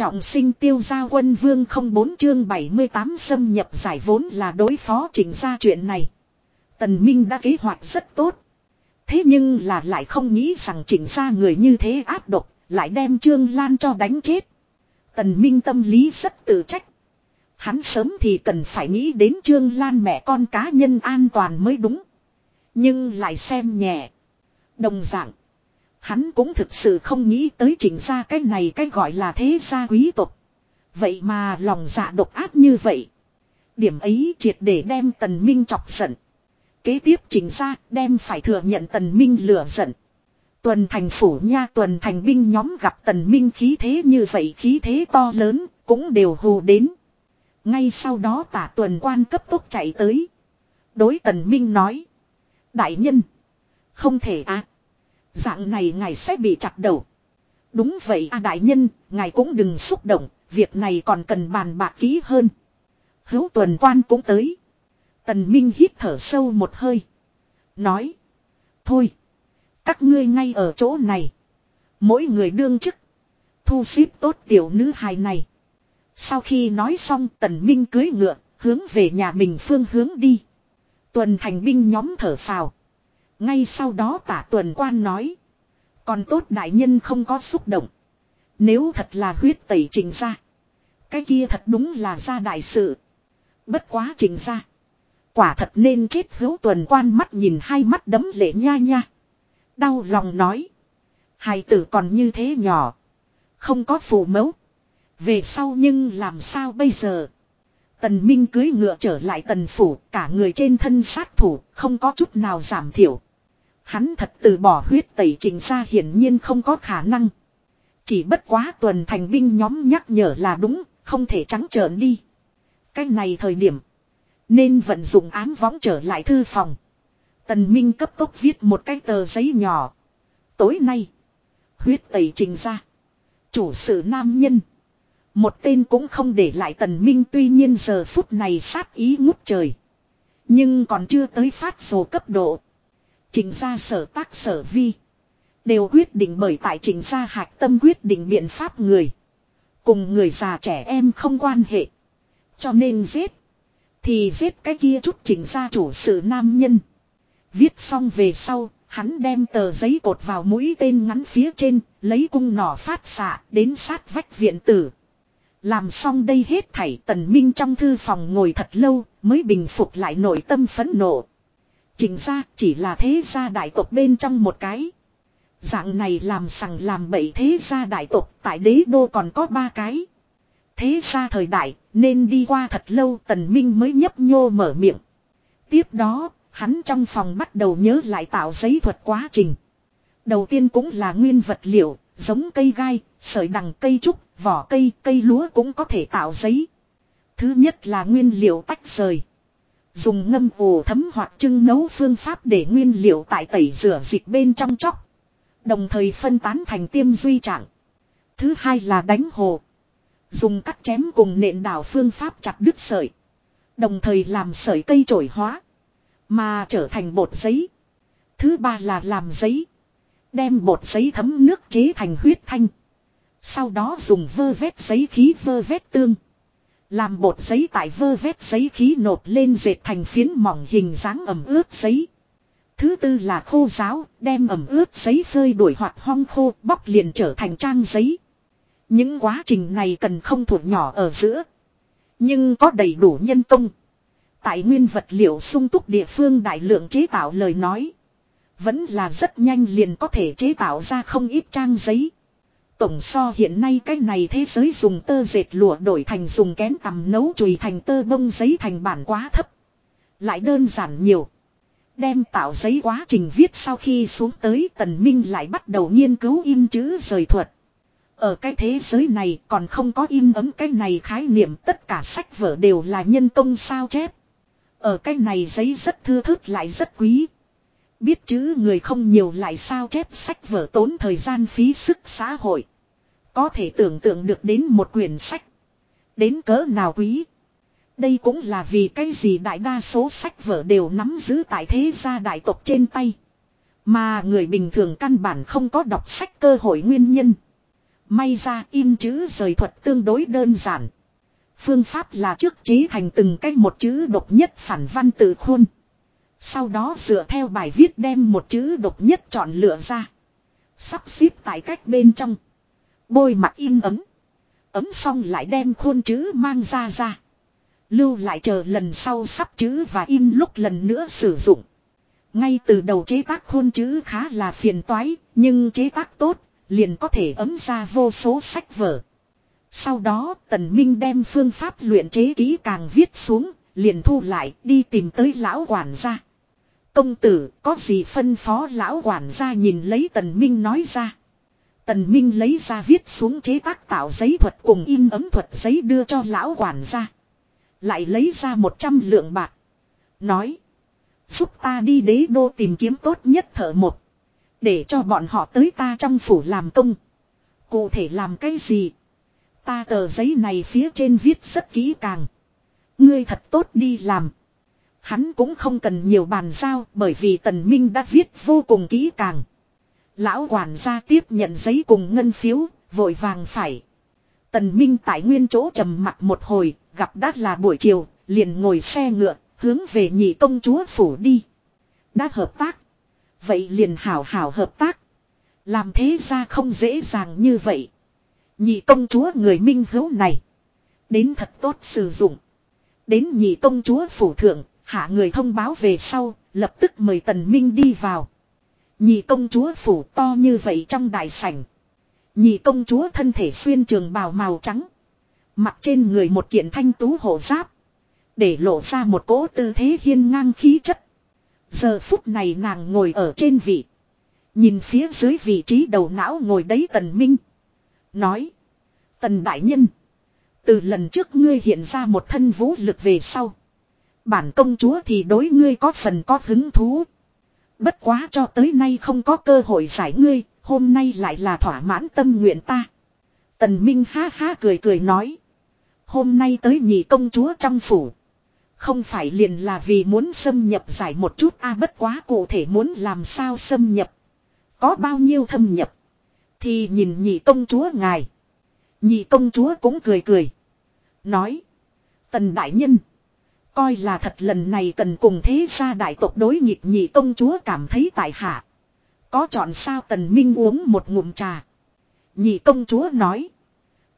Trọng sinh tiêu gia quân vương không bốn chương 78 xâm nhập giải vốn là đối phó chỉnh ra chuyện này. Tần Minh đã kế hoạch rất tốt. Thế nhưng là lại không nghĩ rằng chỉnh ra người như thế áp độc, lại đem Trương Lan cho đánh chết. Tần Minh tâm lý rất tự trách. Hắn sớm thì cần phải nghĩ đến Trương Lan mẹ con cá nhân an toàn mới đúng. Nhưng lại xem nhẹ. Đồng dạng. Hắn cũng thực sự không nghĩ tới chỉnh ra cái này cái gọi là thế gia quý tộc. Vậy mà lòng dạ độc ác như vậy. Điểm ấy triệt để đem tần minh chọc giận. Kế tiếp chỉnh ra đem phải thừa nhận tần minh lửa giận. Tuần thành phủ nha, tuần thành binh nhóm gặp tần minh khí thế như vậy, khí thế to lớn, cũng đều hù đến. Ngay sau đó tả tuần quan cấp tốc chạy tới. Đối tần minh nói. Đại nhân. Không thể à. Dạng này ngài sẽ bị chặt đầu. Đúng vậy à đại nhân, ngài cũng đừng xúc động, việc này còn cần bàn bạc kỹ hơn. Hữu tuần quan cũng tới. Tần Minh hít thở sâu một hơi. Nói. Thôi. Các ngươi ngay ở chỗ này. Mỗi người đương chức. Thu xếp tốt tiểu nữ hài này. Sau khi nói xong tần minh cưới ngựa, hướng về nhà mình phương hướng đi. Tuần thành binh nhóm thở phào. Ngay sau đó tả tuần quan nói. Còn tốt đại nhân không có xúc động. Nếu thật là huyết tẩy trình ra. Cái kia thật đúng là ra đại sự. Bất quá trình ra. Quả thật nên chết hữu tuần quan mắt nhìn hai mắt đấm lệ nha nha. Đau lòng nói. Hai tử còn như thế nhỏ. Không có phụ mẫu. Về sau nhưng làm sao bây giờ? Tần Minh cưới ngựa trở lại tần phủ, cả người trên thân sát thủ, không có chút nào giảm thiểu. Hắn thật từ bỏ huyết tẩy trình ra hiển nhiên không có khả năng. Chỉ bất quá tuần thành binh nhóm nhắc nhở là đúng, không thể trắng trợn đi. Cái này thời điểm, nên vận dụng ám võng trở lại thư phòng. Tần Minh cấp tốc viết một cái tờ giấy nhỏ. Tối nay, huyết tẩy trình ra. Chủ sự nam nhân. Một tên cũng không để lại tần minh tuy nhiên giờ phút này sát ý ngút trời. Nhưng còn chưa tới phát sổ cấp độ. Trình ra sở tác sở vi. Đều quyết định bởi tại trình ra hạch tâm quyết định biện pháp người. Cùng người già trẻ em không quan hệ. Cho nên giết. Thì giết cái kia chút trình ra chủ sự nam nhân. Viết xong về sau, hắn đem tờ giấy cột vào mũi tên ngắn phía trên, lấy cung nỏ phát xạ đến sát vách viện tử. Làm xong đây hết thảy tần minh trong thư phòng ngồi thật lâu mới bình phục lại nội tâm phẫn nộ. Trình ra chỉ là thế gia đại tộc bên trong một cái. Dạng này làm sằng làm bậy thế gia đại tộc tại đế đô còn có ba cái. Thế gia thời đại nên đi qua thật lâu tần minh mới nhấp nhô mở miệng. Tiếp đó hắn trong phòng bắt đầu nhớ lại tạo giấy thuật quá trình. Đầu tiên cũng là nguyên vật liệu giống cây gai, sợi đằng cây trúc, vỏ cây, cây lúa cũng có thể tạo giấy. Thứ nhất là nguyên liệu tách rời. Dùng ngâm ủ thấm hoặc trưng nấu phương pháp để nguyên liệu tại tẩy rửa dịch bên trong chóc. Đồng thời phân tán thành tiêm duy trạng. Thứ hai là đánh hồ. Dùng cắt chém cùng nện đảo phương pháp chặt đứt sợi. Đồng thời làm sợi cây trổi hóa. Mà trở thành bột giấy. Thứ ba là làm giấy. Đem bột giấy thấm nước chế thành huyết thanh. Sau đó dùng vơ vét giấy khí vơ vét tương. Làm bột giấy tại vơ vét giấy khí nộp lên dệt thành phiến mỏng hình dáng ẩm ướt giấy. Thứ tư là khô giáo, đem ẩm ướt giấy phơi đuổi hoặc hong khô bóc liền trở thành trang giấy. Những quá trình này cần không thuộc nhỏ ở giữa. Nhưng có đầy đủ nhân công. Tại nguyên vật liệu sung túc địa phương đại lượng chế tạo lời nói. Vẫn là rất nhanh liền có thể chế tạo ra không ít trang giấy. Tổng so hiện nay cái này thế giới dùng tơ dệt lụa đổi thành dùng kén tầm nấu chùi thành tơ bông giấy thành bản quá thấp. Lại đơn giản nhiều. Đem tạo giấy quá trình viết sau khi xuống tới tần minh lại bắt đầu nghiên cứu in chữ rời thuật. Ở cái thế giới này còn không có in ấm cái này khái niệm tất cả sách vở đều là nhân công sao chép. Ở cái này giấy rất thưa thớt lại rất quý. Biết chữ người không nhiều lại sao chép sách vở tốn thời gian phí sức xã hội. Có thể tưởng tượng được đến một quyển sách. Đến cỡ nào quý. Đây cũng là vì cái gì đại đa số sách vở đều nắm giữ tại thế gia đại tộc trên tay. Mà người bình thường căn bản không có đọc sách cơ hội nguyên nhân. May ra in chữ rời thuật tương đối đơn giản. Phương pháp là trước chế thành từng cách một chữ độc nhất phản văn tự khuôn. Sau đó dựa theo bài viết đem một chữ độc nhất chọn lựa ra. Sắp xếp tại cách bên trong. Bôi mặt in ấm. Ấm xong lại đem khuôn chữ mang ra ra. Lưu lại chờ lần sau sắp chữ và in lúc lần nữa sử dụng. Ngay từ đầu chế tác khuôn chữ khá là phiền toái, nhưng chế tác tốt, liền có thể ấm ra vô số sách vở. Sau đó Tần Minh đem phương pháp luyện chế kỹ càng viết xuống, liền thu lại đi tìm tới lão quản gia. Công tử có gì phân phó lão quản gia nhìn lấy Tần Minh nói ra. Tần Minh lấy ra viết xuống chế tác tạo giấy thuật cùng in ấm thuật giấy đưa cho lão quản gia. Lại lấy ra một trăm lượng bạc. Nói. Giúp ta đi đế đô tìm kiếm tốt nhất thợ một. Để cho bọn họ tới ta trong phủ làm công. Cụ thể làm cái gì? Ta tờ giấy này phía trên viết rất kỹ càng. Ngươi thật tốt đi làm. Hắn cũng không cần nhiều bàn giao bởi vì tần minh đã viết vô cùng kỹ càng. Lão quản gia tiếp nhận giấy cùng ngân phiếu, vội vàng phải. Tần Minh tại nguyên chỗ trầm mặt một hồi, gặp đát là buổi chiều, liền ngồi xe ngựa, hướng về nhị công chúa phủ đi. Đã hợp tác. Vậy liền hảo hảo hợp tác. Làm thế ra không dễ dàng như vậy. Nhị công chúa người minh hữu này. Đến thật tốt sử dụng. Đến nhị công chúa phủ thượng, hạ người thông báo về sau, lập tức mời tần minh đi vào. Nhị công chúa phủ to như vậy trong đại sảnh. Nhị công chúa thân thể xuyên trường bào màu trắng. mặc trên người một kiện thanh tú hộ giáp. Để lộ ra một cỗ tư thế hiên ngang khí chất. Giờ phút này nàng ngồi ở trên vị. Nhìn phía dưới vị trí đầu não ngồi đấy tần minh. Nói. Tần đại nhân. Từ lần trước ngươi hiện ra một thân vũ lực về sau. Bản công chúa thì đối ngươi có phần có hứng thú. Bất quá cho tới nay không có cơ hội giải ngươi, hôm nay lại là thỏa mãn tâm nguyện ta. Tần Minh ha ha cười cười nói. Hôm nay tới nhị công chúa trong phủ. Không phải liền là vì muốn xâm nhập giải một chút a bất quá cụ thể muốn làm sao xâm nhập. Có bao nhiêu thâm nhập. Thì nhìn nhị công chúa ngài. Nhị công chúa cũng cười cười. Nói. Tần đại nhân. Coi là thật lần này cần cùng thế gia đại tộc đối nghịch nhị công chúa cảm thấy tại hạ. Có chọn sao tần minh uống một ngụm trà. Nhị công chúa nói.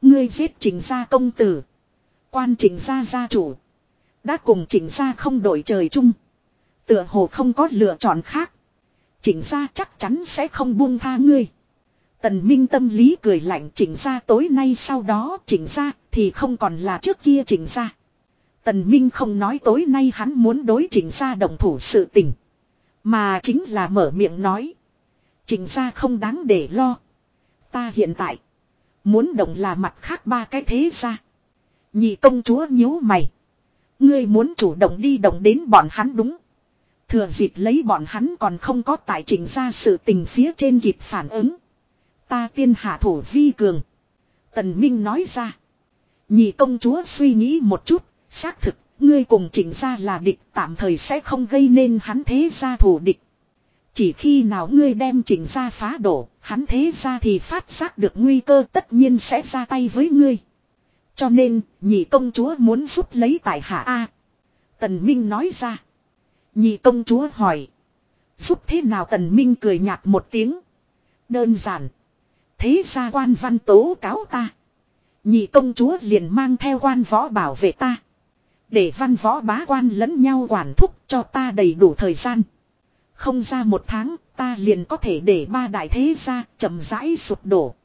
Ngươi giết trình gia công tử. Quan trình gia gia chủ. Đã cùng chỉnh gia không đổi trời chung. Tựa hồ không có lựa chọn khác. Chỉnh gia chắc chắn sẽ không buông tha ngươi. Tần Minh tâm lý cười lạnh chỉnh gia tối nay sau đó chỉnh gia thì không còn là trước kia chỉnh gia. Tần Minh không nói tối nay hắn muốn đối chỉnh gia đồng thủ sự tình. Mà chính là mở miệng nói. Chỉnh gia không đáng để lo. Ta hiện tại. Muốn động là mặt khác ba cái thế ra. Nhị công chúa nhíu mày. Ngươi muốn chủ động đi động đến bọn hắn đúng. Thừa dịp lấy bọn hắn còn không có tại chỉnh ra sự tình phía trên kịp phản ứng. Ta tiên hạ thủ vi cường. Tần Minh nói ra. Nhị công chúa suy nghĩ một chút, xác thực, ngươi cùng chỉnh ra là địch tạm thời sẽ không gây nên hắn thế gia thủ địch. Chỉ khi nào ngươi đem chỉnh ra phá đổ, hắn thế gia thì phát giác được nguy cơ tất nhiên sẽ ra tay với ngươi. Cho nên, nhị công chúa muốn giúp lấy tại hạ A. Tần Minh nói ra. Nhị công chúa hỏi. Giúp thế nào Tần Minh cười nhạt một tiếng. Đơn giản. Thế ra quan văn tố cáo ta. Nhị công chúa liền mang theo quan võ bảo vệ ta. Để văn võ bá quan lẫn nhau quản thúc cho ta đầy đủ thời gian. Không ra một tháng, ta liền có thể để ba đại thế gia chậm rãi sụp đổ.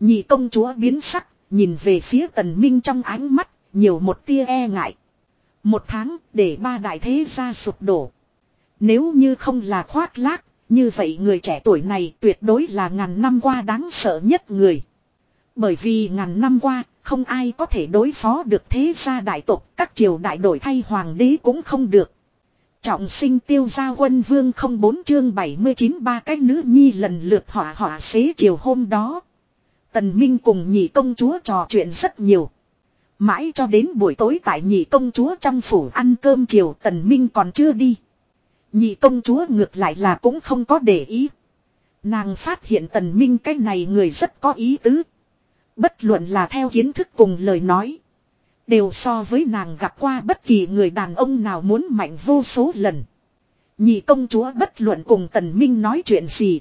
Nhị công chúa biến sắc, Nhìn về phía tần minh trong ánh mắt, nhiều một tia e ngại. Một tháng để ba đại thế gia sụp đổ. Nếu như không là khoác lác, như vậy người trẻ tuổi này tuyệt đối là ngàn năm qua đáng sợ nhất người. Bởi vì ngàn năm qua, không ai có thể đối phó được thế gia đại tộc, các triều đại đổi thay hoàng đế cũng không được. Trọng sinh tiêu gia quân vương không bốn chương 79 ba cái nữ nhi lần lượt hỏa hỏa xế chiều hôm đó. Tần Minh cùng nhị công chúa trò chuyện rất nhiều. Mãi cho đến buổi tối tại nhị công chúa trong phủ ăn cơm chiều tần Minh còn chưa đi. Nhị công chúa ngược lại là cũng không có để ý. Nàng phát hiện tần Minh cái này người rất có ý tứ. Bất luận là theo kiến thức cùng lời nói. Đều so với nàng gặp qua bất kỳ người đàn ông nào muốn mạnh vô số lần. Nhị công chúa bất luận cùng Tần Minh nói chuyện gì.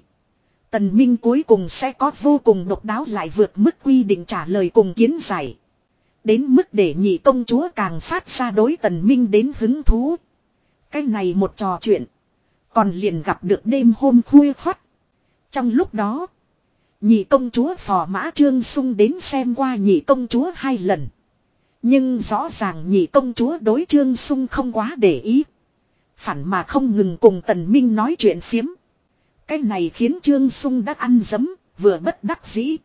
Tần Minh cuối cùng sẽ có vô cùng độc đáo lại vượt mức quy định trả lời cùng kiến giải. Đến mức để nhị công chúa càng phát ra đối Tần Minh đến hứng thú. Cái này một trò chuyện. Còn liền gặp được đêm hôm khuya khoắt. Trong lúc đó. Nhị công chúa phò mã trương sung đến xem qua nhị công chúa hai lần. Nhưng rõ ràng nhị công chúa đối trương sung không quá để ý. Phản mà không ngừng cùng tần minh nói chuyện phiếm. Cái này khiến trương sung đã ăn dấm, vừa bất đắc dĩ.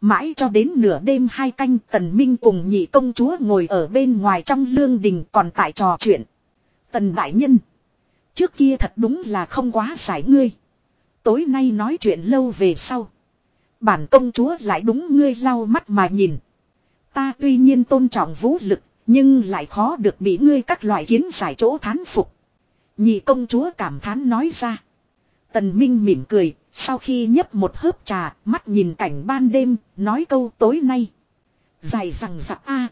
Mãi cho đến nửa đêm hai canh tần minh cùng nhị công chúa ngồi ở bên ngoài trong lương đình còn tại trò chuyện. Tần đại nhân. Trước kia thật đúng là không quá giải ngươi. Tối nay nói chuyện lâu về sau. Bản công chúa lại đúng ngươi lau mắt mà nhìn. Ta tuy nhiên tôn trọng vũ lực, nhưng lại khó được bị ngươi các loại kiến giải chỗ thán phục. Nhị công chúa cảm thán nói ra. Tần Minh mỉm cười, sau khi nhấp một hớp trà, mắt nhìn cảnh ban đêm, nói câu tối nay. Dài rằng giặc a.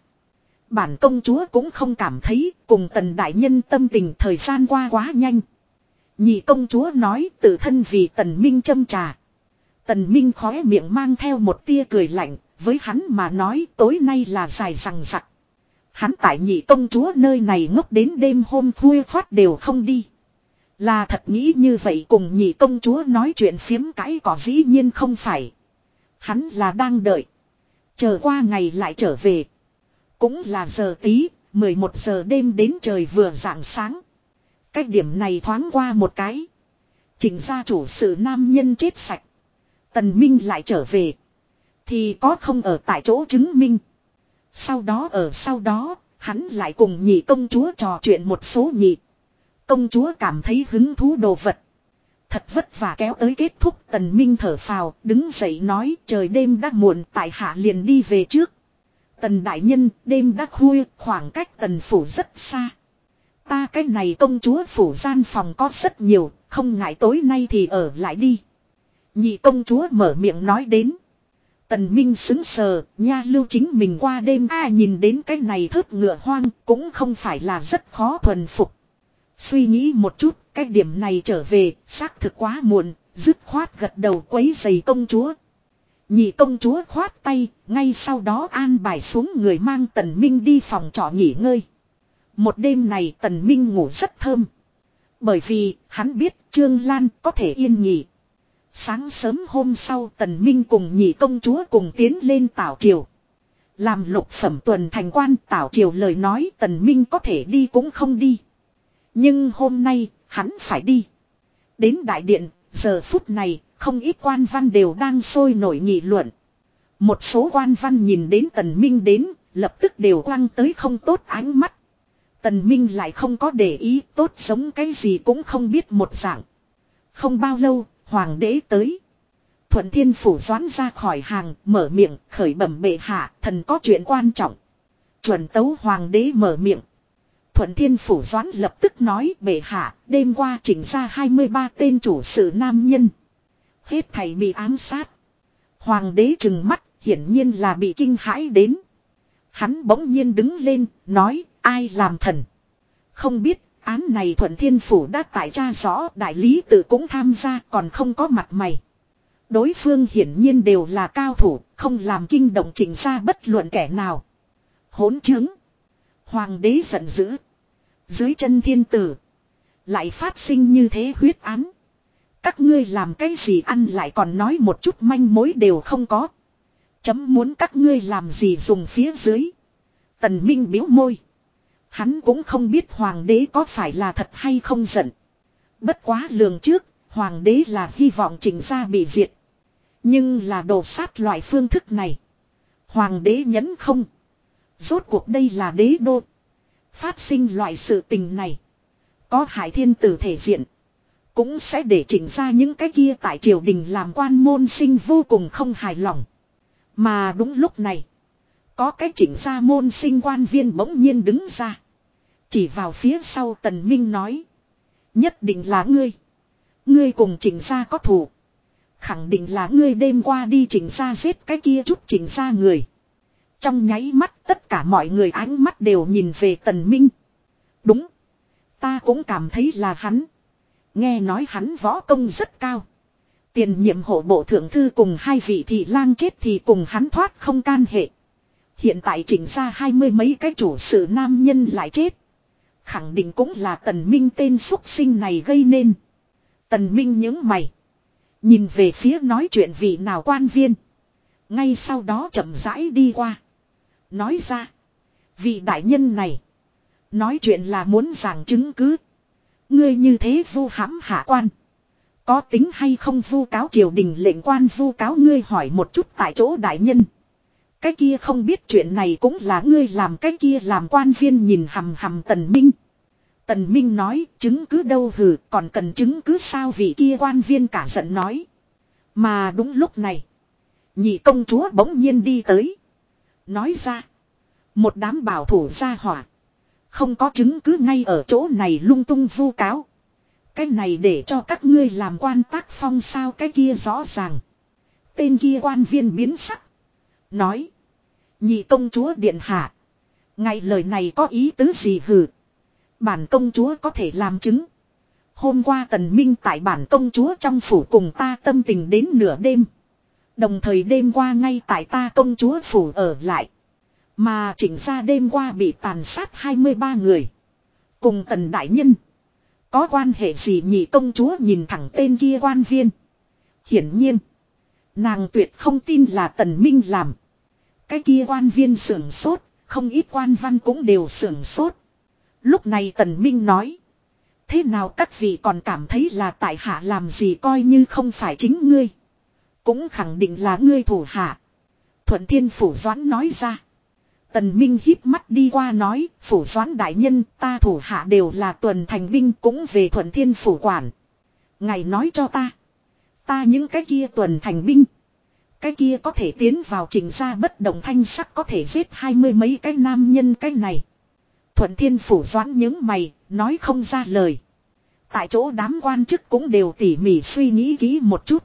Bản công chúa cũng không cảm thấy, cùng tần đại nhân tâm tình thời gian qua quá nhanh. Nhị công chúa nói tự thân vì tần minh châm trà. Tần minh khóe miệng mang theo một tia cười lạnh, với hắn mà nói tối nay là dài rằng rặc. Hắn tại nhị công chúa nơi này ngốc đến đêm hôm khuya khoát đều không đi. Là thật nghĩ như vậy cùng nhị công chúa nói chuyện phiếm cãi có dĩ nhiên không phải. Hắn là đang đợi. Chờ qua ngày lại trở về. Cũng là giờ tí, 11 giờ đêm đến trời vừa rạng sáng. Cách điểm này thoáng qua một cái. Chỉnh ra chủ sự nam nhân chết sạch. Tần Minh lại trở về. Thì có không ở tại chỗ chứng minh. Sau đó ở sau đó, hắn lại cùng nhị công chúa trò chuyện một số nhị. Công chúa cảm thấy hứng thú đồ vật. Thật vất vả kéo tới kết thúc tần minh thở phào, đứng dậy nói trời đêm đã muộn tại hạ liền đi về trước. Tần đại nhân, đêm đã khuya, khoảng cách tần phủ rất xa. Ta cái này công chúa phủ gian phòng có rất nhiều, không ngại tối nay thì ở lại đi. Nhị công chúa mở miệng nói đến. Tần Minh xứng sờ, nha lưu chính mình qua đêm a nhìn đến cái này thớt ngựa hoang cũng không phải là rất khó thuần phục. Suy nghĩ một chút, cái điểm này trở về, xác thực quá muộn, dứt khoát gật đầu quấy giày công chúa. Nhị công chúa khoát tay, ngay sau đó an bài xuống người mang tần minh đi phòng trọ nghỉ ngơi. Một đêm này tần minh ngủ rất thơm. Bởi vì, hắn biết Trương Lan có thể yên nghỉ. Sáng sớm hôm sau tần minh cùng nhị công chúa cùng tiến lên tảo triều. Làm lục phẩm tuần thành quan tảo triều lời nói tần minh có thể đi cũng không đi. Nhưng hôm nay, hắn phải đi. Đến đại điện, giờ phút này, không ít quan văn đều đang sôi nổi nghị luận. Một số quan văn nhìn đến tần minh đến, lập tức đều quăng tới không tốt ánh mắt. Tần minh lại không có để ý tốt giống cái gì cũng không biết một dạng. Không bao lâu, hoàng đế tới. Thuận thiên phủ doán ra khỏi hàng, mở miệng, khởi bẩm bệ hạ, thần có chuyện quan trọng. Chuẩn tấu hoàng đế mở miệng. Thuận Thiên Phủ Doãn lập tức nói bệ hạ, đêm qua chỉnh ra 23 tên chủ sự nam nhân. Hết thầy bị ám sát. Hoàng đế trừng mắt, hiển nhiên là bị kinh hãi đến. Hắn bỗng nhiên đứng lên, nói, ai làm thần. Không biết, án này Thuận Thiên Phủ đã tại tra rõ, đại lý tự cũng tham gia, còn không có mặt mày. Đối phương hiển nhiên đều là cao thủ, không làm kinh động chỉnh ra bất luận kẻ nào. Hỗn chứng. Hoàng đế giận dữ. Dưới chân thiên tử. Lại phát sinh như thế huyết án. Các ngươi làm cái gì ăn lại còn nói một chút manh mối đều không có. Chấm muốn các ngươi làm gì dùng phía dưới. Tần Minh biếu môi. Hắn cũng không biết hoàng đế có phải là thật hay không giận. Bất quá lường trước, hoàng đế là hy vọng chỉnh ra bị diệt. Nhưng là đồ sát loại phương thức này. Hoàng đế nhấn không. Rốt cuộc đây là đế đô. Phát sinh loại sự tình này. Có hải thiên tử thể diện. Cũng sẽ để chỉnh ra những cái kia tại triều đình làm quan môn sinh vô cùng không hài lòng. Mà đúng lúc này. Có cái chỉnh ra môn sinh quan viên bỗng nhiên đứng ra. Chỉ vào phía sau tần minh nói. Nhất định là ngươi. Ngươi cùng chỉnh ra có thủ. Khẳng định là ngươi đêm qua đi chỉnh ra giết cái kia chút chỉnh ra người. Trong nháy mắt tất cả mọi người ánh mắt đều nhìn về tần minh. Đúng. Ta cũng cảm thấy là hắn. Nghe nói hắn võ công rất cao. Tiền nhiệm hộ bộ thượng thư cùng hai vị thị lang chết thì cùng hắn thoát không can hệ. Hiện tại chỉnh ra hai mươi mấy cái chủ sự nam nhân lại chết. Khẳng định cũng là tần minh tên xuất sinh này gây nên. Tần minh những mày. Nhìn về phía nói chuyện vị nào quan viên. Ngay sau đó chậm rãi đi qua. Nói ra. Vị đại nhân này. Nói chuyện là muốn giảng chứng cứ. Ngươi như thế vu hãm hạ quan. Có tính hay không vu cáo triều đình lệnh quan vu cáo ngươi hỏi một chút tại chỗ đại nhân. Cái kia không biết chuyện này cũng là ngươi làm, cái kia làm quan viên nhìn hầm hầm tần minh. Tần minh nói, chứng cứ đâu hừ, còn cần chứng cứ sao vị kia quan viên cả giận nói. Mà đúng lúc này. Nhị công chúa bỗng nhiên đi tới. Nói ra. Một đám bảo thủ ra hỏa. Không có chứng cứ ngay ở chỗ này lung tung vu cáo. Cái này để cho các ngươi làm quan tác phong sao cái kia rõ ràng. Tên kia quan viên biến sắc. Nói. Nhị công chúa điện hạ. Ngày lời này có ý tứ gì hừ. Bản công chúa có thể làm chứng. Hôm qua tần minh tại bản công chúa trong phủ cùng ta tâm tình đến nửa đêm. Đồng thời đêm qua ngay tại ta công chúa phủ ở lại. Mà chỉnh ra đêm qua bị tàn sát 23 người. Cùng tần đại nhân. Có quan hệ gì nhị công chúa nhìn thẳng tên kia quan viên. Hiển nhiên. Nàng tuyệt không tin là tần minh làm. Cái kia quan viên sưởng sốt. Không ít quan văn cũng đều sưởng sốt. Lúc này tần minh nói. Thế nào các vị còn cảm thấy là tại hạ làm gì coi như không phải chính ngươi. Cũng khẳng định là ngươi thủ hạ. Thuận thiên phủ doãn nói ra. Tần Minh híp mắt đi qua nói, phủ doãn đại nhân, ta thủ hạ đều là tuần thành binh cũng về thuận thiên phủ quản. Ngài nói cho ta. Ta những cái kia tuần thành binh. Cái kia có thể tiến vào trình ra bất động thanh sắc có thể giết hai mươi mấy cái nam nhân cái này. Thuận thiên phủ doãn những mày, nói không ra lời. Tại chỗ đám quan chức cũng đều tỉ mỉ suy nghĩ kỹ một chút.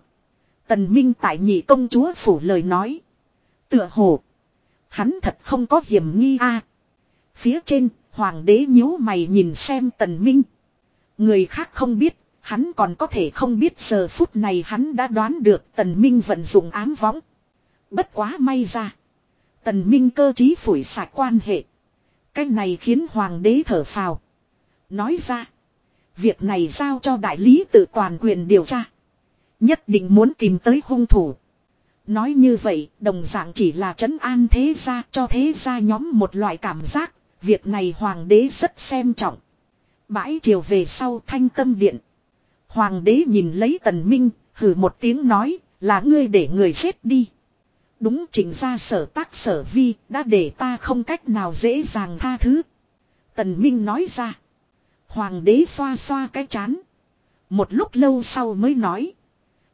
Tần Minh tại nhị công chúa phủ lời nói. Tựa hồ. Hắn thật không có hiểm nghi a. Phía trên, hoàng đế nhíu mày nhìn xem tần minh. Người khác không biết, hắn còn có thể không biết giờ phút này hắn đã đoán được tần minh vận dụng ám võng. Bất quá may ra. Tần minh cơ trí phủi sạch quan hệ. Cái này khiến hoàng đế thở phào. Nói ra. Việc này giao cho đại lý tự toàn quyền điều tra. Nhất định muốn tìm tới hung thủ. Nói như vậy, đồng dạng chỉ là trấn an thế gia cho thế gia nhóm một loại cảm giác, việc này hoàng đế rất xem trọng. Bãi chiều về sau thanh tâm điện. Hoàng đế nhìn lấy tần minh, hừ một tiếng nói, là ngươi để người giết đi. Đúng chỉnh ra sở tác sở vi, đã để ta không cách nào dễ dàng tha thứ. Tần minh nói ra. Hoàng đế xoa xoa cái chán. Một lúc lâu sau mới nói.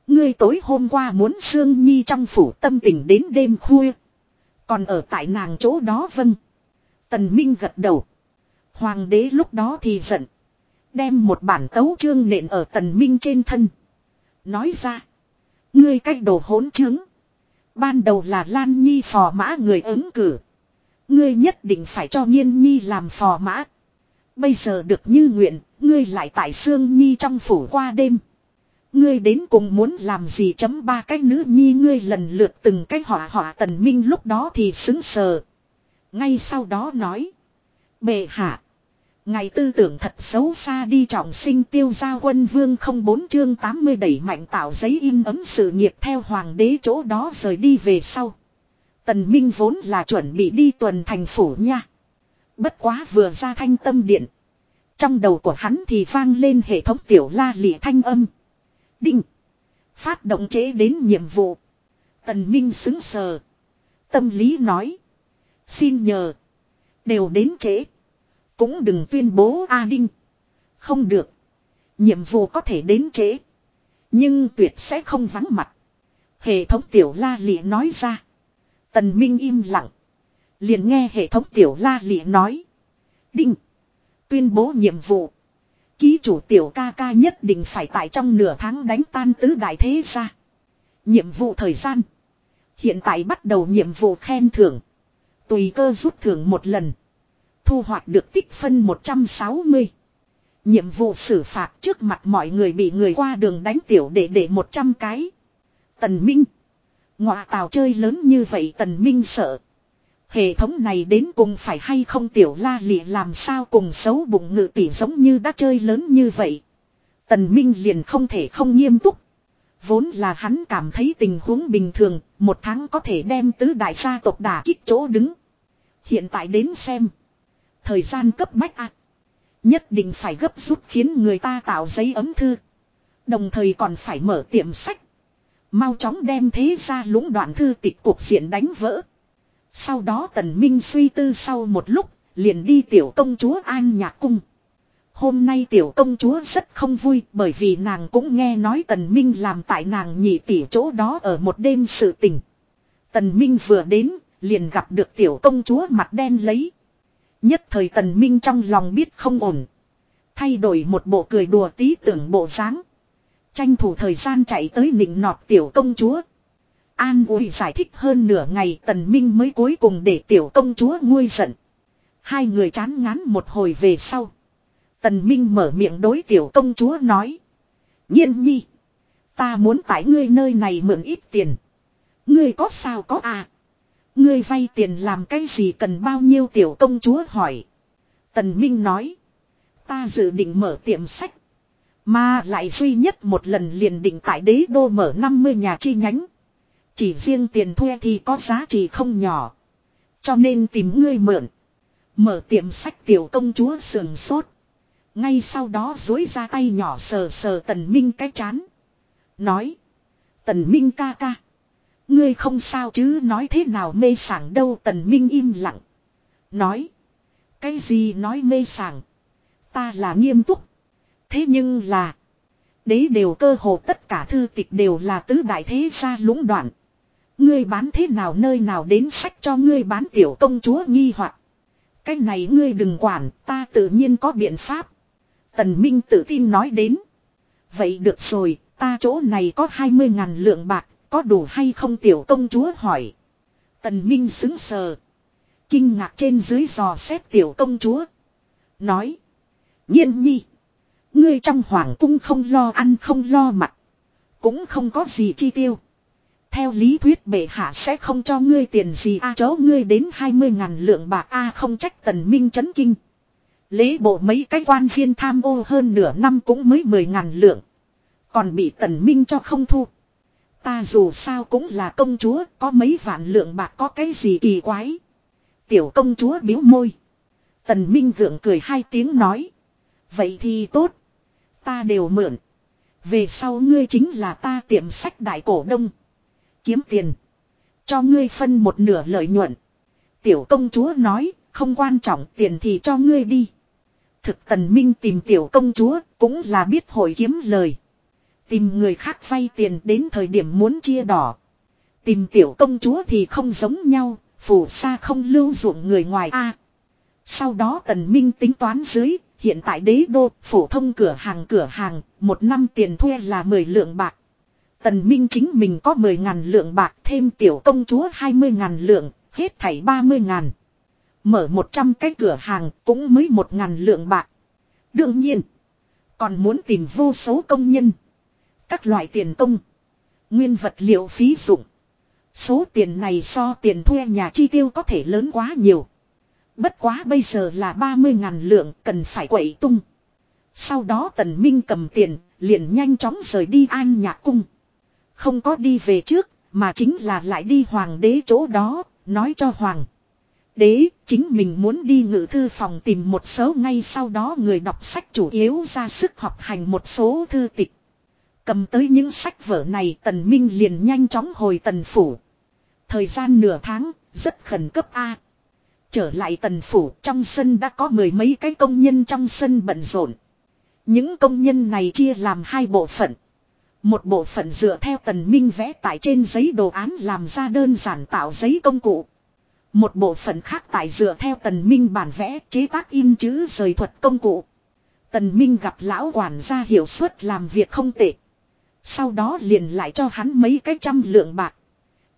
Ngươi tối hôm qua muốn Sương Nhi trong phủ tâm tình đến đêm khuya. Còn ở tại nàng chỗ đó vâng. Tần Minh gật đầu. Hoàng đế lúc đó thì giận. Đem một bản tấu chương nện ở tần Minh trên thân. Nói ra. Ngươi cách đồ hỗn chứng. Ban đầu là Lan Nhi phò mã người ứng cử. Ngươi nhất định phải cho Nhiên Nhi làm phò mã. Bây giờ được như nguyện, ngươi lại tại Sương Nhi trong phủ qua đêm. Ngươi đến cùng muốn làm gì chấm ba cái nữ nhi ngươi lần lượt từng cái họa họa tần minh lúc đó thì xứng sờ. Ngay sau đó nói. Bệ hạ. Ngày tư tưởng thật xấu xa đi trọng sinh tiêu gia quân vương không bốn chương 80 đẩy mạnh tạo giấy in ấm sự nghiệp theo hoàng đế chỗ đó rời đi về sau. Tần Minh vốn là chuẩn bị đi tuần thành phủ nha. Bất quá vừa ra thanh tâm điện. Trong đầu của hắn thì vang lên hệ thống tiểu la lị thanh âm. Định. Phát động chế đến nhiệm vụ. Tần Minh xứng sờ. Tâm lý nói. Xin nhờ. Đều đến chế. Cũng đừng tuyên bố A Đinh. Không được. Nhiệm vụ có thể đến chế. Nhưng tuyệt sẽ không vắng mặt. Hệ thống tiểu la lị nói ra. Tần Minh im lặng. Liền nghe hệ thống tiểu la lị nói. Đinh. Tuyên bố nhiệm vụ. Ký chủ tiểu ca ca nhất định phải tại trong nửa tháng đánh tan tứ đại thế gia. Nhiệm vụ thời gian. Hiện tại bắt đầu nhiệm vụ khen thưởng. Tùy cơ rút thưởng một lần. Thu hoạch được tích phân 160. Nhiệm vụ xử phạt trước mặt mọi người bị người qua đường đánh tiểu để để 100 cái. Tần Minh. Ngọa tào chơi lớn như vậy Tần Minh sợ. Hệ thống này đến cùng phải hay không tiểu la lị làm sao cùng xấu bụng ngự tỷ giống như đã chơi lớn như vậy. Tần Minh liền không thể không nghiêm túc. Vốn là hắn cảm thấy tình huống bình thường, một tháng có thể đem tứ đại gia tộc đả kích chỗ đứng. Hiện tại đến xem. Thời gian cấp bách ạ. Nhất định phải gấp rút khiến người ta tạo giấy ấm thư. Đồng thời còn phải mở tiệm sách. Mau chóng đem thế ra lũng đoạn thư tịch cuộc diện đánh vỡ. Sau đó tần minh suy tư sau một lúc, liền đi tiểu công chúa An Nhạc Cung. Hôm nay tiểu công chúa rất không vui bởi vì nàng cũng nghe nói tần minh làm tại nàng nhị tỷ chỗ đó ở một đêm sự tình. Tần minh vừa đến, liền gặp được tiểu công chúa mặt đen lấy. Nhất thời tần minh trong lòng biết không ổn. Thay đổi một bộ cười đùa tí tưởng bộ dáng. Tranh thủ thời gian chạy tới nịnh nọt tiểu công chúa. An ủi giải thích hơn nửa ngày tần minh mới cuối cùng để tiểu công chúa nguôi giận. Hai người chán ngán một hồi về sau. Tần minh mở miệng đối tiểu công chúa nói. Nhiên nhi. Ta muốn tại ngươi nơi này mượn ít tiền. Ngươi có sao có à. Ngươi vay tiền làm cái gì cần bao nhiêu tiểu công chúa hỏi. Tần Minh nói. Ta dự định mở tiệm sách. Mà lại duy nhất một lần liền định tại đế đô mở 50 nhà chi nhánh. Chỉ riêng tiền thuê thì có giá trị không nhỏ. Cho nên tìm ngươi mượn. Mở tiệm sách tiểu công chúa sườn sốt. Ngay sau đó dối ra tay nhỏ sờ sờ tần minh cái chán. Nói. Tần minh ca ca. Ngươi không sao chứ nói thế nào mê sảng đâu tần minh im lặng. Nói. Cái gì nói mê sảng. Ta là nghiêm túc. Thế nhưng là. Đế đều cơ hồ tất cả thư tịch đều là tứ đại thế gia lũng đoạn. Ngươi bán thế nào nơi nào đến sách cho ngươi bán tiểu công chúa nghi hoặc Cái này ngươi đừng quản ta tự nhiên có biện pháp. Tần Minh tự tin nói đến. Vậy được rồi, ta chỗ này có 20 ngàn lượng bạc, có đủ hay không tiểu công chúa hỏi. Tần Minh xứng sờ. Kinh ngạc trên dưới dò xét tiểu công chúa. Nói. Nhiên nhi. Ngươi trong hoàng cung không lo ăn không lo mặc. Cũng không có gì chi tiêu. Theo lý thuyết bệ hạ sẽ không cho ngươi tiền gì a à, chó ngươi đến 20 ngàn lượng bạc a không trách tần minh chấn kinh. Lễ bộ mấy cái quan viên tham ô hơn nửa năm cũng mới 10 ngàn lượng. Còn bị tần minh cho không thu. Ta dù sao cũng là công chúa, có mấy vạn lượng bạc có cái gì kỳ quái. Tiểu công chúa biếu môi. Tần Minh Gượng cười hai tiếng nói. Vậy thì tốt. Ta đều mượn. Về sau ngươi chính là ta tiệm sách đại cổ đông. Kiếm tiền. Cho ngươi phân một nửa lợi nhuận. Tiểu công chúa nói, không quan trọng tiền thì cho ngươi đi. Thực tần minh tìm tiểu công chúa cũng là biết hồi kiếm lời. Tìm người khác vay tiền đến thời điểm muốn chia đỏ. Tìm tiểu công chúa thì không giống nhau, phủ xa không lưu dụng người ngoài a. sau đó tần minh tính toán dưới, hiện tại đế đô, phổ thông cửa hàng cửa hàng, một năm tiền thuê là 10 lượng bạc. Tần minh chính mình có 10 ngàn lượng bạc thêm tiểu công chúa 20 ngàn lượng, hết thảy 30 ngàn. Mở 100 cái cửa hàng cũng mới 1 ngàn lượng bạc. Đương nhiên, còn muốn tìm vô số công nhân. Các loại tiền công. Nguyên vật liệu phí dụng. Số tiền này so tiền thuê nhà chi tiêu có thể lớn quá nhiều. Bất quá bây giờ là 30 ngàn lượng cần phải quậy tung. Sau đó tần minh cầm tiền, liền nhanh chóng rời đi an nhạc cung. Không có đi về trước, mà chính là lại đi hoàng đế chỗ đó, nói cho hoàng. Đế, chính mình muốn đi ngự thư phòng tìm một số ngay sau đó người đọc sách chủ yếu ra sức học hành một số thư tịch. Cầm tới những sách vở này tần minh liền nhanh chóng hồi tần phủ. Thời gian nửa tháng, rất khẩn cấp A. Trở lại tần phủ trong sân đã có mười mấy cái công nhân trong sân bận rộn. Những công nhân này chia làm hai bộ phận. Một bộ phận dựa theo tần minh vẽ tại trên giấy đồ án làm ra đơn giản tạo giấy công cụ. Một bộ phận khác tại dựa theo tần minh bản vẽ chế tác in chữ rời thuật công cụ. Tần minh gặp lão quản gia hiệu suất làm việc không tệ. Sau đó liền lại cho hắn mấy cái trăm lượng bạc.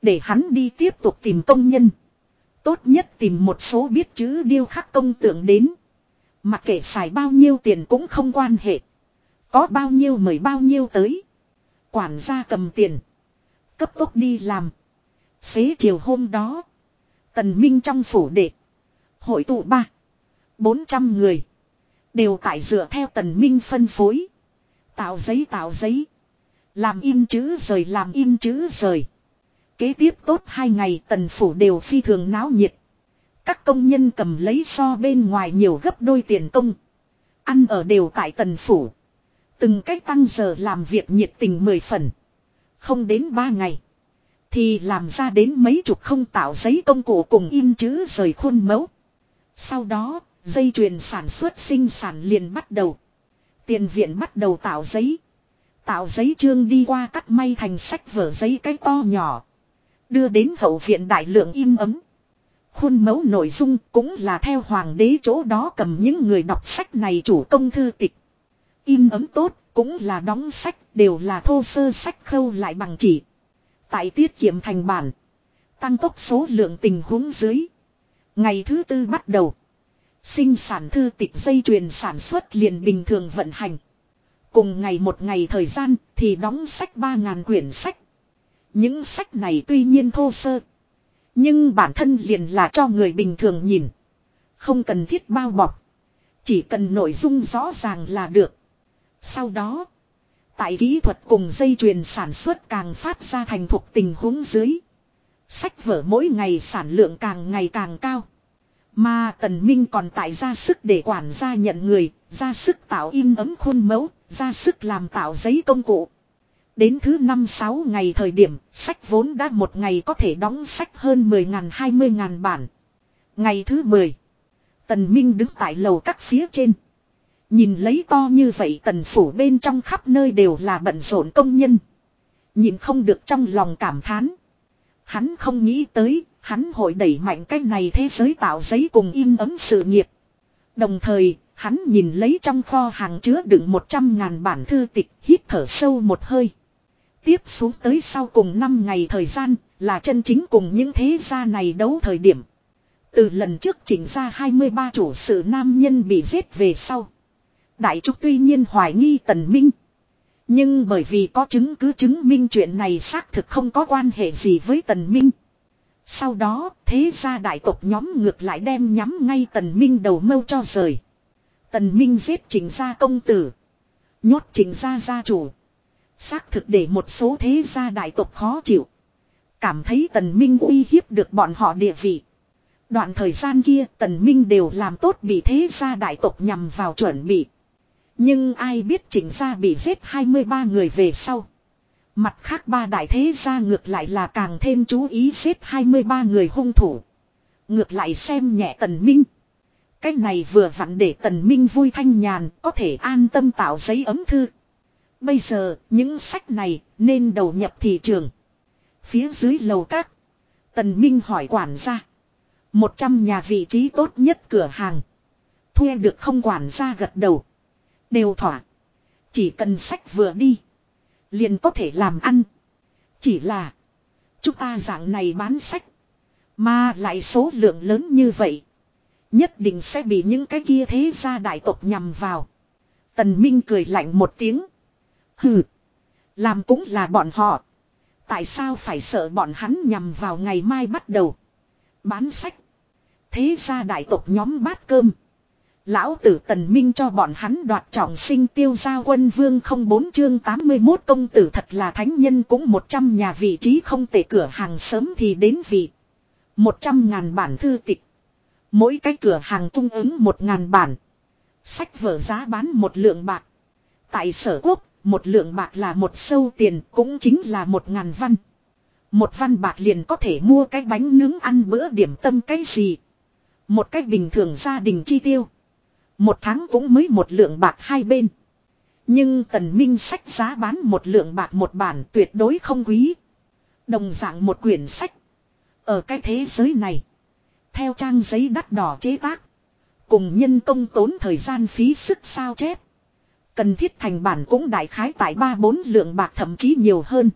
Để hắn đi tiếp tục tìm công nhân. Tốt nhất tìm một số biết chữ điêu khắc công tượng đến. Mặc kệ xài bao nhiêu tiền cũng không quan hệ. Có bao nhiêu mời bao nhiêu tới. Quản gia cầm tiền. Cấp tốc đi làm. Xế chiều hôm đó. Tần Minh trong phủ đệ. Hội tụ ba. Bốn trăm người. Đều tại dựa theo tần Minh phân phối. Tạo giấy tạo giấy. Làm in chữ rời làm in chữ rời. Kế tiếp tốt hai ngày tần phủ đều phi thường náo nhiệt. Các công nhân cầm lấy so bên ngoài nhiều gấp đôi tiền công. Ăn ở đều tại tần phủ. Từng cách tăng giờ làm việc nhiệt tình mười phần. Không đến ba ngày. Thì làm ra đến mấy chục không tạo giấy công cụ cùng in chữ rời khuôn mẫu. Sau đó, dây chuyền sản xuất sinh sản liền bắt đầu. Tiền viện bắt đầu tạo giấy. Tạo giấy chương đi qua cắt may thành sách vở giấy cái to nhỏ. Đưa đến hậu viện đại lượng in ấm. Khuôn mẫu nội dung cũng là theo hoàng đế chỗ đó cầm những người đọc sách này chủ công thư tịch. In ấm tốt cũng là đóng sách, đều là thô sơ sách khâu lại bằng chỉ. Tại tiết kiệm thành bản. Tăng tốc số lượng tình huống dưới. Ngày thứ tư bắt đầu. Sinh sản thư tịch dây chuyền sản xuất liền bình thường vận hành. Cùng ngày một ngày thời gian thì đóng sách 3.000 quyển sách. Những sách này tuy nhiên thô sơ. Nhưng bản thân liền là cho người bình thường nhìn. Không cần thiết bao bọc. Chỉ cần nội dung rõ ràng là được. Sau đó. Tại kỹ thuật cùng dây chuyền sản xuất càng phát ra thành thuộc tình huống dưới. Sách vở mỗi ngày sản lượng càng ngày càng cao. Mà Tần Minh còn tại ra sức để quản gia nhận người, ra sức tạo in ấm khuôn mẫu, ra sức làm tạo giấy công cụ. Đến thứ năm sáu ngày thời điểm, sách vốn đã một ngày có thể đóng sách hơn 10.000 20.000 bản. Ngày thứ 10, Tần Minh đứng tại lầu các phía trên. Nhìn lấy to như vậy tần phủ bên trong khắp nơi đều là bận rộn công nhân. Nhìn không được trong lòng cảm thán. Hắn không nghĩ tới, hắn hội đẩy mạnh cái này thế giới tạo giấy cùng in ấm sự nghiệp. Đồng thời, hắn nhìn lấy trong kho hàng chứa đựng 100 ngàn bản thư tịch, hít thở sâu một hơi. Tiếp xuống tới sau cùng 5 ngày thời gian, là chân chính cùng những thế gia này đấu thời điểm. Từ lần trước chỉnh ra 23 chủ sự nam nhân bị giết về sau. Đại trúc tuy nhiên hoài nghi tần minh. Nhưng bởi vì có chứng cứ chứng minh chuyện này xác thực không có quan hệ gì với tần minh. Sau đó, thế gia đại tộc nhóm ngược lại đem nhắm ngay tần minh đầu mâu cho rời. Tần minh giết trình gia công tử. Nhốt trình gia gia chủ. Xác thực để một số thế gia đại tộc khó chịu. Cảm thấy tần minh uy hiếp được bọn họ địa vị. Đoạn thời gian kia tần minh đều làm tốt bị thế gia đại tộc nhằm vào chuẩn bị. Nhưng ai biết chỉnh gia bị giết 23 người về sau. Mặt khác ba đại thế gia ngược lại là càng thêm chú ý xếp 23 người hung thủ. Ngược lại xem nhẹ tần minh. Cái này vừa vặn để tần minh vui thanh nhàn, có thể an tâm tạo giấy ấm thư. Bây giờ, những sách này nên đầu nhập thị trường. Phía dưới lầu các. Tần minh hỏi quản gia. Một trăm nhà vị trí tốt nhất cửa hàng. Thuê được không quản gia gật đầu. Đều thỏa. Chỉ cần sách vừa đi. Liền có thể làm ăn. Chỉ là. Chúng ta dạng này bán sách. Mà lại số lượng lớn như vậy. Nhất định sẽ bị những cái kia thế gia đại tộc nhằm vào. Tần Minh cười lạnh một tiếng. Hừ. Làm cũng là bọn họ. Tại sao phải sợ bọn hắn nhằm vào ngày mai bắt đầu. Bán sách. Thế gia đại tộc nhóm bát cơm. Lão tử tần minh cho bọn hắn đoạt trọng sinh tiêu giao quân vương không bốn chương 81 công tử thật là thánh nhân cũng 100 nhà vị trí không thể cửa hàng sớm thì đến vị. 100 ngàn bản thư tịch. Mỗi cái cửa hàng cung ứng 1 ngàn bản. Sách vở giá bán một lượng bạc. Tại sở quốc, một lượng bạc là một sâu tiền cũng chính là một ngàn văn. Một văn bạc liền có thể mua cái bánh nướng ăn bữa điểm tâm cái gì. Một cách bình thường gia đình chi tiêu. Một tháng cũng mới một lượng bạc hai bên. Nhưng tần minh sách giá bán một lượng bạc một bản tuyệt đối không quý. Đồng dạng một quyển sách. Ở cái thế giới này. Theo trang giấy đắt đỏ chế tác. Cùng nhân công tốn thời gian phí sức sao chép. Cần thiết thành bản cũng đại khái tại 3-4 lượng bạc thậm chí nhiều hơn.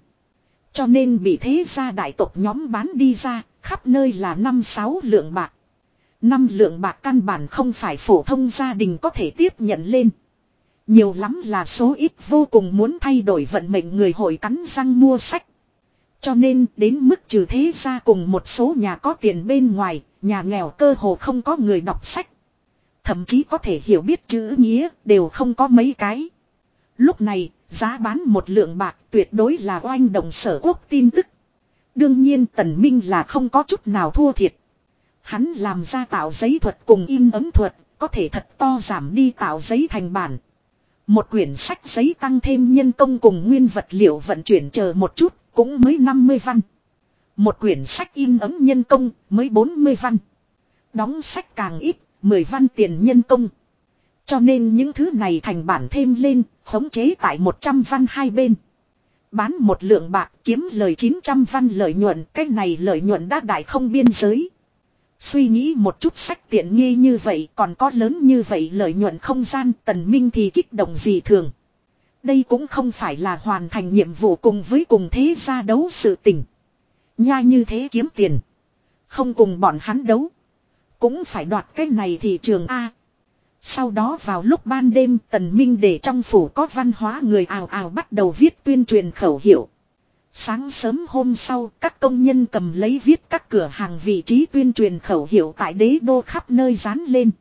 Cho nên bị thế gia đại tộc nhóm bán đi ra, khắp nơi là 5-6 lượng bạc năm lượng bạc căn bản không phải phổ thông gia đình có thể tiếp nhận lên. Nhiều lắm là số ít vô cùng muốn thay đổi vận mệnh người hội cắn răng mua sách. Cho nên đến mức trừ thế ra cùng một số nhà có tiền bên ngoài, nhà nghèo cơ hồ không có người đọc sách. Thậm chí có thể hiểu biết chữ nghĩa đều không có mấy cái. Lúc này, giá bán một lượng bạc tuyệt đối là oanh động sở quốc tin tức. Đương nhiên tần minh là không có chút nào thua thiệt. Hắn làm ra tạo giấy thuật cùng in ấn thuật, có thể thật to giảm đi tạo giấy thành bản. Một quyển sách giấy tăng thêm nhân công cùng nguyên vật liệu vận chuyển chờ một chút, cũng mới 50 văn. Một quyển sách in ấn nhân công mới 40 văn. Đóng sách càng ít, 10 văn tiền nhân công. Cho nên những thứ này thành bản thêm lên, khống chế tại 100 văn hai bên. Bán một lượng bạc kiếm lời 900 văn lợi nhuận, cái này lợi nhuận đã đại không biên giới. Suy nghĩ một chút sách tiện nghi như vậy còn có lớn như vậy lợi nhuận không gian tần minh thì kích động gì thường. Đây cũng không phải là hoàn thành nhiệm vụ cùng với cùng thế gia đấu sự tình. Nha như thế kiếm tiền. Không cùng bọn hắn đấu. Cũng phải đoạt cái này thị trường A. Sau đó vào lúc ban đêm tần minh để trong phủ có văn hóa người ào ào bắt đầu viết tuyên truyền khẩu hiệu. Sáng sớm hôm sau, các công nhân cầm lấy viết các cửa hàng vị trí tuyên truyền khẩu hiệu tại đế đô khắp nơi dán lên.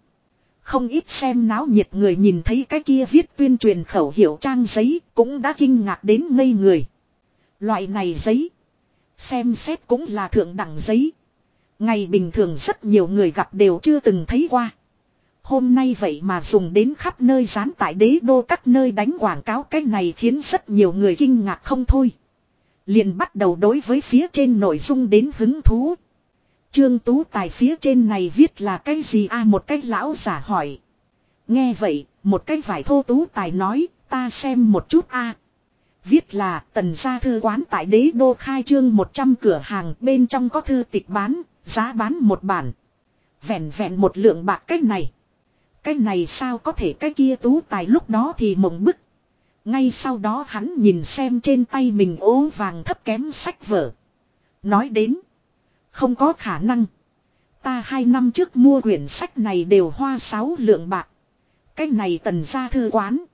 Không ít xem náo nhiệt người nhìn thấy cái kia viết tuyên truyền khẩu hiệu trang giấy cũng đã kinh ngạc đến ngây người. Loại này giấy, xem xét cũng là thượng đẳng giấy. Ngày bình thường rất nhiều người gặp đều chưa từng thấy qua. Hôm nay vậy mà dùng đến khắp nơi dán tại đế đô các nơi đánh quảng cáo cái này khiến rất nhiều người kinh ngạc không thôi. Liền bắt đầu đối với phía trên nội dung đến hứng thú. Trương Tú Tài phía trên này viết là cái gì a một cái lão giả hỏi. Nghe vậy, một cái vải thô Tú Tài nói, ta xem một chút a Viết là tần gia thư quán tại đế đô khai trương 100 cửa hàng bên trong có thư tịch bán, giá bán một bản. Vẹn vẹn một lượng bạc cách này. Cái này sao có thể cái kia Tú Tài lúc đó thì mộng bức. Ngay sau đó hắn nhìn xem trên tay mình ố vàng thấp kém sách vở. Nói đến. Không có khả năng. Ta hai năm trước mua quyển sách này đều hoa sáu lượng bạc. Cái này tần ra thư quán.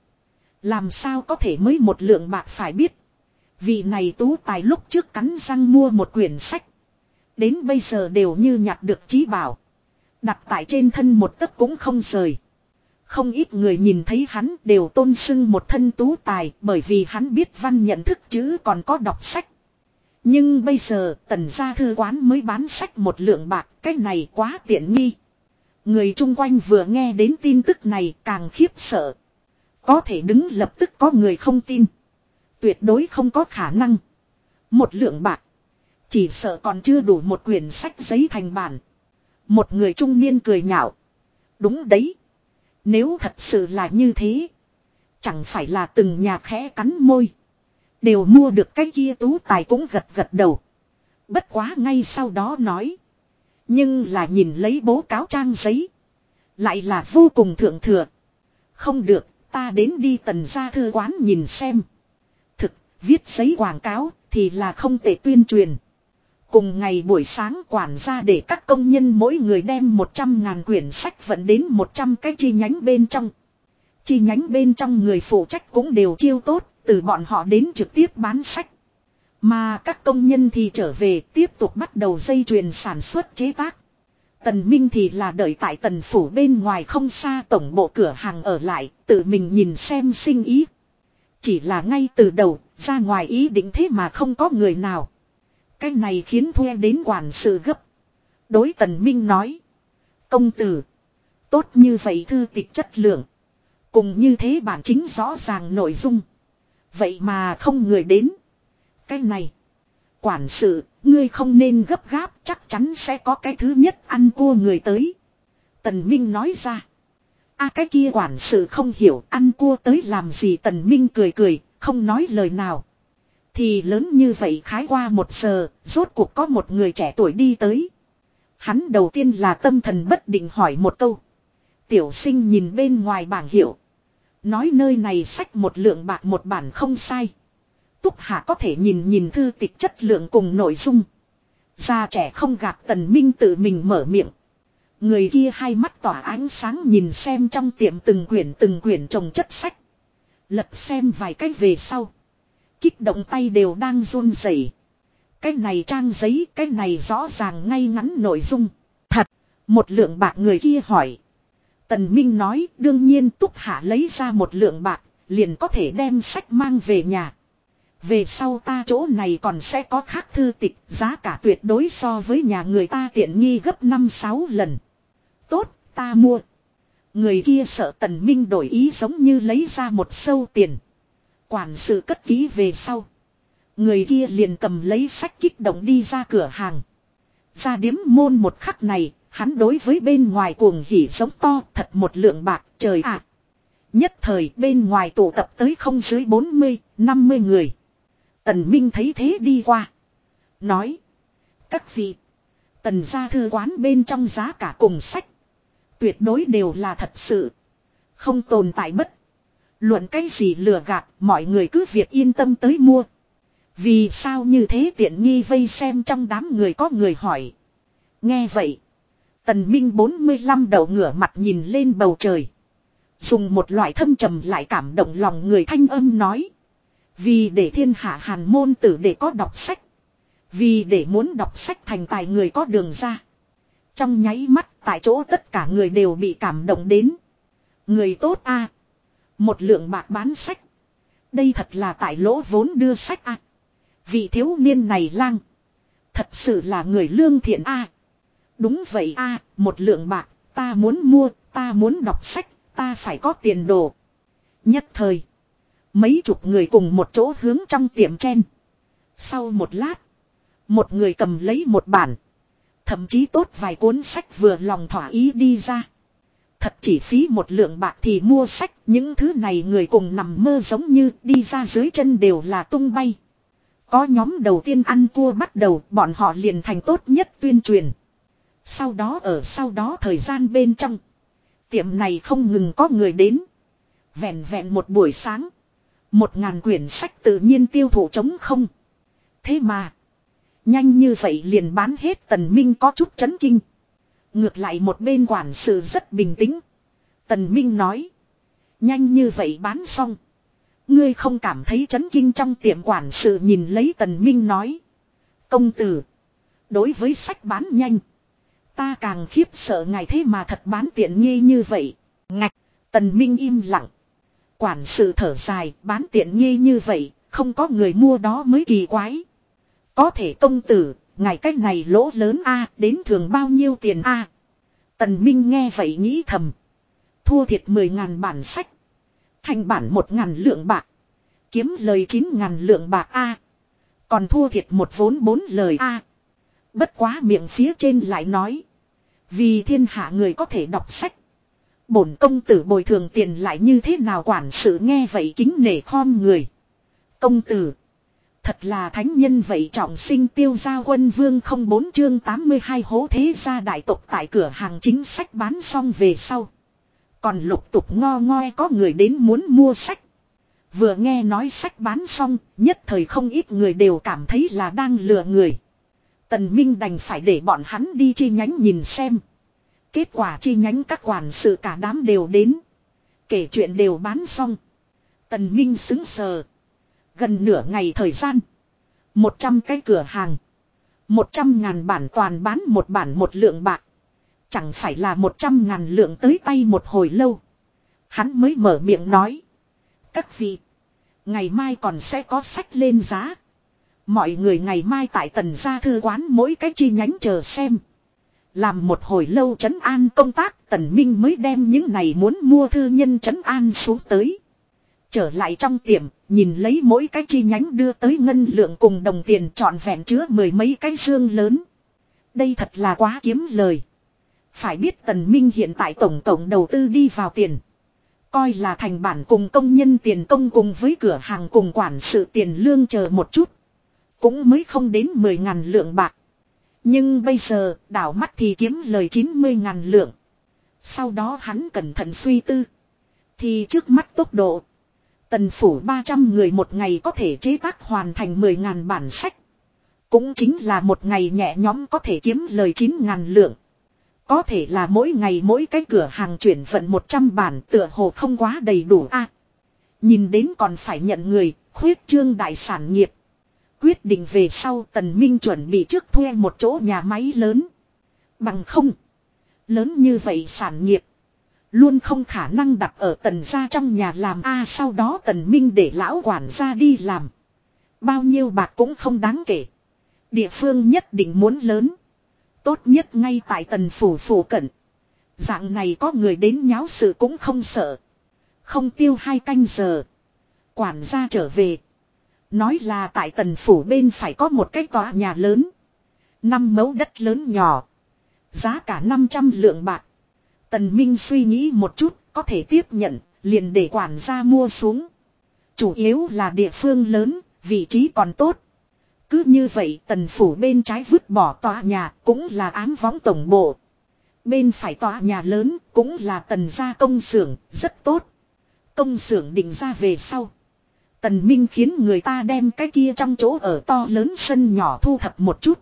Làm sao có thể mới một lượng bạc phải biết. Vị này tú tài lúc trước cắn răng mua một quyển sách. Đến bây giờ đều như nhặt được trí bảo. Đặt tại trên thân một tấc cũng không rời. Không ít người nhìn thấy hắn đều tôn sưng một thân tú tài bởi vì hắn biết văn nhận thức chữ còn có đọc sách. Nhưng bây giờ tần gia thư quán mới bán sách một lượng bạc, cái này quá tiện nghi. Người chung quanh vừa nghe đến tin tức này càng khiếp sợ. Có thể đứng lập tức có người không tin. Tuyệt đối không có khả năng. Một lượng bạc. Chỉ sợ còn chưa đủ một quyển sách giấy thành bản. Một người trung niên cười nhạo. Đúng đấy. Nếu thật sự là như thế. Chẳng phải là từng nhà khẽ cắn môi. Đều mua được cái kia tú tài cũng gật gật đầu. Bất quá ngay sau đó nói. Nhưng là nhìn lấy bố cáo trang giấy. Lại là vô cùng thượng thừa. Không được, ta đến đi tần gia thư quán nhìn xem. Thực, viết giấy quảng cáo thì là không thể tuyên truyền. Cùng ngày buổi sáng quản gia để các công nhân mỗi người đem 100 ngàn quyển sách vận đến 100 cái chi nhánh bên trong. Chi nhánh bên trong người phụ trách cũng đều chiêu tốt, từ bọn họ đến trực tiếp bán sách. Mà các công nhân thì trở về tiếp tục bắt đầu dây chuyền sản xuất chế tác. Tần Minh thì là đợi tại tần phủ bên ngoài không xa tổng bộ cửa hàng ở lại, tự mình nhìn xem sinh ý. Chỉ là ngay từ đầu, ra ngoài ý định thế mà không có người nào. Cái này khiến thuê đến quản sự gấp. Đối tần minh nói. Công tử. Tốt như vậy thư tịch chất lượng. Cùng như thế bản chính rõ ràng nội dung. Vậy mà không người đến. Cái này. Quản sự, ngươi không nên gấp gáp chắc chắn sẽ có cái thứ nhất ăn cua người tới. Tần Minh nói ra. a cái kia quản sự không hiểu ăn cua tới làm gì Tần Minh cười cười, không nói lời nào. Thì lớn như vậy khái qua một giờ, rốt cuộc có một người trẻ tuổi đi tới. Hắn đầu tiên là tâm thần bất định hỏi một câu. Tiểu sinh nhìn bên ngoài bảng hiệu. Nói nơi này sách một lượng bạc một bản không sai. Túc Hạ có thể nhìn nhìn thư tịch chất lượng cùng nội dung. Già trẻ không gạt tần minh tự mình mở miệng. Người kia hai mắt tỏa ánh sáng nhìn xem trong tiệm từng quyển từng quyển trồng chất sách. Lật xem vài cách về sau. Kích động tay đều đang run rẩy. Cái này trang giấy, cái này rõ ràng ngay ngắn nội dung. Thật, một lượng bạc người kia hỏi. Tần Minh nói, đương nhiên Túc Hạ lấy ra một lượng bạc, liền có thể đem sách mang về nhà. Về sau ta chỗ này còn sẽ có khác thư tịch, giá cả tuyệt đối so với nhà người ta tiện nghi gấp 5-6 lần. Tốt, ta mua. Người kia sợ Tần Minh đổi ý giống như lấy ra một sâu tiền. Quản sự cất ký về sau. Người kia liền cầm lấy sách kích động đi ra cửa hàng. Ra điếm môn một khắc này, hắn đối với bên ngoài cuồng hỉ giống to thật một lượng bạc trời ạ. Nhất thời bên ngoài tụ tập tới không dưới 40, 50 người. Tần Minh thấy thế đi qua. Nói. Các vị. Tần gia thư quán bên trong giá cả cùng sách. Tuyệt đối đều là thật sự. Không tồn tại bất. Luận cái gì lừa gạt, mọi người cứ việc yên tâm tới mua. Vì sao như thế tiện nghi vây xem trong đám người có người hỏi. Nghe vậy. Tần Minh 45 đầu ngửa mặt nhìn lên bầu trời. Dùng một loại thâm trầm lại cảm động lòng người thanh âm nói. Vì để thiên hạ hàn môn tử để có đọc sách. Vì để muốn đọc sách thành tài người có đường ra. Trong nháy mắt tại chỗ tất cả người đều bị cảm động đến. Người tốt a một lượng bạc bán sách. Đây thật là tại lỗ vốn đưa sách a Vị thiếu niên này lang. Thật sự là người lương thiện a Đúng vậy a một lượng bạc, ta muốn mua, ta muốn đọc sách, ta phải có tiền đồ. Nhất thời. Mấy chục người cùng một chỗ hướng trong tiệm chen. Sau một lát. Một người cầm lấy một bản. Thậm chí tốt vài cuốn sách vừa lòng thỏa ý đi ra. Thật chỉ phí một lượng bạc thì mua sách. Những thứ này người cùng nằm mơ giống như đi ra dưới chân đều là tung bay. Có nhóm đầu tiên ăn cua bắt đầu, bọn họ liền thành tốt nhất tuyên truyền. Sau đó ở sau đó thời gian bên trong. Tiệm này không ngừng có người đến. Vẹn vẹn một buổi sáng. Một ngàn quyển sách tự nhiên tiêu thụ chống không. Thế mà. Nhanh như vậy liền bán hết tần minh có chút chấn kinh. Ngược lại một bên quản sự rất bình tĩnh. Tần minh nói. Nhanh như vậy bán xong. Ngươi không cảm thấy chấn kinh trong tiệm quản sự nhìn lấy tần minh nói. Công tử. Đối với sách bán nhanh. Ta càng khiếp sợ ngài thế mà thật bán tiện nghi như vậy. Ngạch. Tần minh im lặng. Quản sự thở dài, bán tiện nghi như vậy. Không có người mua đó mới kỳ quái. Có thể công tử. Ngài cách này lỗ lớn a, đến thường bao nhiêu tiền a Tần Minh nghe vậy nghĩ thầm. Thua thiệt mười ngàn bản sách. Thành bản một ngàn lượng bạc. Kiếm lời chín ngàn lượng bạc A. Còn thua thiệt một vốn bốn lời A. Bất quá miệng phía trên lại nói. Vì thiên hạ người có thể đọc sách. Bổn công tử bồi thường tiền lại như thế nào quản sự nghe vậy kính nể khom người. Công tử. Thật là thánh nhân vậy trọng sinh tiêu gia quân vương không bốn chương 82 hố thế gia đại tộc tại cửa hàng chính sách bán xong về sau. Còn lục tục ngo ngoe có người đến muốn mua sách. Vừa nghe nói sách bán xong, nhất thời không ít người đều cảm thấy là đang lừa người. Tần Minh đành phải để bọn hắn đi chi nhánh nhìn xem. Kết quả chi nhánh các quản sự cả đám đều đến. Kể chuyện đều bán xong. Tần Minh xứng sờ. Gần nửa ngày thời gian. Một trăm cái cửa hàng. Một trăm ngàn bản toàn bán một bản một lượng bạc. Chẳng phải là một trăm ngàn lượng tới tay một hồi lâu. Hắn mới mở miệng nói. Các vị. Ngày mai còn sẽ có sách lên giá. Mọi người ngày mai tại tần gia thư quán mỗi cái chi nhánh chờ xem. Làm một hồi lâu trấn an công tác, tần minh mới đem những này muốn mua thư nhân trấn an xuống tới. Trở lại trong tiệm, nhìn lấy mỗi cái chi nhánh đưa tới ngân lượng cùng đồng tiền trọn vẹn chứa mười mấy cái xương lớn. Đây thật là quá kiếm lời. Phải biết tần minh hiện tại tổng tổng đầu tư đi vào tiền. Coi là thành bản cùng công nhân tiền công cùng với cửa hàng cùng quản sự tiền lương chờ một chút. Cũng mới không đến 10 ngàn lượng bạc. Nhưng bây giờ đảo mắt thì kiếm lời 90 ngàn lượng. Sau đó hắn cẩn thận suy tư. Thì trước mắt tốc độ. Tần phủ 300 người một ngày có thể chế tác hoàn thành 10.000 bản sách. Cũng chính là một ngày nhẹ nhóm có thể kiếm lời 9.000 lượng. Có thể là mỗi ngày mỗi cái cửa hàng chuyển vận 100 bản tựa hồ không quá đầy đủ a Nhìn đến còn phải nhận người, khuyết trương đại sản nghiệp. Quyết định về sau tần minh chuẩn bị trước thuê một chỗ nhà máy lớn. Bằng không. Lớn như vậy sản nghiệp. Luôn không khả năng đặt ở tần gia trong nhà làm a, sau đó tần minh để lão quản gia đi làm. Bao nhiêu bạc cũng không đáng kể. Địa phương nhất định muốn lớn. Tốt nhất ngay tại tần phủ phủ cận. Dạng này có người đến nháo sự cũng không sợ. Không tiêu hai canh giờ. Quản gia trở về. Nói là tại tần phủ bên phải có một cái tòa nhà lớn. Năm mẫu đất lớn nhỏ. Giá cả 500 lượng bạc. Tần Minh suy nghĩ một chút, có thể tiếp nhận, liền để quản gia mua xuống. Chủ yếu là địa phương lớn, vị trí còn tốt. Cứ như vậy tần phủ bên trái vứt bỏ tòa nhà cũng là ám võng tổng bộ. Bên phải tòa nhà lớn cũng là tần gia công xưởng, rất tốt. Công xưởng định ra về sau. Tần Minh khiến người ta đem cái kia trong chỗ ở to lớn sân nhỏ thu thập một chút.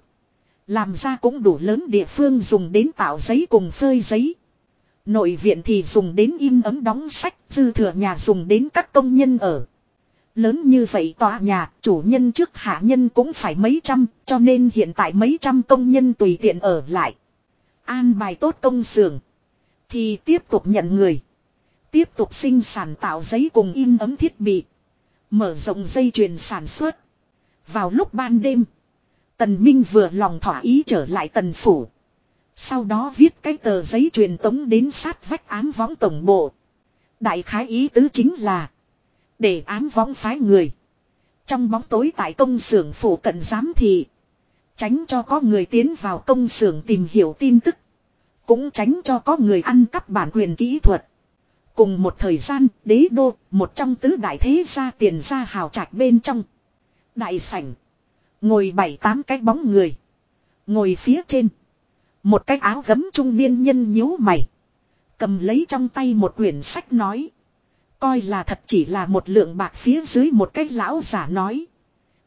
Làm ra cũng đủ lớn địa phương dùng đến tạo giấy cùng phơi giấy. Nội viện thì dùng đến im ấm đóng sách, dư thừa nhà dùng đến các công nhân ở. Lớn như vậy tòa nhà, chủ nhân trước hạ nhân cũng phải mấy trăm, cho nên hiện tại mấy trăm công nhân tùy tiện ở lại. An bài tốt công xưởng thì tiếp tục nhận người. Tiếp tục sinh sản tạo giấy cùng in ấm thiết bị. Mở rộng dây chuyền sản xuất. Vào lúc ban đêm. Tần Minh vừa lòng thỏa ý trở lại tần phủ. Sau đó viết cái tờ giấy truyền tống đến sát vách ám võng tổng bộ. Đại khái ý tứ chính là. Để ám võng phái người. Trong bóng tối tại công xưởng phủ cận giám thị. Tránh cho có người tiến vào công xưởng tìm hiểu tin tức. Cũng tránh cho có người ăn cắp bản quyền kỹ thuật. Cùng một thời gian, đế đô, một trong tứ đại thế gia tiền gia hào trạch bên trong. Đại sảnh. Ngồi bảy tám cái bóng người. Ngồi phía trên. Một cái áo gấm trung niên nhân nhíu mày. Cầm lấy trong tay một quyển sách nói. Coi là thật chỉ là một lượng bạc phía dưới một cái lão giả nói.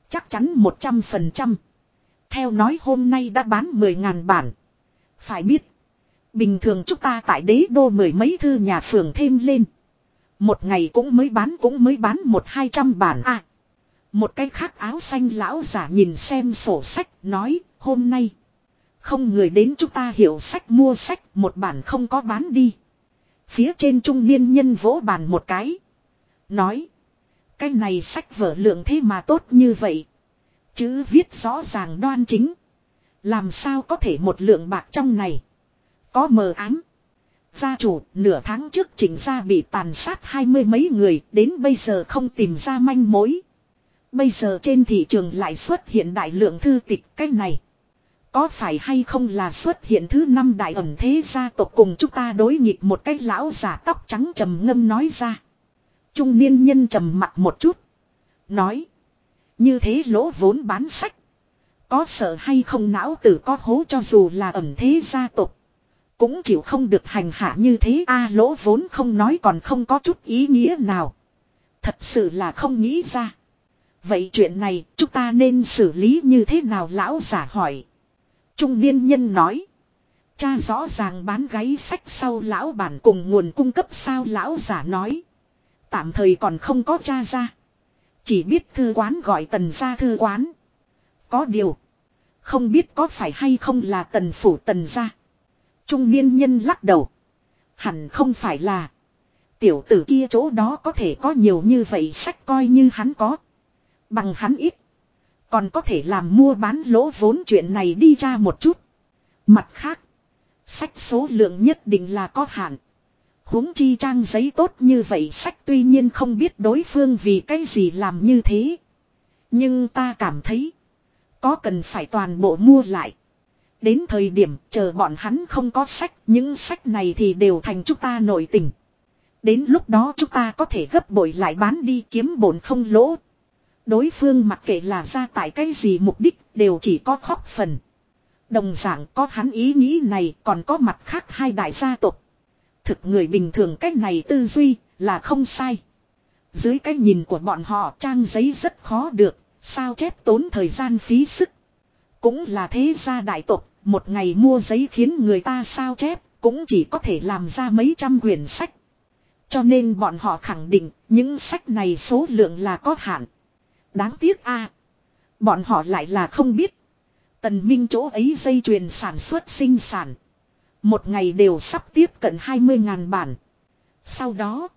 Chắc chắn một trăm phần trăm. Theo nói hôm nay đã bán mười ngàn bản. Phải biết. Bình thường chúng ta tại đế đô mười mấy thư nhà phường thêm lên. Một ngày cũng mới bán cũng mới bán một hai trăm bản à. Một cái khác áo xanh lão giả nhìn xem sổ sách, nói, hôm nay. Không người đến chúng ta hiểu sách mua sách, một bản không có bán đi. Phía trên trung niên nhân vỗ bàn một cái. Nói. Cái này sách vở lượng thế mà tốt như vậy. Chữ viết rõ ràng đoan chính. Làm sao có thể một lượng bạc trong này. Có mờ ám. Gia chủ, nửa tháng trước chỉnh ra bị tàn sát hai mươi mấy người, đến bây giờ không tìm ra manh mối. Bây giờ trên thị trường lại xuất hiện đại lượng thư tịch, cái này. Có phải hay không là xuất hiện thứ năm đại ẩn thế gia tộc cùng chúng ta đối nghịch một cái lão giả tóc trắng trầm ngâm nói ra. Trung niên nhân trầm mặt một chút. Nói. Như thế lỗ vốn bán sách. Có sợ hay không não tử có hố cho dù là ẩn thế gia tộc. Cũng chịu không được hành hạ như thế a à, lỗ vốn không nói còn không có chút ý nghĩa nào. Thật sự là không nghĩ ra. Vậy chuyện này chúng ta nên xử lý như thế nào lão giả hỏi. Trung niên nhân nói. Cha rõ ràng bán gáy sách sau lão bản cùng nguồn cung cấp sao lão giả nói. Tạm thời còn không có cha ra. Chỉ biết thư quán gọi tần ra thư quán. Có điều. Không biết có phải hay không là tần phủ tần ra. Trung niên nhân lắc đầu. Hẳn không phải là. Tiểu tử kia chỗ đó có thể có nhiều như vậy sách coi như hắn có. Bằng hắn ít. Còn có thể làm mua bán lỗ vốn chuyện này đi ra một chút. Mặt khác. Sách số lượng nhất định là có hạn. huống chi trang giấy tốt như vậy sách tuy nhiên không biết đối phương vì cái gì làm như thế. Nhưng ta cảm thấy. Có cần phải toàn bộ mua lại. Đến thời điểm chờ bọn hắn không có sách, những sách này thì đều thành chúng ta nội tình. Đến lúc đó chúng ta có thể gấp bội lại bán đi kiếm bổn không lỗ. Đối phương mặc kệ là ra tại cái gì mục đích đều chỉ có khóc phần. Đồng dạng có hắn ý nghĩ này còn có mặt khác hai đại gia tộc. Thực người bình thường cách này tư duy là không sai. Dưới cái nhìn của bọn họ trang giấy rất khó được, sao chép tốn thời gian phí sức. Cũng là thế gia đại tộc, một ngày mua giấy khiến người ta sao chép, cũng chỉ có thể làm ra mấy trăm quyển sách. Cho nên bọn họ khẳng định những sách này số lượng là có hạn. Đáng tiếc a Bọn họ lại là không biết. Tần Minh chỗ ấy dây chuyền sản xuất sinh sản. Một ngày đều sắp tiếp cận 20.000 bản. Sau đó,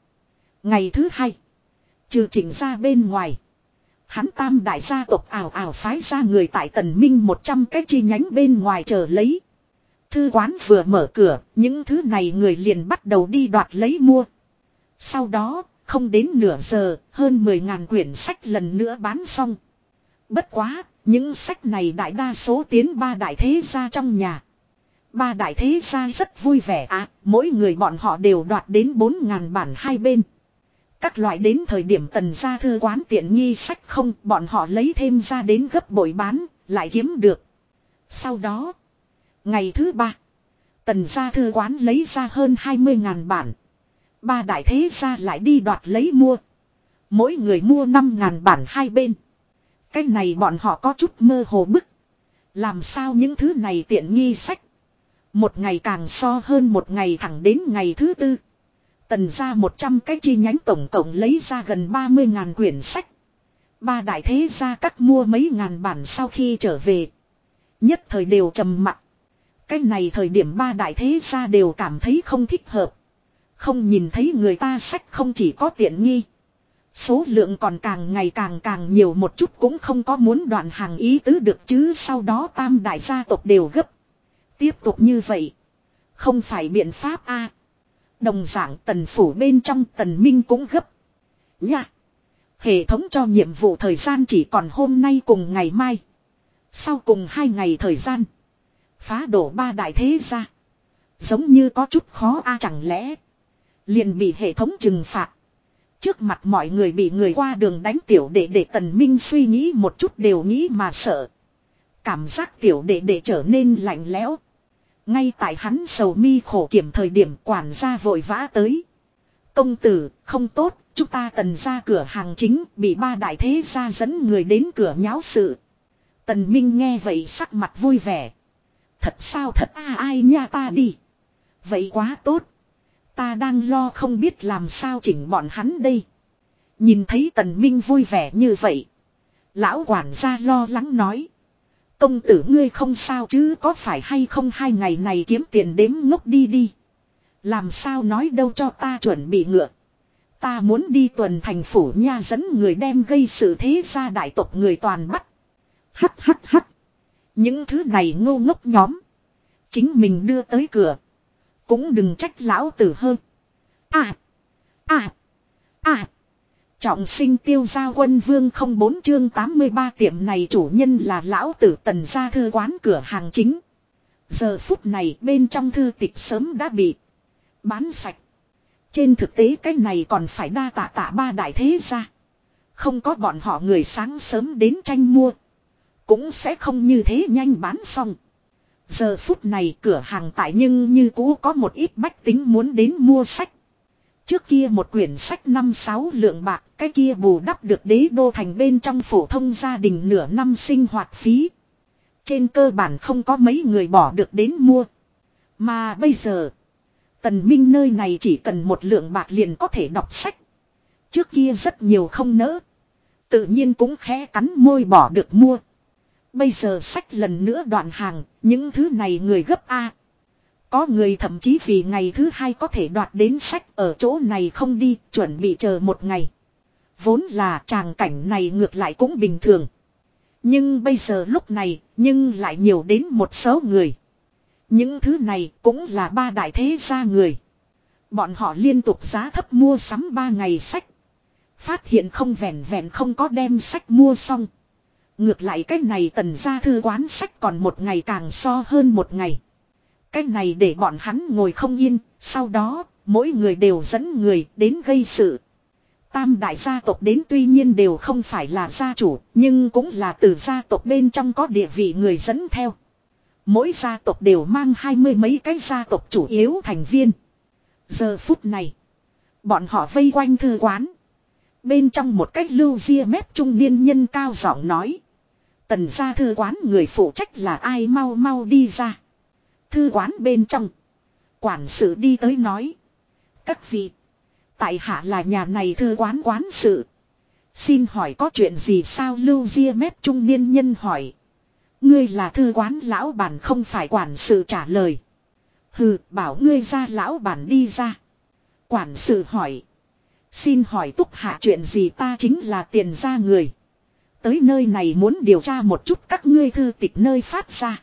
ngày thứ hai, trừ chỉnh ra bên ngoài. Hắn tam đại gia tộc ảo ảo phái ra người tại tần minh 100 cái chi nhánh bên ngoài chờ lấy. Thư quán vừa mở cửa, những thứ này người liền bắt đầu đi đoạt lấy mua. Sau đó, không đến nửa giờ, hơn 10.000 quyển sách lần nữa bán xong. Bất quá, những sách này đại đa số tiến ba đại thế gia trong nhà. Ba đại thế gia rất vui vẻ à, mỗi người bọn họ đều đoạt đến 4.000 bản hai bên. Các loại đến thời điểm tần gia thư quán tiện nghi sách không, bọn họ lấy thêm ra đến gấp bội bán, lại kiếm được. Sau đó, ngày thứ ba, tần gia thư quán lấy ra hơn 20.000 bản. Ba đại thế gia lại đi đoạt lấy mua. Mỗi người mua 5.000 bản hai bên. Cái này bọn họ có chút mơ hồ bức. Làm sao những thứ này tiện nghi sách. Một ngày càng so hơn một ngày thẳng đến ngày thứ tư. Tần ra 100 cái chi nhánh tổng cộng lấy ra gần 30.000 quyển sách. Ba đại thế gia các mua mấy ngàn bản sau khi trở về. Nhất thời đều trầm mặc. Cái này thời điểm ba đại thế gia đều cảm thấy không thích hợp. Không nhìn thấy người ta sách không chỉ có tiện nghi. Số lượng còn càng ngày càng càng nhiều một chút cũng không có muốn đoạn hàng ý tứ được chứ sau đó tam đại gia tộc đều gấp. Tiếp tục như vậy. Không phải biện pháp a Đồng dạng tần phủ bên trong tần minh cũng gấp. Nha. Hệ thống cho nhiệm vụ thời gian chỉ còn hôm nay cùng ngày mai. Sau cùng hai ngày thời gian. Phá đổ ba đại thế ra. Giống như có chút khó a chẳng lẽ. Liền bị hệ thống trừng phạt. Trước mặt mọi người bị người qua đường đánh tiểu đệ để tần minh suy nghĩ một chút đều nghĩ mà sợ. Cảm giác tiểu đệ đệ trở nên lạnh lẽo. Ngay tại hắn sầu mi khổ kiểm thời điểm quản gia vội vã tới. Công tử, không tốt, chúng ta tần ra cửa hàng chính, bị ba đại thế gia dẫn người đến cửa nháo sự. Tần Minh nghe vậy sắc mặt vui vẻ. Thật sao thật a ai nha ta đi. Vậy quá tốt. Ta đang lo không biết làm sao chỉnh bọn hắn đây. Nhìn thấy tần minh vui vẻ như vậy. Lão quản gia lo lắng nói. Công tử ngươi không sao chứ có phải hay không hai ngày này kiếm tiền đếm ngốc đi đi. Làm sao nói đâu cho ta chuẩn bị ngựa. Ta muốn đi tuần thành phủ nha dẫn người đem gây sự thế gia đại tộc người toàn bắt. Hắt hắt hắt. Những thứ này ngô ngốc nhóm. Chính mình đưa tới cửa. Cũng đừng trách lão tử hơn. À. À. À. Trọng sinh tiêu gia quân vương không bốn chương 83 tiệm này chủ nhân là lão tử tần gia thư quán cửa hàng chính. Giờ phút này bên trong thư tịch sớm đã bị bán sạch. Trên thực tế cái này còn phải đa tạ tạ ba đại thế gia. Không có bọn họ người sáng sớm đến tranh mua. Cũng sẽ không như thế nhanh bán xong. Giờ phút này cửa hàng tại nhưng như cũ có một ít bách tính muốn đến mua sách. Trước kia một quyển sách năm sáu lượng bạc, cái kia bù đắp được đế đô thành bên trong phổ thông gia đình nửa năm sinh hoạt phí. Trên cơ bản không có mấy người bỏ được đến mua. Mà bây giờ, tần minh nơi này chỉ cần một lượng bạc liền có thể đọc sách. Trước kia rất nhiều không nỡ. Tự nhiên cũng khẽ cắn môi bỏ được mua. Bây giờ sách lần nữa đoạn hàng, những thứ này người gấp A. Có người thậm chí vì ngày thứ hai có thể đoạt đến sách ở chỗ này không đi, chuẩn bị chờ một ngày. Vốn là tràng cảnh này ngược lại cũng bình thường. Nhưng bây giờ lúc này, nhưng lại nhiều đến một số người. Những thứ này cũng là ba đại thế gia người. Bọn họ liên tục giá thấp mua sắm ba ngày sách. Phát hiện không vẹn vẹn không có đem sách mua xong. Ngược lại cách này tần gia thư quán sách còn một ngày càng so hơn một ngày. cách này để bọn hắn ngồi không yên, sau đó, mỗi người đều dẫn người đến gây sự. Tam đại gia tộc đến tuy nhiên đều không phải là gia chủ, nhưng cũng là từ gia tộc bên trong có địa vị người dẫn theo. Mỗi gia tộc đều mang hai mươi mấy cái gia tộc chủ yếu thành viên. Giờ phút này, Bọn họ vây quanh thư quán. Bên trong một cách lưu ria mép trung niên nhân cao giọng nói. Tần ra thư quán người phụ trách là ai mau mau đi ra. Thư quán bên trong. Quản sự đi tới nói. Các vị. Tại hạ là nhà này thư quán quán sự. Xin hỏi có chuyện gì sao lưu ria mép trung niên nhân hỏi. Ngươi là thư quán lão bản không phải quản sự trả lời. Hừ, bảo ngươi ra lão bản đi ra. Quản sự hỏi. Xin hỏi túc hạ chuyện gì ta chính là tiền ra người. Tới nơi này muốn điều tra một chút các ngươi thư tịch nơi phát ra.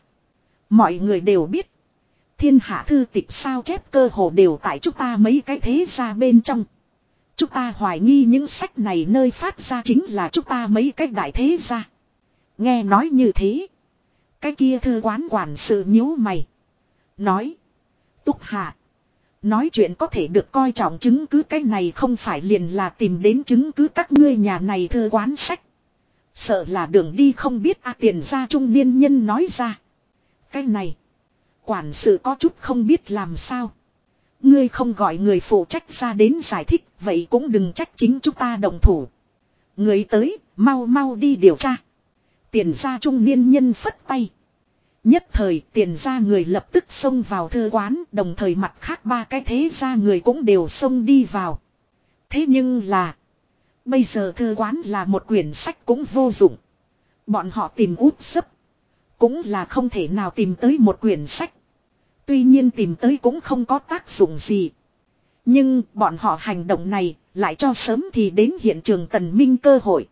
Mọi người đều biết. Thiên hạ thư tịch sao chép cơ hồ đều tại chúng ta mấy cái thế ra bên trong. Chúng ta hoài nghi những sách này nơi phát ra chính là chúng ta mấy cái đại thế ra. Nghe nói như thế. Cái kia thư quán quản sự nhíu mày. Nói. Túc hạ. Nói chuyện có thể được coi trọng chứng cứ, cái này không phải liền là tìm đến chứng cứ các ngươi nhà này thư quán sách. Sợ là đường đi không biết a tiền ra trung niên nhân nói ra. Cái này. Quản sự có chút không biết làm sao. Ngươi không gọi người phụ trách ra đến giải thích, vậy cũng đừng trách chính chúng ta đồng thủ. Người tới, mau mau đi điều tra. Tiền ra trung niên nhân phất tay. Nhất thời tiền ra người lập tức xông vào thư quán, đồng thời mặt khác ba cái thế ra người cũng đều xông đi vào. Thế nhưng là, bây giờ thư quán là một quyển sách cũng vô dụng. Bọn họ tìm út sấp, cũng là không thể nào tìm tới một quyển sách. Tuy nhiên tìm tới cũng không có tác dụng gì. Nhưng bọn họ hành động này lại cho sớm thì đến hiện trường Tần Minh cơ hội.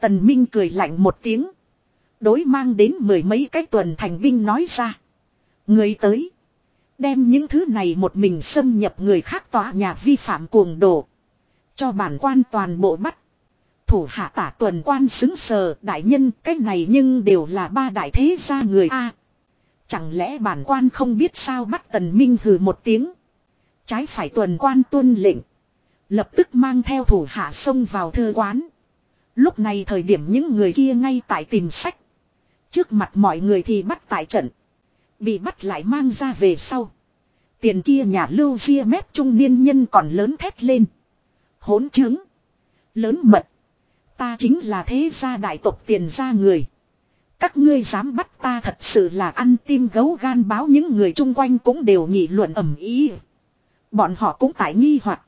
Tần Minh cười lạnh một tiếng. Đối mang đến mười mấy cái tuần thành binh nói ra. Người tới. Đem những thứ này một mình xâm nhập người khác tòa nhà vi phạm cuồng đồ. Cho bản quan toàn bộ bắt. Thủ hạ tả tuần quan xứng sờ, đại nhân, cái này nhưng đều là ba đại thế gia người A. Chẳng lẽ bản quan không biết sao bắt tần minh hừ một tiếng. Trái phải tuần quan tuân lệnh. Lập tức mang theo thủ hạ xông vào thư quán. Lúc này thời điểm những người kia ngay tại tìm sách. Trước mặt mọi người thì bắt tại trận. Bị bắt lại mang ra về sau. Tiền kia nhà lưu ria mép trung niên nhân còn lớn thét lên. Hỗn chứng. Lớn mật. Ta chính là thế gia đại tộc tiền gia người. Các ngươi dám bắt ta thật sự là ăn tim gấu gan báo những người chung quanh cũng đều nghị luận ẩm ý. Bọn họ cũng tại nghi hoặc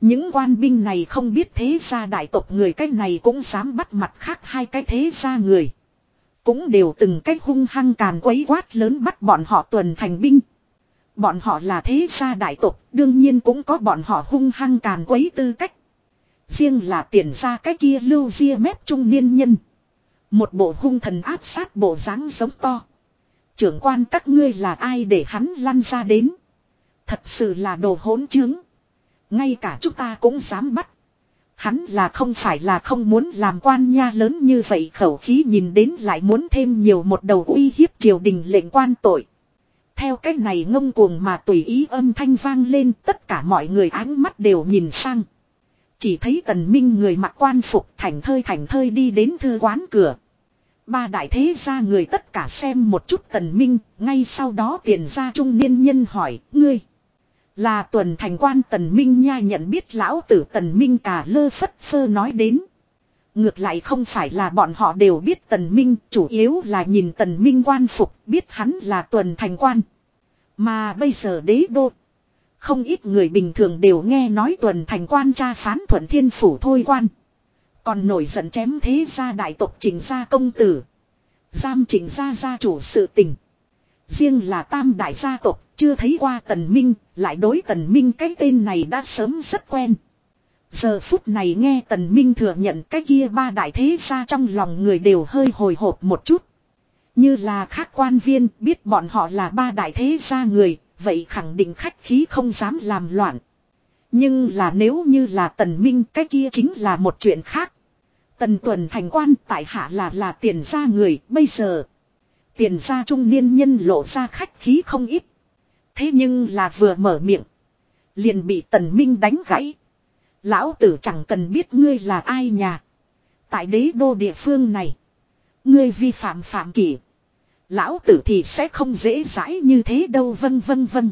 Những quan binh này không biết thế gia đại tộc người cái này cũng dám bắt mặt khác hai cái thế gia người. Cũng đều từng cách hung hăng càn quấy quát lớn bắt bọn họ tuần thành binh. Bọn họ là thế gia đại tộc, đương nhiên cũng có bọn họ hung hăng càn quấy tư cách. Riêng là tiền ra cái kia lưu ria mép trung niên nhân. Một bộ hung thần áp sát bộ dáng giống to. Trưởng quan các ngươi là ai để hắn lăn ra đến. Thật sự là đồ hỗn chứng. Ngay cả chúng ta cũng dám bắt. Hắn là không phải là không muốn làm quan nha lớn như vậy khẩu khí nhìn đến lại muốn thêm nhiều một đầu uy hiếp triều đình lệnh quan tội. Theo cách này ngông cuồng mà tùy ý âm thanh vang lên tất cả mọi người ánh mắt đều nhìn sang. Chỉ thấy tần minh người mặc quan phục thành thơi thành thơi đi đến thư quán cửa. Ba đại thế gia người tất cả xem một chút tần minh, ngay sau đó tiền gia trung niên nhân hỏi, ngươi. Là tuần thành quan tần minh nha nhận biết lão tử tần minh cả lơ phất phơ nói đến. Ngược lại không phải là bọn họ đều biết tần minh, chủ yếu là nhìn tần minh quan phục, biết hắn là tuần thành quan. Mà bây giờ đế đô. Không ít người bình thường đều nghe nói tuần thành quan tra phán thuận thiên phủ thôi quan. Còn nổi giận chém thế gia đại tộc trình gia công tử. Giam trình gia gia chủ sự tình. Riêng là tam đại gia tộc chưa thấy qua tần minh, lại đối tần minh cái tên này đã sớm rất quen. Giờ phút này nghe tần minh thừa nhận cái kia ba đại thế gia trong lòng người đều hơi hồi hộp một chút. Như là khác quan viên biết bọn họ là ba đại thế gia người, vậy khẳng định khách khí không dám làm loạn. Nhưng là nếu như là tần minh cái kia chính là một chuyện khác. Tần tuần thành quan tại hạ là là tiền gia người, bây giờ. Tiền gia trung niên nhân lộ ra khách khí không ít. Thế nhưng là vừa mở miệng. Liền bị tần minh đánh gãy. Lão tử chẳng cần biết ngươi là ai nhà. Tại đế đô địa phương này. Ngươi vi phạm phạm kỷ. Lão tử thì sẽ không dễ dãi như thế đâu, vân vân vân.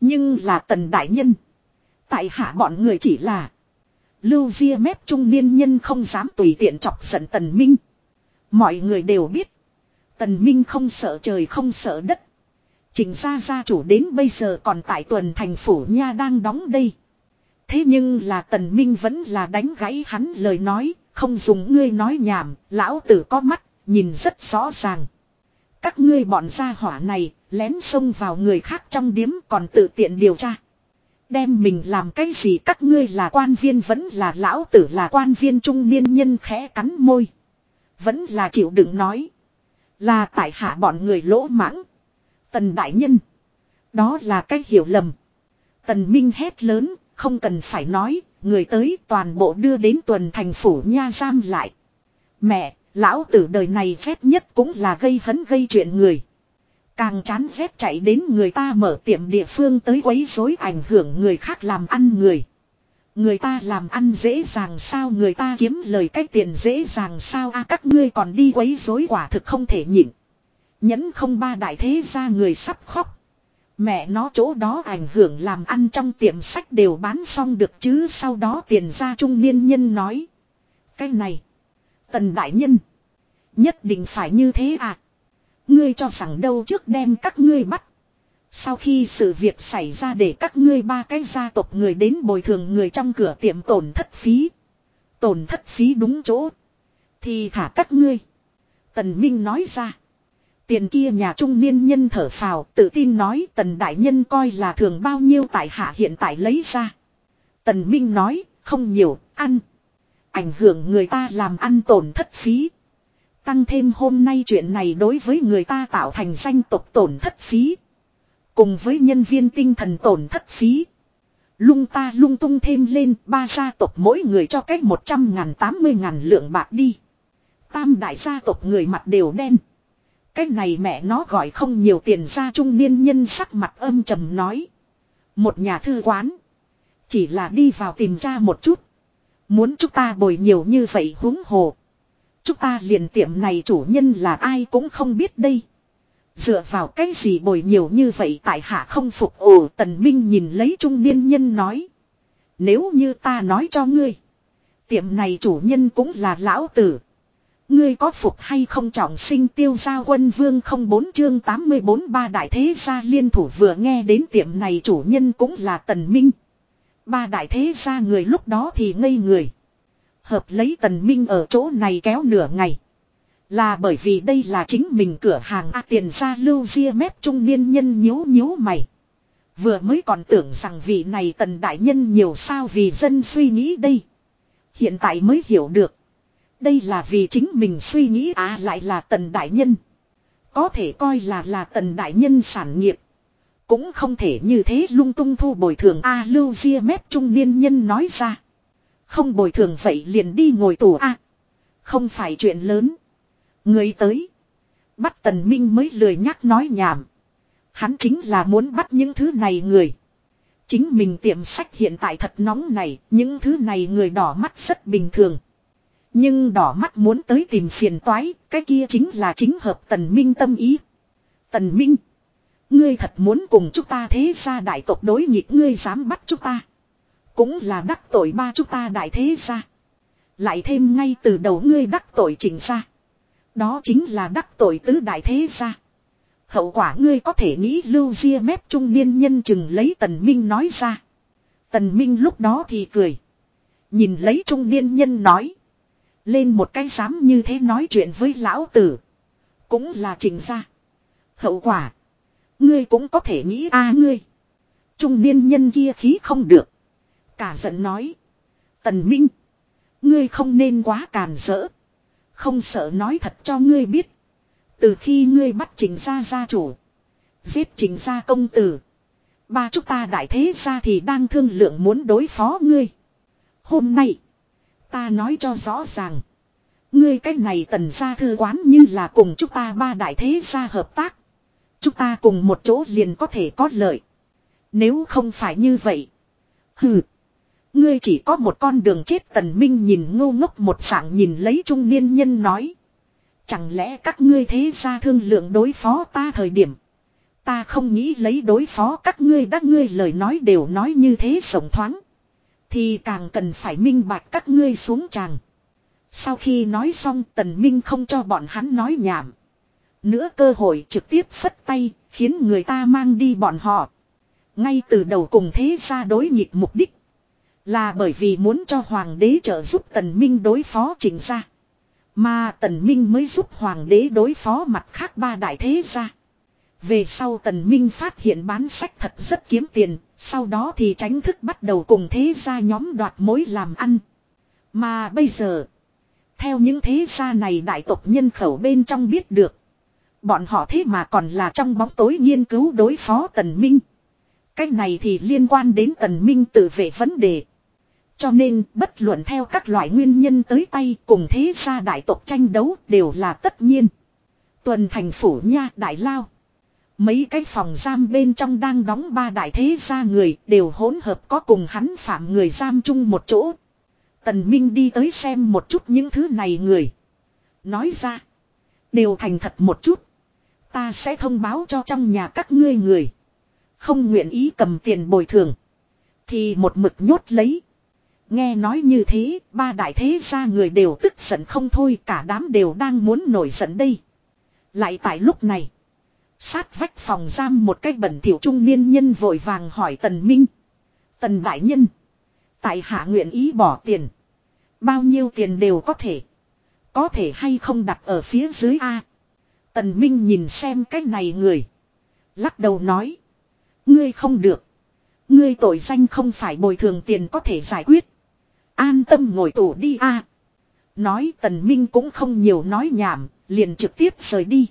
Nhưng là tần đại nhân. Tại hạ bọn người chỉ là. Lưu ria mép trung niên nhân không dám tùy tiện chọc giận tần minh. Mọi người đều biết. Tần minh không sợ trời không sợ đất. Trình gia gia chủ đến bây giờ còn tại tuần thành phủ nha đang đóng đây. Thế nhưng là tần minh vẫn là đánh gãy hắn lời nói, không dùng ngươi nói nhảm, lão tử có mắt, nhìn rất rõ ràng. Các ngươi bọn gia hỏa này, lén xông vào người khác trong điếm còn tự tiện điều tra. Đem mình làm cái gì các ngươi là quan viên vẫn là lão tử là quan viên trung niên nhân khẽ cắn môi. Vẫn là chịu đựng nói. Là tại hạ bọn người lỗ mãng. Tần đại nhân. Đó là cái hiểu lầm. Tần Minh hét lớn, không cần phải nói, người tới toàn bộ đưa đến tuần thành phủ nha giam lại. Mẹ, lão tử đời này phép nhất cũng là gây hấn gây chuyện người. Càng chán ghét chạy đến người ta mở tiệm địa phương tới quấy rối ảnh hưởng người khác làm ăn người. Người ta làm ăn dễ dàng sao người ta kiếm lời cách tiền dễ dàng sao a các ngươi còn đi quấy rối quả thực không thể nhịn. Nhẫn không ba đại thế ra người sắp khóc. Mẹ nó chỗ đó ảnh hưởng làm ăn trong tiệm sách đều bán xong được chứ sau đó tiền ra trung niên nhân nói. Cái này. Tần đại nhân. Nhất định phải như thế à. Ngươi cho rằng đâu trước đem các ngươi bắt. Sau khi sự việc xảy ra để các ngươi ba cái gia tộc người đến bồi thường người trong cửa tiệm tổn thất phí. Tổn thất phí đúng chỗ. Thì thả các ngươi. Tần Minh nói ra. Tiền kia nhà trung niên nhân thở phào tự tin nói tần đại nhân coi là thường bao nhiêu tại hạ hiện tại lấy ra. Tần Minh nói không nhiều, ăn. Ảnh hưởng người ta làm ăn tổn thất phí. Tăng thêm hôm nay chuyện này đối với người ta tạo thành danh tộc tổn thất phí. Cùng với nhân viên tinh thần tổn thất phí. Lung ta lung tung thêm lên ba gia tộc mỗi người cho cách một trăm ngàn tám mươi ngàn lượng bạc đi. Tam đại gia tộc người mặt đều đen. Cái này mẹ nó gọi không nhiều tiền ra trung niên nhân sắc mặt âm trầm nói. Một nhà thư quán. Chỉ là đi vào tìm cha một chút. Muốn chúng ta bồi nhiều như vậy huống hồ. Chúng ta liền tiệm này chủ nhân là ai cũng không biết đây. Dựa vào cái gì bồi nhiều như vậy tại hạ không phục ồ, tần minh nhìn lấy trung niên nhân nói. Nếu như ta nói cho ngươi. Tiệm này chủ nhân cũng là lão tử. Ngươi có phục hay không trọng sinh tiêu gia quân vương không bốn chương 84 ba đại thế gia liên thủ vừa nghe đến tiệm này chủ nhân cũng là tần minh. Ba đại thế gia người lúc đó thì ngây người. Hợp lấy tần minh ở chỗ này kéo nửa ngày. Là bởi vì đây là chính mình cửa hàng A tiền gia lưu ria mép trung niên nhân nhíu nhíu mày. Vừa mới còn tưởng rằng vị này tần đại nhân nhiều sao vì dân suy nghĩ đây. Hiện tại mới hiểu được. Đây là vì chính mình suy nghĩ à lại là tần đại nhân. Có thể coi là là tần đại nhân sản nghiệp. Cũng không thể như thế lung tung thu bồi thường A lưu ria mép trung niên nhân nói ra. Không bồi thường vậy liền đi ngồi tù A. không phải chuyện lớn. Người tới. Bắt tần minh mới lười nhắc nói nhảm. Hắn chính là muốn bắt những thứ này người. Chính mình tiệm sách hiện tại thật nóng này, những thứ này người đỏ mắt rất bình thường. Nhưng đỏ mắt muốn tới tìm phiền toái, cái kia chính là chính hợp tần minh tâm ý. Tần minh. Ngươi thật muốn cùng chúng ta thế gia đại tộc đối nghịch ngươi dám bắt chúng ta. Cũng là đắc tội ba chúng ta đại thế gia. Lại thêm ngay từ đầu ngươi đắc tội chỉnh ra. Đó chính là đắc tội tứ đại thế gia. Hậu quả ngươi có thể nghĩ lưu ria mép trung niên nhân chừng lấy tần minh nói ra. Tần minh lúc đó thì cười. Nhìn lấy trung niên nhân nói. Lên một cái dám như thế nói chuyện với lão tử. Cũng là trình ra. Hậu quả. Ngươi cũng có thể nghĩ a à, ngươi. Trung niên nhân kia khí không được. Cả giận nói. Tần Minh. Ngươi không nên quá càn rỡ. Không sợ nói thật cho ngươi biết. Từ khi ngươi bắt trình gia gia chủ. Giết trình gia công tử. Ba chúng ta đại thế gia thì đang thương lượng muốn đối phó ngươi. Hôm nay. Ta nói cho rõ ràng. Ngươi cách này tần gia thư quán như là cùng chúng ta ba đại thế gia hợp tác. Chúng ta cùng một chỗ liền có thể có lợi. Nếu không phải như vậy. Hừ. Ngươi chỉ có một con đường chết tần minh nhìn ngô ngốc một dạng nhìn lấy trung niên nhân nói. Chẳng lẽ các ngươi thế gia thương lượng đối phó ta thời điểm. Ta không nghĩ lấy đối phó các ngươi đã ngươi lời nói đều nói như thế sống thoáng. Thì càng cần phải minh bạch các ngươi xuống tràng. Sau khi nói xong tần minh không cho bọn hắn nói nhảm. Nữa cơ hội trực tiếp phất tay, khiến người ta mang đi bọn họ. Ngay từ đầu cùng thế ra đối nghịch mục đích. Là bởi vì muốn cho hoàng đế trợ giúp tần minh đối phó trình ra. Mà tần minh mới giúp hoàng đế đối phó mặt khác ba đại thế gia. Về sau tần minh phát hiện bán sách thật rất kiếm tiền, sau đó thì tránh thức bắt đầu cùng thế gia nhóm đoạt mối làm ăn. Mà bây giờ, theo những thế gia này đại tộc nhân khẩu bên trong biết được. Bọn họ thế mà còn là trong bóng tối nghiên cứu đối phó tần minh. Cái này thì liên quan đến tần minh tự vệ vấn đề. Cho nên bất luận theo các loại nguyên nhân tới tay cùng thế gia đại tộc tranh đấu đều là tất nhiên. Tuần thành phủ nha đại lao. Mấy cái phòng giam bên trong đang đóng ba đại thế gia người đều hỗn hợp có cùng hắn phạm người giam chung một chỗ. Tần Minh đi tới xem một chút những thứ này người. Nói ra. Đều thành thật một chút. Ta sẽ thông báo cho trong nhà các ngươi người. Không nguyện ý cầm tiền bồi thường. Thì một mực nhốt lấy. Nghe nói như thế, ba đại thế gia người đều tức giận không thôi, cả đám đều đang muốn nổi giận đây. Lại tại lúc này, sát vách phòng giam một cách bẩn thiểu trung niên nhân vội vàng hỏi Tần Minh. Tần Đại Nhân, tại hạ nguyện ý bỏ tiền. Bao nhiêu tiền đều có thể. Có thể hay không đặt ở phía dưới A. Tần Minh nhìn xem cái này người. Lắc đầu nói. Ngươi không được. Ngươi tội danh không phải bồi thường tiền có thể giải quyết. An tâm ngồi tù đi a. Nói tần minh cũng không nhiều nói nhảm, liền trực tiếp rời đi.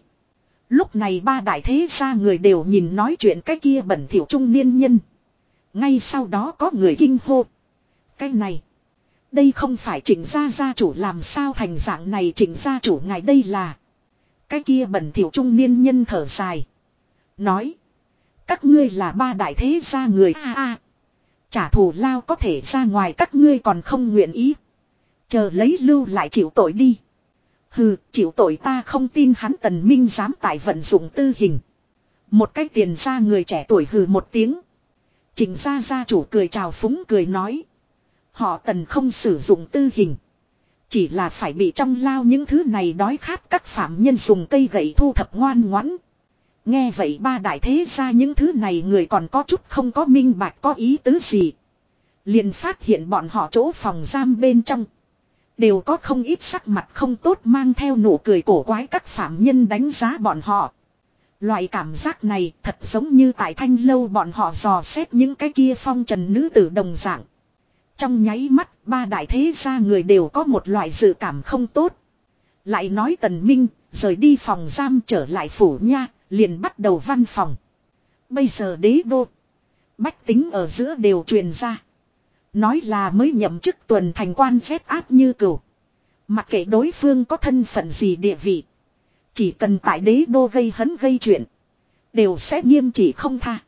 Lúc này ba đại thế gia người đều nhìn nói chuyện cái kia bẩn thỉu trung niên nhân. Ngay sau đó có người kinh hô. Cái này. Đây không phải chỉnh gia gia chủ làm sao thành dạng này chỉnh gia chủ ngài đây là. Cái kia bẩn thỉu trung niên nhân thở dài. Nói. Các ngươi là ba đại thế gia người a a. Trả thù lao có thể ra ngoài các ngươi còn không nguyện ý. Chờ lấy lưu lại chịu tội đi. Hừ, chịu tội ta không tin hắn tần minh dám tại vận dụng tư hình. Một cách tiền ra người trẻ tuổi hừ một tiếng. Trình ra gia chủ cười chào phúng cười nói. Họ tần không sử dụng tư hình. Chỉ là phải bị trong lao những thứ này đói khát các phạm nhân dùng cây gậy thu thập ngoan ngoãn. Nghe vậy ba đại thế ra những thứ này người còn có chút không có minh bạch có ý tứ gì. liền phát hiện bọn họ chỗ phòng giam bên trong. Đều có không ít sắc mặt không tốt mang theo nụ cười cổ quái các phạm nhân đánh giá bọn họ. Loại cảm giác này thật giống như tại thanh lâu bọn họ dò xét những cái kia phong trần nữ tử đồng dạng. Trong nháy mắt ba đại thế gia người đều có một loại dự cảm không tốt. Lại nói tần minh, rời đi phòng giam trở lại phủ nha, liền bắt đầu văn phòng. Bây giờ đế đô. Bách tính ở giữa đều truyền ra. Nói là mới nhậm chức tuần thành quan phép áp như cửu. Mặc kệ đối phương có thân phận gì địa vị. Chỉ cần tại đế đô gây hấn gây chuyện. Đều sẽ nghiêm trị không tha.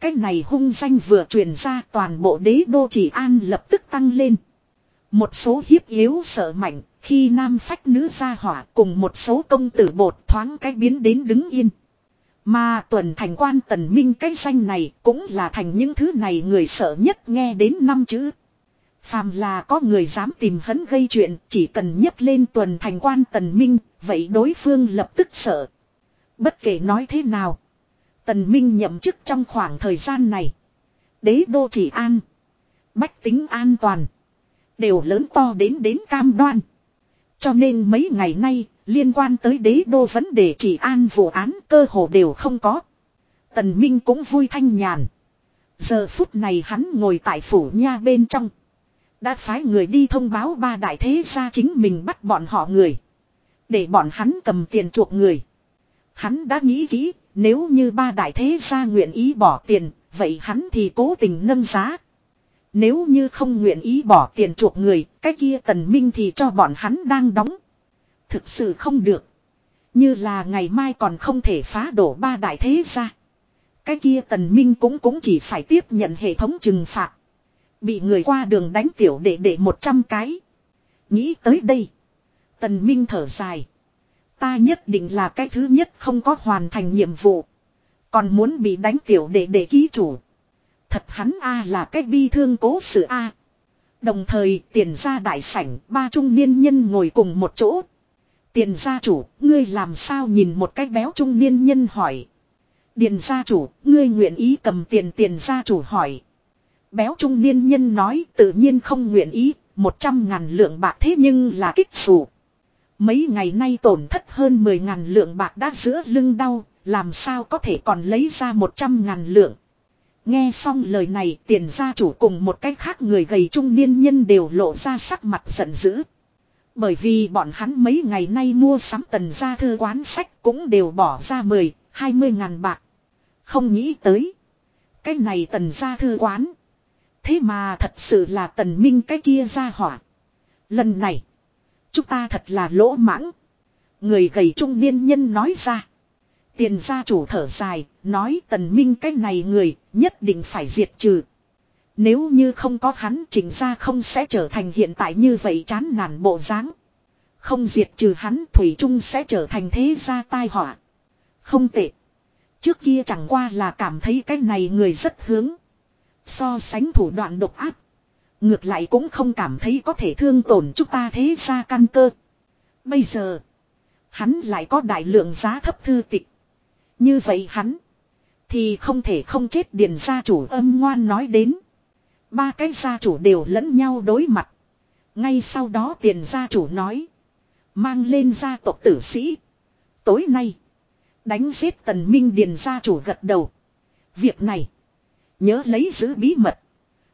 Cái này hung danh vừa truyền ra toàn bộ đế đô chỉ an lập tức tăng lên. Một số hiếp yếu sợ mạnh, khi nam phách nữ ra hỏa cùng một số công tử bột thoáng cái biến đến đứng yên. Mà tuần thành quan tần minh cái danh này cũng là thành những thứ này người sợ nhất nghe đến năm chữ. Phàm là có người dám tìm hấn gây chuyện chỉ cần nhấc lên tuần thành quan tần minh, vậy đối phương lập tức sợ. Bất kể nói thế nào. Tần minh nhậm chức trong khoảng thời gian này. Đế đô chỉ an. Bách tính an toàn. Đều lớn to đến đến cam đoan. Cho nên mấy ngày nay Liên quan tới đế đô vấn đề chỉ an vụ án cơ hồ đều không có. Tần Minh cũng vui thanh nhàn. Giờ phút này hắn ngồi tại phủ nha bên trong. Đã phái người đi thông báo ba đại thế gia chính mình bắt bọn họ người. Để bọn hắn cầm tiền chuộc người. Hắn đã nghĩ kỹ, nếu như ba đại thế gia nguyện ý bỏ tiền, vậy hắn thì cố tình nâng giá. Nếu như không nguyện ý bỏ tiền chuộc người, cái kia tần minh thì cho bọn hắn đang đóng. Thực sự không được. Như là ngày mai còn không thể phá đổ ba đại thế ra. Cái kia tần minh cũng cũng chỉ phải tiếp nhận hệ thống trừng phạt. Bị người qua đường đánh tiểu đệ đệ một trăm cái. Nghĩ tới đây. Tần minh thở dài. Ta nhất định là cái thứ nhất không có hoàn thành nhiệm vụ. Còn muốn bị đánh tiểu để để ký chủ. Thật hắn A là cái bi thương cố sự A. Đồng thời tiền gia đại sảnh ba trung niên nhân ngồi cùng một chỗ. Tiền gia chủ, ngươi làm sao nhìn một cái béo trung niên nhân hỏi. Điền gia chủ, ngươi nguyện ý cầm tiền tiền gia chủ hỏi. Béo trung niên nhân nói tự nhiên không nguyện ý, một trăm ngàn lượng bạc thế nhưng là kích sủ. Mấy ngày nay tổn thất hơn mười ngàn lượng bạc đã giữa lưng đau, làm sao có thể còn lấy ra một trăm ngàn lượng. Nghe xong lời này tiền gia chủ cùng một cách khác người gầy trung niên nhân đều lộ ra sắc mặt giận dữ. Bởi vì bọn hắn mấy ngày nay mua sắm tần gia thư quán sách cũng đều bỏ ra 10, 20 ngàn bạc. Không nghĩ tới. Cái này tần gia thư quán. Thế mà thật sự là tần minh cái kia ra hỏa. Lần này. Chúng ta thật là lỗ mãng. Người gầy trung niên nhân nói ra. Tiền gia chủ thở dài, nói tần minh cái này người, nhất định phải diệt trừ. Nếu như không có hắn chỉnh ra không sẽ trở thành hiện tại như vậy chán nản bộ dáng. Không diệt trừ hắn Thủy Trung sẽ trở thành thế gia tai họa. Không tệ. Trước kia chẳng qua là cảm thấy cái này người rất hướng. So sánh thủ đoạn độc áp. Ngược lại cũng không cảm thấy có thể thương tổn chúng ta thế gia căn cơ. Bây giờ. Hắn lại có đại lượng giá thấp thư tịch. Như vậy hắn. Thì không thể không chết điền gia chủ âm ngoan nói đến. Ba cái gia chủ đều lẫn nhau đối mặt. Ngay sau đó tiền gia chủ nói. Mang lên gia tộc tử sĩ. Tối nay. Đánh giết tần minh điền gia chủ gật đầu. Việc này. Nhớ lấy giữ bí mật.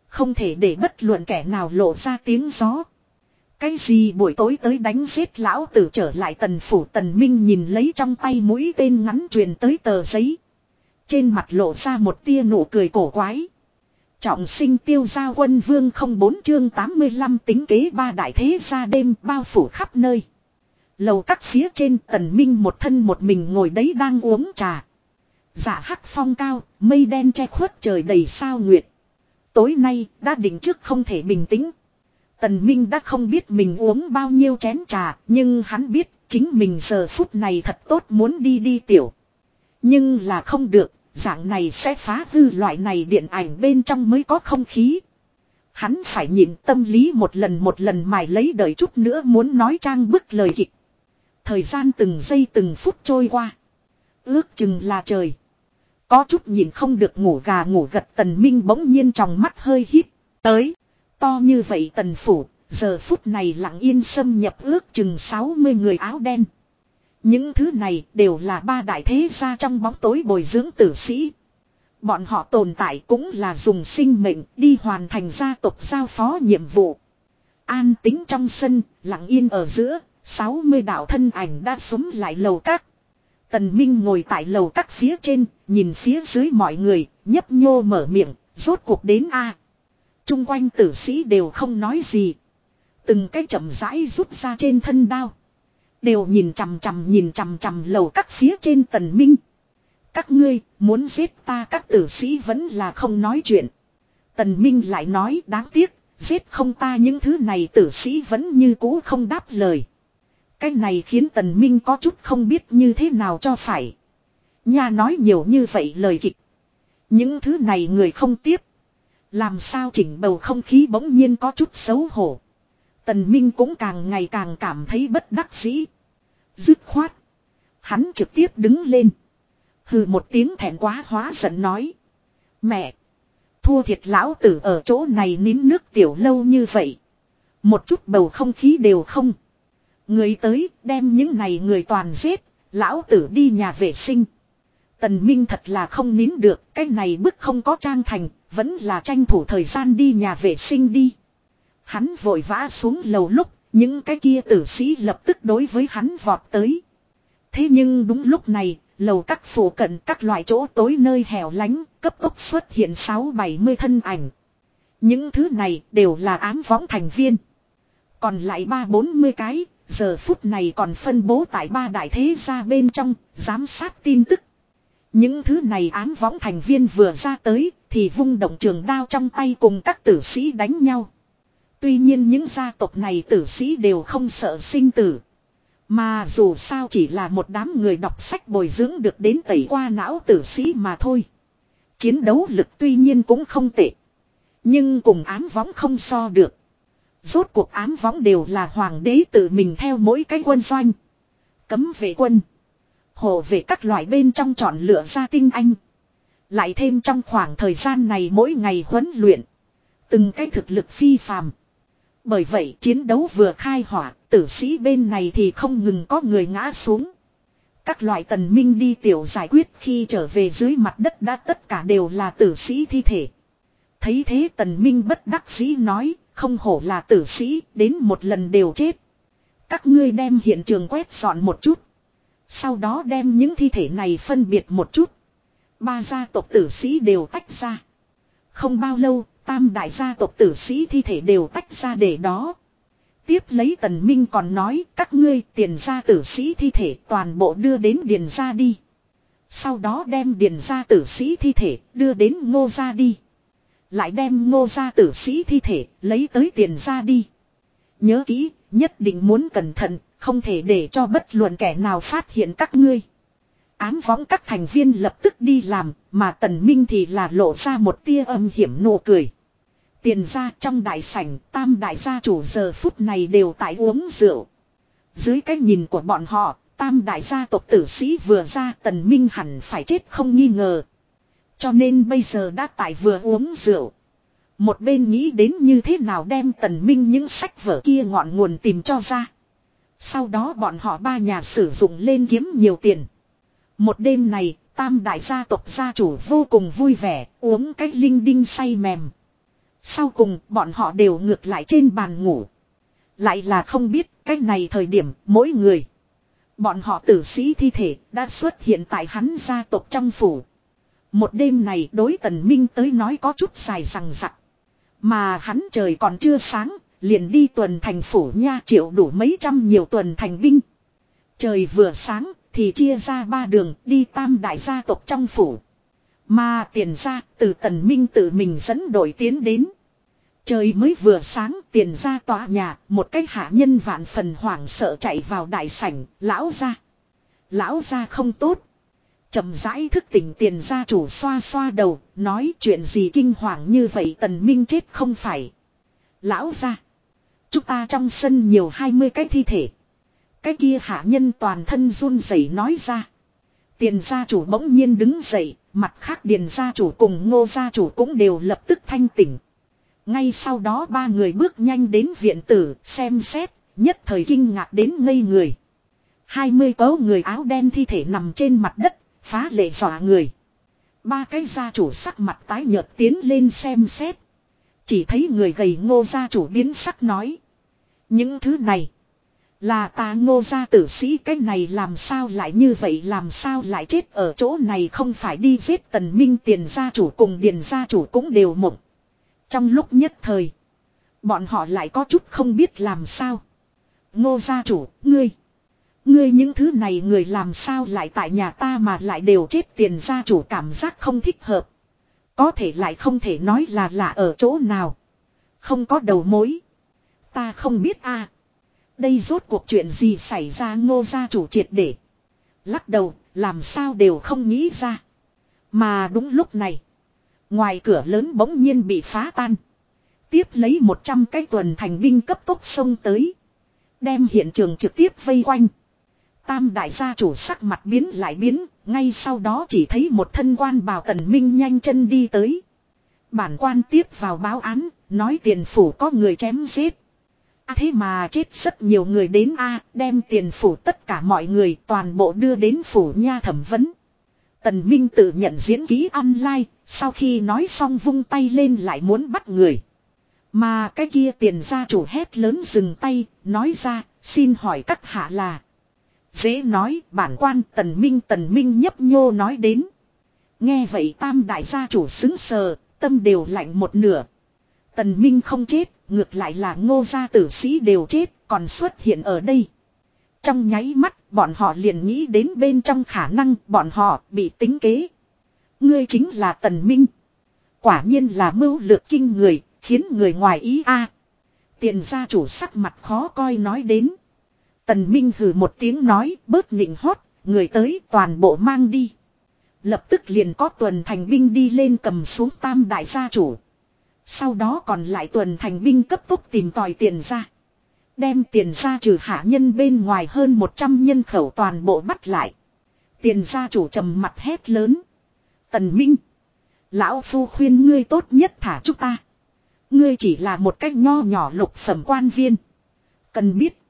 Không thể để bất luận kẻ nào lộ ra tiếng gió. Cái gì buổi tối tới đánh giết lão tử trở lại tần phủ tần minh nhìn lấy trong tay mũi tên ngắn truyền tới tờ giấy. Trên mặt lộ ra một tia nụ cười cổ quái. Trọng sinh tiêu gia quân vương không bốn chương 85 tính kế ba đại thế gia đêm bao phủ khắp nơi. Lầu các phía trên tần minh một thân một mình ngồi đấy đang uống trà. Dạ hắc phong cao, mây đen che khuất trời đầy sao nguyệt. Tối nay đã định trước không thể bình tĩnh. Tần Minh đã không biết mình uống bao nhiêu chén trà, nhưng hắn biết chính mình giờ phút này thật tốt muốn đi đi tiểu. Nhưng là không được, dạng này sẽ phá hư loại này điện ảnh bên trong mới có không khí. Hắn phải nhịn tâm lý một lần một lần mài lấy đời chút nữa muốn nói trang bức lời kịch. Thời gian từng giây từng phút trôi qua. Ước chừng là trời. Có chút nhìn không được ngủ gà ngủ gật tần minh bỗng nhiên trong mắt hơi hít. Tới. To như vậy tần phủ. Giờ phút này lặng yên xâm nhập ước chừng 60 người áo đen. Những thứ này đều là ba đại thế gia trong bóng tối bồi dưỡng tử sĩ. Bọn họ tồn tại cũng là dùng sinh mệnh đi hoàn thành gia tộc giao phó nhiệm vụ. An tính trong sân, lặng yên ở giữa, 60 đạo thân ảnh đã súng lại lầu các. Tần Minh ngồi tại lầu các phía trên, nhìn phía dưới mọi người, nhấp nhô mở miệng, rốt cuộc đến A. Trung quanh tử sĩ đều không nói gì. Từng cái chậm rãi rút ra trên thân đao. Đều nhìn chằm chằm nhìn chằm chằm lầu các phía trên tần minh. Các ngươi muốn giết ta các tử sĩ vẫn là không nói chuyện. Tần minh lại nói đáng tiếc, giết không ta những thứ này tử sĩ vẫn như cũ không đáp lời. Cái này khiến tần minh có chút không biết như thế nào cho phải. Nhà nói nhiều như vậy lời kịch. Những thứ này người không tiếp. Làm sao chỉnh bầu không khí bỗng nhiên có chút xấu hổ. Tần Minh cũng càng ngày càng cảm thấy bất đắc dĩ. Dứt khoát. Hắn trực tiếp đứng lên. Hừ một tiếng thẹn quá hóa giận nói. Mẹ. Thua thiệt lão tử ở chỗ này nín nước tiểu lâu như vậy. Một chút bầu không khí đều không. Người tới đem những này người toàn giết. Lão tử đi nhà vệ sinh. Tần Minh thật là không nín được. Cái này bức không có trang thành. Vẫn là tranh thủ thời gian đi nhà vệ sinh đi. Hắn vội vã xuống lầu lúc, những cái kia tử sĩ lập tức đối với hắn vọt tới. Thế nhưng đúng lúc này, lầu các phủ cận các loại chỗ tối nơi hẻo lánh, cấp tốc xuất hiện sáu bảy mươi thân ảnh. Những thứ này đều là ám võng thành viên. Còn lại ba bốn mươi cái, giờ phút này còn phân bố tại ba đại thế gia bên trong, giám sát tin tức. Những thứ này ám võng thành viên vừa ra tới, thì vung động trường đao trong tay cùng các tử sĩ đánh nhau. Tuy nhiên những gia tộc này tử sĩ đều không sợ sinh tử. Mà dù sao chỉ là một đám người đọc sách bồi dưỡng được đến tẩy qua não tử sĩ mà thôi. Chiến đấu lực tuy nhiên cũng không tệ. Nhưng cùng ám võng không so được. Rốt cuộc ám võng đều là hoàng đế tự mình theo mỗi cái quân doanh. Cấm vệ quân. Hồ về các loại bên trong chọn lựa ra tinh anh. Lại thêm trong khoảng thời gian này mỗi ngày huấn luyện. Từng cái thực lực phi phàm. Bởi vậy chiến đấu vừa khai hỏa, tử sĩ bên này thì không ngừng có người ngã xuống. Các loại tần minh đi tiểu giải quyết khi trở về dưới mặt đất đã tất cả đều là tử sĩ thi thể. Thấy thế tần minh bất đắc dĩ nói, không hổ là tử sĩ, đến một lần đều chết. Các ngươi đem hiện trường quét dọn một chút. Sau đó đem những thi thể này phân biệt một chút. Ba gia tộc tử sĩ đều tách ra. Không bao lâu, tam đại gia tộc tử sĩ thi thể đều tách ra để đó. Tiếp lấy tần minh còn nói các ngươi tiền gia tử sĩ thi thể toàn bộ đưa đến điền gia đi. Sau đó đem điền gia tử sĩ thi thể đưa đến ngô gia đi. Lại đem ngô gia tử sĩ thi thể lấy tới tiền gia đi. Nhớ kỹ, nhất định muốn cẩn thận, không thể để cho bất luận kẻ nào phát hiện các ngươi. Ám võng các thành viên lập tức đi làm, mà tần minh thì là lộ ra một tia âm hiểm nụ cười. Tiền ra trong đại sảnh, tam đại gia chủ giờ phút này đều tại uống rượu. Dưới cái nhìn của bọn họ, tam đại gia tộc tử sĩ vừa ra tần minh hẳn phải chết không nghi ngờ. Cho nên bây giờ đã tại vừa uống rượu. Một bên nghĩ đến như thế nào đem tần minh những sách vở kia ngọn nguồn tìm cho ra. Sau đó bọn họ ba nhà sử dụng lên kiếm nhiều tiền. Một đêm này, tam đại gia tộc gia chủ vô cùng vui vẻ, uống cách linh đinh say mềm. Sau cùng, bọn họ đều ngược lại trên bàn ngủ. Lại là không biết, cách này thời điểm, mỗi người. Bọn họ tử sĩ thi thể đã xuất hiện tại hắn gia tộc trong phủ. Một đêm này đối tần minh tới nói có chút dài rằng rặc. Mà hắn trời còn chưa sáng, liền đi tuần thành phủ nha triệu đủ mấy trăm nhiều tuần thành binh. Trời vừa sáng, thì chia ra ba đường đi tam đại gia tộc trong phủ. Mà tiền ra từ tần minh tự mình dẫn đội tiến đến. Trời mới vừa sáng tiền ra tòa nhà, một cái hạ nhân vạn phần hoảng sợ chạy vào đại sảnh, lão ra. Lão ra không tốt. chậm rãi thức tỉnh tiền gia chủ xoa xoa đầu, nói chuyện gì kinh hoàng như vậy tần minh chết không phải. Lão ra. Chúng ta trong sân nhiều hai mươi cái thi thể. Cái kia hạ nhân toàn thân run rẩy nói ra. Tiền gia chủ bỗng nhiên đứng dậy, mặt khác điền gia chủ cùng ngô gia chủ cũng đều lập tức thanh tỉnh. Ngay sau đó ba người bước nhanh đến viện tử xem xét, nhất thời kinh ngạc đến ngây người. Hai mươi cấu người áo đen thi thể nằm trên mặt đất, phá lệ dọa người. Ba cái gia chủ sắc mặt tái nhợt tiến lên xem xét. Chỉ thấy người gầy ngô gia chủ biến sắc nói. Những thứ này. Là ta ngô gia tử sĩ cái này làm sao lại như vậy làm sao lại chết ở chỗ này không phải đi giết tần minh tiền gia chủ cùng điền gia chủ cũng đều mộng. Trong lúc nhất thời. Bọn họ lại có chút không biết làm sao. Ngô gia chủ, ngươi. Ngươi những thứ này người làm sao lại tại nhà ta mà lại đều chết tiền gia chủ cảm giác không thích hợp. Có thể lại không thể nói là lạ ở chỗ nào. Không có đầu mối. Ta không biết a. Đây rốt cuộc chuyện gì xảy ra ngô gia chủ triệt để. Lắc đầu, làm sao đều không nghĩ ra. Mà đúng lúc này. Ngoài cửa lớn bỗng nhiên bị phá tan. Tiếp lấy 100 cái tuần thành binh cấp tốc xông tới. Đem hiện trường trực tiếp vây quanh. Tam đại gia chủ sắc mặt biến lại biến, ngay sau đó chỉ thấy một thân quan bào tần minh nhanh chân đi tới. Bản quan tiếp vào báo án, nói tiền phủ có người chém giết. À thế mà chết rất nhiều người đến a đem tiền phủ tất cả mọi người toàn bộ đưa đến phủ nha thẩm vấn. Tần Minh tự nhận diễn ký online, sau khi nói xong vung tay lên lại muốn bắt người. Mà cái kia tiền gia chủ hét lớn dừng tay, nói ra, xin hỏi các hạ là. Dễ nói, bản quan tần minh tần minh nhấp nhô nói đến. Nghe vậy tam đại gia chủ xứng sờ, tâm đều lạnh một nửa. Tần minh không chết, ngược lại là ngô gia tử sĩ đều chết, còn xuất hiện ở đây. Trong nháy mắt, bọn họ liền nghĩ đến bên trong khả năng bọn họ bị tính kế. Ngươi chính là Tần Minh. Quả nhiên là mưu lược kinh người, khiến người ngoài ý a. Tiền gia chủ sắc mặt khó coi nói đến. Tần Minh hừ một tiếng nói bớt nịnh hót, người tới toàn bộ mang đi. Lập tức liền có tuần thành binh đi lên cầm xuống tam đại gia chủ. Sau đó còn lại tuần thành binh cấp tốc tìm tòi tiền ra. Đem tiền ra trừ hạ nhân bên ngoài hơn 100 nhân khẩu toàn bộ bắt lại. Tiền gia chủ trầm mặt hét lớn. Tần Minh. Lão Phu khuyên ngươi tốt nhất thả chúng ta. Ngươi chỉ là một cách nho nhỏ lục phẩm quan viên. Cần biết.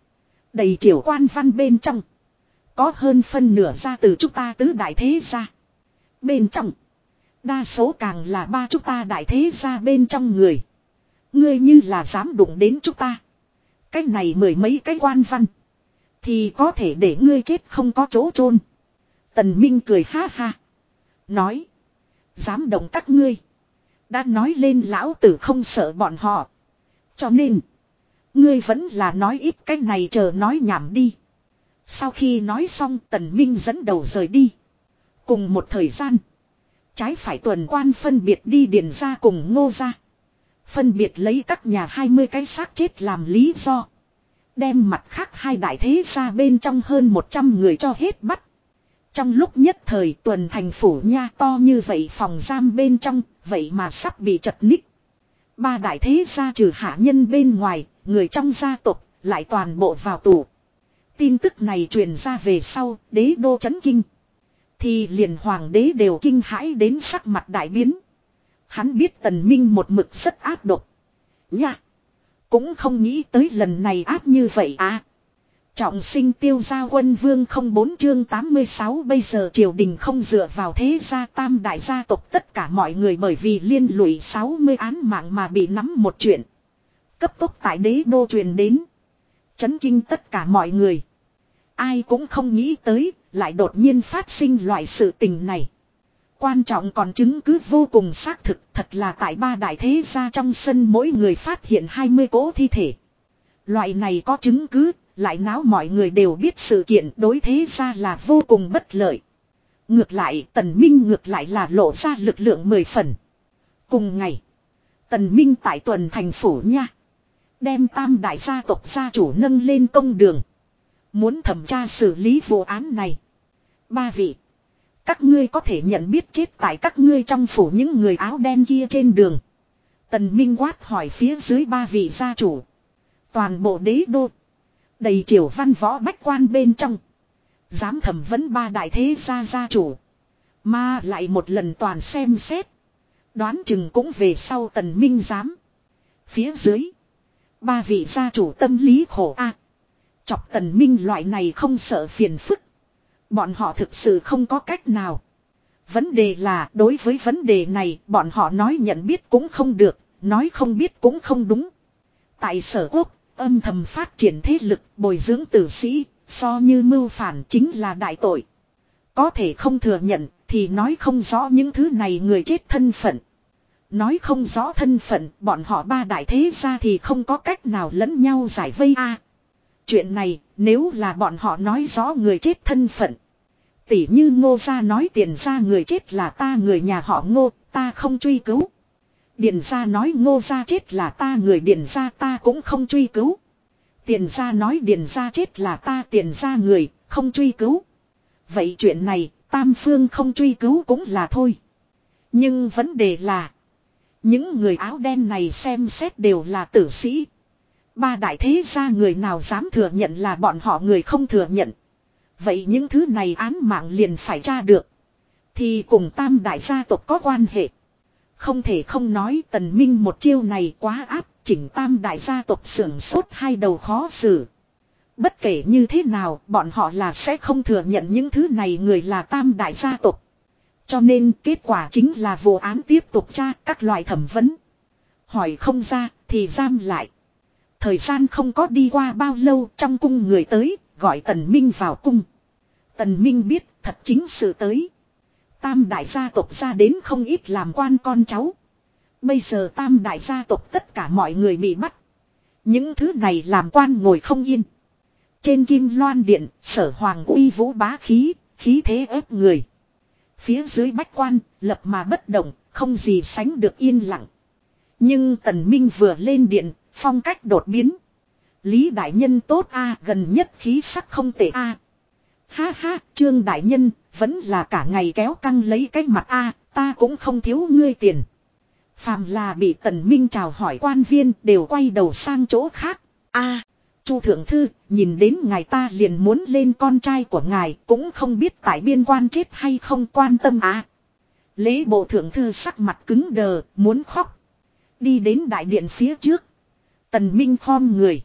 Đầy triều quan văn bên trong. Có hơn phân nửa ra từ chúng ta tứ đại thế gia. Bên trong. Đa số càng là ba chúng ta đại thế gia bên trong người. Ngươi như là dám đụng đến chúng ta. Cái này mười mấy cái quan văn. Thì có thể để ngươi chết không có chỗ chôn Tần Minh cười ha ha. Nói. Dám động các ngươi. Đã nói lên lão tử không sợ bọn họ. Cho nên. Ngươi vẫn là nói ít cái này chờ nói nhảm đi. Sau khi nói xong tần minh dẫn đầu rời đi. Cùng một thời gian. Trái phải tuần quan phân biệt đi điền ra cùng ngô ra. Phân biệt lấy các nhà 20 cái xác chết làm lý do. Đem mặt khác hai đại thế ra bên trong hơn 100 người cho hết bắt. Trong lúc nhất thời tuần thành phủ nha to như vậy phòng giam bên trong, vậy mà sắp bị chật ních. Ba đại thế gia trừ hạ nhân bên ngoài, người trong gia tộc lại toàn bộ vào tù. Tin tức này truyền ra về sau, đế đô chấn kinh. Thì liền hoàng đế đều kinh hãi đến sắc mặt đại biến. Hắn biết tần minh một mực rất áp độc. Nha! Cũng không nghĩ tới lần này áp như vậy à. Trọng sinh tiêu gia quân vương không bốn chương 86 bây giờ triều đình không dựa vào thế gia tam đại gia tộc tất cả mọi người bởi vì liên lụy 60 án mạng mà bị nắm một chuyện. Cấp tốc tại đế đô truyền đến. Chấn kinh tất cả mọi người. Ai cũng không nghĩ tới, lại đột nhiên phát sinh loại sự tình này. Quan trọng còn chứng cứ vô cùng xác thực thật là tại ba đại thế gia trong sân mỗi người phát hiện 20 cỗ thi thể. Loại này có chứng cứ lại náo mọi người đều biết sự kiện đối thế gia là vô cùng bất lợi. Ngược lại tần minh ngược lại là lộ ra lực lượng mười phần. Cùng ngày. Tần minh tại tuần thành phủ nha. Đem tam đại gia tộc gia chủ nâng lên công đường. Muốn thẩm tra xử lý vụ án này. Ba vị. Các ngươi có thể nhận biết chết tại các ngươi trong phủ những người áo đen kia trên đường. Tần Minh quát hỏi phía dưới ba vị gia chủ. Toàn bộ đế đô. Đầy triều văn võ bách quan bên trong. Dám thẩm vấn ba đại thế gia gia chủ. Mà lại một lần toàn xem xét. Đoán chừng cũng về sau tần minh dám. Phía dưới. Ba vị gia chủ tâm lý khổ a Chọc tần minh loại này không sợ phiền phức. Bọn họ thực sự không có cách nào. Vấn đề là đối với vấn đề này bọn họ nói nhận biết cũng không được, nói không biết cũng không đúng. Tại sở quốc, âm thầm phát triển thế lực bồi dưỡng tử sĩ, so như mưu phản chính là đại tội. Có thể không thừa nhận thì nói không rõ những thứ này người chết thân phận. Nói không rõ thân phận bọn họ ba đại thế ra thì không có cách nào lẫn nhau giải vây a Chuyện này nếu là bọn họ nói rõ người chết thân phận. Tỉ như ngô gia nói tiền ra người chết là ta người nhà họ ngô ta không truy cứu. Điền gia nói ngô gia chết là ta người điền gia ta cũng không truy cứu. Tiền gia nói điền gia chết là ta tiền gia người, không truy cứu. Vậy chuyện này, tam phương không truy cứu cũng là thôi. Nhưng vấn đề là, những người áo đen này xem xét đều là tử sĩ. Ba đại thế gia người nào dám thừa nhận là bọn họ người không thừa nhận. Vậy những thứ này án mạng liền phải tra được. Thì cùng tam đại gia tộc có quan hệ. Không thể không nói tần minh một chiêu này quá áp, chỉnh tam đại gia tộc sưởng sốt hai đầu khó xử. Bất kể như thế nào, bọn họ là sẽ không thừa nhận những thứ này người là tam đại gia tộc. Cho nên kết quả chính là vụ án tiếp tục tra các loại thẩm vấn. Hỏi không ra thì giam lại. Thời gian không có đi qua bao lâu trong cung người tới, gọi Tần Minh vào cung. Tần Minh biết thật chính sự tới. Tam đại gia tộc ra đến không ít làm quan con cháu. Bây giờ tam đại gia tộc tất cả mọi người bị bắt. Những thứ này làm quan ngồi không yên. Trên kim loan điện, sở hoàng uy vũ bá khí, khí thế ép người. Phía dưới bách quan, lập mà bất động, không gì sánh được yên lặng. Nhưng tần minh vừa lên điện, phong cách đột biến. Lý đại nhân tốt a gần nhất khí sắc không tệ a Ha ha, trương đại nhân, vẫn là cả ngày kéo căng lấy cái mặt a ta cũng không thiếu ngươi tiền. Phàm là bị tần minh chào hỏi quan viên đều quay đầu sang chỗ khác. a Chu thượng thư, nhìn đến ngài ta liền muốn lên con trai của ngài, cũng không biết tại biên quan chết hay không quan tâm à. Lễ bộ thượng thư sắc mặt cứng đờ, muốn khóc. Đi đến đại điện phía trước. Tần Minh khom người.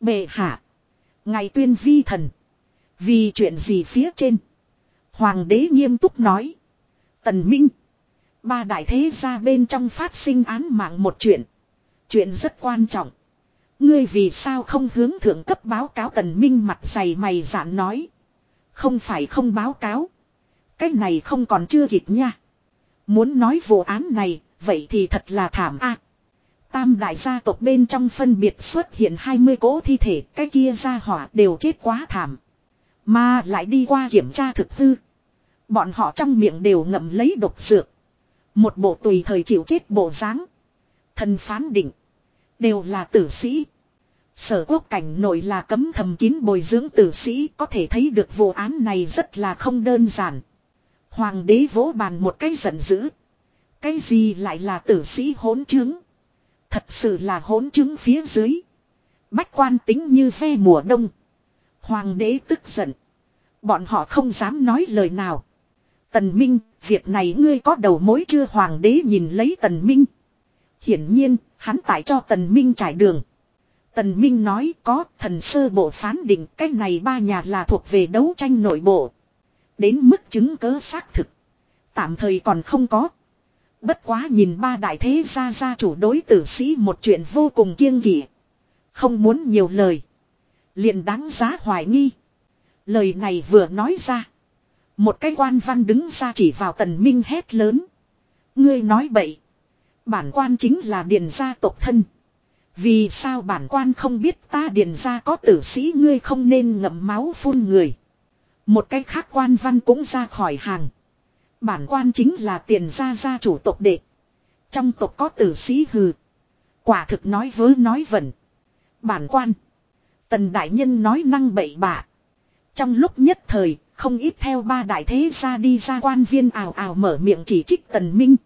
Bệ hạ. Ngài tuyên vi thần. Vì chuyện gì phía trên. Hoàng đế nghiêm túc nói. Tần Minh. Ba đại thế gia bên trong phát sinh án mạng một chuyện. Chuyện rất quan trọng. Ngươi vì sao không hướng thượng cấp báo cáo tần minh mặt dày mày giản nói. Không phải không báo cáo. Cái này không còn chưa kịp nha. Muốn nói vụ án này, vậy thì thật là thảm a. Tam đại gia tộc bên trong phân biệt xuất hiện 20 cỗ thi thể, cái kia gia hỏa đều chết quá thảm. Mà lại đi qua kiểm tra thực hư. Bọn họ trong miệng đều ngậm lấy độc dược. Một bộ tùy thời chịu chết bộ dáng. Thần phán định. Đều là tử sĩ. Sở quốc cảnh nội là cấm thầm kín bồi dưỡng tử sĩ có thể thấy được vụ án này rất là không đơn giản. Hoàng đế vỗ bàn một cái giận dữ. Cái gì lại là tử sĩ hỗn chứng? Thật sự là hỗn chứng phía dưới. Bách quan tính như ve mùa đông. Hoàng đế tức giận. Bọn họ không dám nói lời nào. Tần Minh, việc này ngươi có đầu mối chưa hoàng đế nhìn lấy Tần Minh. Hiển nhiên, hắn tại cho Tần Minh trải đường. Tần Minh nói có thần sơ bộ phán định cái này ba nhà là thuộc về đấu tranh nội bộ. Đến mức chứng cớ xác thực. Tạm thời còn không có. Bất quá nhìn ba đại thế gia gia chủ đối tử sĩ một chuyện vô cùng kiêng kỵ. Không muốn nhiều lời. liền đáng giá hoài nghi. Lời này vừa nói ra. Một cái quan văn đứng ra chỉ vào tần minh hét lớn. Ngươi nói bậy. Bản quan chính là điền gia tộc thân. Vì sao bản quan không biết ta điền gia có tử sĩ ngươi không nên ngậm máu phun người. Một cái khác quan văn cũng ra khỏi hàng. Bản quan chính là tiền gia gia chủ tộc đệ. Trong tộc có tử sĩ hừ. Quả thực nói vớ nói vẩn. Bản quan. Tần đại nhân nói năng bậy bạ. Trong lúc nhất thời, không ít theo ba đại thế gia đi ra quan viên ào ào mở miệng chỉ trích Tần Minh.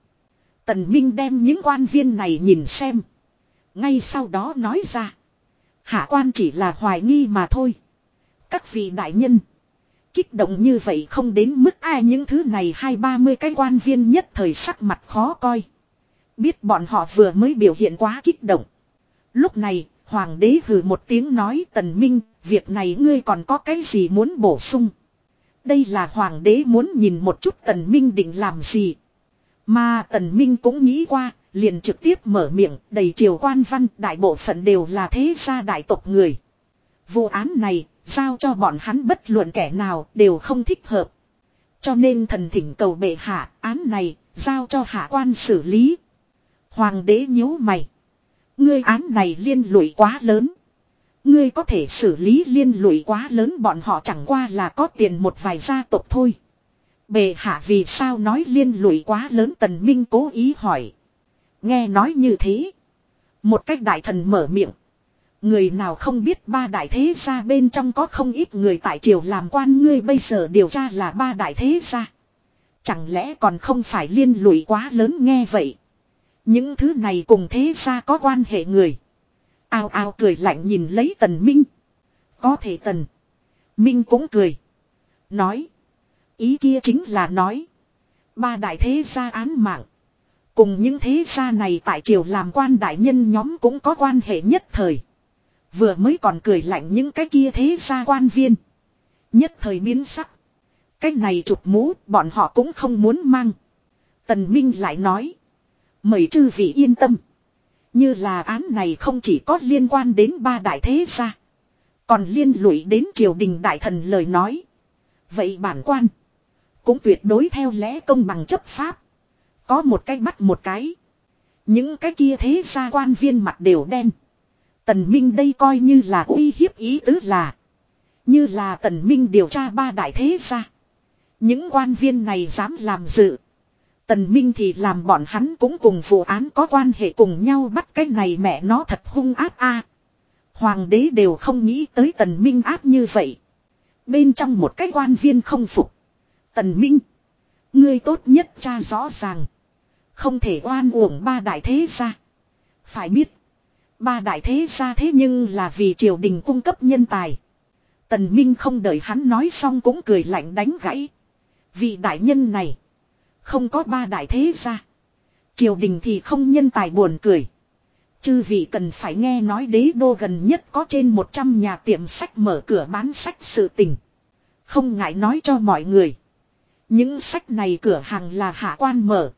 Tần Minh đem những quan viên này nhìn xem. Ngay sau đó nói ra. Hạ quan chỉ là hoài nghi mà thôi. Các vị đại nhân. Kích động như vậy không đến mức ai những thứ này hai ba mươi cái quan viên nhất thời sắc mặt khó coi. Biết bọn họ vừa mới biểu hiện quá kích động. Lúc này, hoàng đế hừ một tiếng nói tần minh, việc này ngươi còn có cái gì muốn bổ sung. Đây là hoàng đế muốn nhìn một chút tần minh định làm gì. Mà tần minh cũng nghĩ qua, liền trực tiếp mở miệng, đầy triều quan văn, đại bộ phận đều là thế gia đại tộc người. Vụ án này, giao cho bọn hắn bất luận kẻ nào đều không thích hợp. Cho nên thần thỉnh cầu bệ hạ, án này, giao cho hạ quan xử lý. Hoàng đế nhíu mày. Ngươi án này liên lụy quá lớn. Ngươi có thể xử lý liên lụy quá lớn bọn họ chẳng qua là có tiền một vài gia tộc thôi bề hạ vì sao nói liên lụy quá lớn tần minh cố ý hỏi. Nghe nói như thế. Một cách đại thần mở miệng. Người nào không biết ba đại thế gia bên trong có không ít người tại triều làm quan ngươi bây giờ điều tra là ba đại thế gia. Chẳng lẽ còn không phải liên lụy quá lớn nghe vậy. Những thứ này cùng thế gia có quan hệ người. Ao ao cười lạnh nhìn lấy tần minh. Có thể tần. Minh cũng cười. Nói. Ý kia chính là nói. Ba đại thế gia án mạng. Cùng những thế gia này tại triều làm quan đại nhân nhóm cũng có quan hệ nhất thời. Vừa mới còn cười lạnh những cái kia thế gia quan viên. Nhất thời biến sắc. Cái này chụp mũ, bọn họ cũng không muốn mang. Tần Minh lại nói. Mời chư vị yên tâm. Như là án này không chỉ có liên quan đến ba đại thế gia. Còn liên lụy đến triều đình đại thần lời nói. Vậy bản quan. Cũng tuyệt đối theo lẽ công bằng chấp pháp. Có một cái bắt một cái. Những cái kia thế gia quan viên mặt đều đen. Tần Minh đây coi như là uy hiếp ý tứ là. Như là Tần Minh điều tra ba đại thế gia. Những quan viên này dám làm dự. Tần Minh thì làm bọn hắn cũng cùng vụ án có quan hệ cùng nhau bắt cái này mẹ nó thật hung ác a. Hoàng đế đều không nghĩ tới tần minh ác như vậy. Bên trong một cái quan viên không phục. Tần minh. Ngươi tốt nhất cha rõ ràng. Không thể oan uổng ba đại thế gia. Phải biết. Ba đại thế gia thế nhưng là vì triều đình cung cấp nhân tài. Tần Minh không đợi hắn nói xong cũng cười lạnh đánh gãy. Vị đại nhân này. Không có ba đại thế gia. Triều đình thì không nhân tài buồn cười. Chư vị cần phải nghe nói đế đô gần nhất có trên 100 nhà tiệm sách mở cửa bán sách sự tình. Không ngại nói cho mọi người. Những sách này cửa hàng là hạ quan mở.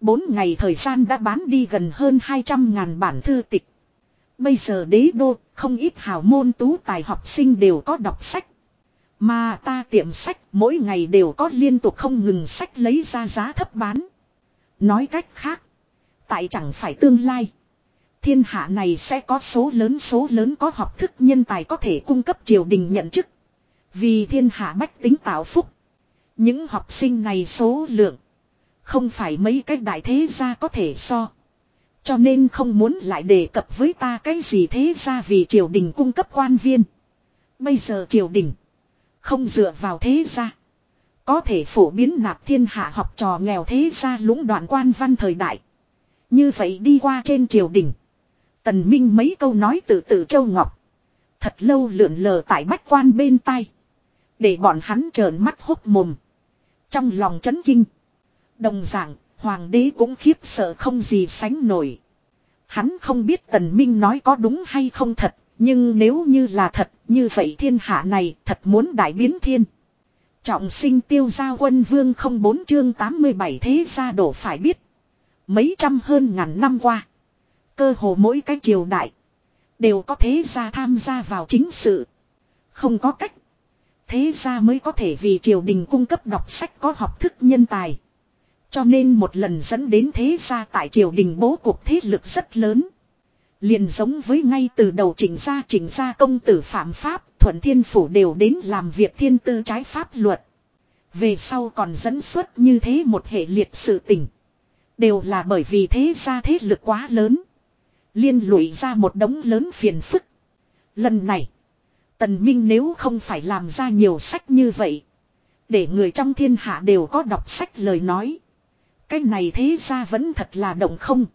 Bốn ngày thời gian đã bán đi gần hơn 200 ngàn bản thư tịch. Bây giờ đế đô, không ít hào môn tú tài học sinh đều có đọc sách. Mà ta tiệm sách mỗi ngày đều có liên tục không ngừng sách lấy ra giá thấp bán. Nói cách khác, tại chẳng phải tương lai. Thiên hạ này sẽ có số lớn số lớn có học thức nhân tài có thể cung cấp triều đình nhận chức. Vì thiên hạ bách tính tạo phúc. Những học sinh này số lượng. Không phải mấy cái đại thế gia có thể so. Cho nên không muốn lại đề cập với ta cái gì thế ra vì triều đình cung cấp quan viên. Bây giờ triều đình. Không dựa vào thế gia. Có thể phổ biến nạp thiên hạ học trò nghèo thế gia lũng đoạn quan văn thời đại. Như vậy đi qua trên triều đình. Tần Minh mấy câu nói từ từ Châu Ngọc. Thật lâu lượn lờ tại bách quan bên tai. Để bọn hắn trợn mắt hốc mồm. Trong lòng chấn kinh. Đồng dạng, hoàng đế cũng khiếp sợ không gì sánh nổi. Hắn không biết tần minh nói có đúng hay không thật, nhưng nếu như là thật, như vậy thiên hạ này thật muốn đại biến thiên. Trọng sinh tiêu gia quân vương không bốn chương 87 thế gia đổ phải biết. Mấy trăm hơn ngàn năm qua. Cơ hồ mỗi cái triều đại. Đều có thế gia tham gia vào chính sự. Không có cách. Thế gia mới có thể vì triều đình cung cấp đọc sách có học thức nhân tài. Cho nên một lần dẫn đến thế gia tại triều đình bố cục thế lực rất lớn. Liền giống với ngay từ đầu chỉnh gia chỉnh gia công tử phạm pháp, thuận thiên phủ đều đến làm việc thiên tư trái pháp luật. Về sau còn dẫn xuất như thế một hệ liệt sự tình. Đều là bởi vì thế gia thế lực quá lớn. Liên lụy ra một đống lớn phiền phức. Lần này, Tần Minh nếu không phải làm ra nhiều sách như vậy. Để người trong thiên hạ đều có đọc sách lời nói. Cái này thế ra vẫn thật là động không.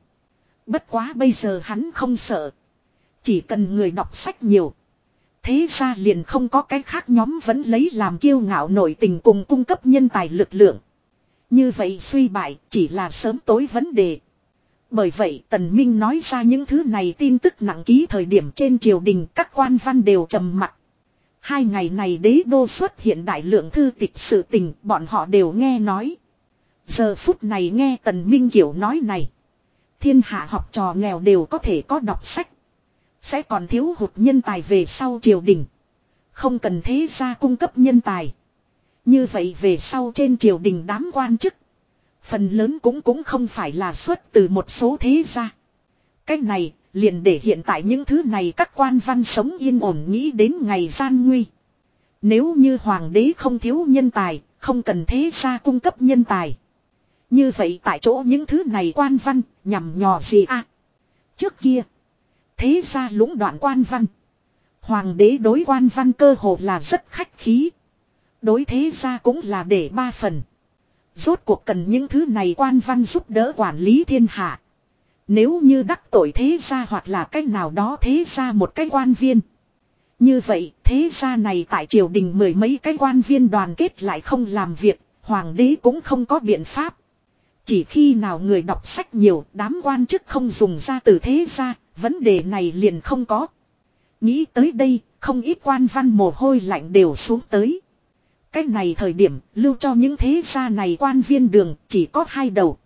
Bất quá bây giờ hắn không sợ. Chỉ cần người đọc sách nhiều. Thế ra liền không có cái khác nhóm vẫn lấy làm kiêu ngạo nổi tình cùng cung cấp nhân tài lực lượng. Như vậy suy bại chỉ là sớm tối vấn đề. Bởi vậy Tần Minh nói ra những thứ này tin tức nặng ký thời điểm trên triều đình các quan văn đều trầm mặt. Hai ngày này đế đô xuất hiện đại lượng thư tịch sự tình, bọn họ đều nghe nói. Giờ phút này nghe Tần Minh Kiểu nói này. Thiên hạ học trò nghèo đều có thể có đọc sách. Sẽ còn thiếu hụt nhân tài về sau triều đình. Không cần thế ra cung cấp nhân tài. Như vậy về sau trên triều đình đám quan chức. Phần lớn cũng cũng không phải là xuất từ một số thế gia. Cách này liền để hiện tại những thứ này các quan văn sống yên ổn nghĩ đến ngày gian nguy. Nếu như hoàng đế không thiếu nhân tài, không cần thế gia cung cấp nhân tài. Như vậy tại chỗ những thứ này quan văn, nhằm nhò gì à? Trước kia, thế ra lũng đoạn quan văn. Hoàng đế đối quan văn cơ hồ là rất khách khí. Đối thế ra cũng là để ba phần. Rốt cuộc cần những thứ này quan văn giúp đỡ quản lý thiên hạ. Nếu như đắc tội thế gia hoặc là cách nào đó thế gia một cái quan viên. Như vậy thế gia này tại triều đình mười mấy cái quan viên đoàn kết lại không làm việc, hoàng đế cũng không có biện pháp. Chỉ khi nào người đọc sách nhiều, đám quan chức không dùng ra từ thế gia vấn đề này liền không có. Nghĩ tới đây, không ít quan văn mồ hôi lạnh đều xuống tới. Cái này thời điểm, lưu cho những thế gia này quan viên đường, chỉ có hai đầu.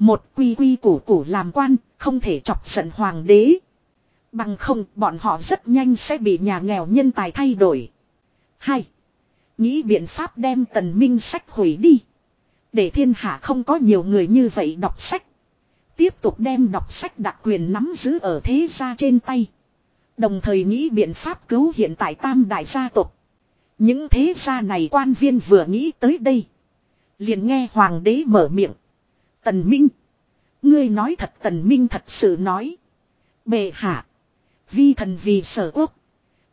Một quy quy củ củ làm quan, không thể chọc giận hoàng đế. Bằng không, bọn họ rất nhanh sẽ bị nhà nghèo nhân tài thay đổi. Hai. Nghĩ biện pháp đem tần minh sách hủy đi. Để thiên hạ không có nhiều người như vậy đọc sách. Tiếp tục đem đọc sách đặc quyền nắm giữ ở thế gia trên tay. Đồng thời nghĩ biện pháp cứu hiện tại tam đại gia tộc. Những thế gia này quan viên vừa nghĩ tới đây. Liền nghe hoàng đế mở miệng. Tần Minh. Ngươi nói thật, Tần Minh thật sự nói. Bệ hạ. Vi thần vì sở quốc.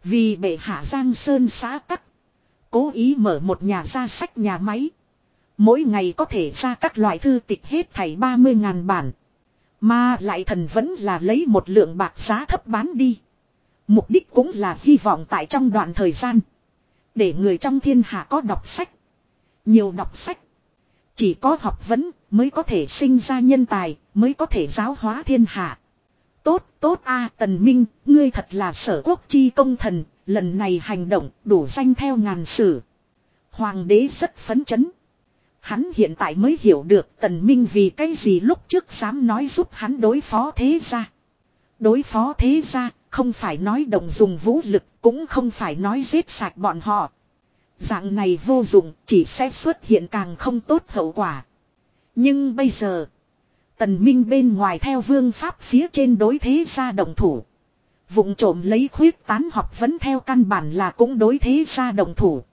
Vì bệ hạ Giang Sơn xã tắc. Cố ý mở một nhà ra sách nhà máy. Mỗi ngày có thể ra các loại thư tịch hết thảy 30 ngàn bản. Mà lại thần vẫn là lấy một lượng bạc giá thấp bán đi. Mục đích cũng là hy vọng tại trong đoạn thời gian. Để người trong thiên hạ có đọc sách. Nhiều đọc sách. Chỉ có học vấn mới có thể sinh ra nhân tài, mới có thể giáo hóa thiên hạ. Tốt, tốt a tần minh, ngươi thật là sở quốc chi công thần, lần này hành động đủ danh theo ngàn sử. Hoàng đế rất phấn chấn. Hắn hiện tại mới hiểu được tần minh vì cái gì lúc trước dám nói giúp hắn đối phó thế gia. Đối phó thế gia, không phải nói động dùng vũ lực, cũng không phải nói giết sạch bọn họ. Dạng này vô dụng, chỉ sẽ xuất hiện càng không tốt hậu quả. Nhưng bây giờ, tần minh bên ngoài theo vương pháp phía trên đối thế gia đồng thủ. Vụng trộm lấy khuyết tán học vẫn theo căn bản là cũng đối thế gia đồng thủ.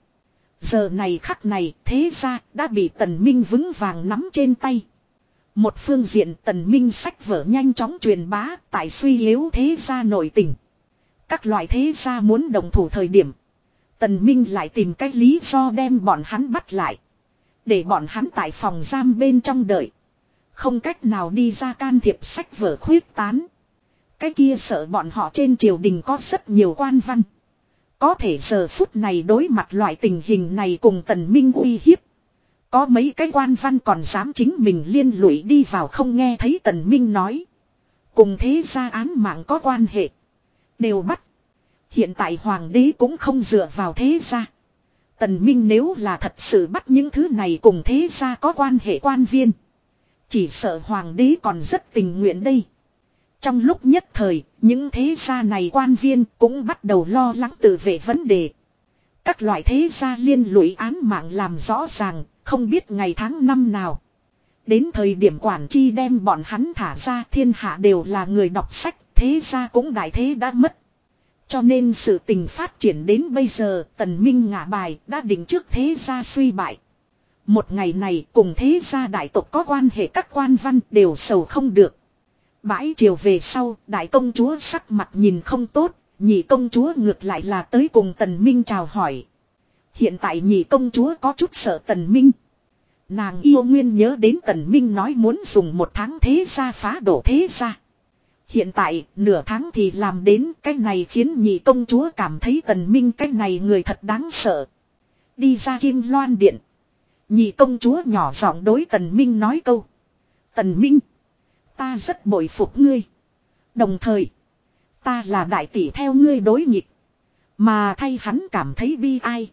Giờ này khắc này thế gia đã bị tần minh vững vàng nắm trên tay. Một phương diện tần minh sách vở nhanh chóng truyền bá tại suy yếu thế gia nội tình. Các loại thế gia muốn đồng thủ thời điểm. Tần minh lại tìm cách lý do đem bọn hắn bắt lại. Để bọn hắn tại phòng giam bên trong đợi. Không cách nào đi ra can thiệp sách vở khuyết tán. Cái kia sợ bọn họ trên triều đình có rất nhiều quan văn. Có thể giờ phút này đối mặt loại tình hình này cùng tần minh uy hiếp. Có mấy cái quan văn còn dám chính mình liên lụy đi vào không nghe thấy tần minh nói. Cùng thế gia án mạng có quan hệ. Đều bắt. Hiện tại hoàng đế cũng không dựa vào thế gia. Tần Minh nếu là thật sự bắt những thứ này cùng thế gia có quan hệ quan viên. Chỉ sợ hoàng đế còn rất tình nguyện đây. Trong lúc nhất thời, những thế gia này quan viên cũng bắt đầu lo lắng tự vệ vấn đề. Các loại thế gia liên lụy án mạng làm rõ ràng, không biết ngày tháng năm nào. Đến thời điểm quản chi đem bọn hắn thả ra thiên hạ đều là người đọc sách, thế gia cũng đại thế đã mất. Cho nên sự tình phát triển đến bây giờ, tần minh ngả bài đã định trước thế gia suy bại. Một ngày này cùng thế gia đại tộc có quan hệ các quan văn đều sầu không được. Bãi chiều về sau, đại công chúa sắc mặt nhìn không tốt, nhị công chúa ngược lại là tới cùng tần minh chào hỏi. Hiện tại nhị công chúa có chút sợ tần minh. Nàng yêu nguyên nhớ đến tần minh nói muốn dùng một tháng thế gia phá đổ thế gia. Hiện tại, nửa tháng thì làm đến cái này khiến nhị công chúa cảm thấy tần minh cái này người thật đáng sợ. Đi ra kim loan điện. Nhị công chúa nhỏ giọng đối tần minh nói câu. Tần minh. Ta rất bội phục ngươi. Đồng thời. Ta là đại tỷ theo ngươi đối nghịch. Mà thay hắn cảm thấy bi ai.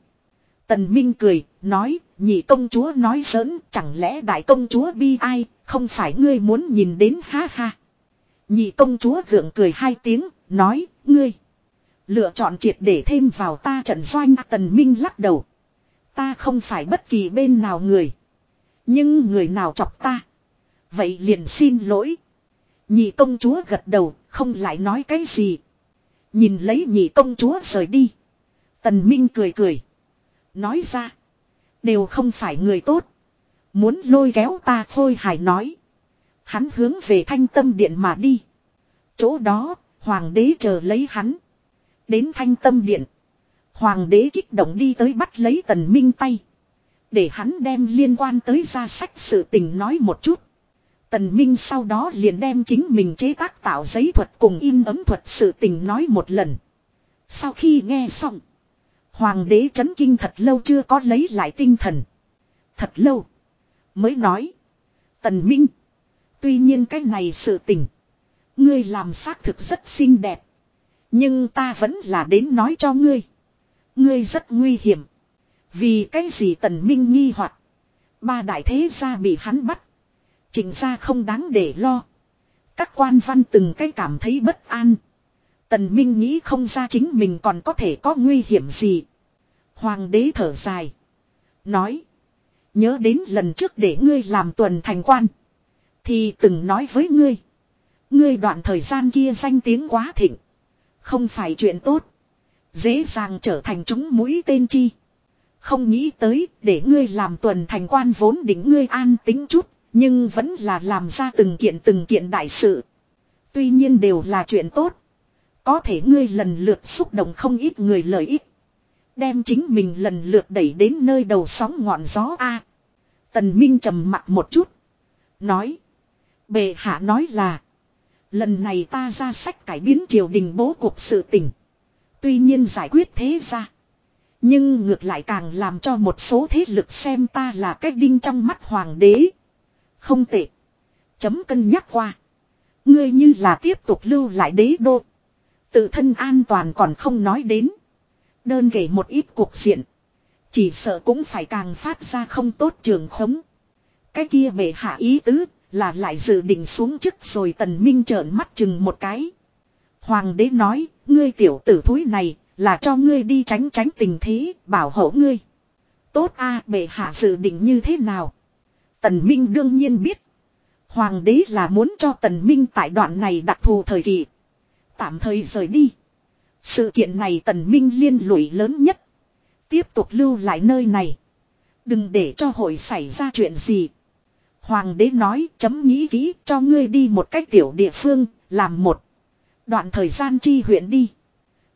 Tần Minh cười, nói, nhị công chúa nói giỡn, chẳng lẽ đại công chúa bi ai, không phải ngươi muốn nhìn đến ha ha. Nhị công chúa gượng cười hai tiếng, nói, ngươi. Lựa chọn triệt để thêm vào ta trận doanh tần minh lắc đầu. Ta không phải bất kỳ bên nào người. Nhưng người nào chọc ta. Vậy liền xin lỗi. Nhị công chúa gật đầu, không lại nói cái gì. Nhìn lấy nhị công chúa rời đi. Tần Minh cười cười. Nói ra. Đều không phải người tốt. Muốn lôi kéo ta khôi hài nói. Hắn hướng về thanh tâm điện mà đi. Chỗ đó, hoàng đế chờ lấy hắn. Đến thanh tâm điện. Hoàng đế kích động đi tới bắt lấy tần minh tay. Để hắn đem liên quan tới ra sách sự tình nói một chút. Tần Minh sau đó liền đem chính mình chế tác tạo giấy thuật cùng in ấm thuật sự tình nói một lần. Sau khi nghe xong. Hoàng đế chấn kinh thật lâu chưa có lấy lại tinh thần. Thật lâu. Mới nói. Tần Minh. Tuy nhiên cái này sự tình. Ngươi làm xác thực rất xinh đẹp. Nhưng ta vẫn là đến nói cho ngươi. Ngươi rất nguy hiểm. Vì cái gì tần minh nghi hoặc Ba đại thế gia bị hắn bắt. Trình ra không đáng để lo. Các quan văn từng cái cảm thấy bất an. Tần Minh nghĩ không ra chính mình còn có thể có nguy hiểm gì. Hoàng đế thở dài. Nói. Nhớ đến lần trước để ngươi làm tuần thành quan. Thì từng nói với ngươi. Ngươi đoạn thời gian kia danh tiếng quá thịnh. Không phải chuyện tốt. Dễ dàng trở thành chúng mũi tên chi. Không nghĩ tới, để ngươi làm tuần thành quan vốn định ngươi an tính chút. Nhưng vẫn là làm ra từng kiện từng kiện đại sự. Tuy nhiên đều là chuyện tốt. Có thể ngươi lần lượt xúc động không ít người lợi ích. Đem chính mình lần lượt đẩy đến nơi đầu sóng ngọn gió A. Tần Minh trầm mặt một chút. Nói. Bệ hạ nói là. Lần này ta ra sách cải biến triều đình bố cục sự tình. Tuy nhiên giải quyết thế ra. Nhưng ngược lại càng làm cho một số thế lực xem ta là cách đinh trong mắt hoàng đế. Không tệ. Chấm cân nhắc qua. Ngươi như là tiếp tục lưu lại đế đô. Tự thân an toàn còn không nói đến. Đơn kể một ít cuộc diện. Chỉ sợ cũng phải càng phát ra không tốt trường khống. Cái kia bệ hạ ý tứ là lại dự định xuống chức rồi tần minh trợn mắt chừng một cái. Hoàng đế nói, ngươi tiểu tử thúi này, là cho ngươi đi tránh tránh tình thế, bảo hộ ngươi. Tốt a bệ hạ dự định như thế nào? Tần Minh đương nhiên biết. Hoàng đế là muốn cho Tần Minh tại đoạn này đặc thù thời kỳ. Tạm thời rời đi. Sự kiện này Tần Minh liên lụy lớn nhất. Tiếp tục lưu lại nơi này. Đừng để cho hội xảy ra chuyện gì. Hoàng đế nói chấm nghĩ kỹ cho ngươi đi một cách tiểu địa phương, làm một. Đoạn thời gian chi huyện đi.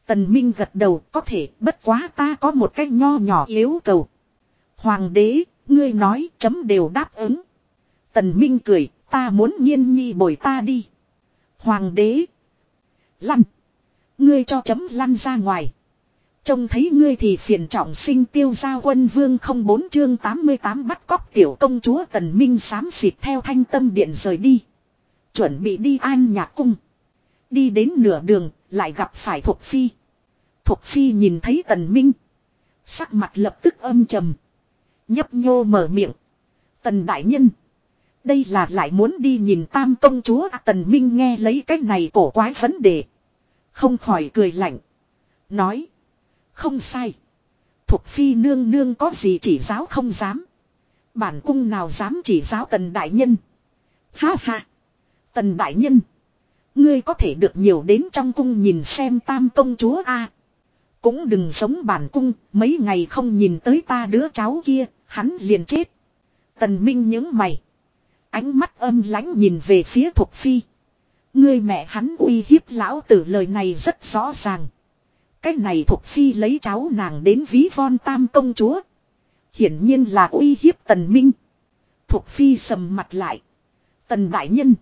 Tần Minh gật đầu có thể bất quá ta có một cách nho nhỏ yếu cầu. Hoàng đế, ngươi nói chấm đều đáp ứng. Tần Minh cười, ta muốn nhiên nhi bồi ta đi. Hoàng đế. Lăn. Ngươi cho chấm lăn ra ngoài. Trông thấy ngươi thì phiền trọng sinh tiêu gia quân vương không bốn chương 88 bắt cóc tiểu công chúa tần minh xám xịt theo thanh tâm điện rời đi. Chuẩn bị đi an nhạc cung. Đi đến nửa đường, lại gặp phải Thục Phi. Thục Phi nhìn thấy tần minh. Sắc mặt lập tức âm trầm. Nhấp nhô mở miệng. Tần đại nhân. Đây là lại muốn đi nhìn tam công chúa à, tần minh nghe lấy cái này cổ quái vấn đề. Không khỏi cười lạnh. Nói. Không sai. Thục phi nương nương có gì chỉ giáo không dám. Bản cung nào dám chỉ giáo tần đại nhân. Ha ha. Tần đại nhân. Ngươi có thể được nhiều đến trong cung nhìn xem tam công chúa a Cũng đừng sống bản cung, mấy ngày không nhìn tới ta đứa cháu kia, hắn liền chết. Tần Minh những mày. Ánh mắt âm lãnh nhìn về phía Thục Phi. Ngươi mẹ hắn uy hiếp lão tử lời này rất rõ ràng. Cái này thuộc Phi lấy cháu nàng đến ví von tam công chúa. Hiển nhiên là uy hiếp Tần Minh. thuộc Phi sầm mặt lại. Tần Đại Nhân.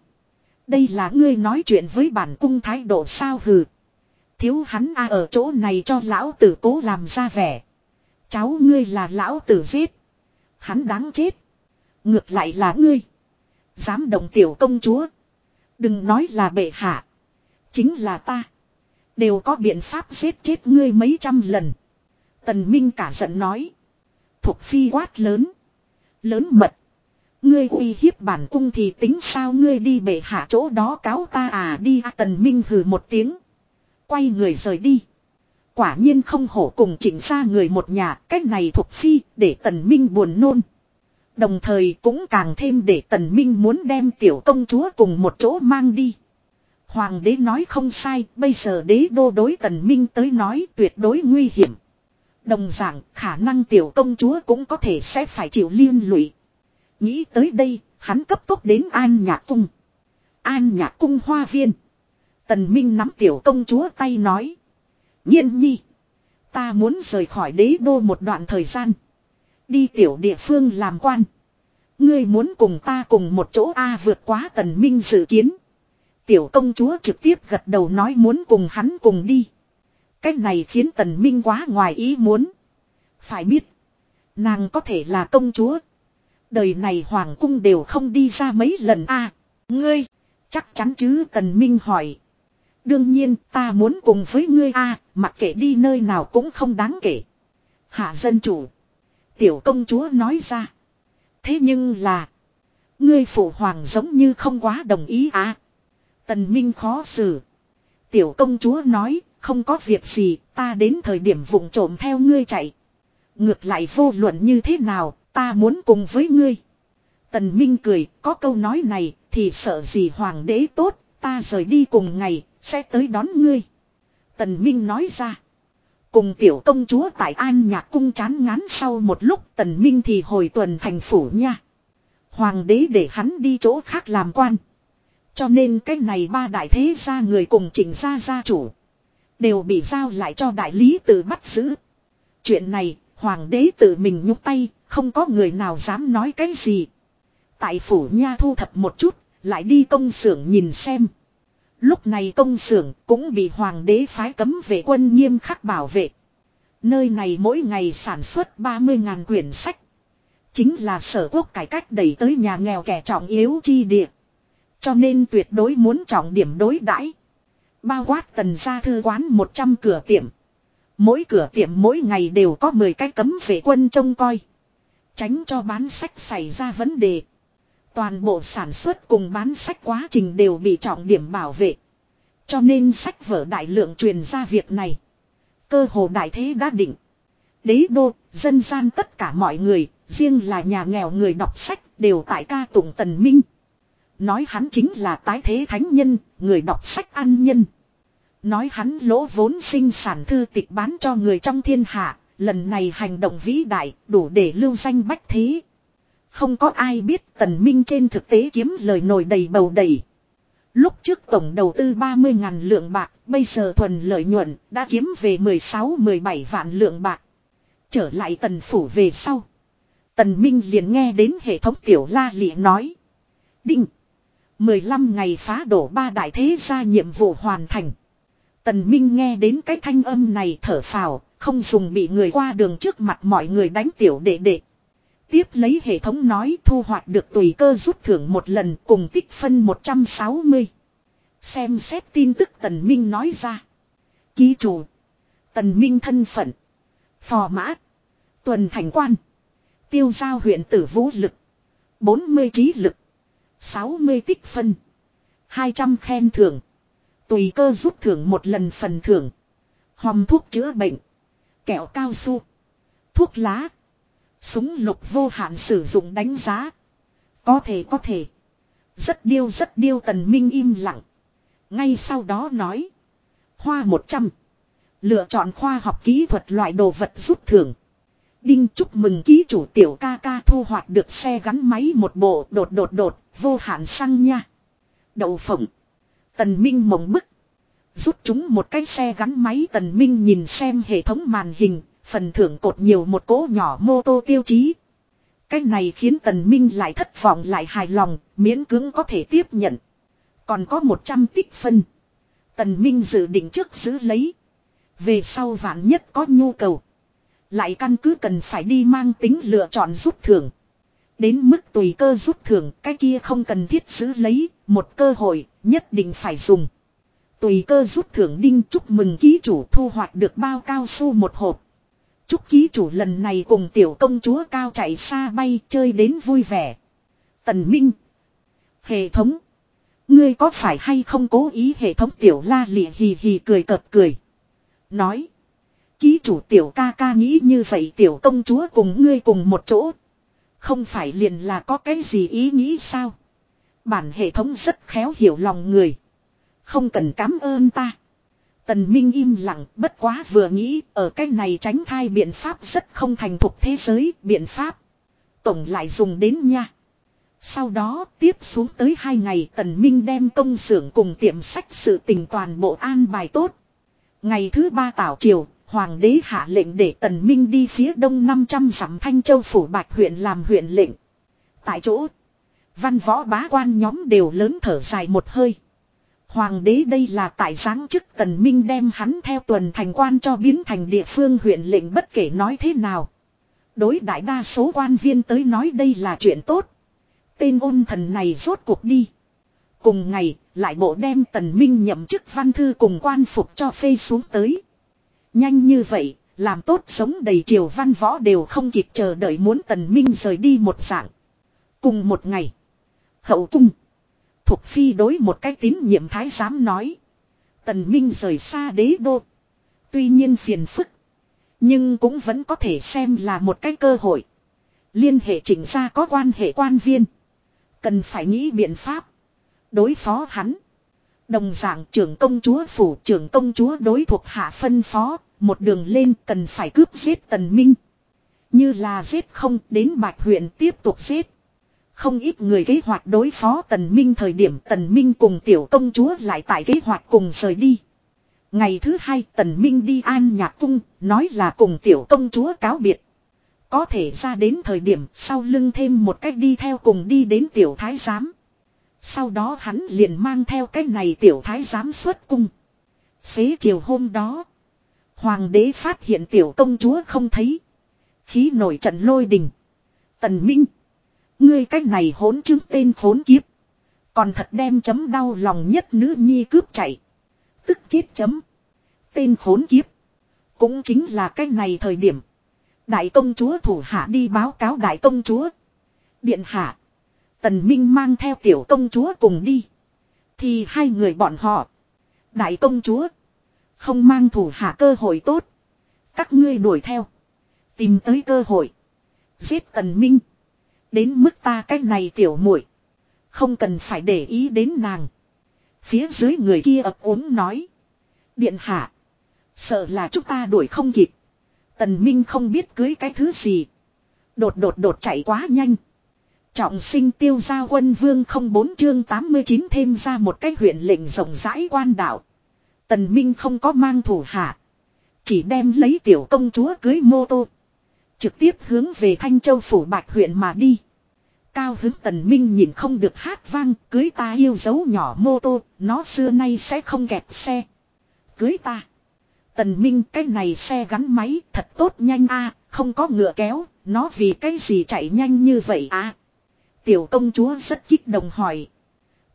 Đây là ngươi nói chuyện với bản cung thái độ sao hừ. Thiếu hắn a ở chỗ này cho lão tử cố làm ra vẻ. Cháu ngươi là lão tử giết. Hắn đáng chết. Ngược lại là ngươi. Dám động tiểu công chúa. Đừng nói là bệ hạ. Chính là ta. Đều có biện pháp giết chết ngươi mấy trăm lần. Tần Minh cả giận nói. Thục phi quát lớn. Lớn mật. Ngươi uy hiếp bản cung thì tính sao ngươi đi bệ hạ chỗ đó cáo ta à đi à, Tần Minh hừ một tiếng. Quay người rời đi. Quả nhiên không hổ cùng chỉnh ra người một nhà. Cách này thuộc phi để Tần Minh buồn nôn. Đồng thời cũng càng thêm để Tần Minh muốn đem tiểu công chúa cùng một chỗ mang đi. Hoàng đế nói không sai, bây giờ đế đô đối Tần Minh tới nói tuyệt đối nguy hiểm. Đồng dạng, khả năng tiểu công chúa cũng có thể sẽ phải chịu liên lụy. Nghĩ tới đây, hắn cấp tốc đến An Nhạc Cung. An Nhạc Cung hoa viên. Tần Minh nắm tiểu công chúa tay nói. Nhiên nhi. Ta muốn rời khỏi đế đô một đoạn thời gian. Đi tiểu địa phương làm quan. Ngươi muốn cùng ta cùng một chỗ A vượt quá tần minh dự kiến. Tiểu công chúa trực tiếp gật đầu nói muốn cùng hắn cùng đi. Cách này khiến tần minh quá ngoài ý muốn. Phải biết. Nàng có thể là công chúa. Đời này hoàng cung đều không đi ra mấy lần a Ngươi. Chắc chắn chứ, tần minh hỏi. Đương nhiên, ta muốn cùng với ngươi a, mặc kệ đi nơi nào cũng không đáng kể. Hạ dân chủ. Tiểu công chúa nói ra. Thế nhưng là. Ngươi phụ hoàng giống như không quá đồng ý à. Tần Minh khó xử. Tiểu công chúa nói. Không có việc gì. Ta đến thời điểm vụng trộm theo ngươi chạy. Ngược lại vô luận như thế nào. Ta muốn cùng với ngươi. Tần Minh cười. Có câu nói này. Thì sợ gì hoàng đế tốt. Ta rời đi cùng ngày. Sẽ tới đón ngươi. Tần Minh nói ra. Cùng tiểu công chúa tại An Nhạc Cung chán ngán sau một lúc, tần minh thì hồi tuần thành phủ nha. Hoàng đế để hắn đi chỗ khác làm quan. Cho nên cái này ba đại thế gia người cùng chỉnh gia gia chủ. Đều bị giao lại cho đại lý tự bắt giữ. Chuyện này, hoàng đế tự mình nhúc tay, không có người nào dám nói cái gì. Tại phủ nha thu thập một chút, lại đi công xưởng nhìn xem. Lúc này công xưởng cũng bị hoàng đế phái cấm vệ quân nghiêm khắc bảo vệ. Nơi này mỗi ngày sản xuất 30.000 quyển sách. Chính là sở quốc cải cách đẩy tới nhà nghèo kẻ trọng yếu chi địa. Cho nên tuyệt đối muốn trọng điểm đối đãi. Bao quát tần gia thư quán 100 cửa tiệm. Mỗi cửa tiệm mỗi ngày đều có 10 cái cấm vệ quân trông coi. Tránh cho bán sách xảy ra vấn đề. Toàn bộ sản xuất cùng bán sách quá trình đều bị trọng điểm bảo vệ. Cho nên sách vở đại lượng truyền ra việc này. Cơ hồ đại thế đã định. Đế đô, dân gian tất cả mọi người, riêng là nhà nghèo người đọc sách đều tại ca tụng tần minh. Nói hắn chính là tái thế thánh nhân, người đọc sách ăn nhân. Nói hắn lỗ vốn sinh sản thư tịch bán cho người trong thiên hạ, lần này hành động vĩ đại, đủ để lưu danh bách thế. Không có ai biết tần minh trên thực tế kiếm lời nổi đầy bầu đầy. Lúc trước tổng đầu tư 30.000 lượng bạc, bây giờ thuần lợi nhuận đã kiếm về 16-17 vạn lượng bạc. Trở lại tần phủ về sau. Tần Minh liền nghe đến hệ thống tiểu la lị nói. Đinh. 15 ngày phá đổ ba đại thế gia nhiệm vụ hoàn thành. Tần Minh nghe đến cái thanh âm này thở phào, không dùng bị người qua đường trước mặt mọi người đánh tiểu đệ đệ. Tiếp lấy hệ thống nói thu hoạch được tùy cơ rút thưởng một lần cùng tích phân 160. Xem xét tin tức Tần Minh nói ra. Ký chủ. Tần Minh thân phận. Phò mã. Tuần thành quan. Tiêu giao huyện tử vũ lực. 40 trí lực. 60 tích phân. 200 khen thưởng. Tùy cơ rút thưởng một lần phần thưởng. Hòm thuốc chữa bệnh. Kẹo cao su. Thuốc lá. Súng lục vô hạn sử dụng đánh giá. Có thể có thể. Rất điêu rất điêu tần minh im lặng. Ngay sau đó nói. Hoa 100. Lựa chọn khoa học kỹ thuật loại đồ vật rút thưởng. Đinh chúc mừng ký chủ tiểu ca ca thu hoạch được xe gắn máy một bộ đột đột đột, vô hạn xăng nha. Đậu phộng. Tần Minh mộng bức. Rút chúng một cái xe gắn máy Tần Minh nhìn xem hệ thống màn hình, phần thưởng cột nhiều một cỗ nhỏ mô tô tiêu chí. Cái này khiến Tần Minh lại thất vọng lại hài lòng, miễn cưỡng có thể tiếp nhận. Còn có 100 tích phân. Tần Minh dự định trước giữ lấy. Về sau vạn nhất có nhu cầu. Lại căn cứ cần phải đi mang tính lựa chọn rút thưởng. Đến mức tùy cơ rút thưởng cái kia không cần thiết giữ lấy, một cơ hội nhất định phải dùng. Tùy cơ rút thưởng đinh chúc mừng ký chủ thu hoạch được bao cao su một hộp. Chúc ký chủ lần này cùng tiểu công chúa cao chạy xa bay chơi đến vui vẻ. Tần Minh. Hệ thống. Ngươi có phải hay không cố ý hệ thống tiểu la lị hì hì cười cợt cười. Nói. Ký chủ tiểu ca ca nghĩ như vậy tiểu công chúa cùng ngươi cùng một chỗ. Không phải liền là có cái gì ý nghĩ sao? Bản hệ thống rất khéo hiểu lòng người. Không cần cảm ơn ta. Tần Minh im lặng, bất quá vừa nghĩ, ở cái này tránh thai biện pháp rất không thành thục thế giới, biện pháp. Tổng lại dùng đến nha. Sau đó, tiếp xuống tới hai ngày, Tần Minh đem công xưởng cùng tiệm sách sự tình toàn bộ an bài tốt. Ngày thứ ba tảo triều Hoàng đế hạ lệnh để Tần Minh đi phía đông 500 dặm Thanh Châu Phủ Bạch huyện làm huyện lệnh. Tại chỗ, văn võ bá quan nhóm đều lớn thở dài một hơi. Hoàng đế đây là tại giáng chức Tần Minh đem hắn theo tuần thành quan cho biến thành địa phương huyện lệnh bất kể nói thế nào. Đối đại đa số quan viên tới nói đây là chuyện tốt. Tên ôn thần này rốt cuộc đi. Cùng ngày, lại bộ đem Tần Minh nhậm chức văn thư cùng quan phục cho phê xuống tới. Nhanh như vậy, làm tốt sống đầy triều văn võ đều không kịp chờ đợi muốn tần minh rời đi một dạng. Cùng một ngày, hậu cung, Thục Phi đối một cái tín nhiệm thái giám nói. Tần minh rời xa đế đô. Tuy nhiên phiền phức, nhưng cũng vẫn có thể xem là một cái cơ hội. Liên hệ chỉnh ra có quan hệ quan viên. Cần phải nghĩ biện pháp. Đối phó hắn. Đồng dạng trưởng công chúa phủ trưởng công chúa đối thuộc hạ phân phó, một đường lên cần phải cướp giết tần minh. Như là giết không đến bạch huyện tiếp tục giết. Không ít người kế hoạch đối phó tần minh thời điểm tần minh cùng tiểu công chúa lại tại kế hoạch cùng rời đi. Ngày thứ hai tần minh đi an nhạc cung, nói là cùng tiểu công chúa cáo biệt. Có thể ra đến thời điểm sau lưng thêm một cách đi theo cùng đi đến tiểu thái giám. Sau đó hắn liền mang theo cái này tiểu thái giám xuất cung. Xế chiều hôm đó. Hoàng đế phát hiện tiểu công chúa không thấy. Khí nổi trận lôi đình. Tần Minh. Ngươi cách này hỗn chứng tên khốn kiếp. Còn thật đem chấm đau lòng nhất nữ nhi cướp chạy. Tức chết chấm. Tên khốn kiếp. Cũng chính là cách này thời điểm. Đại công chúa thủ hạ đi báo cáo đại công chúa. Điện hạ. Tần Minh mang theo tiểu công chúa cùng đi. Thì hai người bọn họ. Đại công chúa. Không mang thủ hạ cơ hội tốt. Các ngươi đuổi theo. Tìm tới cơ hội. Giết Tần Minh. Đến mức ta cách này tiểu muội Không cần phải để ý đến nàng. Phía dưới người kia ập ốm nói. Điện hạ. Sợ là chúng ta đuổi không kịp. Tần Minh không biết cưới cái thứ gì. Đột đột đột chạy quá nhanh. Trọng sinh tiêu gia quân vương không bốn chương 89 thêm ra một cái huyện lệnh rộng rãi quan đạo. Tần Minh không có mang thủ hạ. Chỉ đem lấy tiểu công chúa cưới mô tô. Trực tiếp hướng về Thanh Châu Phủ Bạch huyện mà đi. Cao hứng Tần Minh nhìn không được hát vang, cưới ta yêu dấu nhỏ mô tô, nó xưa nay sẽ không kẹt xe. Cưới ta. Tần Minh cái này xe gắn máy thật tốt nhanh a, không có ngựa kéo, nó vì cái gì chạy nhanh như vậy à. Tiểu công chúa rất kích động hỏi.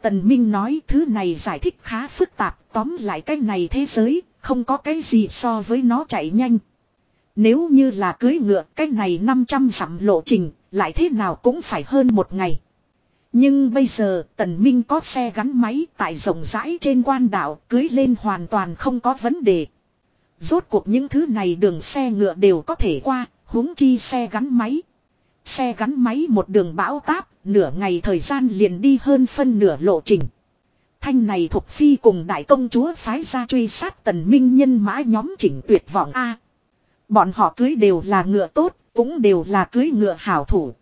Tần Minh nói thứ này giải thích khá phức tạp, tóm lại cái này thế giới, không có cái gì so với nó chạy nhanh. Nếu như là cưới ngựa cái này 500 dặm lộ trình, lại thế nào cũng phải hơn một ngày. Nhưng bây giờ tần minh có xe gắn máy tại rộng rãi trên quan đảo cưới lên hoàn toàn không có vấn đề. Rốt cuộc những thứ này đường xe ngựa đều có thể qua, huống chi xe gắn máy. Xe gắn máy một đường bão táp, nửa ngày thời gian liền đi hơn phân nửa lộ trình. Thanh này thuộc phi cùng đại công chúa phái ra truy sát tần minh nhân mã nhóm chỉnh tuyệt vọng A. Bọn họ cưới đều là ngựa tốt, cũng đều là cưới ngựa hảo thủ.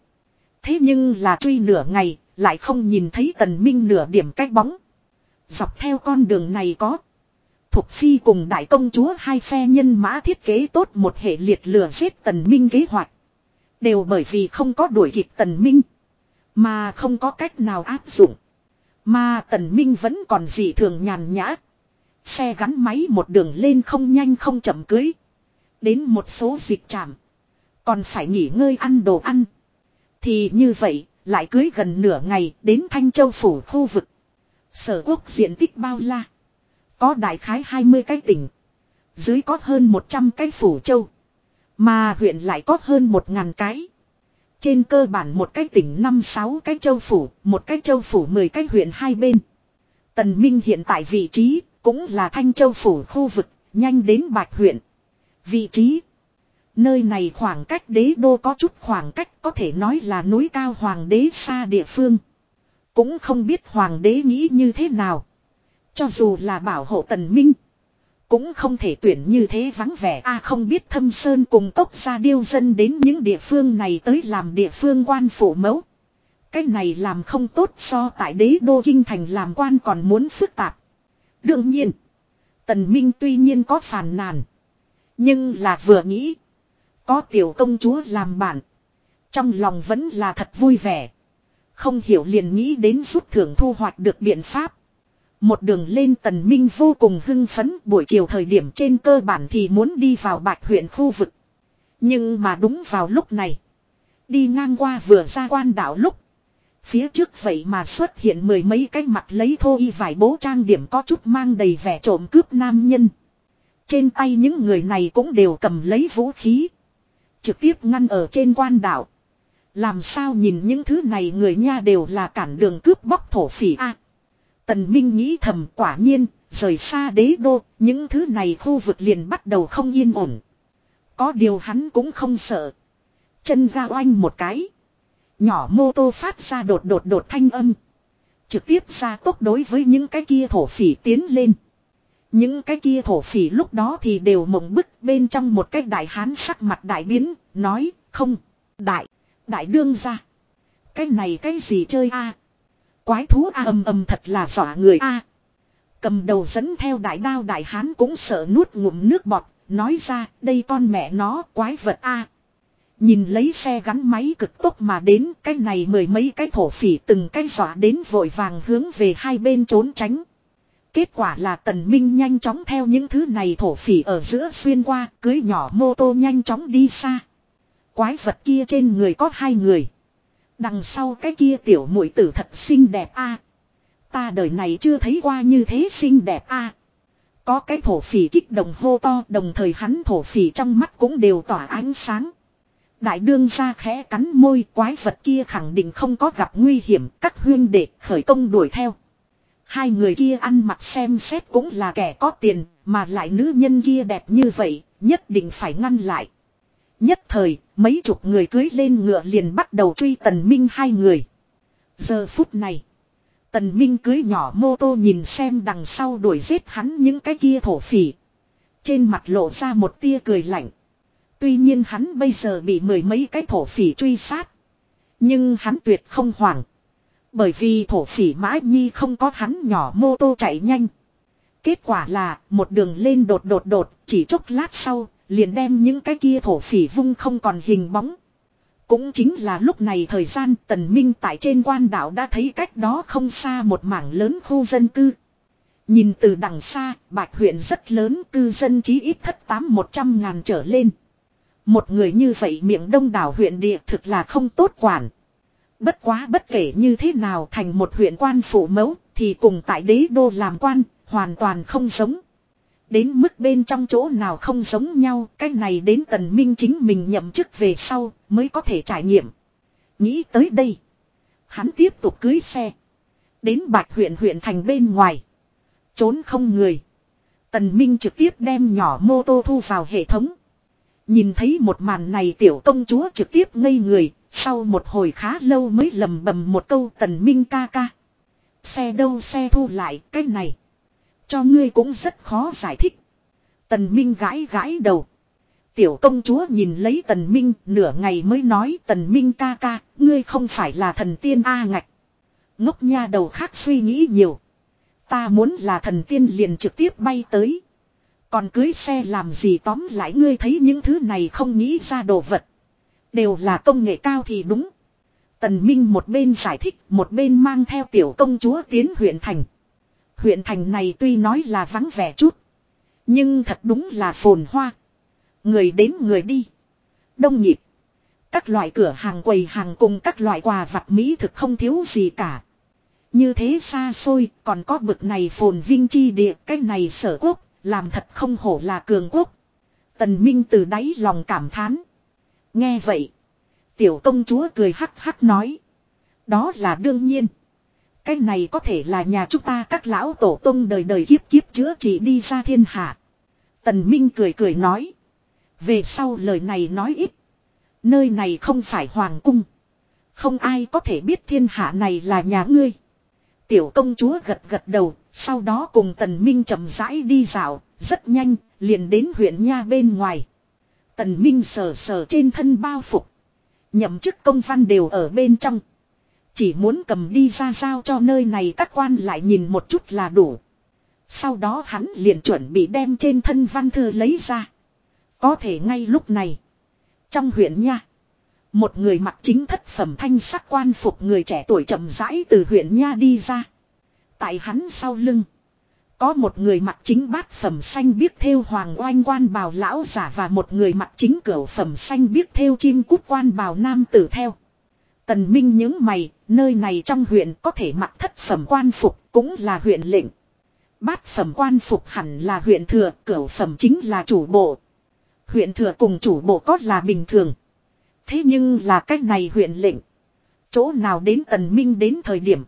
Thế nhưng là truy nửa ngày, lại không nhìn thấy tần minh nửa điểm cách bóng. Dọc theo con đường này có. Thục phi cùng đại công chúa hai phe nhân mã thiết kế tốt một hệ liệt lừa giết tần minh kế hoạch. Đều bởi vì không có đuổi kịp tần minh. Mà không có cách nào áp dụng. Mà tần minh vẫn còn dị thường nhàn nhã. Xe gắn máy một đường lên không nhanh không chậm cưới. Đến một số dịch trạm. Còn phải nghỉ ngơi ăn đồ ăn. Thì như vậy, lại cưới gần nửa ngày đến Thanh Châu Phủ khu vực. Sở quốc diện tích bao la. Có đại khái 20 cái tỉnh. Dưới có hơn 100 cái phủ châu. Mà huyện lại có hơn một ngàn cái. Trên cơ bản một cái tỉnh 5-6 cái châu phủ, một cái châu phủ 10 cái huyện hai bên. Tần Minh hiện tại vị trí, cũng là Thanh Châu phủ khu vực, nhanh đến Bạch huyện. Vị trí. Nơi này khoảng cách đế đô có chút khoảng cách có thể nói là núi cao hoàng đế xa địa phương. Cũng không biết hoàng đế nghĩ như thế nào. Cho dù là bảo hộ tần minh. Cũng không thể tuyển như thế vắng vẻ a không biết thâm sơn cùng tốc gia điêu dân đến những địa phương này tới làm địa phương quan phủ mẫu. Cái này làm không tốt so tại đế đô kinh thành làm quan còn muốn phức tạp. Đương nhiên. Tần Minh tuy nhiên có phàn nàn. Nhưng là vừa nghĩ. Có tiểu công chúa làm bạn. Trong lòng vẫn là thật vui vẻ. Không hiểu liền nghĩ đến rút thưởng thu hoạch được biện pháp. Một đường lên tần minh vô cùng hưng phấn, buổi chiều thời điểm trên cơ bản thì muốn đi vào bạch huyện khu vực. Nhưng mà đúng vào lúc này. Đi ngang qua vừa ra quan đảo lúc. Phía trước vậy mà xuất hiện mười mấy cái mặt lấy thô y vải bố trang điểm có chút mang đầy vẻ trộm cướp nam nhân. Trên tay những người này cũng đều cầm lấy vũ khí. Trực tiếp ngăn ở trên quan đảo. Làm sao nhìn những thứ này người nha đều là cản đường cướp bóc thổ phỉ a Tần Minh nghĩ thầm quả nhiên, rời xa đế đô, những thứ này khu vực liền bắt đầu không yên ổn. Có điều hắn cũng không sợ. Chân ra oanh một cái. Nhỏ mô tô phát ra đột đột đột thanh âm. Trực tiếp ra tốc đối với những cái kia thổ phỉ tiến lên. Những cái kia thổ phỉ lúc đó thì đều mộng bức bên trong một cái đại hán sắc mặt đại biến, nói, không, đại, đại đương ra. Cái này cái gì chơi a Quái thú a âm âm thật là dọa người a Cầm đầu dẫn theo đại đao đại hán cũng sợ nuốt ngụm nước bọt, nói ra đây con mẹ nó quái vật a Nhìn lấy xe gắn máy cực tốc mà đến cái này mười mấy cái thổ phỉ từng cái dọa đến vội vàng hướng về hai bên trốn tránh. Kết quả là tần minh nhanh chóng theo những thứ này thổ phỉ ở giữa xuyên qua cưới nhỏ mô tô nhanh chóng đi xa. Quái vật kia trên người có hai người. Đằng sau cái kia tiểu mũi tử thật xinh đẹp a Ta đời này chưa thấy qua như thế xinh đẹp a Có cái thổ phỉ kích đồng hô to, đồng thời hắn thổ phỉ trong mắt cũng đều tỏa ánh sáng. Đại đương ra khẽ cắn môi, quái vật kia khẳng định không có gặp nguy hiểm, các huyên đệ khởi công đuổi theo. Hai người kia ăn mặc xem xét cũng là kẻ có tiền, mà lại nữ nhân kia đẹp như vậy, nhất định phải ngăn lại. Nhất thời, mấy chục người cưới lên ngựa liền bắt đầu truy tần minh hai người. Giờ phút này. Tần Minh cưới nhỏ mô tô nhìn xem đằng sau đuổi giết hắn những cái kia thổ phỉ. Trên mặt lộ ra một tia cười lạnh. Tuy nhiên hắn bây giờ bị mười mấy cái thổ phỉ truy sát. Nhưng hắn tuyệt không hoảng. Bởi vì thổ phỉ mã nhi không có hắn nhỏ mô tô chạy nhanh. Kết quả là, một đường lên đột đột đột, chỉ chốc lát sau liền đem những cái kia thổ phỉ vung không còn hình bóng. Cũng chính là lúc này thời gian tần minh tại trên quan đảo đã thấy cách đó không xa một mảng lớn khu dân cư. Nhìn từ đằng xa, bạch huyện rất lớn cư dân chí ít thất tám một trăm ngàn trở lên. Một người như vậy miệng đông đảo huyện địa thực là không tốt quản. Bất quá bất kể như thế nào thành một huyện quan phủ mẫu thì cùng tại đế đô làm quan hoàn toàn không giống. Đến mức bên trong chỗ nào không giống nhau, cái này đến tần minh chính mình nhậm chức về sau mới có thể trải nghiệm. Nghĩ tới đây. Hắn tiếp tục cưới xe. Đến bạch huyện huyện thành bên ngoài. Trốn không người. Tần Minh trực tiếp đem nhỏ mô tô thu vào hệ thống. Nhìn thấy một màn này tiểu công chúa trực tiếp ngây người. Sau một hồi khá lâu mới lầm bầm một câu tần Minh ca ca. Xe đâu xe thu lại cái này. Cho ngươi cũng rất khó giải thích. Tần Minh gãi gãi đầu. Tiểu công chúa nhìn lấy tần Minh nửa ngày mới nói tần Minh ca ca, ngươi không phải là thần tiên A ngạch. Ngốc nha đầu khác suy nghĩ nhiều. Ta muốn là thần tiên liền trực tiếp bay tới. Còn cưới xe làm gì tóm lại ngươi thấy những thứ này không nghĩ ra đồ vật. Đều là công nghệ cao thì đúng. Tần Minh một bên giải thích một bên mang theo tiểu công chúa tiến huyện thành. Huyện thành này tuy nói là vắng vẻ chút. Nhưng thật đúng là phồn hoa. Người đến người đi. Đông nhịp. Các loại cửa hàng quầy hàng cùng các loại quà vặt mỹ thực không thiếu gì cả. Như thế xa xôi, còn có bực này phồn vinh chi địa, cái này sở quốc, làm thật không hổ là cường quốc. Tần Minh từ đáy lòng cảm thán. Nghe vậy. Tiểu công chúa cười hắc hắc nói. Đó là đương nhiên. Cái này có thể là nhà chúng ta các lão tổ tông đời đời kiếp kiếp chữa trị đi ra thiên hạ. Tần Minh cười cười nói. Về sau lời này nói ít. Nơi này không phải hoàng cung. Không ai có thể biết thiên hạ này là nhà ngươi. Tiểu công chúa gật gật đầu, sau đó cùng tần minh chậm rãi đi dạo, rất nhanh, liền đến huyện nha bên ngoài. Tần minh sờ sờ trên thân bao phục. Nhậm chức công văn đều ở bên trong. Chỉ muốn cầm đi ra giao cho nơi này các quan lại nhìn một chút là đủ. Sau đó hắn liền chuẩn bị đem trên thân văn thư lấy ra. Có thể ngay lúc này. Trong huyện nha. Một người mặc chính thất phẩm thanh sắc quan phục người trẻ tuổi chậm rãi từ huyện nha đi ra. Tại hắn sau lưng. Có một người mặc chính bát phẩm xanh biết theo hoàng oanh quan bào lão giả và một người mặc chính cửu phẩm xanh biết theo chim cút quan bào nam tử theo. Tần Minh những mày, nơi này trong huyện có thể mặc thất phẩm quan phục cũng là huyện lệnh. Bát phẩm quan phục hẳn là huyện thừa, cửu phẩm chính là chủ bộ. Huyện thừa cùng chủ bộ có là bình thường. Thế nhưng là cách này huyện lệnh. Chỗ nào đến tần minh đến thời điểm.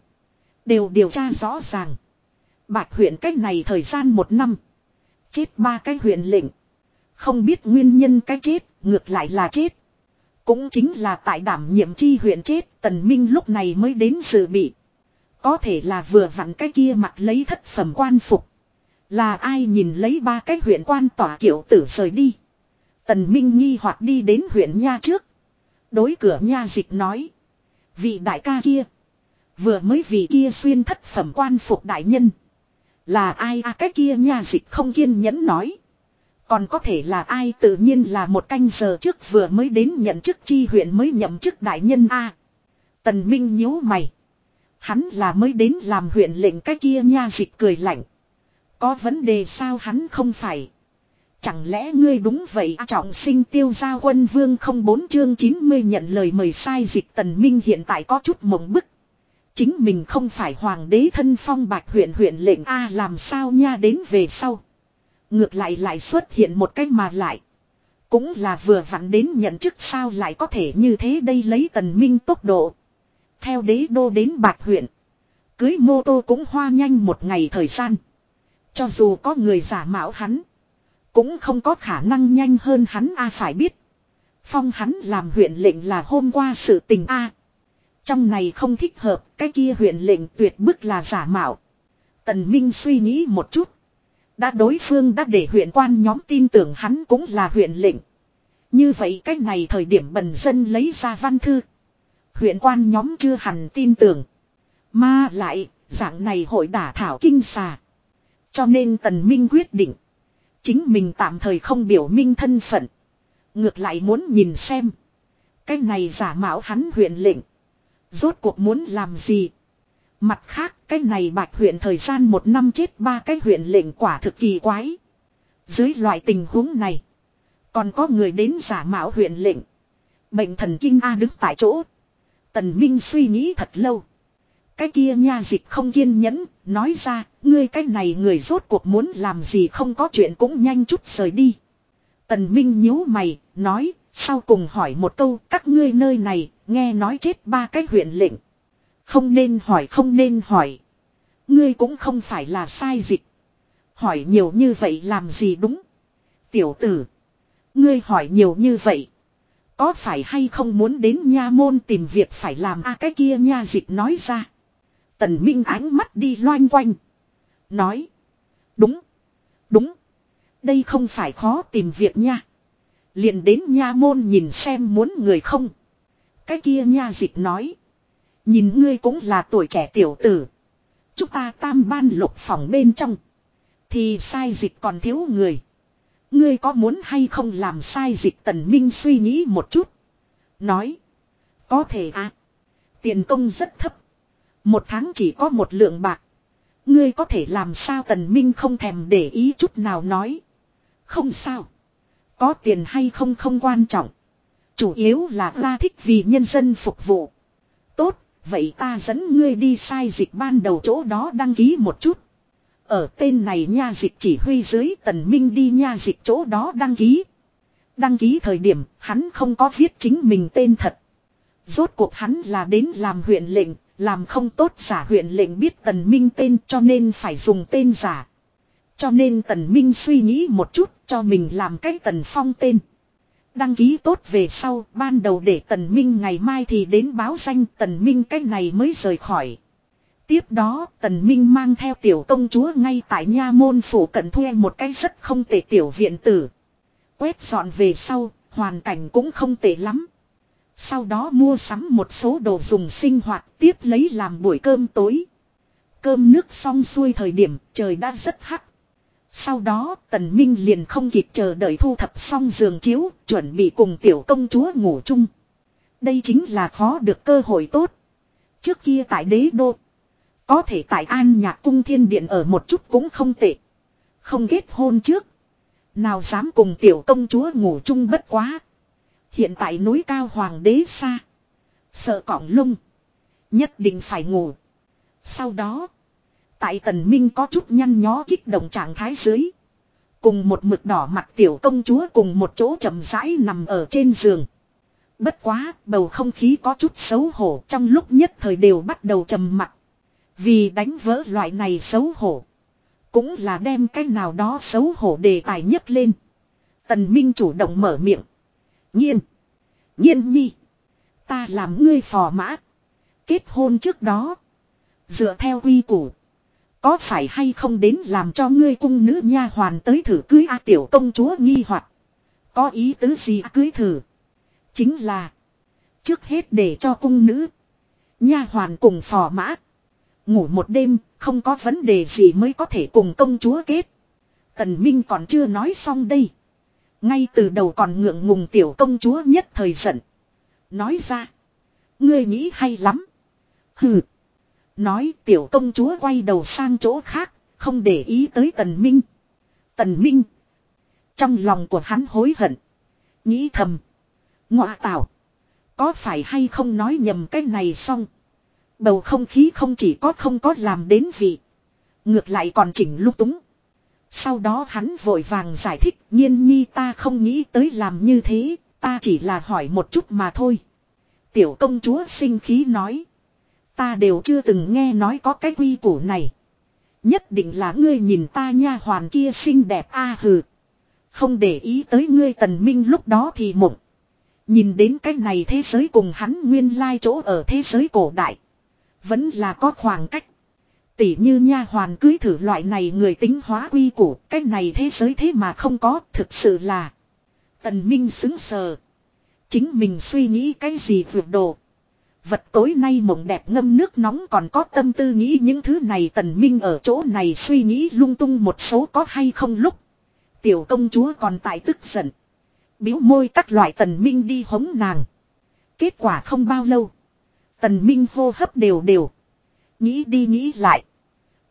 Đều điều tra rõ ràng. Bạch huyện cách này thời gian một năm. Chết ba cái huyện lệnh. Không biết nguyên nhân cái chết, ngược lại là chết. Cũng chính là tại đảm nhiệm chi huyện chết, tần minh lúc này mới đến dự bị. Có thể là vừa vặn cái kia mặt lấy thất phẩm quan phục. Là ai nhìn lấy ba cái huyện quan tỏa kiểu tử rời đi. Tần Minh nghi hoặc đi đến huyện nha trước. Đối cửa nha dịch nói. Vị đại ca kia. Vừa mới vì kia xuyên thất phẩm quan phục đại nhân. Là ai à cái kia nha dịch không kiên nhẫn nói. Còn có thể là ai tự nhiên là một canh giờ trước vừa mới đến nhận chức chi huyện mới nhậm chức đại nhân a Tần Minh nhíu mày. Hắn là mới đến làm huyện lệnh cái kia nha dịch cười lạnh. Có vấn đề sao hắn không phải. Chẳng lẽ ngươi đúng vậy à, trọng sinh tiêu gia quân vương không bốn chương 90 nhận lời mời sai dịch tần minh hiện tại có chút mộng bức. Chính mình không phải hoàng đế thân phong bạch huyện huyện lệnh A làm sao nha đến về sau. Ngược lại lại xuất hiện một cách mà lại. Cũng là vừa vặn đến nhận chức sao lại có thể như thế đây lấy tần minh tốc độ. Theo đế đô đến bạc huyện. Cưới mô tô cũng hoa nhanh một ngày thời gian. Cho dù có người giả mạo hắn. Cũng không có khả năng nhanh hơn hắn A phải biết. Phong hắn làm huyện lệnh là hôm qua sự tình A. Trong này không thích hợp, cái kia huyện lệnh tuyệt bức là giả mạo. Tần Minh suy nghĩ một chút. Đã đối phương đã để huyện quan nhóm tin tưởng hắn cũng là huyện lệnh. Như vậy cách này thời điểm bần dân lấy ra văn thư. Huyện quan nhóm chưa hẳn tin tưởng. Mà lại, dạng này hội đả thảo kinh xà. Cho nên Tần Minh quyết định. Chính mình tạm thời không biểu minh thân phận. Ngược lại muốn nhìn xem. Cái này giả mạo hắn huyện lệnh. Rốt cuộc muốn làm gì? Mặt khác, cái này bạch huyện thời gian một năm chết ba cái huyện lệnh quả thực kỳ quái. Dưới loại tình huống này, còn có người đến giả mạo huyện lệnh. Bệnh thần kinh A đứng tại chỗ. Tần Minh suy nghĩ thật lâu. Cái kia nha dịch không kiên nhẫn, nói ra, ngươi cái này người rốt cuộc muốn làm gì không có chuyện cũng nhanh chút rời đi. Tần Minh nhíu mày, nói, sau cùng hỏi một câu, các ngươi nơi này, nghe nói chết ba cái huyện lệnh. Không nên hỏi, không nên hỏi. Ngươi cũng không phải là sai dịch. Hỏi nhiều như vậy làm gì đúng. Tiểu tử. Ngươi hỏi nhiều như vậy. Có phải hay không muốn đến nha môn tìm việc phải làm a, cái kia nha dịch nói ra. Tần Minh ánh mắt đi loanh quanh. Nói. Đúng. Đúng. Đây không phải khó tìm việc nha. Liền đến nha môn nhìn xem muốn người không. Cái kia nha dịch nói. Nhìn ngươi cũng là tuổi trẻ tiểu tử. Chúng ta tam ban lục phòng bên trong. Thì sai dịch còn thiếu người. Ngươi có muốn hay không làm sai dịch tần minh suy nghĩ một chút. Nói. Có thể à. Tiền công rất thấp. Một tháng chỉ có một lượng bạc. Ngươi có thể làm sao tần minh không thèm để ý chút nào nói. Không sao. Có tiền hay không không quan trọng. Chủ yếu là ta thích vì nhân dân phục vụ. Vậy ta dẫn ngươi đi sai dịch ban đầu chỗ đó đăng ký một chút. Ở tên này nha dịch chỉ huy dưới tần minh đi nha dịch chỗ đó đăng ký. Đăng ký thời điểm hắn không có viết chính mình tên thật. Rốt cuộc hắn là đến làm huyện lệnh, làm không tốt giả huyện lệnh biết tần minh tên cho nên phải dùng tên giả. Cho nên tần minh suy nghĩ một chút cho mình làm cái tần phong tên. Đăng ký tốt về sau, ban đầu để tần minh ngày mai thì đến báo danh tần minh cách này mới rời khỏi. Tiếp đó, tần minh mang theo tiểu công chúa ngay tại nha môn phủ cận thuê một cái rất không tệ tiểu viện tử. Quét dọn về sau, hoàn cảnh cũng không tệ lắm. Sau đó mua sắm một số đồ dùng sinh hoạt tiếp lấy làm buổi cơm tối. Cơm nước xong xuôi thời điểm trời đã rất hắc. Sau đó tần minh liền không kịp chờ đợi thu thập xong giường chiếu, chuẩn bị cùng tiểu công chúa ngủ chung. Đây chính là khó được cơ hội tốt. Trước kia tại đế đô. Có thể tại an nhạc cung thiên điện ở một chút cũng không tệ. Không kết hôn trước. Nào dám cùng tiểu công chúa ngủ chung bất quá. Hiện tại núi cao hoàng đế xa. Sợ cỏng lung. Nhất định phải ngủ. Sau đó. Tại tần minh có chút nhăn nhó kích động trạng thái dưới. Cùng một mực đỏ mặt tiểu công chúa cùng một chỗ chậm rãi nằm ở trên giường. Bất quá, bầu không khí có chút xấu hổ trong lúc nhất thời đều bắt đầu trầm mặt. Vì đánh vỡ loại này xấu hổ. Cũng là đem cái nào đó xấu hổ đề tài nhất lên. Tần Minh chủ động mở miệng. Nhiên. Nhiên nhi. Ta làm ngươi phò mã. Kết hôn trước đó. Dựa theo quy củ. Có phải hay không đến làm cho ngươi cung nữ nha hoàn tới thử cưới A tiểu công chúa nghi hoặc Có ý tứ gì cưới thử. Chính là. Trước hết để cho cung nữ. Nha hoàn cùng phò mã. Ngủ một đêm, không có vấn đề gì mới có thể cùng công chúa kết. Tần Minh còn chưa nói xong đây. Ngay từ đầu còn ngượng ngùng tiểu công chúa nhất thời giận. Nói ra. Ngươi nghĩ hay lắm. Hừ. Nói tiểu công chúa quay đầu sang chỗ khác. Không để ý tới tần minh. Tần minh. Trong lòng của hắn hối hận. Nghĩ thầm. Ngọa tạo. Có phải hay không nói nhầm cái này xong. Bầu không khí không chỉ có không có làm đến vị. Ngược lại còn chỉnh lúc túng. Sau đó hắn vội vàng giải thích nhiên nhi ta không nghĩ tới làm như thế, ta chỉ là hỏi một chút mà thôi. Tiểu công chúa sinh khí nói. Ta đều chưa từng nghe nói có cái quy củ này. Nhất định là ngươi nhìn ta nha hoàn kia xinh đẹp a hừ. Không để ý tới ngươi tần minh lúc đó thì mộng. Nhìn đến cái này thế giới cùng hắn nguyên lai chỗ ở thế giới cổ đại. Vẫn là có khoảng cách. Tỷ như nha hoàn cưới thử loại này người tính hóa quy củ, cái này thế giới thế mà không có, thực sự là. Tần Minh xứng sờ. Chính mình suy nghĩ cái gì vượt đồ. Vật tối nay mộng đẹp ngâm nước nóng còn có tâm tư nghĩ những thứ này tần minh ở chỗ này suy nghĩ lung tung một số có hay không lúc. Tiểu công chúa còn tại tức giận. Biếu môi các loại tần minh đi hống nàng. Kết quả không bao lâu. Tần minh hô hấp đều đều. Nghĩ đi nghĩ lại.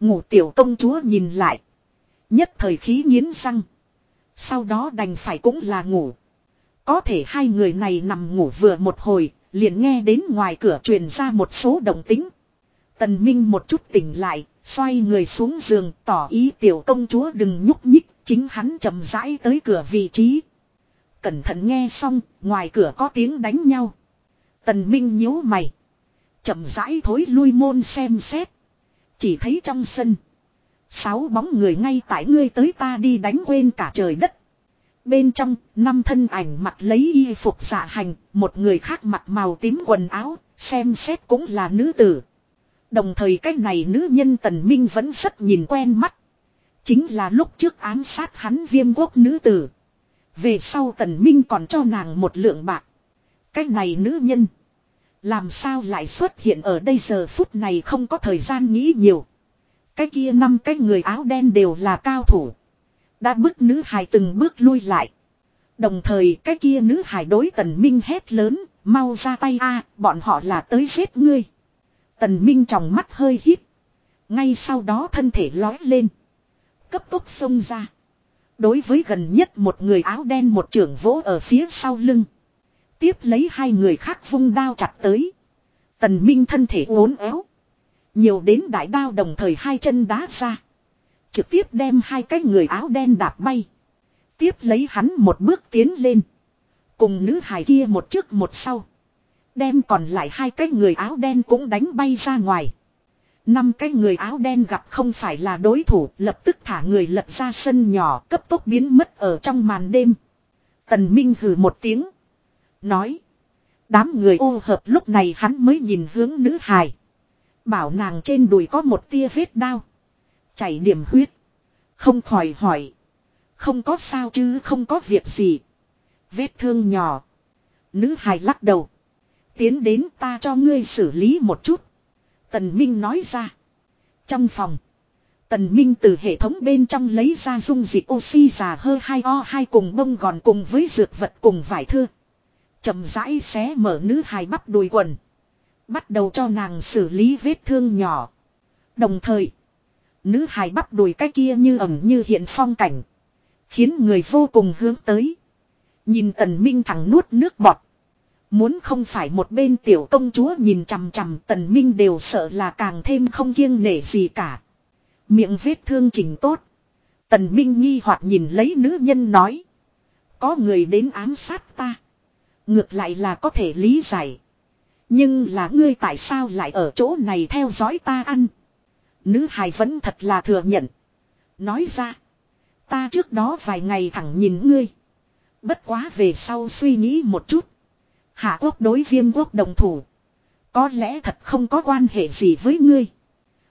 Ngủ tiểu công chúa nhìn lại. Nhất thời khí nghiến răng. Sau đó đành phải cũng là ngủ. Có thể hai người này nằm ngủ vừa một hồi, liền nghe đến ngoài cửa truyền ra một số động tính. Tần Minh một chút tỉnh lại, xoay người xuống giường, tỏ ý tiểu công chúa đừng nhúc nhích, chính hắn chậm rãi tới cửa vị trí. Cẩn thận nghe xong, ngoài cửa có tiếng đánh nhau. Tần Minh nhíu mày. Chậm rãi thối lui môn xem xét. Chỉ thấy trong sân. Sáu bóng người ngay tại ngươi tới ta đi đánh quên cả trời đất. Bên trong, năm thân ảnh mặc lấy y phục dạ hành, một người khác mặc màu tím quần áo, xem xét cũng là nữ tử. Đồng thời cái này nữ nhân tần minh vẫn rất nhìn quen mắt. Chính là lúc trước ám sát hắn viêm quốc nữ tử. Về sau tần minh còn cho nàng một lượng bạc. Cái này nữ nhân. Làm sao lại xuất hiện ở đây giờ phút này không có thời gian nghĩ nhiều. Cái kia năm cái người áo đen đều là cao thủ. Đã bức nữ hài từng bước lui lại. Đồng thời cái kia nữ hài đối tần minh hét lớn, mau ra tay a, bọn họ là tới giết ngươi. Tần minh trong mắt hơi hít. Ngay sau đó thân thể lói lên. Cấp tốc xông ra. Đối với gần nhất một người áo đen một trưởng vỗ ở phía sau lưng. Tiếp lấy hai người khác vung đao chặt tới. Tần Minh thân thể uốn éo. Nhiều đến đại đao đồng thời hai chân đá ra. Trực tiếp đem hai cái người áo đen đạp bay. Tiếp lấy hắn một bước tiến lên. Cùng nữ hài kia một trước một sau. Đem còn lại hai cái người áo đen cũng đánh bay ra ngoài. Năm cái người áo đen gặp không phải là đối thủ, lập tức thả người lật ra sân nhỏ, cấp tốc biến mất ở trong màn đêm. Tần Minh hừ một tiếng. Nói. Đám người ô hợp lúc này hắn mới nhìn hướng nữ hài. Bảo nàng trên đùi có một tia vết đao. Chảy điểm huyết. Không khỏi hỏi. Không có sao chứ không có việc gì. Vết thương nhỏ. Nữ hài lắc đầu. Tiến đến ta cho ngươi xử lý một chút. Tần Minh nói ra. Trong phòng. Tần Minh từ hệ thống bên trong lấy ra dung dịch oxy già hơi hai o hai cùng bông gòn cùng với dược vật cùng vải thưa chậm rãi xé mở nữ hài bắp đùi quần. Bắt đầu cho nàng xử lý vết thương nhỏ. Đồng thời, nữ hài bắp đùi cái kia như ẩm như hiện phong cảnh. Khiến người vô cùng hướng tới. Nhìn tần minh thẳng nuốt nước bọt. Muốn không phải một bên tiểu công chúa nhìn chằm chằm, tần minh đều sợ là càng thêm không kiêng nể gì cả. Miệng vết thương chỉnh tốt. Tần minh nghi hoặc nhìn lấy nữ nhân nói. Có người đến ám sát ta. Ngược lại là có thể lý giải. Nhưng là ngươi tại sao lại ở chỗ này theo dõi ta ăn. Nữ hài vẫn thật là thừa nhận. Nói ra. Ta trước đó vài ngày thẳng nhìn ngươi. Bất quá về sau suy nghĩ một chút. Hạ quốc đối viêm quốc đồng thủ. Có lẽ thật không có quan hệ gì với ngươi.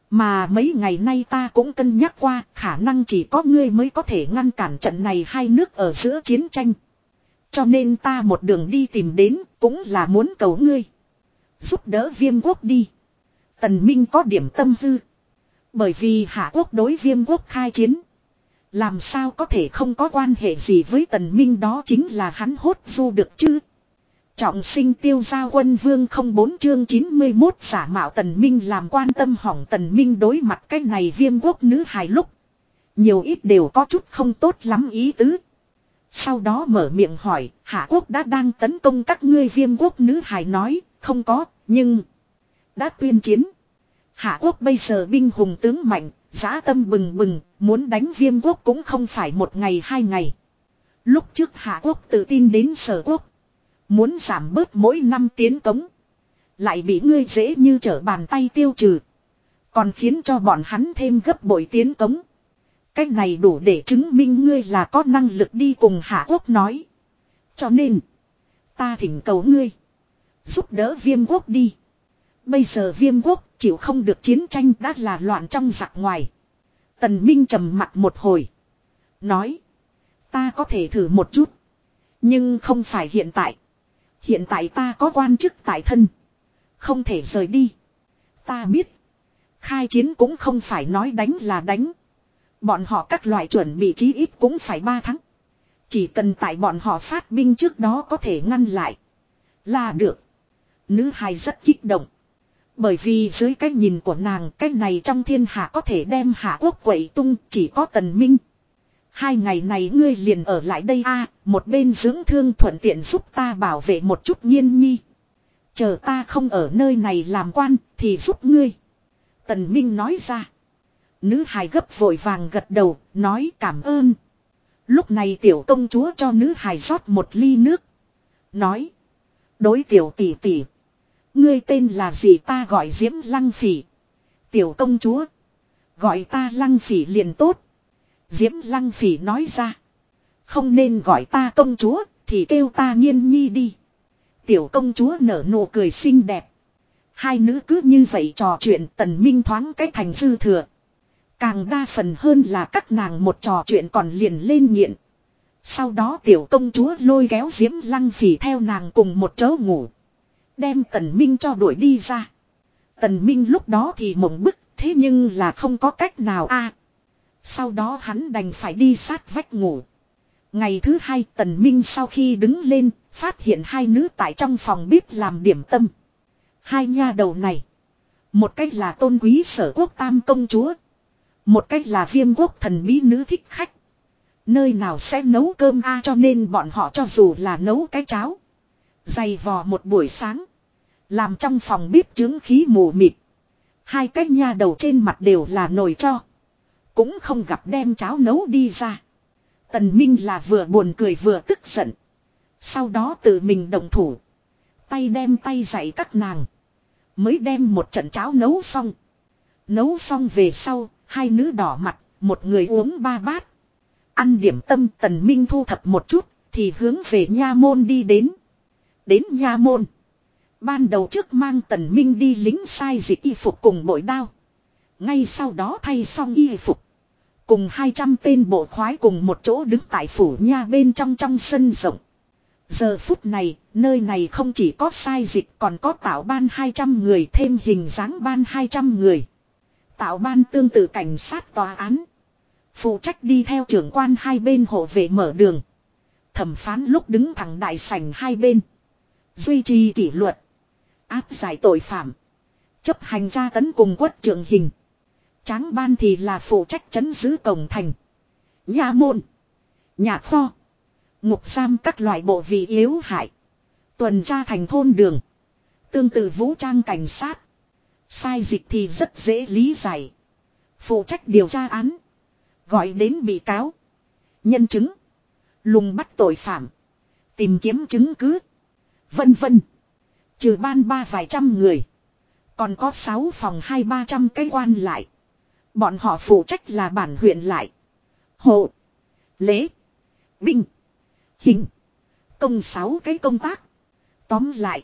Mà mấy ngày nay ta cũng cân nhắc qua, khả năng chỉ có ngươi mới có thể ngăn cản trận này hai nước ở giữa chiến tranh. Cho nên ta một đường đi tìm đến cũng là muốn cầu ngươi. Giúp đỡ viêm quốc đi. Tần Minh có điểm tâm hư. Bởi vì Hạ Quốc đối viêm quốc khai chiến. Làm sao có thể không có quan hệ gì với tần minh đó chính là hắn hốt du được chứ. Trọng sinh tiêu gia quân vương không bốn chương 91 giả mạo tần minh làm quan tâm hỏng tần minh đối mặt cái này viêm quốc nữ hài lúc. Nhiều ít đều có chút không tốt lắm ý tứ. Sau đó mở miệng hỏi, Hạ Quốc đã đang tấn công các ngươi viêm quốc nữ hài nói, không có, nhưng... Đã tuyên chiến. Hạ Quốc bây giờ binh hùng tướng mạnh, giá tâm bừng bừng, muốn đánh viêm quốc cũng không phải một ngày hai ngày. Lúc trước Hạ Quốc tự tin đến sở quốc. Muốn giảm bớt mỗi năm tiến cống. Lại bị ngươi dễ như trở bàn tay tiêu trừ. Còn khiến cho bọn hắn thêm gấp bội tiến cống. Cách này đủ để chứng minh ngươi là có năng lực đi cùng Hạ Quốc nói. Cho nên. Ta thỉnh cầu ngươi. Giúp đỡ viêm quốc đi. Bây giờ viêm quốc chịu không được chiến tranh đã là loạn trong giặc ngoài. Tần Minh trầm mặt một hồi. Nói. Ta có thể thử một chút. Nhưng không phải hiện tại. Hiện tại ta có quan chức tại thân. Không thể rời đi. Ta biết. Khai chiến cũng không phải nói đánh là đánh. Bọn họ các loại chuẩn bị chí ít cũng phải 3 tháng. Chỉ cần tại bọn họ phát binh trước đó có thể ngăn lại. Là được. Nữ hài rất kích động. Bởi vì dưới cái nhìn của nàng cái này trong thiên hạ có thể đem hạ quốc quậy tung chỉ có tần minh. Hai ngày này ngươi liền ở lại đây a một bên dưỡng thương thuận tiện giúp ta bảo vệ một chút nhiên nhi. Chờ ta không ở nơi này làm quan thì giúp ngươi. Tần Minh nói ra. Nữ hài gấp vội vàng gật đầu, nói cảm ơn. Lúc này tiểu công chúa cho nữ hài rót một ly nước. Nói. Đối tiểu tỷ tỷ. Ngươi tên là gì ta gọi diễm lăng phỉ. Tiểu công chúa. Gọi ta lăng phỉ liền tốt. Diễm lăng phỉ nói ra. Không nên gọi ta công chúa, thì kêu ta nghiên nhi đi. Tiểu công chúa nở nụ cười xinh đẹp. Hai nữ cứ như vậy trò chuyện tần minh thoáng cách thành dư thừa. Càng đa phần hơn là các nàng một trò chuyện còn liền lên nghiện. Sau đó tiểu công chúa lôi kéo diễm lăng phỉ theo nàng cùng một chỗ ngủ. Đem tần minh cho đuổi đi ra. Tần minh lúc đó thì mộng bức thế nhưng là không có cách nào a sau đó hắn đành phải đi sát vách ngủ. Ngày thứ hai tần minh sau khi đứng lên, phát hiện hai nữ tại trong phòng bếp làm điểm tâm. Hai nha đầu này. Một cách là tôn quý sở quốc tam công chúa. Một cách là viêm quốc thần bí nữ thích khách. Nơi nào sẽ nấu cơm a cho nên bọn họ cho dù là nấu cái cháo. Dày vò một buổi sáng. Làm trong phòng bếp chứng khí mù mịt. Hai cái nha đầu trên mặt đều là nồi cho. Cũng không gặp đem cháo nấu đi ra. Tần Minh là vừa buồn cười vừa tức giận. Sau đó tự mình động thủ. Tay đem tay dạy các nàng. Mới đem một trận cháo nấu xong. Nấu xong về sau, hai nữ đỏ mặt, một người uống ba bát. Ăn điểm tâm tần minh thu thập một chút, thì hướng về nha môn đi đến. Đến nha môn. Ban đầu trước mang tần minh đi lính sai dịch y phục cùng bội đao. Ngay sau đó thay xong y phục. Cùng 200 tên bộ khoái cùng một chỗ đứng tại phủ nha bên trong trong sân rộng. Giờ phút này, nơi này không chỉ có sai dịch còn có tạo ban 200 người thêm hình dáng ban 200 người. Tạo ban tương tự cảnh sát tòa án. Phụ trách đi theo trưởng quan hai bên hộ vệ mở đường. Thẩm phán lúc đứng thẳng đại sảnh hai bên. Duy trì kỷ luật. Áp giải tội phạm. Chấp hành tra tấn cùng quất trường hình. Tráng ban thì là phụ trách chấn giữ cổng thành. Nhà môn. Nhà kho. Ngục giam các loại bộ vị yếu hại. Tuần tra thành thôn đường. Tương tự vũ trang cảnh sát. Sai dịch thì rất dễ lý giải. Phụ trách điều tra án. Gọi đến bị cáo. Nhân chứng. Lùng bắt tội phạm. Tìm kiếm chứng cứ. Vân vân. Trừ ban ba vài trăm người. Còn có sáu phòng hai ba trăm cái quan lại. Bọn họ phụ trách là bản huyện lại. Hộ. Lễ. Binh. Hình. Công sáu cái công tác. Tóm lại.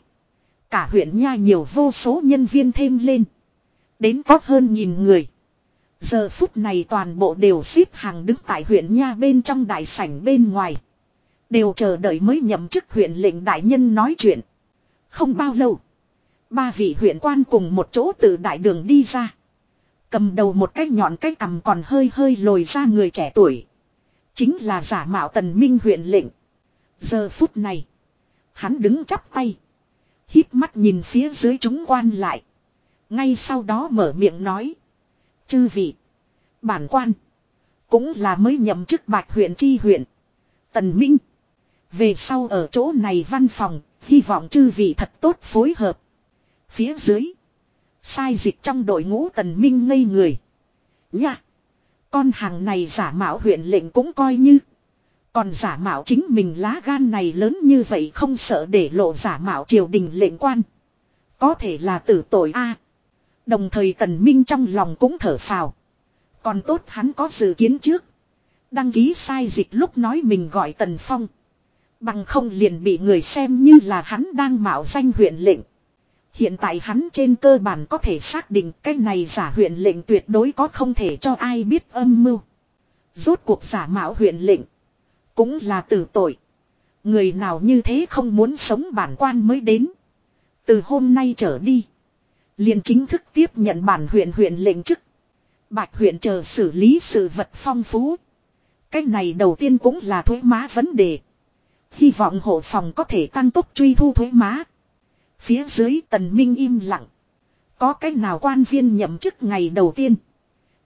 Cả huyện nha nhiều vô số nhân viên thêm lên. Đến có hơn nghìn người. Giờ phút này toàn bộ đều xếp hàng đứng tại huyện nha bên trong đại sảnh bên ngoài. Đều chờ đợi mới nhậm chức huyện lệnh đại nhân nói chuyện. Không bao lâu. Ba vị huyện quan cùng một chỗ từ đại đường đi ra. Cầm đầu một cái nhọn cái cầm còn hơi hơi lồi ra người trẻ tuổi. Chính là giả mạo tần minh huyện lệnh. Giờ phút này. Hắn đứng chắp tay. híp mắt nhìn phía dưới chúng quan lại. Ngay sau đó mở miệng nói. Chư vị. Bản quan. Cũng là mới nhậm chức bạch huyện chi huyện. Tần Minh. Về sau ở chỗ này văn phòng. Hy vọng chư vị thật tốt phối hợp. Phía dưới. Sai dịch trong đội ngũ tần minh ngây người. Nha. Con hàng này giả mạo huyện lệnh cũng coi như. Còn giả mạo chính mình lá gan này lớn như vậy không sợ để lộ giả mạo triều đình lệnh quan. Có thể là tử tội a. Đồng thời tần minh trong lòng cũng thở phào. Còn tốt hắn có dự kiến trước. Đăng ký sai dịch lúc nói mình gọi tần phong. Bằng không liền bị người xem như là hắn đang mạo danh huyện lệnh. Hiện tại hắn trên cơ bản có thể xác định cái này giả huyện lệnh tuyệt đối có không thể cho ai biết âm mưu. Rốt cuộc giả mạo huyện lệnh. Cũng là tử tội. Người nào như thế không muốn sống bản quan mới đến. Từ hôm nay trở đi. liền chính thức tiếp nhận bản huyện huyện lệnh chức. Bạch huyện chờ xử lý sự vật phong phú. Cái này đầu tiên cũng là thuế má vấn đề. Hy vọng hộ phòng có thể tăng tốc truy thu thuế má. Phía dưới tần minh im lặng. Có cách nào quan viên nhậm chức ngày đầu tiên.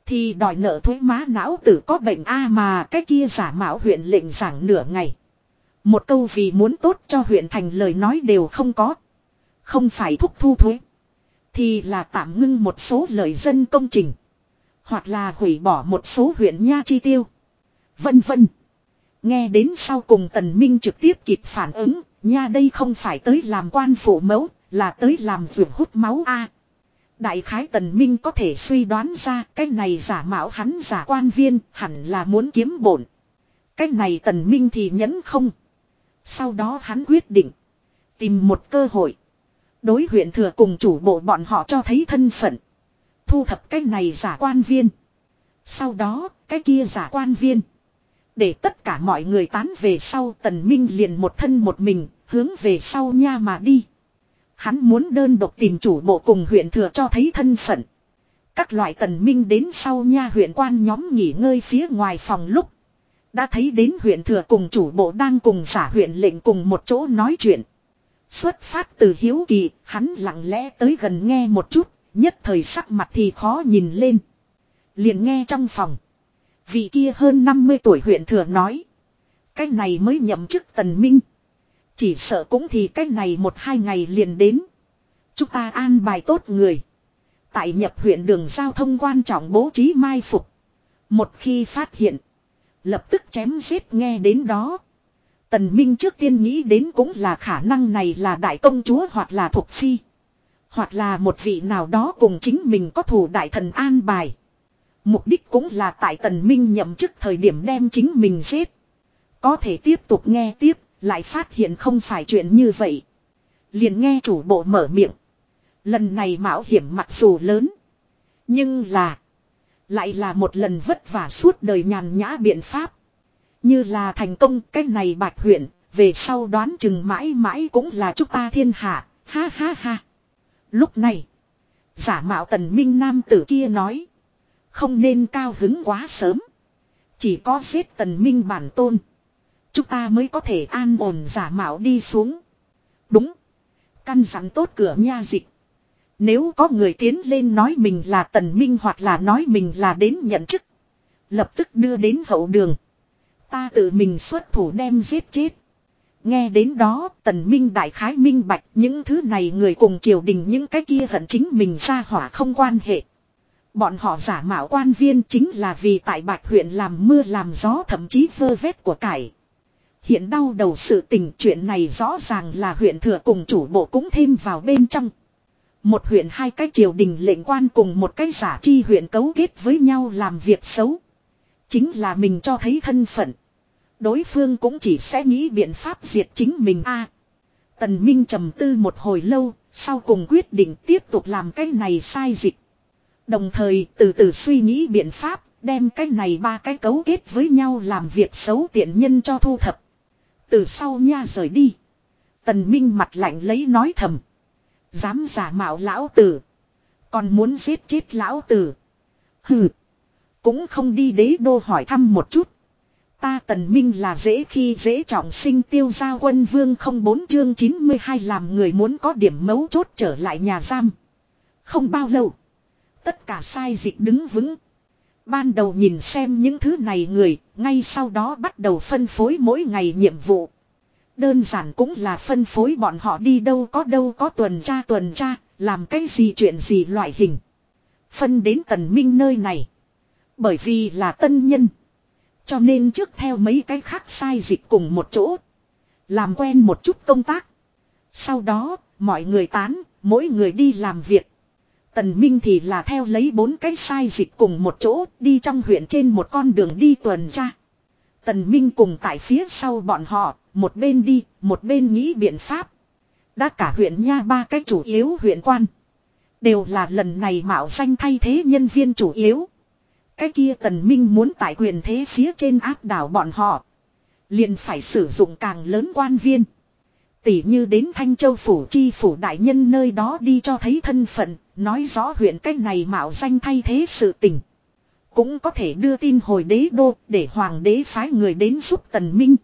Thì đòi nợ thuế má não tử có bệnh A mà cái kia giả mạo huyện lệnh giảng nửa ngày. Một câu vì muốn tốt cho huyện thành lời nói đều không có. Không phải thúc thu thuế. Thì là tạm ngưng một số lời dân công trình. Hoặc là hủy bỏ một số huyện nha chi tiêu. Vân vân. Nghe đến sau cùng tần minh trực tiếp kịp phản ứng. Nha đây không phải tới làm quan phủ mẫu. Là tới làm vượt hút máu a Đại khái tần minh có thể suy đoán ra, cái này giả mạo hắn giả quan viên hẳn là muốn kiếm bổn. Cái này tần minh thì nhẫn không. Sau đó hắn quyết định. Tìm một cơ hội. Đối huyện thừa cùng chủ bộ bọn họ cho thấy thân phận. Thu thập cái này giả quan viên. Sau đó, cái kia giả quan viên. Để tất cả mọi người tán về sau tần minh liền một thân một mình hướng về sau nha mà đi. Hắn muốn đơn độc tìm chủ bộ cùng huyện thừa cho thấy thân phận. Các loại tần minh đến sau nha huyện quan nhóm nghỉ ngơi phía ngoài phòng lúc. Đã thấy đến huyện thừa cùng chủ bộ đang cùng giả huyện lệnh cùng một chỗ nói chuyện. Xuất phát từ hiếu kỳ, hắn lặng lẽ tới gần nghe một chút, nhất thời sắc mặt thì khó nhìn lên. Liền nghe trong phòng. Vị kia hơn 50 tuổi huyện thừa nói. Cái này mới nhậm chức tần minh. Chỉ sợ cũng thì cách này một hai ngày liền đến. Chúng ta an bài tốt người. Tại nhập huyện đường giao thông quan trọng bố trí mai phục. Một khi phát hiện. Lập tức chém giết nghe đến đó. Tần Minh trước tiên nghĩ đến cũng là khả năng này là đại công chúa hoặc là thuộc phi. Hoặc là một vị nào đó cùng chính mình có thủ đại thần an bài. Mục đích cũng là tại tần minh nhậm chức thời điểm đem chính mình giết. Có thể tiếp tục nghe tiếp, lại phát hiện không phải chuyện như vậy. Liền nghe chủ bộ mở miệng. Lần này mạo hiểm mặc dù lớn. Nhưng là. Lại là một lần vất vả suốt đời nhàn nhã biện pháp. Như là thành công cái này bạch huyện. Về sau đoán chừng mãi mãi cũng là chúng ta thiên hạ. Ha ha ha. Lúc này. Giả mạo tần minh nam tử kia nói. Không nên cao hứng quá sớm. Chỉ có giết tần minh bản tôn. Chúng ta mới có thể an ổn giả mạo đi xuống. Đúng. Căn dặn tốt cửa nha dịch. Nếu có người tiến lên nói mình là tần minh hoặc là nói mình là đến nhận chức. Lập tức đưa đến hậu đường. Ta tự mình xuất thủ đem giết chết. Nghe đến đó, tần minh đại khái minh bạch, những thứ này người cùng triều đình những cái kia hận chính mình ra hỏa không quan hệ. Bọn họ giả mạo quan viên chính là vì tại bạch huyện làm mưa làm gió thậm chí vơ vét của cải. Hiện đau đầu sự tình chuyện này rõ ràng là huyện thừa cùng chủ bộ cũng thêm vào bên trong. Một huyện hai cái triều đình lệnh quan cùng một cái giả chi huyện cấu kết với nhau làm việc xấu. Chính là mình cho thấy thân phận. Đối phương cũng chỉ sẽ nghĩ biện pháp diệt chính mình a. Tần Minh trầm tư một hồi lâu, sau cùng quyết định tiếp tục làm cái này sai dịch. Đồng thời từ từ suy nghĩ biện pháp, đem cái này ba cái cấu kết với nhau làm việc xấu tiện nhân cho thu thập. Từ sau nha rời đi. Tần Minh mặt lạnh lấy nói thầm. Dám giả mạo lão tử. Còn muốn giết chết lão tử. Hừ. Cũng không đi đế đô hỏi thăm một chút. Ta tần minh là dễ khi dễ trọng sinh tiêu giao quân vương không bốn chương 92 làm người muốn có điểm mấu chốt trở lại nhà giam. Không bao lâu. Tất cả sai dịch đứng vững. Ban đầu nhìn xem những thứ này người, ngay sau đó bắt đầu phân phối mỗi ngày nhiệm vụ. Đơn giản cũng là phân phối bọn họ đi đâu có đâu có tuần tra tuần tra, làm cái gì chuyện gì loại hình. Phân đến tần minh nơi này. Bởi vì là tân nhân. Cho nên trước theo mấy cái khác sai dịch cùng một chỗ. Làm quen một chút công tác. Sau đó, mọi người tán, mỗi người đi làm việc. Tần Minh thì là theo lấy bốn cái sai dịch cùng một chỗ đi trong huyện trên một con đường đi tuần tra. Tần Minh cùng tại phía sau bọn họ, một bên đi, một bên nghĩ biện pháp. Đã cả huyện nha ba cái chủ yếu huyện quan. Đều là lần này mạo danh thay thế nhân viên chủ yếu. Cái kia tần minh muốn tại quyền thế phía trên áp đảo bọn họ. Liền phải sử dụng càng lớn quan viên. Tỷ như đến Thanh Châu Phủ Chi Phủ Đại Nhân nơi đó đi cho thấy thân phận, nói rõ huyện cách này mạo danh thay thế sự tình. Cũng có thể đưa tin hồi đế đô để hoàng đế phái người đến giúp tần minh.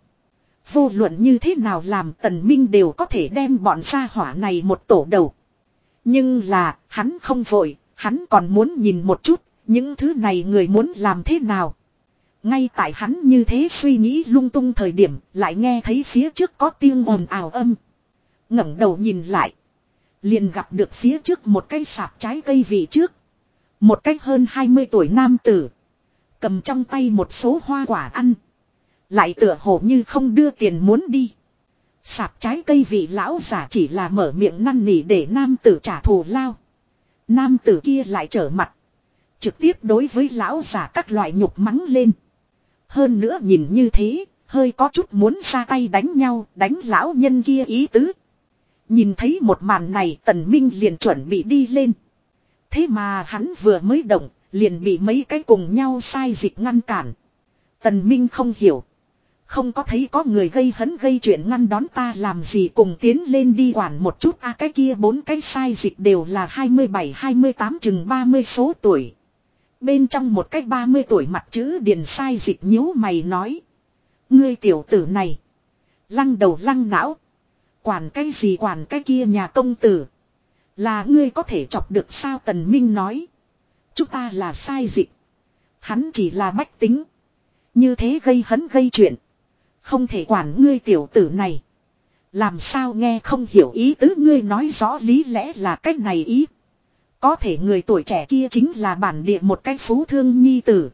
Vô luận như thế nào làm tần minh đều có thể đem bọn gia hỏa này một tổ đầu. Nhưng là, hắn không vội, hắn còn muốn nhìn một chút, những thứ này người muốn làm thế nào. Ngay tại hắn như thế suy nghĩ lung tung thời điểm, lại nghe thấy phía trước có tiếng ồn ào âm. ngẩng đầu nhìn lại. Liền gặp được phía trước một cây sạp trái cây vị trước. Một cách hơn 20 tuổi nam tử. Cầm trong tay một số hoa quả ăn. Lại tựa hồ như không đưa tiền muốn đi. Sạp trái cây vị lão giả chỉ là mở miệng năn nỉ để nam tử trả thù lao. Nam tử kia lại trở mặt. Trực tiếp đối với lão giả các loại nhục mắng lên. Hơn nữa nhìn như thế, hơi có chút muốn ra tay đánh nhau, đánh lão nhân kia ý tứ. Nhìn thấy một màn này tần minh liền chuẩn bị đi lên. Thế mà hắn vừa mới động, liền bị mấy cái cùng nhau sai dịch ngăn cản. Tần minh không hiểu. Không có thấy có người gây hấn gây chuyện ngăn đón ta làm gì cùng tiến lên đi quản một chút a cái kia bốn cái sai dịch đều là 27-28 chừng 30 số tuổi. Bên trong một cái 30 tuổi mặt chữ điền sai dịch nhíu mày nói. Ngươi tiểu tử này. Lăng đầu lăng não. Quản cái gì quản cái kia nhà công tử. Là ngươi có thể chọc được sao Tần Minh nói. Chúng ta là sai dịch. Hắn chỉ là bách tính. Như thế gây hấn gây chuyện. Không thể quản ngươi tiểu tử này. Làm sao nghe không hiểu ý tứ ngươi nói rõ lý lẽ là cách này ý. Có thể người tuổi trẻ kia chính là bản địa một cái phú thương nhi tử.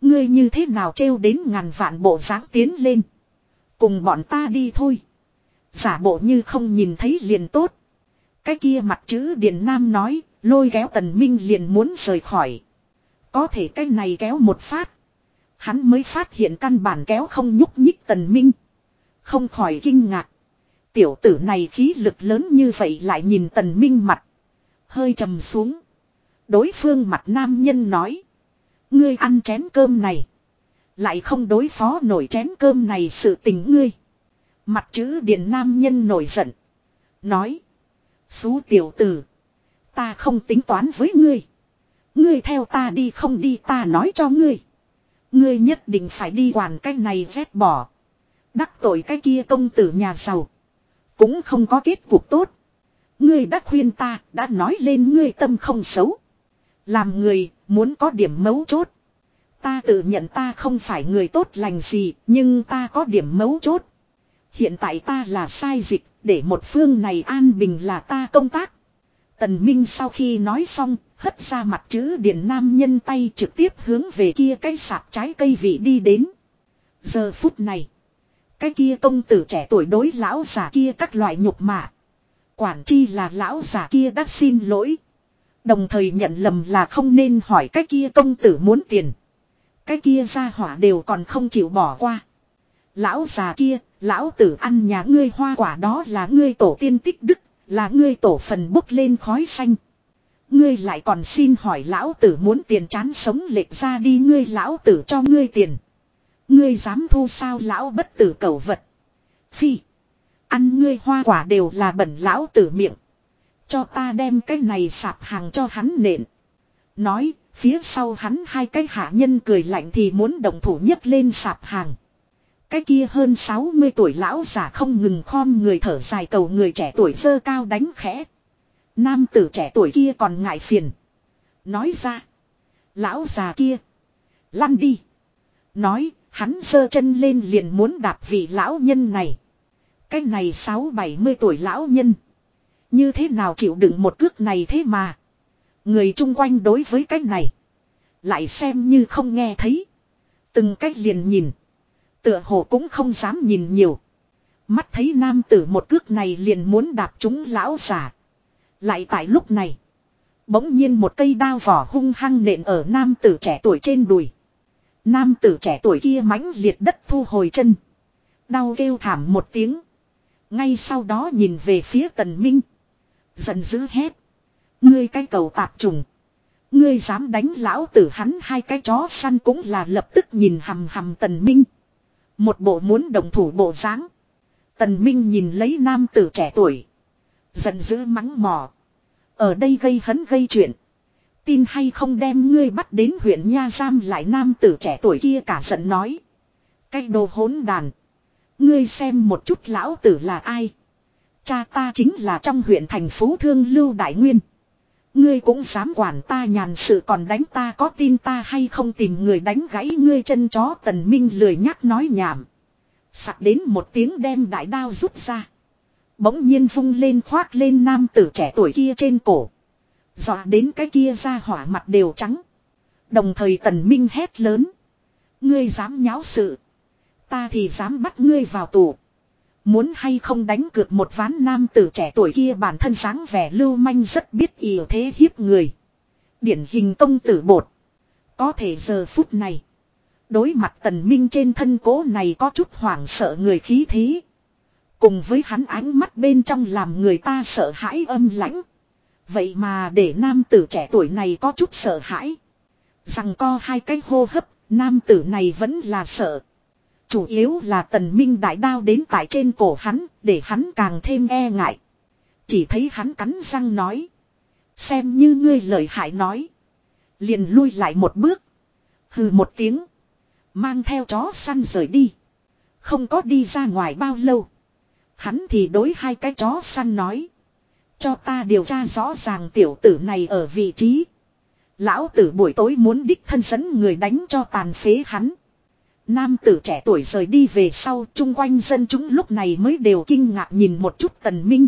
Ngươi như thế nào trêu đến ngàn vạn bộ dáng tiến lên. Cùng bọn ta đi thôi. Giả bộ như không nhìn thấy liền tốt. Cái kia mặt chữ Điền Nam nói, lôi kéo tần minh liền muốn rời khỏi. Có thể cái này kéo một phát. Hắn mới phát hiện căn bản kéo không nhúc nhích tần minh. Không khỏi kinh ngạc. Tiểu tử này khí lực lớn như vậy lại nhìn tần minh mặt. Hơi trầm xuống. Đối phương mặt nam nhân nói. Ngươi ăn chén cơm này. Lại không đối phó nổi chén cơm này sự tình ngươi. Mặt chữ điện nam nhân nổi giận. Nói. Xú tiểu tử. Ta không tính toán với ngươi. Ngươi theo ta đi không đi ta nói cho ngươi. Ngươi nhất định phải đi hoàn cái này vét bỏ. Đắc tội cái kia công tử nhà giàu. Cũng không có kết cục tốt. Ngươi đã khuyên ta, đã nói lên ngươi tâm không xấu. Làm người, muốn có điểm mấu chốt. Ta tự nhận ta không phải người tốt lành gì, nhưng ta có điểm mấu chốt. Hiện tại ta là sai dịch, để một phương này an bình là ta công tác. Tần Minh sau khi nói xong, hất ra mặt chữ điện nam nhân tay trực tiếp hướng về kia cái sạp trái cây vị đi đến. Giờ phút này, cái kia công tử trẻ tuổi đối lão già kia các loại nhục mạ. Quản chi là lão già kia đã xin lỗi. Đồng thời nhận lầm là không nên hỏi cái kia công tử muốn tiền. Cái kia ra hỏa đều còn không chịu bỏ qua. Lão già kia, lão tử ăn nhà ngươi hoa quả đó là ngươi tổ tiên tích đức, là ngươi tổ phần bốc lên khói xanh. Ngươi lại còn xin hỏi lão tử muốn tiền chán sống lệch ra đi ngươi lão tử cho ngươi tiền. Ngươi dám thu sao lão bất tử cầu vật. Phi. Ăn ngươi hoa quả đều là bẩn lão tử miệng. Cho ta đem cái này sạp hàng cho hắn nện. Nói, phía sau hắn hai cái hạ nhân cười lạnh thì muốn đồng thủ nhấc lên sạp hàng. Cái kia hơn 60 tuổi lão già không ngừng khom người thở dài cầu người trẻ tuổi dơ cao đánh khẽ. Nam tử trẻ tuổi kia còn ngại phiền. Nói ra. Lão già kia. Lăn đi. Nói, hắn sơ chân lên liền muốn đạp vị lão nhân này. Cái này sáu bảy mươi tuổi lão nhân. Như thế nào chịu đựng một cước này thế mà. Người chung quanh đối với cái này. Lại xem như không nghe thấy. Từng cách liền nhìn. Tựa hồ cũng không dám nhìn nhiều. Mắt thấy nam tử một cước này liền muốn đạp chúng lão giả. Lại tại lúc này. Bỗng nhiên một cây đao vỏ hung hăng nện ở nam tử trẻ tuổi trên đùi. Nam tử trẻ tuổi kia mãnh liệt đất thu hồi chân. Đau kêu thảm một tiếng. Ngay sau đó nhìn về phía tần minh. Giận dữ hét. Ngươi cái cầu tạp trùng. Ngươi dám đánh lão tử hắn, hai cái chó săn cũng là lập tức nhìn hầm hầm tần minh. Một bộ muốn đồng thủ bộ dáng. Tần minh nhìn lấy nam tử trẻ tuổi. Giận dữ mắng mỏ. Ở đây gây hấn gây chuyện. Tin hay không đem ngươi bắt đến huyện Nha Giam lại nam tử trẻ tuổi kia cả giận nói. Cái đồ hỗn đàn. Ngươi xem một chút lão tử là ai. Cha ta chính là trong huyện thành phố Thương Lưu Đại Nguyên. Ngươi cũng dám quản ta nhàn sự còn đánh ta có tin ta hay không tìm người đánh gãy ngươi chân chó tần minh lười nhắc nói nhảm. Sặc đến một tiếng đem đại đao rút ra. Bỗng nhiên vung lên khoác lên nam tử trẻ tuổi kia trên cổ. Dọa đến cái kia ra hỏa mặt đều trắng. Đồng thời tần minh hét lớn. Ngươi dám nháo sự. Ta thì dám bắt ngươi vào tù. Muốn hay không đánh cược một ván nam tử trẻ tuổi kia bản thân sáng vẻ lưu manh rất biết ỉa thế hiếp người. Điển hình công tử bột. Có thể giờ phút này. Đối mặt tần minh trên thân cố này có chút hoảng sợ người khí thế. Cùng với hắn ánh mắt bên trong làm người ta sợ hãi âm lãnh. Vậy mà để nam tử trẻ tuổi này có chút sợ hãi. Rằng co hai cái hô hấp, nam tử này vẫn là sợ. Chủ yếu là tần minh đại đao đến tại trên cổ hắn, để hắn càng thêm e ngại. Chỉ thấy hắn cắn răng nói. Xem như ngươi lời hại nói. Liền lui lại một bước. Hừ một tiếng. Mang theo chó săn rời đi. Không có đi ra ngoài bao lâu. Hắn thì đối hai cái chó săn nói. Cho ta điều tra rõ ràng tiểu tử này ở vị trí. Lão tử buổi tối muốn đích thân dẫn người đánh cho tàn phế hắn. Nam tử trẻ tuổi rời đi về sau chung quanh dân chúng lúc này mới đều kinh ngạc nhìn một chút tần minh.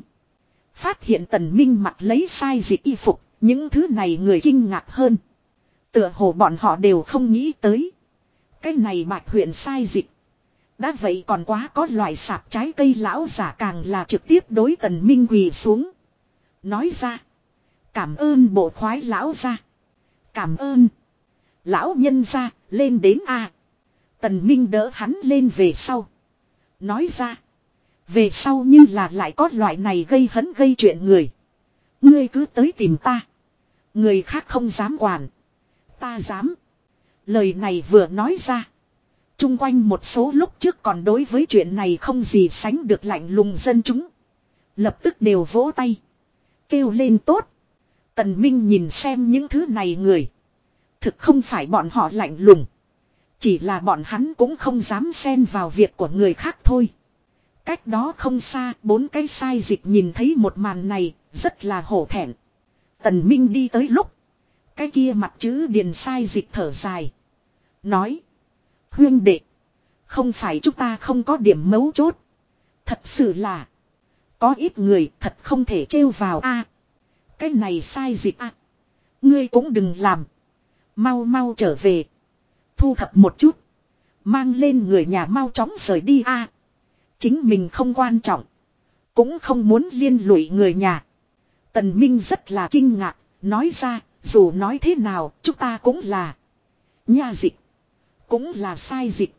Phát hiện tần minh mặc lấy sai dịch y phục, những thứ này người kinh ngạc hơn. Tựa hồ bọn họ đều không nghĩ tới. Cái này bạch huyện sai dịch. Đã vậy còn quá có loại sạp trái cây lão giả càng là trực tiếp đối tần minh quỳ xuống. Nói ra. Cảm ơn bộ khoái lão ra. Cảm ơn. Lão nhân ra, lên đến A. Tần Minh đỡ hắn lên về sau. Nói ra. Về sau như là lại có loại này gây hấn gây chuyện người. Ngươi cứ tới tìm ta. Người khác không dám quản. Ta dám. Lời này vừa nói ra. Trung quanh một số lúc trước còn đối với chuyện này không gì sánh được lạnh lùng dân chúng. Lập tức đều vỗ tay. Kêu lên tốt. Tần Minh nhìn xem những thứ này người. Thực không phải bọn họ lạnh lùng. Chỉ là bọn hắn cũng không dám xen vào việc của người khác thôi. Cách đó không xa, bốn cái sai dịch nhìn thấy một màn này, rất là hổ thẹn. Tần Minh đi tới lúc. Cái kia mặt chữ điền sai dịch thở dài. Nói. Huyên đệ. Không phải chúng ta không có điểm mấu chốt. Thật sự là. Có ít người thật không thể trêu vào a. cái này sai dịch a. Ngươi cũng đừng làm. Mau mau trở về. Thu thập một chút. Mang lên người nhà mau chóng rời đi a. chính mình không quan trọng. Cũng không muốn liên lụy người nhà. Tần Minh rất là kinh ngạc. Nói ra, dù nói thế nào, chúng ta cũng là. Nha dịch. Cũng là sai dịch.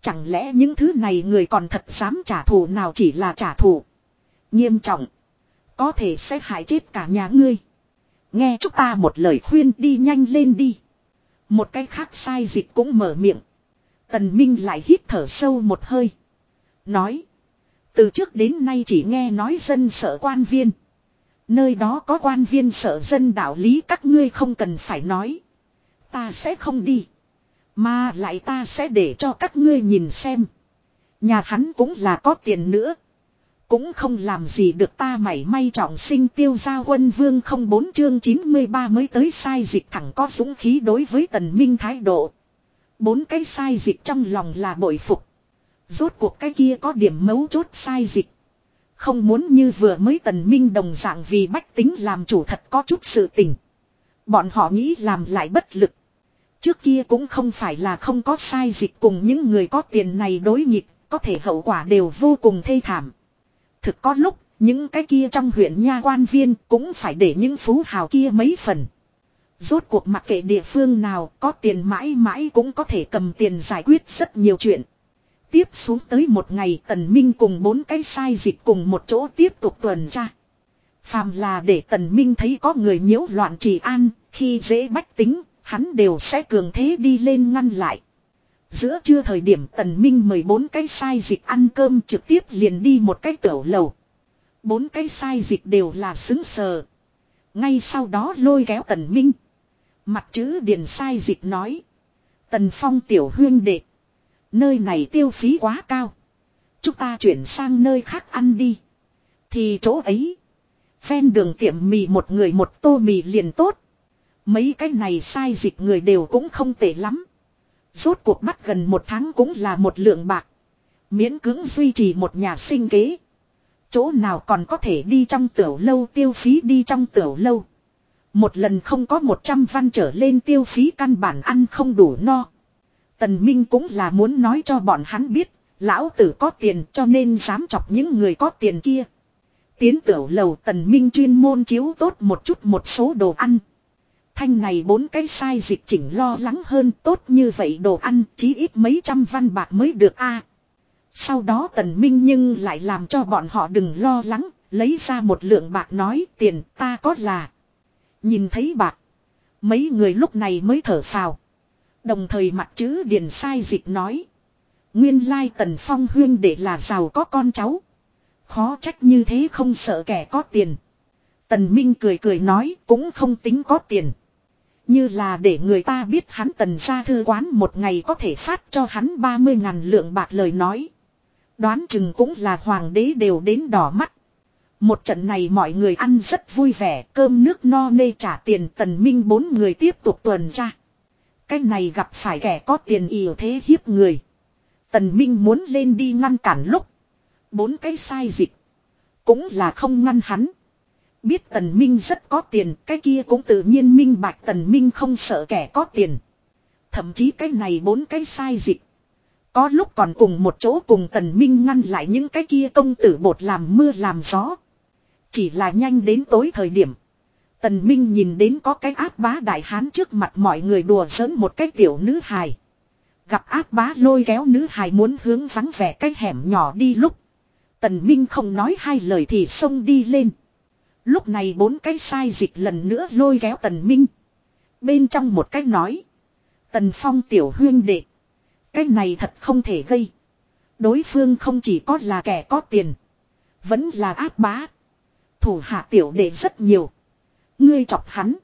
Chẳng lẽ những thứ này người còn thật dám trả thù nào chỉ là trả thù. Nghiêm trọng. Có thể sẽ hại chết cả nhà ngươi. Nghe chúng ta một lời khuyên đi nhanh lên đi. Một cái khác sai dịch cũng mở miệng. Tần Minh lại hít thở sâu một hơi. Nói. Từ trước đến nay chỉ nghe nói dân sợ quan viên. Nơi đó có quan viên sợ dân đạo lý các ngươi không cần phải nói. Ta sẽ không đi. Mà lại ta sẽ để cho các ngươi nhìn xem. Nhà hắn cũng là có tiền nữa. Cũng không làm gì được ta mảy may trọng sinh tiêu gia quân vương không bốn chương 93 mới tới sai dịch thẳng có dũng khí đối với tần minh thái độ. Bốn cái sai dịch trong lòng là bội phục. Rốt cuộc cái kia có điểm mấu chốt sai dịch. Không muốn như vừa mới tần minh đồng dạng vì bách tính làm chủ thật có chút sự tình. Bọn họ nghĩ làm lại bất lực. Trước kia cũng không phải là không có sai dịch cùng những người có tiền này đối nghịch, có thể hậu quả đều vô cùng thê thảm. Thực có lúc, những cái kia trong huyện nha quan viên cũng phải để những phú hào kia mấy phần. Rốt cuộc mặc kệ địa phương nào có tiền mãi mãi cũng có thể cầm tiền giải quyết rất nhiều chuyện. Tiếp xuống tới một ngày tần minh cùng bốn cái sai dịch cùng một chỗ tiếp tục tuần tra. Phàm là để tần minh thấy có người nhiễu loạn trì an, khi dễ bách tính, hắn đều sẽ cường thế đi lên ngăn lại. Giữa trưa thời điểm tần minh mời bốn cái sai dịch ăn cơm trực tiếp liền đi một cái tiểu lầu. Bốn cái sai dịch đều là xứng sờ. Ngay sau đó lôi kéo tần minh. Mặt chữ điền sai dịch nói. Tần phong tiểu huyên đệ. Nơi này tiêu phí quá cao. Chúng ta chuyển sang nơi khác ăn đi. Thì chỗ ấy. Ven đường tiệm mì một người một tô mì liền tốt. Mấy cái này sai dịch người đều cũng không tệ lắm. Rốt cuộc bắt gần một tháng cũng là một lượng bạc. Miễn cưỡng duy trì một nhà sinh kế. Chỗ nào còn có thể đi trong tiểu lâu tiêu phí đi trong tiểu lâu. Một lần không có một trăm văn trở lên tiêu phí căn bản ăn không đủ no. Tần Minh cũng là muốn nói cho bọn hắn biết, lão tử có tiền cho nên dám chọc những người có tiền kia. Tiến tiểu lầu tần Minh chuyên môn chiếu tốt một chút một số đồ ăn. Thanh này bốn cái sai dịch chỉnh lo lắng hơn tốt như vậy đồ ăn chí ít mấy trăm văn bạc mới được a. Sau đó tần minh nhưng lại làm cho bọn họ đừng lo lắng, lấy ra một lượng bạc nói tiền ta có là. Nhìn thấy bạc. Mấy người lúc này mới thở phào. Đồng thời mặt chữ điền sai dịch nói. Nguyên lai tần phong huyên để là giàu có con cháu. Khó trách như thế không sợ kẻ có tiền. Tần Minh cười cười nói cũng không tính có tiền. Như là để người ta biết hắn tần ra thư quán một ngày có thể phát cho hắn 30 ngàn lượng bạc lời nói. Đoán chừng cũng là hoàng đế đều đến đỏ mắt. Một trận này mọi người ăn rất vui vẻ, cơm nước no nê trả tiền tần minh bốn người tiếp tục tuần tra. Cái này gặp phải kẻ có tiền ỉa thế hiếp người. Tần minh muốn lên đi ngăn cản lúc. Bốn cái sai dịch. Cũng là không ngăn hắn. Biết tần minh rất có tiền, cái kia cũng tự nhiên minh bạch tần minh không sợ kẻ có tiền. Thậm chí cái này bốn cái sai dịch. Có lúc còn cùng một chỗ cùng tần minh ngăn lại những cái kia công tử bột làm mưa làm gió. Chỉ là nhanh đến tối thời điểm. Tần Minh nhìn đến có cái áp bá đại hán trước mặt mọi người đùa giỡn một cái tiểu nữ hài. Gặp áp bá lôi kéo nữ hài muốn hướng vắng vẻ cái hẻm nhỏ đi lúc. Tần Minh không nói hai lời thì xông đi lên. Lúc này bốn cái sai dịch lần nữa lôi kéo Tần Minh. Bên trong một cái nói. Tần Phong tiểu huyên đệ. Cái này thật không thể gây. Đối phương không chỉ có là kẻ có tiền. Vẫn là ác bá. Thủ hạ tiểu đệ rất nhiều. Ngươi chọc hắn.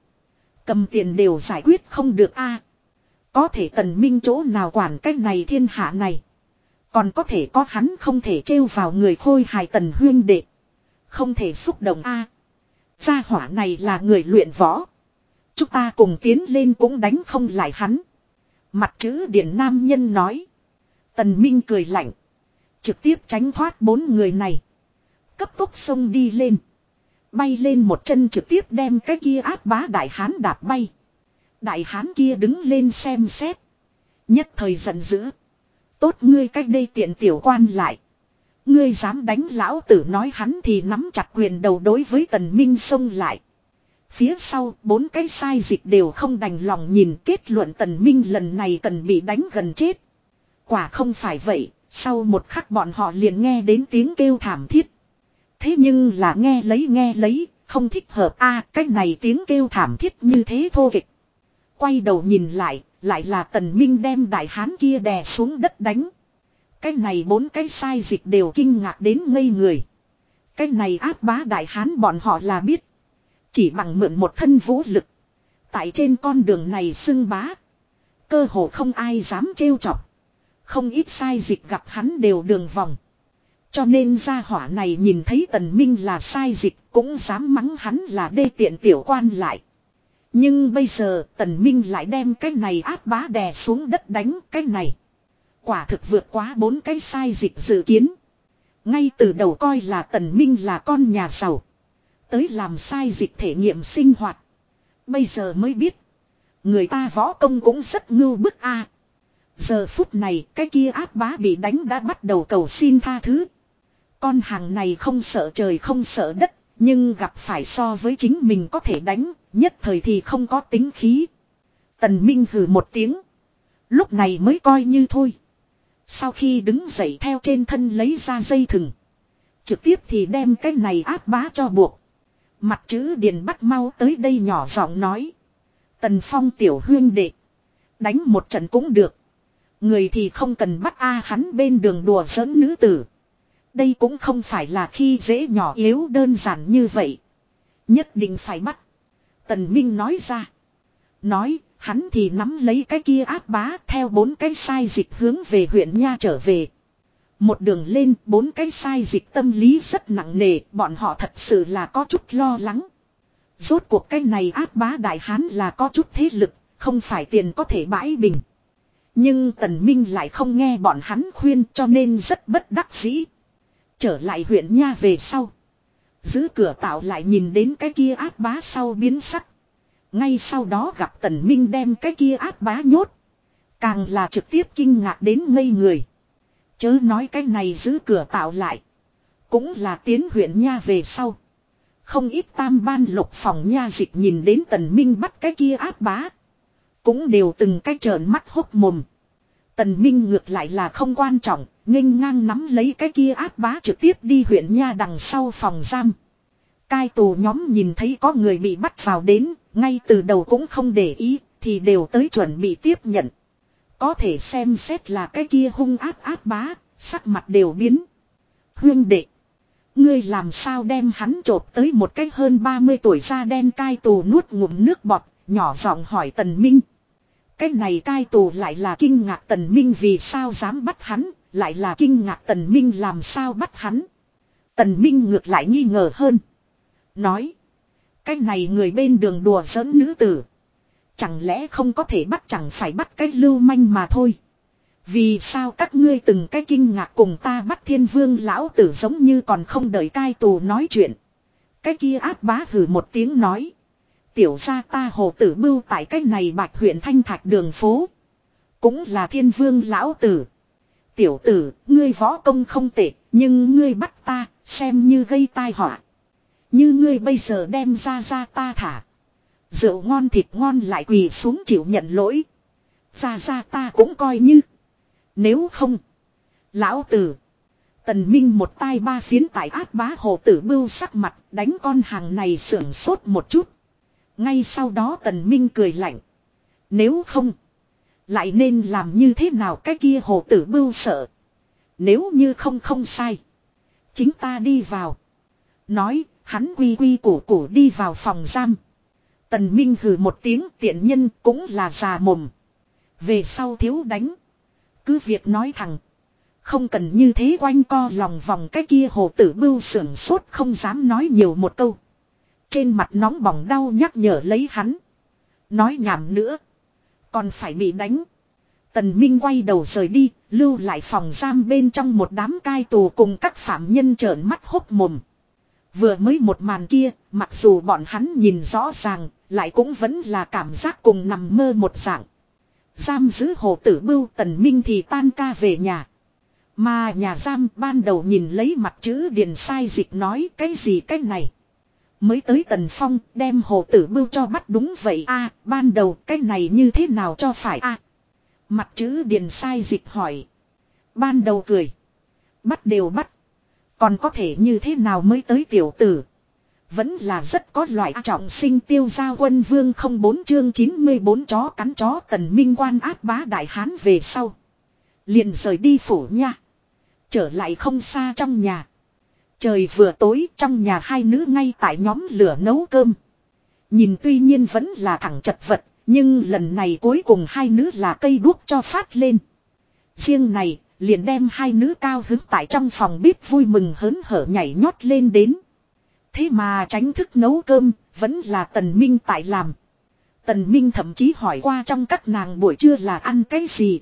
Cầm tiền đều giải quyết không được a. Có thể tần minh chỗ nào quản cái này thiên hạ này. Còn có thể có hắn không thể trêu vào người khôi hài tần huyên đệ. Không thể xúc động a. Gia hỏa này là người luyện võ. Chúng ta cùng tiến lên cũng đánh không lại hắn. Mặt chữ điển nam nhân nói. Tần Minh cười lạnh. Trực tiếp tránh thoát bốn người này. Cấp tốc xông đi lên. Bay lên một chân trực tiếp đem cái kia áp bá đại hán đạp bay. Đại hán kia đứng lên xem xét. Nhất thời giận dữ. Tốt ngươi cách đây tiện tiểu quan lại. Ngươi dám đánh lão tử nói hắn thì nắm chặt quyền đầu đối với tần minh xông lại. Phía sau bốn cái sai dịch đều không đành lòng nhìn kết luận tần minh lần này cần bị đánh gần chết. Quả không phải vậy, sau một khắc bọn họ liền nghe đến tiếng kêu thảm thiết. Thế nhưng là nghe lấy nghe lấy, không thích hợp a cái này tiếng kêu thảm thiết như thế thô kịch. Quay đầu nhìn lại, lại là tần minh đem đại hán kia đè xuống đất đánh. Cái này bốn cái sai dịch đều kinh ngạc đến ngây người. Cái này áp bá đại hán bọn họ là biết. Chỉ bằng mượn một thân vũ lực. Tại trên con đường này xưng bá. Cơ hồ không ai dám trêu chọc. Không ít sai dịch gặp hắn đều đường vòng. Cho nên gia hỏa này nhìn thấy tần minh là sai dịch cũng dám mắng hắn là đê tiện tiểu quan lại. Nhưng bây giờ tần minh lại đem cái này áp bá đè xuống đất đánh cái này. Quả thực vượt quá bốn cái sai dịch dự kiến. Ngay từ đầu coi là tần minh là con nhà giàu. Tới làm sai dịch thể nghiệm sinh hoạt. Bây giờ mới biết. Người ta võ công cũng rất ngưu bức a. Giờ phút này, cái kia áp bá bị đánh đã bắt đầu cầu xin tha thứ. Con hàng này không sợ trời không sợ đất. Nhưng gặp phải so với chính mình có thể đánh. Nhất thời thì không có tính khí. Tần Minh hừ một tiếng. Lúc này mới coi như thôi. Sau khi đứng dậy theo trên thân lấy ra dây thừng. Trực tiếp thì đem cái này áp bá cho buộc. Mặt chữ điền bắt mau tới đây nhỏ giọng nói. Tần phong tiểu huyên đệ. Đánh một trận cũng được. Người thì không cần bắt a hắn bên đường đùa giỡn nữ tử. Đây cũng không phải là khi dễ nhỏ yếu đơn giản như vậy. Nhất định phải bắt. Tần Minh nói ra. Nói, hắn thì nắm lấy cái kia áp bá theo bốn cái sai dịch hướng về huyện Nha trở về. Một đường lên, bốn cái sai dịch tâm lý rất nặng nề, bọn họ thật sự là có chút lo lắng. Rốt cuộc cái này áp bá đại hán là có chút thế lực, không phải tiền có thể bãi bình. Nhưng Tần Minh lại không nghe bọn hắn khuyên cho nên rất bất đắc dĩ. Trở lại huyện Nha về sau. Giữ cửa tạo lại nhìn đến cái kia áp bá sau biến sắc. Ngay sau đó gặp Tần Minh đem cái kia áp bá nhốt. Càng là trực tiếp kinh ngạc đến ngây người. Chớ nói cái này giữ cửa tạo lại. Cũng là tiến huyện Nha về sau. Không ít tam ban lục phòng nha dịch nhìn đến tần minh bắt cái kia áp bá. Cũng đều từng cái trợn mắt hốc mồm. Tần minh ngược lại là không quan trọng, nghênh ngang nắm lấy cái kia áp bá trực tiếp đi huyện nha đằng sau phòng giam. Cai tù nhóm nhìn thấy có người bị bắt vào đến, ngay từ đầu cũng không để ý, thì đều tới chuẩn bị tiếp nhận. Có thể xem xét là cái kia hung áp áp bá, sắc mặt đều biến. Huyên đệ. Ngươi làm sao đem hắn trộp tới một cái hơn 30 tuổi da đen cai tù nuốt ngụm nước bọt, nhỏ giọng hỏi Tần Minh. Cái này cai tù lại là kinh ngạc Tần Minh vì sao dám bắt hắn, lại là kinh ngạc Tần Minh làm sao bắt hắn. Tần Minh ngược lại nghi ngờ hơn. Nói. Cái này người bên đường đùa giỡn nữ tử. Chẳng lẽ không có thể bắt chẳng phải bắt cái lưu manh mà thôi. Vì sao các ngươi từng cái kinh ngạc cùng ta bắt thiên vương lão tử giống như còn không đợi cai tù nói chuyện. Cái kia áp bá hử một tiếng nói. Tiểu ra ta hồ tử bưu tại cái này bạch huyện thanh thạch đường phố. Cũng là thiên vương lão tử. Tiểu tử, ngươi võ công không tệ, nhưng ngươi bắt ta, xem như gây tai họa. Như ngươi bây giờ đem ra ra ta thả. Rượu ngon thịt ngon lại quỳ xuống chịu nhận lỗi. Ra ra ta cũng coi như. Nếu không. Lão tử. Tần Minh một tai ba phiến tại áp bá hồ tử bưu sắc mặt, đánh con hàng này sưởng sốt một chút. Ngay sau đó Tần Minh cười lạnh. Nếu không. Lại nên làm như thế nào cái kia hồ tử bưu sợ. Nếu như không không sai. Chính ta đi vào. Nói hắn quy quy củ củ đi vào phòng giam. Tần Minh hừ một tiếng tiện nhân cũng là già mồm. Về sau thiếu đánh. Cứ việc nói thẳng. Không cần như thế quanh co lòng vòng cái kia hồ tử bưu sưởng sốt không dám nói nhiều một câu. Trên mặt nóng bỏng đau nhắc nhở lấy hắn. Nói nhảm nữa. Còn phải bị đánh. Tần Minh quay đầu rời đi, lưu lại phòng giam bên trong một đám cai tù cùng các phạm nhân trợn mắt hốc mồm. Vừa mới một màn kia, mặc dù bọn hắn nhìn rõ ràng, lại cũng vẫn là cảm giác cùng nằm mơ một dạng. Giam giữ hồ tử bưu tần minh thì tan ca về nhà. Mà nhà giam ban đầu nhìn lấy mặt chữ điền sai dịch nói cái gì cái này. Mới tới tần phong đem hồ tử bưu cho bắt đúng vậy a ban đầu cái này như thế nào cho phải a Mặt chữ điền sai dịch hỏi. Ban đầu cười. Bắt đều bắt. Còn có thể như thế nào mới tới tiểu tử. Vẫn là rất có loại trọng sinh tiêu gia quân vương không bốn chương 94 chó cắn chó tần minh quan áp bá đại hán về sau. Liền rời đi phủ nha. Trở lại không xa trong nhà. Trời vừa tối trong nhà hai nữ ngay tại nhóm lửa nấu cơm. Nhìn tuy nhiên vẫn là thẳng chật vật, nhưng lần này cuối cùng hai nữ là cây đuốc cho phát lên. Riêng này, liền đem hai nữ cao hứng tại trong phòng bếp vui mừng hớn hở nhảy nhót lên đến. Thế mà tránh thức nấu cơm, vẫn là tần minh tại làm. Tần minh thậm chí hỏi qua trong các nàng buổi trưa là ăn cái gì.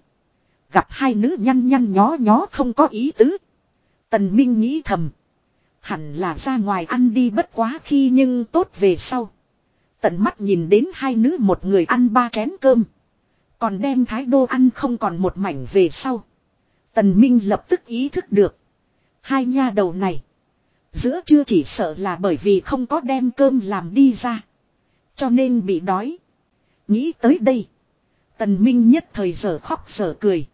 Gặp hai nữ nhăn nhăn nhó nhó không có ý tứ. Tần minh nghĩ thầm. Hẳn là ra ngoài ăn đi bất quá khi nhưng tốt về sau. Tận mắt nhìn đến hai nữ một người ăn ba chén cơm. Còn đem thái đô ăn không còn một mảnh về sau. Tần Minh lập tức ý thức được. Hai nha đầu này. Giữa chưa chỉ sợ là bởi vì không có đem cơm làm đi ra. Cho nên bị đói. Nghĩ tới đây. Tần Minh nhất thời giờ khóc giờ cười.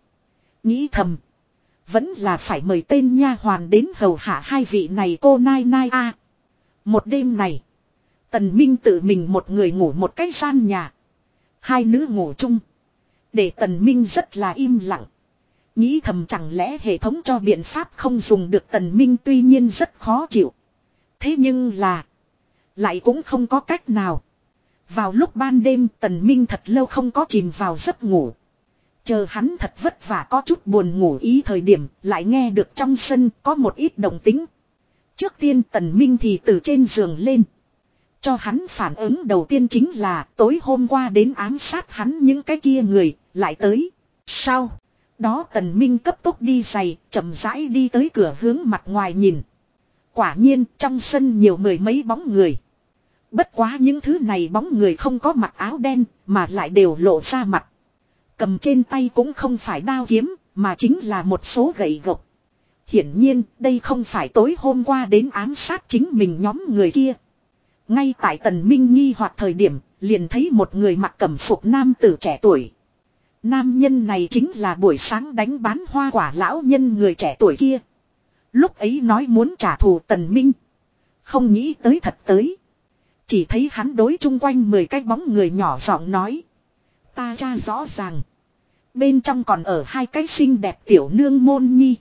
Nghĩ thầm. Vẫn là phải mời tên nha hoàn đến hầu hạ hai vị này cô nai nai a. Một đêm này. Tần Minh tự mình một người ngủ một cái gian nhà. Hai nữ ngủ chung. Để Tần Minh rất là im lặng. Nghĩ thầm chẳng lẽ hệ thống cho biện pháp không dùng được Tần Minh tuy nhiên rất khó chịu. Thế nhưng là. Lại cũng không có cách nào. Vào lúc ban đêm Tần Minh thật lâu không có chìm vào giấc ngủ. Chờ hắn thật vất vả có chút buồn ngủ ý thời điểm lại nghe được trong sân có một ít động tính. Trước tiên Tần Minh thì từ trên giường lên. Cho hắn phản ứng đầu tiên chính là tối hôm qua đến ám sát hắn những cái kia người, lại tới. Sao? Đó tần minh cấp tốc đi giày, chậm rãi đi tới cửa hướng mặt ngoài nhìn. Quả nhiên trong sân nhiều mười mấy bóng người. Bất quá những thứ này bóng người không có mặc áo đen, mà lại đều lộ ra mặt. Cầm trên tay cũng không phải đao kiếm, mà chính là một số gậy gộc. Hiển nhiên, đây không phải tối hôm qua đến ám sát chính mình nhóm người kia. Ngay tại tần minh nghi hoặc thời điểm, liền thấy một người mặc cẩm phục nam tử trẻ tuổi. Nam nhân này chính là buổi sáng đánh bán hoa quả lão nhân người trẻ tuổi kia. Lúc ấy nói muốn trả thù tần minh. Không nghĩ tới thật tới. Chỉ thấy hắn đối chung quanh mười cái bóng người nhỏ giọng nói. Ta ra rõ ràng. Bên trong còn ở hai cái xinh đẹp tiểu nương môn nhi.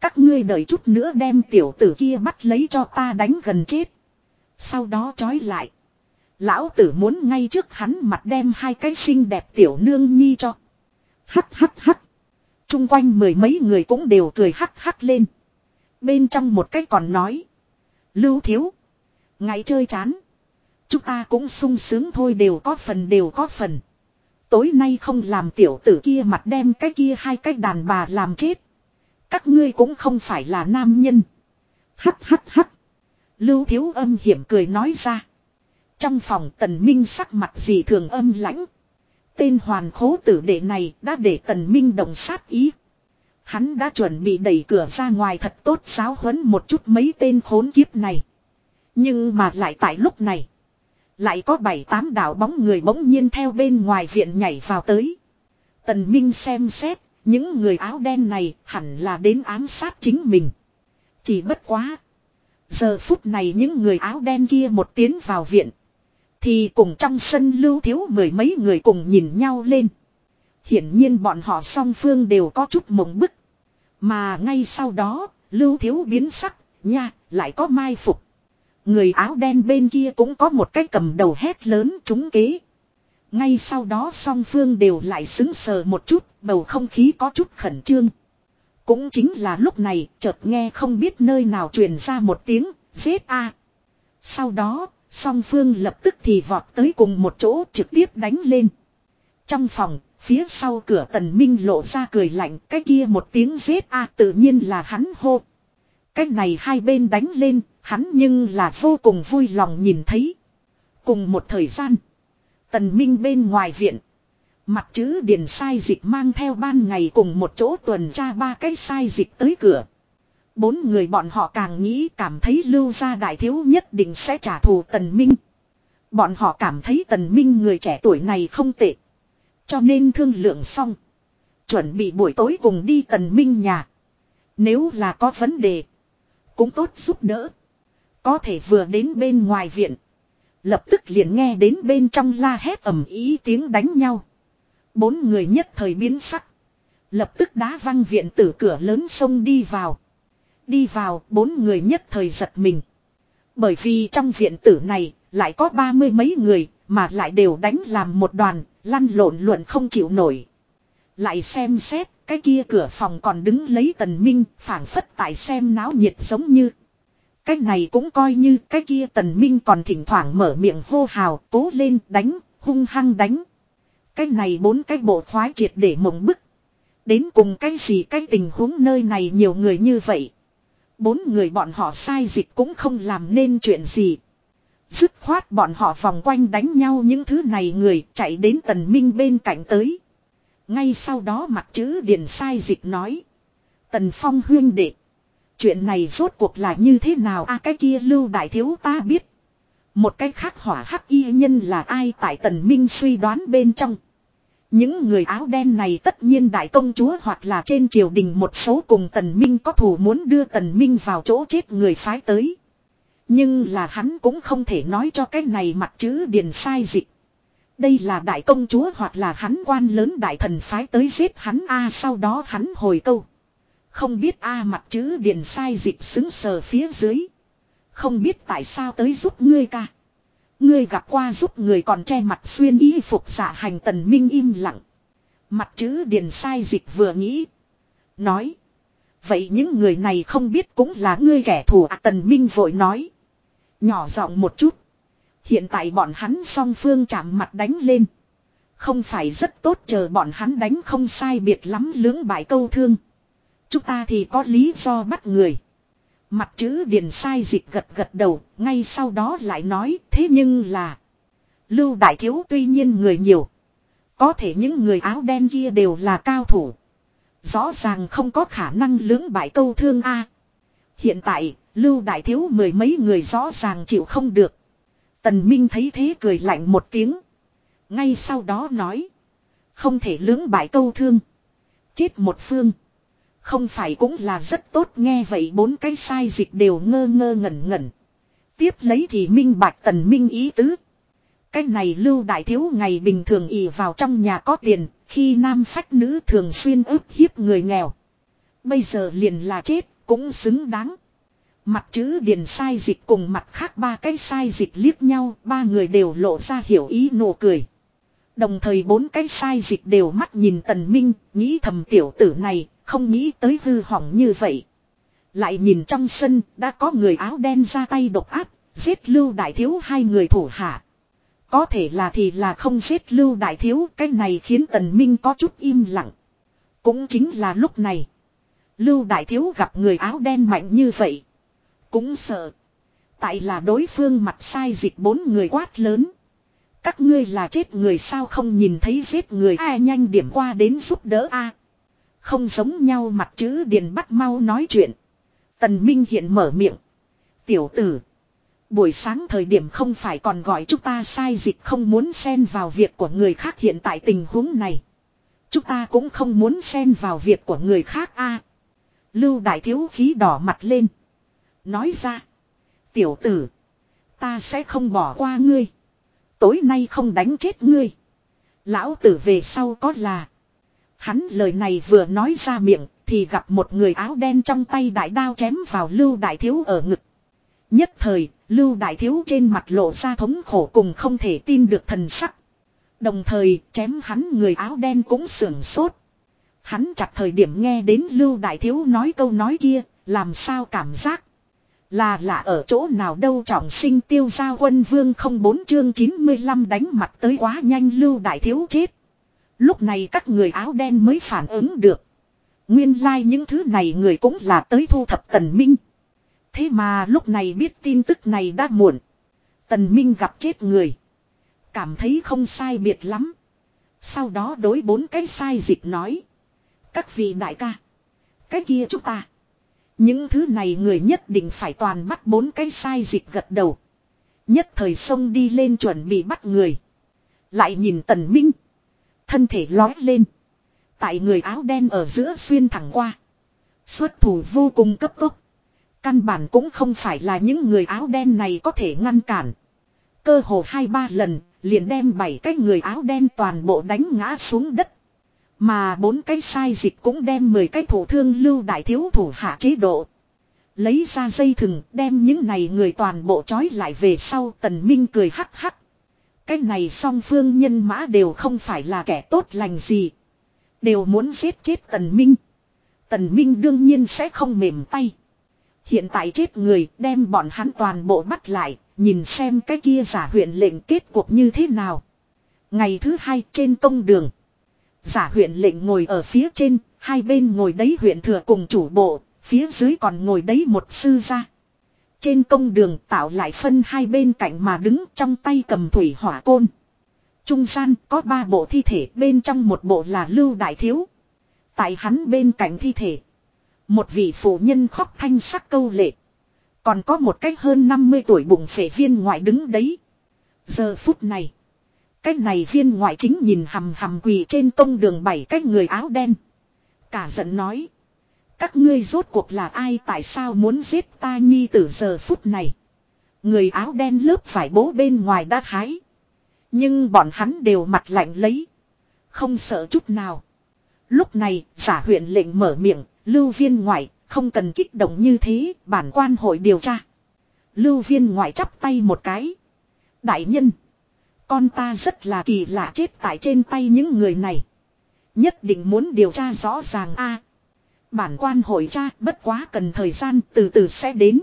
Các ngươi đợi chút nữa đem tiểu tử kia bắt lấy cho ta đánh gần chết. Sau đó trói lại. Lão tử muốn ngay trước hắn mặt đem hai cái xinh đẹp tiểu nương nhi cho. Hắc hắc hắc. Trung quanh mười mấy người cũng đều cười hắc hắc lên. Bên trong một cái còn nói. Lưu thiếu. Ngày chơi chán. Chúng ta cũng sung sướng thôi đều có phần đều có phần. Tối nay không làm tiểu tử kia mặt đem cái kia hai cái đàn bà làm chết. Các ngươi cũng không phải là nam nhân. Hắc hắc hắc. Lưu thiếu âm hiểm cười nói ra. Trong phòng tần minh sắc mặt gì thường âm lãnh. Tên hoàn khố tử đệ này đã để tần minh đồng sát ý. Hắn đã chuẩn bị đẩy cửa ra ngoài thật tốt giáo huấn một chút mấy tên khốn kiếp này. Nhưng mà lại tại lúc này. Lại có bảy tám đạo bóng người bỗng nhiên theo bên ngoài viện nhảy vào tới. Tần Minh xem xét, những người áo đen này hẳn là đến ám sát chính mình. Chỉ bất quá. Giờ phút này những người áo đen kia một tiến vào viện. Thì cùng trong sân lưu thiếu mười mấy người cùng nhìn nhau lên. Hiển nhiên bọn họ song phương đều có chút mộng bức. Mà ngay sau đó, lưu thiếu biến sắc, nha, lại có mai phục. Người áo đen bên kia cũng có một cái cầm đầu hét lớn trúng kế. Ngay sau đó song phương đều lại xứng sờ một chút, bầu không khí có chút khẩn trương. Cũng chính là lúc này, chợt nghe không biết nơi nào truyền ra một tiếng, giết a. Sau đó, song phương lập tức thì vọt tới cùng một chỗ trực tiếp đánh lên. Trong phòng, phía sau cửa tần minh lộ ra cười lạnh, cái kia một tiếng giết a tự nhiên là hắn hô. Cái này hai bên đánh lên, hắn nhưng là vô cùng vui lòng nhìn thấy. Cùng một thời gian, tần minh bên ngoài viện. Mặt chữ điền sai dịch mang theo ban ngày cùng một chỗ tuần tra ba cái sai dịch tới cửa. Bốn người bọn họ càng nghĩ cảm thấy lưu gia đại thiếu nhất định sẽ trả thù tần minh. Bọn họ cảm thấy tần minh người trẻ tuổi này không tệ. Cho nên thương lượng xong. Chuẩn bị buổi tối cùng đi tần minh nhà. Nếu là có vấn đề. Cũng tốt giúp đỡ. Có thể vừa đến bên ngoài viện. Lập tức liền nghe đến bên trong la hét ầm ý tiếng đánh nhau. Bốn người nhất thời biến sắc. Lập tức đá văng viện tử cửa lớn sông đi vào. Đi vào bốn người nhất thời giật mình. Bởi vì trong viện tử này Lại có ba mươi mấy người, mà lại đều đánh làm một đoàn, lăn lộn luận không chịu nổi. Lại xem xét, cái kia cửa phòng còn đứng lấy tần minh, phảng phất tại xem náo nhiệt giống như. Cái này cũng coi như cái kia tần minh còn thỉnh thoảng mở miệng hô hào, cố lên, đánh, hung hăng đánh. Cái này bốn cái bộ khoái triệt để mộng bức. Đến cùng cái gì cái tình huống nơi này nhiều người như vậy. Bốn người bọn họ sai dịch cũng không làm nên chuyện gì. Dứt khoát bọn họ vòng quanh đánh nhau những thứ này người chạy đến tần minh bên cạnh tới. Ngay sau đó mặt chữ điền sai dịch nói. Tần phong huyên đệ. Chuyện này rốt cuộc là như thế nào a cái kia lưu đại thiếu ta biết. Một cái khác hỏa hắc y nhân là ai tại tần minh suy đoán bên trong. Những người áo đen này tất nhiên đại công chúa hoặc là trên triều đình một số cùng tần minh có thủ muốn đưa tần minh vào chỗ chết người phái tới. Nhưng là hắn cũng không thể nói cho cái này mặt chữ điền sai dịch. Đây là đại công chúa hoặc là hắn quan lớn đại thần phái tới giết hắn a, sau đó hắn hồi câu. Không biết a mặt chữ điền sai dịch xứng sờ phía dưới. Không biết tại sao tới giúp ngươi ca. Ngươi gặp qua giúp người còn che mặt xuyên y phục giả hành tần minh im lặng. Mặt chữ điền sai dịch vừa nghĩ. Nói. Vậy những người này không biết cũng là ngươi kẻ thù à, tần minh vội nói. Nhỏ giọng một chút. Hiện tại bọn hắn song phương chạm mặt đánh lên. Không phải rất tốt chờ bọn hắn đánh không sai biệt lắm lưỡng bại câu thương. Chúng ta thì có lý do bắt người. Mặt chữ điền sai dịch gật gật đầu, ngay sau đó lại nói thế nhưng là. Lưu đại thiếu tuy nhiên người nhiều. Có thể những người áo đen kia đều là cao thủ. Rõ ràng không có khả năng lưỡng bại câu thương A. Hiện tại, lưu đại thiếu mười mấy người rõ ràng chịu không được. Tần Minh thấy thế cười lạnh một tiếng. Ngay sau đó nói. Không thể lưỡng bại câu thương. Chết một phương. Không phải cũng là rất tốt nghe vậy bốn cái sai dịch đều ngơ ngơ ngẩn ngẩn. Tiếp lấy thì minh bạch tần minh ý tứ. Cái này lưu đại thiếu ngày bình thường ỉ vào trong nhà có tiền, khi nam phách nữ thường xuyên ức hiếp người nghèo. Bây giờ liền là chết, cũng xứng đáng. Mặt chữ điền sai dịch cùng mặt khác ba cái sai dịch liếc nhau, ba người đều lộ ra hiểu ý nụ cười. Đồng thời bốn cái sai dịch đều mắt nhìn tần minh, nghĩ thầm tiểu tử này, không nghĩ tới hư hỏng như vậy. Lại nhìn trong sân, đã có người áo đen ra tay độc áp, giết lưu đại thiếu hai người thủ hạ. Có thể là thì là không giết lưu đại thiếu, cái này khiến tần minh có chút im lặng. Cũng chính là lúc này. Lưu đại thiếu gặp người áo đen mạnh như vậy. Cũng sợ. Tại là đối phương mặt sai dịch bốn người quát lớn. Các ngươi là chết người sao không nhìn thấy giết người ai nhanh điểm qua đến giúp đỡ a không giống nhau mặt chữ điền bắt mau nói chuyện. Tần Minh hiện mở miệng. Tiểu tử. Buổi sáng thời điểm không phải còn gọi chúng ta sai dịch không muốn xen vào việc của người khác hiện tại tình huống này. Chúng ta cũng không muốn xen vào việc của người khác a. Lưu đại thiếu khí đỏ mặt lên. Nói ra. Tiểu tử. Ta sẽ không bỏ qua ngươi. Tối nay không đánh chết ngươi. Lão tử về sau có là. Hắn lời này vừa nói ra miệng. Thì gặp một người áo đen trong tay đại đao chém vào lưu đại thiếu ở ngực. Nhất thời, lưu đại thiếu trên mặt lộ ra thống khổ cùng không thể tin được thần sắc. Đồng thời, chém hắn người áo đen cũng sưởng sốt. Hắn chặt thời điểm nghe đến lưu đại thiếu nói câu nói kia, làm sao cảm giác. Là lạ ở chỗ nào đâu trọng sinh tiêu gia quân vương không bốn chương 95 đánh mặt tới quá nhanh lưu đại thiếu chết. Lúc này các người áo đen mới phản ứng được. Nguyên lai like những thứ này người cũng là tới thu thập tần minh. Thế mà lúc này biết tin tức này đã muộn. Tần minh gặp chết người. Cảm thấy không sai biệt lắm. Sau đó đối bốn cái sai dịch nói. Các vị đại ca. Cái kia chúng ta. Những thứ này người nhất định phải toàn bắt bốn cái sai dịch gật đầu. Nhất thời sông đi lên chuẩn bị bắt người. Lại nhìn tần minh. Thân thể lói lên. Tại người áo đen ở giữa xuyên thẳng qua. Xuất thủ vô cùng cấp tốc. Căn bản cũng không phải là những người áo đen này có thể ngăn cản. Cơ hồ hai ba lần, liền đem bảy cái người áo đen toàn bộ đánh ngã xuống đất. Mà bốn cái sai dịch cũng đem 10 cái thủ thương lưu đại thiếu thủ hạ chế độ. Lấy ra dây thừng đem những này người toàn bộ trói lại về sau tần minh cười hắc hắc. Cái này song phương nhân mã đều không phải là kẻ tốt lành gì. Đều muốn giết chết tần minh. Tần minh đương nhiên sẽ không mềm tay. Hiện tại chết người, đem bọn hắn toàn bộ bắt lại. Nhìn xem cái kia giả huyện lệnh kết cuộc như thế nào. Ngày thứ hai trên công đường. Giả huyện lệnh ngồi ở phía trên. Hai bên ngồi đấy huyện thừa cùng chủ bộ. Phía dưới còn ngồi đấy một sư gia. Trên công đường tạo lại phân hai bên cạnh mà đứng trong tay cầm thủy hỏa côn. Trung gian có ba bộ thi thể, bên trong một bộ là lưu đại thiếu. Tại hắn bên cạnh thi thể. Một vị phụ nhân khóc thanh sắc câu lệ. Còn có một cách hơn 50 tuổi bụng phệ viên ngoại đứng đấy. Giờ phút này. Cách này viên ngoại chính nhìn hầm hầm quỳ trên công đường bảy cách người áo đen. Cả giận nói. Các ngươi rốt cuộc là ai tại sao muốn giết ta nhi tử giờ phút này. Người áo đen lớp phải bố bên ngoài đã hái. Nhưng bọn hắn đều mặt lạnh lấy. Không sợ chút nào. Lúc này, giả huyện lệnh mở miệng. Lưu viên ngoại, không cần kích động như thế, bản quan hội điều tra. Lưu viên ngoại chắp tay một cái. Đại nhân. Con ta rất là kỳ lạ chết tại trên tay những người này. Nhất định muốn điều tra rõ ràng a Bản quan hội tra bất quá cần thời gian từ từ sẽ đến.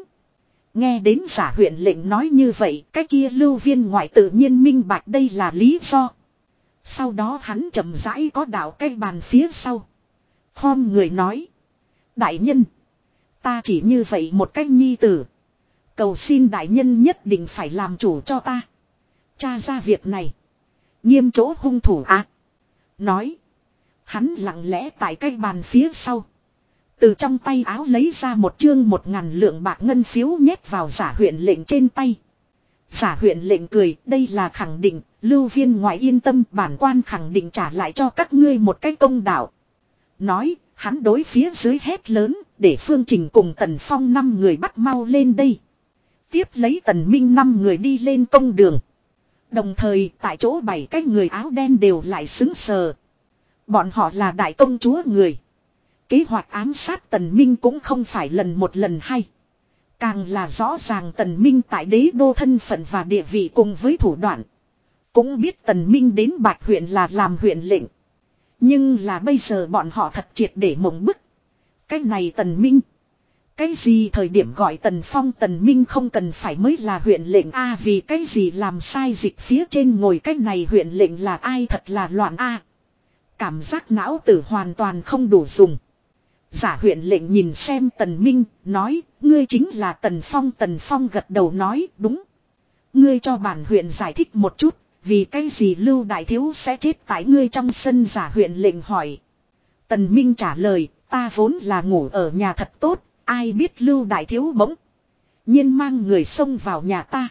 Nghe đến giả huyện lệnh nói như vậy, cái kia lưu viên ngoại tự nhiên minh bạch đây là lý do. Sau đó hắn chậm rãi có đạo cây bàn phía sau. Khom người nói. Đại nhân. Ta chỉ như vậy một cách nhi tử. Cầu xin đại nhân nhất định phải làm chủ cho ta. Cha ra việc này. Nghiêm chỗ hung thủ ạ. nói. Hắn lặng lẽ tại cây bàn phía sau. Từ trong tay áo lấy ra một chương một ngàn lượng bạc ngân phiếu nhét vào giả huyện lệnh trên tay. Giả huyện lệnh cười, đây là khẳng định, lưu viên ngoại yên tâm bản quan khẳng định trả lại cho các ngươi một cái công đạo. Nói, hắn đối phía dưới hét lớn, để phương trình cùng tần phong năm người bắt mau lên đây. Tiếp lấy tần minh năm người đi lên công đường. Đồng thời tại chỗ bảy cái người áo đen đều lại xứng sờ. Bọn họ là đại công chúa người. Kế hoạch ám sát tần minh cũng không phải lần một lần hay. Càng là rõ ràng tần minh tại đế đô thân phận và địa vị cùng với thủ đoạn. Cũng biết tần minh đến bạch huyện là làm huyện lệnh. Nhưng là bây giờ bọn họ thật triệt để mộng bức. Cái này tần minh. Cái gì thời điểm gọi tần phong tần minh không cần phải mới là huyện lệnh A vì cái gì làm sai dịch phía trên ngồi cái này huyện lệnh là ai thật là loạn A. Cảm giác não tử hoàn toàn không đủ dùng. Giả huyện lệnh nhìn xem tần minh, nói, ngươi chính là tần phong tần phong gật đầu nói, đúng. Ngươi cho bản huyện giải thích một chút, vì cái gì lưu đại thiếu sẽ chết tại ngươi trong sân giả huyện lệnh hỏi. Tần minh trả lời, ta vốn là ngủ ở nhà thật tốt, ai biết lưu đại thiếu bỗng. nhiên mang người xông vào nhà ta.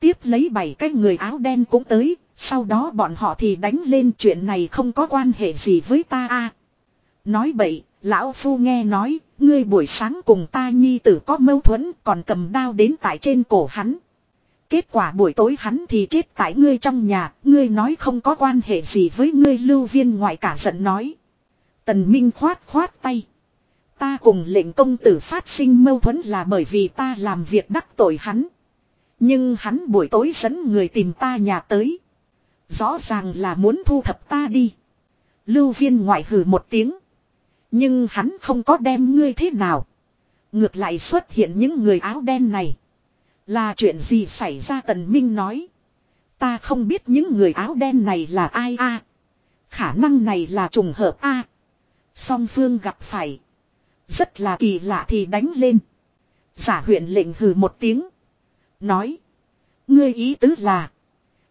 Tiếp lấy bảy cái người áo đen cũng tới, sau đó bọn họ thì đánh lên chuyện này không có quan hệ gì với ta a. Nói bậy, Lão Phu nghe nói, ngươi buổi sáng cùng ta nhi tử có mâu thuẫn còn cầm đao đến tại trên cổ hắn. Kết quả buổi tối hắn thì chết tại ngươi trong nhà, ngươi nói không có quan hệ gì với ngươi lưu viên ngoại cả giận nói. Tần Minh khoát khoát tay. Ta cùng lệnh công tử phát sinh mâu thuẫn là bởi vì ta làm việc đắc tội hắn. Nhưng hắn buổi tối dẫn người tìm ta nhà tới. Rõ ràng là muốn thu thập ta đi. Lưu viên ngoại hừ một tiếng. Nhưng hắn không có đem ngươi thế nào. Ngược lại xuất hiện những người áo đen này. Là chuyện gì xảy ra tần minh nói. Ta không biết những người áo đen này là ai a. Khả năng này là trùng hợp a. Song phương gặp phải. Rất là kỳ lạ thì đánh lên. Giả huyện lệnh hừ một tiếng. Nói. Ngươi ý tứ là.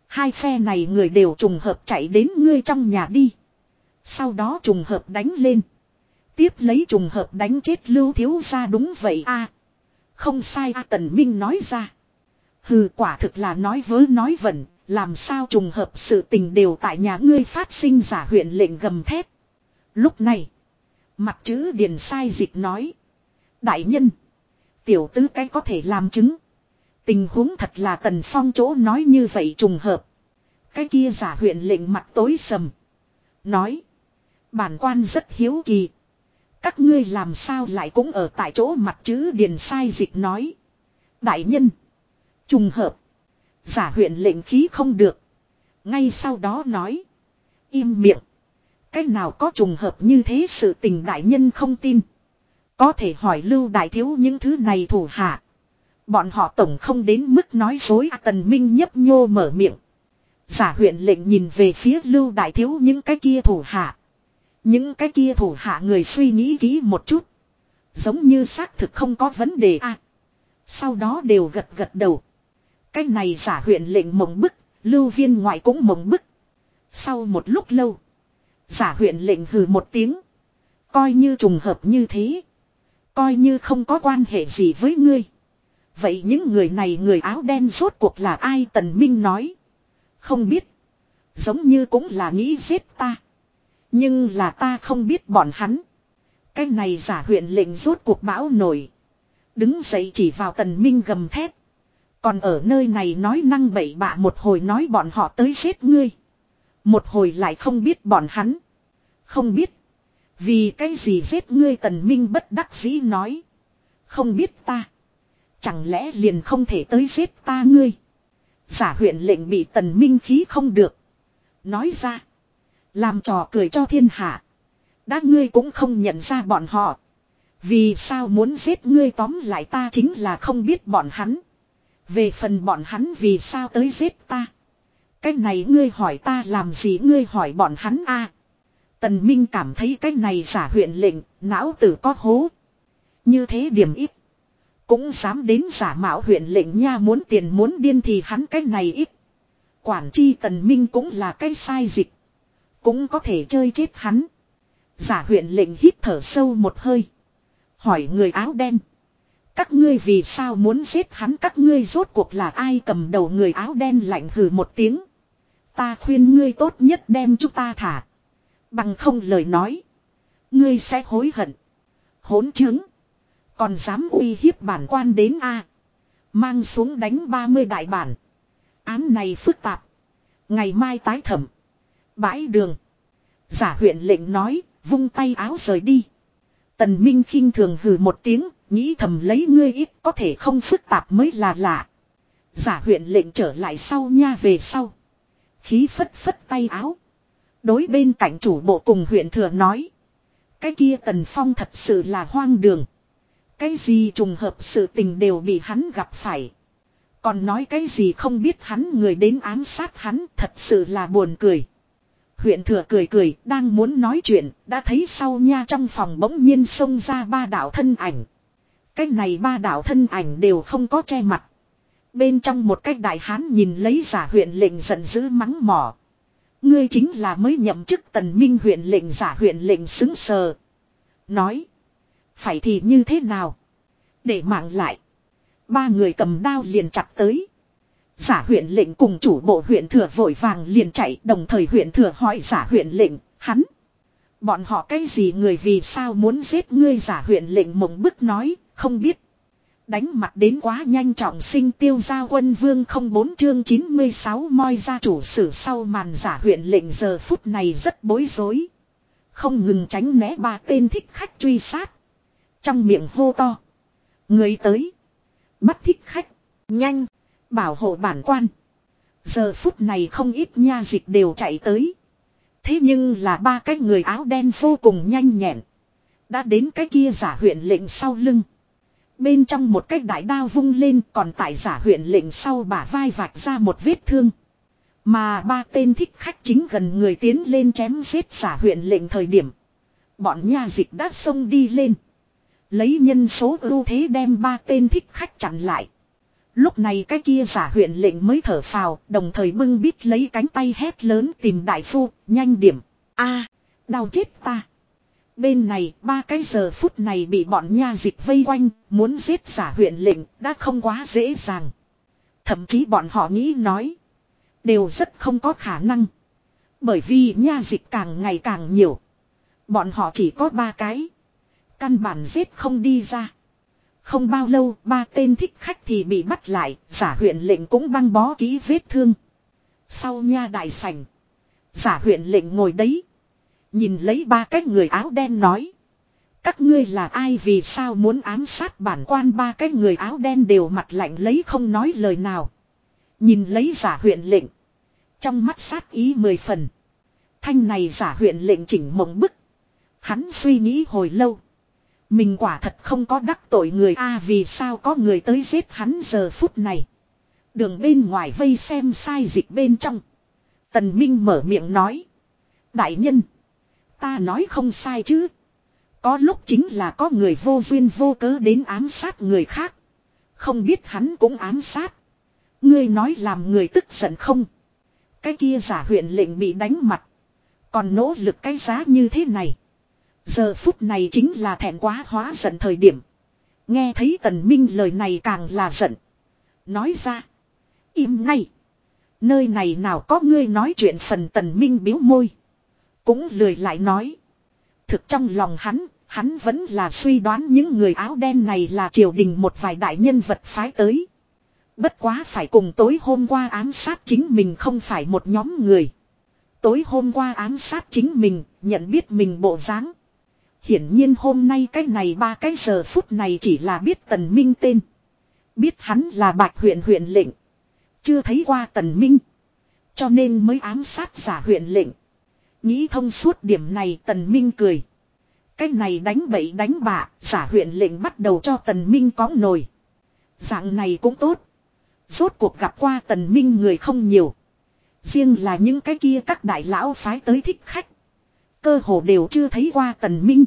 Hai phe này người đều trùng hợp chạy đến ngươi trong nhà đi. Sau đó trùng hợp đánh lên. Tiếp lấy trùng hợp đánh chết lưu thiếu gia đúng vậy a Không sai a Tần Minh nói ra. Hừ quả thực là nói vớ nói vẩn, làm sao trùng hợp sự tình đều tại nhà ngươi phát sinh giả huyện lệnh gầm thép. Lúc này, mặt chữ điền sai dịch nói. Đại nhân, tiểu tứ cái có thể làm chứng. Tình huống thật là tần phong chỗ nói như vậy trùng hợp. Cái kia giả huyện lệnh mặt tối sầm. Nói, bản quan rất hiếu kỳ. Các ngươi làm sao lại cũng ở tại chỗ mặt chữ điền sai dịch nói. Đại nhân. Trùng hợp. Giả huyện lệnh khí không được. Ngay sau đó nói. Im miệng. Cách nào có trùng hợp như thế sự tình đại nhân không tin. Có thể hỏi lưu đại thiếu những thứ này thủ hạ. Bọn họ tổng không đến mức nói dối à, tần minh nhấp nhô mở miệng. Giả huyện lệnh nhìn về phía lưu đại thiếu những cái kia thủ hạ. Những cái kia thủ hạ người suy nghĩ kỹ một chút. Giống như xác thực không có vấn đề à. Sau đó đều gật gật đầu. Cái này giả huyện lệnh mộng bức, lưu viên ngoại cũng mộng bức. Sau một lúc lâu. Giả huyện lệnh hừ một tiếng. Coi như trùng hợp như thế. Coi như không có quan hệ gì với ngươi. Vậy những người này người áo đen rốt cuộc là ai Tần Minh nói. Không biết. Giống như cũng là nghĩ giết ta. Nhưng là ta không biết bọn hắn. Cái này giả huyện lệnh rốt cuộc bão nổi. Đứng dậy chỉ vào tần minh gầm thét. Còn ở nơi này nói năng bậy bạ một hồi nói bọn họ tới giết ngươi. Một hồi lại không biết bọn hắn. Không biết. Vì cái gì giết ngươi tần minh bất đắc dĩ nói. Không biết ta. Chẳng lẽ liền không thể tới giết ta ngươi. Giả huyện lệnh bị tần minh khí không được. Nói ra. Làm trò cười cho thiên hạ. Đã ngươi cũng không nhận ra bọn họ. Vì sao muốn giết ngươi tóm lại ta chính là không biết bọn hắn. Về phần bọn hắn vì sao tới giết ta. Cái này ngươi hỏi ta làm gì ngươi hỏi bọn hắn a Tần Minh cảm thấy cái này giả huyện lệnh, não tử có hố. Như thế điểm ít. Cũng dám đến giả mạo huyện lệnh nha muốn tiền muốn điên thì hắn cái này ít. Quản chi tần minh cũng là cái sai dịch. Cũng có thể chơi chết hắn. Giả huyện lệnh hít thở sâu một hơi. Hỏi người áo đen. Các ngươi vì sao muốn giết hắn các ngươi rốt cuộc là ai cầm đầu người áo đen lạnh hừ một tiếng. Ta khuyên ngươi tốt nhất đem chúng ta thả. Bằng không lời nói. Ngươi sẽ hối hận. Hỗn chứng. Còn dám uy hiếp bản quan đến a Mang xuống đánh 30 đại bản. Án này phức tạp. Ngày mai tái thẩm. Bãi đường. Giả huyện lệnh nói, vung tay áo rời đi. Tần Minh khinh thường hừ một tiếng, nghĩ thầm lấy ngươi ít có thể không phức tạp mới là lạ. Giả huyện lệnh trở lại sau nha về sau. Khí phất phất tay áo. Đối bên cạnh chủ bộ cùng huyện thừa nói. Cái kia tần phong thật sự là hoang đường. Cái gì trùng hợp sự tình đều bị hắn gặp phải. Còn nói cái gì không biết hắn người đến ám sát hắn thật sự là buồn cười. Huyện thừa cười cười, đang muốn nói chuyện, đã thấy sau nha trong phòng bỗng nhiên xông ra ba đạo thân ảnh. Cái này ba đạo thân ảnh đều không có che mặt. Bên trong một cách đại hán nhìn lấy giả huyện lệnh giận dữ mắng mỏ. Ngươi chính là mới nhậm chức tần minh huyện lệnh giả huyện lệnh xứng sờ. Nói. Phải thì như thế nào? Để mạng lại. Ba người cầm đao liền chặt tới. Giả huyện lệnh cùng chủ bộ huyện thừa vội vàng liền chạy đồng thời huyện thừa hỏi giả huyện lệnh, hắn. Bọn họ cái gì người vì sao muốn giết ngươi giả huyện lệnh mộng bức nói, không biết. Đánh mặt đến quá nhanh trọng sinh tiêu gia quân vương không bốn chương 96 moi ra chủ sử sau màn giả huyện lệnh giờ phút này rất bối rối. Không ngừng tránh né ba tên thích khách truy sát. Trong miệng hô to. Người tới. Bắt thích khách. Nhanh. Bảo hộ bản quan. Giờ phút này không ít nha dịch đều chạy tới. Thế nhưng là ba cái người áo đen vô cùng nhanh nhẹn. Đã đến cái kia giả huyện lệnh sau lưng. Bên trong một cái đại đao vung lên còn tại giả huyện lệnh sau bả vai vạch ra một vết thương. Mà ba tên thích khách chính gần người tiến lên chém giết giả huyện lệnh thời điểm. Bọn nha dịch đã xông đi lên. Lấy nhân số ưu thế đem ba tên thích khách chặn lại. Lúc này cái kia giả huyện lệnh mới thở phào, đồng thời bưng bít lấy cánh tay hét lớn tìm đại phu, nhanh điểm. a đau chết ta. Bên này, ba cái giờ phút này bị bọn nha dịch vây quanh, muốn giết giả huyện lệnh, đã không quá dễ dàng. Thậm chí bọn họ nghĩ nói, đều rất không có khả năng. Bởi vì nha dịch càng ngày càng nhiều. Bọn họ chỉ có ba cái. Căn bản giết không đi ra. Không bao lâu, ba tên thích khách thì bị bắt lại, giả huyện lệnh cũng băng bó ký vết thương. Sau nha đại sảnh, giả huyện lệnh ngồi đấy. Nhìn lấy ba cái người áo đen nói. Các ngươi là ai vì sao muốn ám sát bản quan ba cái người áo đen đều mặt lạnh lấy không nói lời nào. Nhìn lấy giả huyện lệnh. Trong mắt sát ý mười phần. Thanh này giả huyện lệnh chỉnh mộng bức. Hắn suy nghĩ hồi lâu. Mình quả thật không có đắc tội người a vì sao có người tới giết hắn giờ phút này. Đường bên ngoài vây xem sai dịch bên trong. Tần Minh mở miệng nói. Đại nhân. Ta nói không sai chứ. Có lúc chính là có người vô duyên vô cớ đến ám sát người khác. Không biết hắn cũng ám sát. Ngươi nói làm người tức giận không. Cái kia giả huyện lệnh bị đánh mặt. Còn nỗ lực cái giá như thế này. Giờ phút này chính là thẹn quá hóa giận thời điểm. Nghe thấy tần minh lời này càng là giận. Nói ra. Im ngay. Nơi này nào có ngươi nói chuyện phần tần minh biếu môi. Cũng lười lại nói. Thực trong lòng hắn, hắn vẫn là suy đoán những người áo đen này là triều đình một vài đại nhân vật phái tới. Bất quá phải cùng tối hôm qua ám sát chính mình không phải một nhóm người. Tối hôm qua ám sát chính mình, nhận biết mình bộ dáng. Hiển nhiên hôm nay cái này ba cái giờ phút này chỉ là biết tần minh tên. Biết hắn là bạch huyện huyện lệnh. Chưa thấy qua tần minh. Cho nên mới ám sát giả huyện lệnh. Nghĩ thông suốt điểm này tần minh cười. Cái này đánh bậy đánh bạ, giả huyện lệnh bắt đầu cho tần minh có nồi. Dạng này cũng tốt. Rốt cuộc gặp qua tần minh người không nhiều. Riêng là những cái kia các đại lão phái tới thích khách. Cơ hồ đều chưa thấy qua tần minh.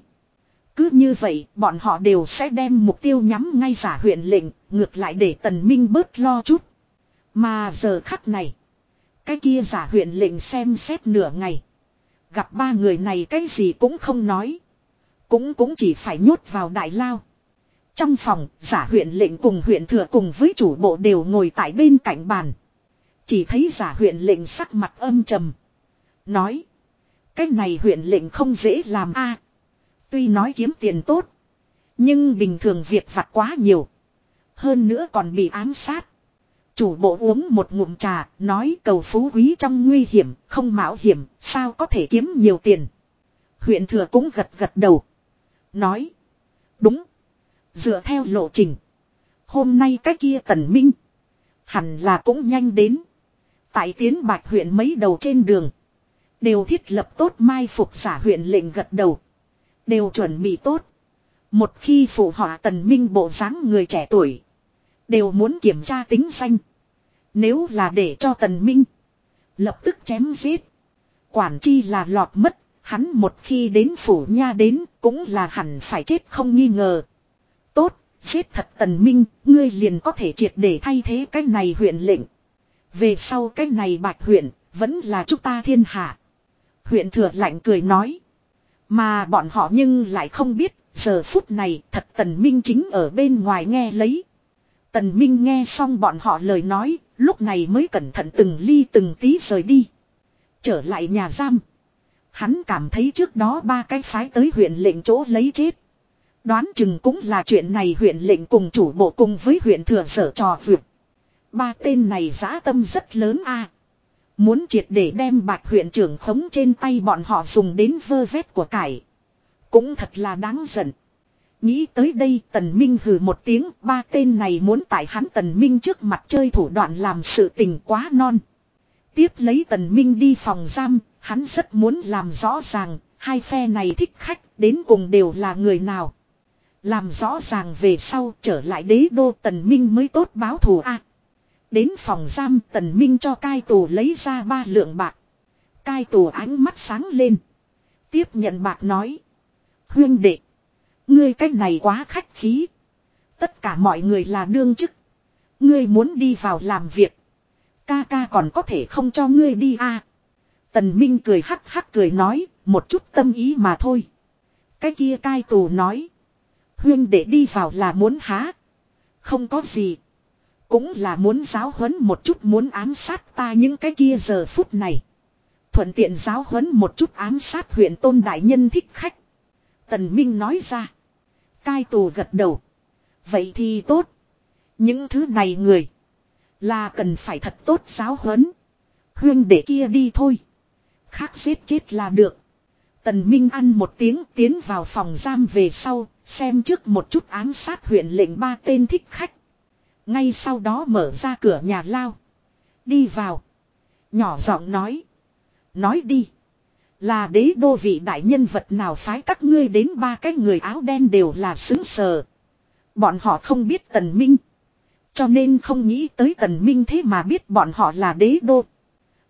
Cứ như vậy, bọn họ đều sẽ đem mục tiêu nhắm ngay giả huyện lệnh, ngược lại để tần minh bớt lo chút. Mà giờ khắc này, cái kia giả huyện lệnh xem xét nửa ngày. Gặp ba người này cái gì cũng không nói. Cũng cũng chỉ phải nhốt vào đại lao. Trong phòng, giả huyện lệnh cùng huyện thừa cùng với chủ bộ đều ngồi tại bên cạnh bàn. Chỉ thấy giả huyện lệnh sắc mặt âm trầm. Nói. Cái này huyện lệnh không dễ làm a Tuy nói kiếm tiền tốt. Nhưng bình thường việc vặt quá nhiều. Hơn nữa còn bị ám sát. Chủ bộ uống một ngụm trà, nói cầu phú quý trong nguy hiểm, không mạo hiểm, sao có thể kiếm nhiều tiền. Huyện thừa cũng gật gật đầu. Nói. Đúng. Dựa theo lộ trình. Hôm nay cái kia tần minh. Hẳn là cũng nhanh đến. Tại tiến bạch huyện mấy đầu trên đường. Đều thiết lập tốt mai phục giả huyện lệnh gật đầu. Đều chuẩn bị tốt. Một khi phụ họa tần minh bộ dáng người trẻ tuổi. Đều muốn kiểm tra tính danh. Nếu là để cho tần minh. Lập tức chém giết. Quản chi là lọt mất. Hắn một khi đến phủ nha đến cũng là hẳn phải chết không nghi ngờ. Tốt, giết thật tần minh, ngươi liền có thể triệt để thay thế cái này huyện lệnh. Về sau cái này bạch huyện, vẫn là chúng ta thiên hạ. Huyện thừa lạnh cười nói. Mà bọn họ nhưng lại không biết, giờ phút này thật tần minh chính ở bên ngoài nghe lấy. Tần minh nghe xong bọn họ lời nói, lúc này mới cẩn thận từng ly từng tí rời đi. Trở lại nhà giam. Hắn cảm thấy trước đó ba cái phái tới huyện lệnh chỗ lấy chết. Đoán chừng cũng là chuyện này huyện lệnh cùng chủ bộ cùng với huyện thừa sở trò vượt. Ba tên này giá tâm rất lớn a Muốn triệt để đem bạc huyện trưởng khống trên tay bọn họ dùng đến vơ vét của cải. Cũng thật là đáng giận. Nghĩ tới đây tần minh hừ một tiếng ba tên này muốn tại hắn tần minh trước mặt chơi thủ đoạn làm sự tình quá non. Tiếp lấy tần minh đi phòng giam, hắn rất muốn làm rõ ràng, hai phe này thích khách đến cùng đều là người nào. Làm rõ ràng về sau trở lại đế đô tần minh mới tốt báo thù a đến phòng giam tần minh cho cai tù lấy ra ba lượng bạc. Cai tù ánh mắt sáng lên. Tiếp nhận bạc nói. Huyên đệ. Ngươi cách này quá khách khí. Tất cả mọi người là đương chức. Ngươi muốn đi vào làm việc. Ca ca còn có thể không cho ngươi đi à. Tần Minh cười hắc hắc cười nói, một chút tâm ý mà thôi. Cái kia cai tù nói. Huyên đệ đi vào là muốn há. Không có gì. Cũng là muốn giáo huấn một chút muốn ám sát ta những cái kia giờ phút này. Thuận tiện giáo huấn một chút ám sát huyện tôn đại nhân thích khách. Tần Minh nói ra. Cai tù gật đầu. Vậy thì tốt. Những thứ này người. Là cần phải thật tốt giáo huấn. Huyên để kia đi thôi. Khác giết chết là được. Tần Minh ăn một tiếng tiến vào phòng giam về sau, xem trước một chút ám sát huyện lệnh ba tên thích khách. Ngay sau đó mở ra cửa nhà lao. Đi vào. Nhỏ giọng nói. Nói đi. Là đế đô vị đại nhân vật nào phái các ngươi đến ba cái người áo đen đều là xứng sờ. Bọn họ không biết tần minh. Cho nên không nghĩ tới tần minh thế mà biết bọn họ là đế đô.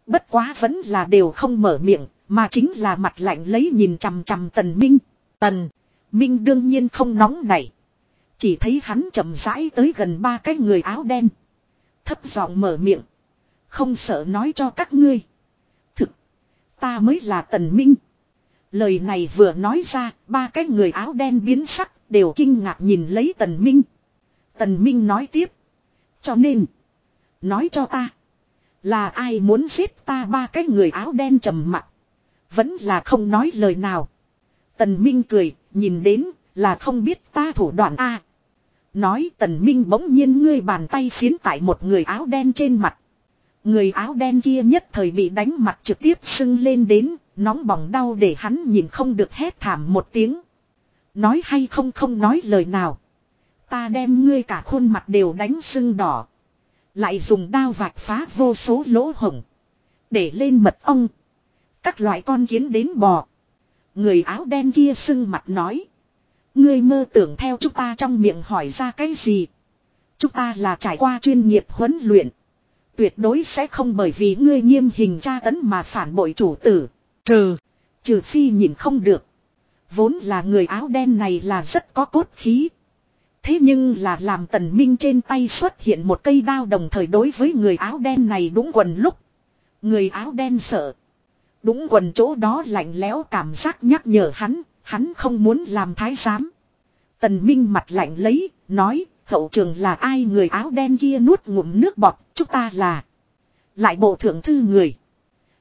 Bất quá vẫn là đều không mở miệng, mà chính là mặt lạnh lấy nhìn chằm chằm tần minh. Tần, minh đương nhiên không nóng nảy. Chỉ thấy hắn chậm rãi tới gần ba cái người áo đen. Thấp giọng mở miệng. Không sợ nói cho các ngươi. Thực, ta mới là tần minh. Lời này vừa nói ra, ba cái người áo đen biến sắc, đều kinh ngạc nhìn lấy tần minh. Tần minh nói tiếp. Cho nên, nói cho ta. Là ai muốn giết ta ba cái người áo đen trầm mặt. Vẫn là không nói lời nào. Tần Minh cười, nhìn đến, là không biết ta thủ đoạn A. Nói tần Minh bỗng nhiên ngươi bàn tay phiến tại một người áo đen trên mặt. Người áo đen kia nhất thời bị đánh mặt trực tiếp sưng lên đến, nóng bỏng đau để hắn nhìn không được hét thảm một tiếng. Nói hay không không nói lời nào. Ta đem ngươi cả khuôn mặt đều đánh sưng đỏ. Lại dùng đao vạch phá vô số lỗ hổng. Để lên mật ong. Các loại con kiến đến bò. Người áo đen kia sưng mặt nói. Ngươi mơ tưởng theo chúng ta trong miệng hỏi ra cái gì. Chúng ta là trải qua chuyên nghiệp huấn luyện. Tuyệt đối sẽ không bởi vì ngươi nghiêm hình tra tấn mà phản bội chủ tử. Trừ. Trừ phi nhìn không được. Vốn là người áo đen này là rất có cốt khí. Thế nhưng là làm tần minh trên tay xuất hiện một cây đao đồng thời đối với người áo đen này đúng quần lúc. Người áo đen sợ. Đúng quần chỗ đó lạnh lẽo cảm giác nhắc nhở hắn, hắn không muốn làm thái giám. Tần Minh mặt lạnh lấy, nói, hậu trường là ai người áo đen kia nuốt ngụm nước bọt, chúng ta là. Lại bộ thượng thư người.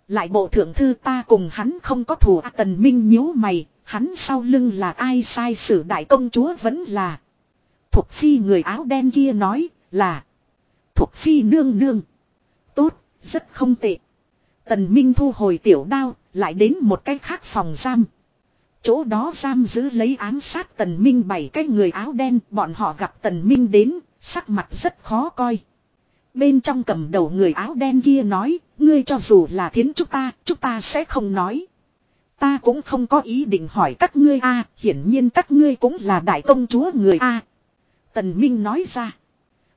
Lại bộ thượng thư ta cùng hắn không có thù à, tần minh nhíu mày, hắn sau lưng là ai sai sử đại công chúa vẫn là. Thục phi người áo đen kia nói là. Thục phi nương nương. Tốt, rất không tệ. Tần Minh thu hồi tiểu đao, lại đến một cái khác phòng giam. Chỗ đó giam giữ lấy án sát Tần Minh bảy cái người áo đen, bọn họ gặp Tần Minh đến, sắc mặt rất khó coi. Bên trong cầm đầu người áo đen kia nói, ngươi cho dù là thiến chúng ta, chúng ta sẽ không nói. Ta cũng không có ý định hỏi các ngươi a, hiển nhiên các ngươi cũng là đại công chúa người a. Tần Minh nói ra.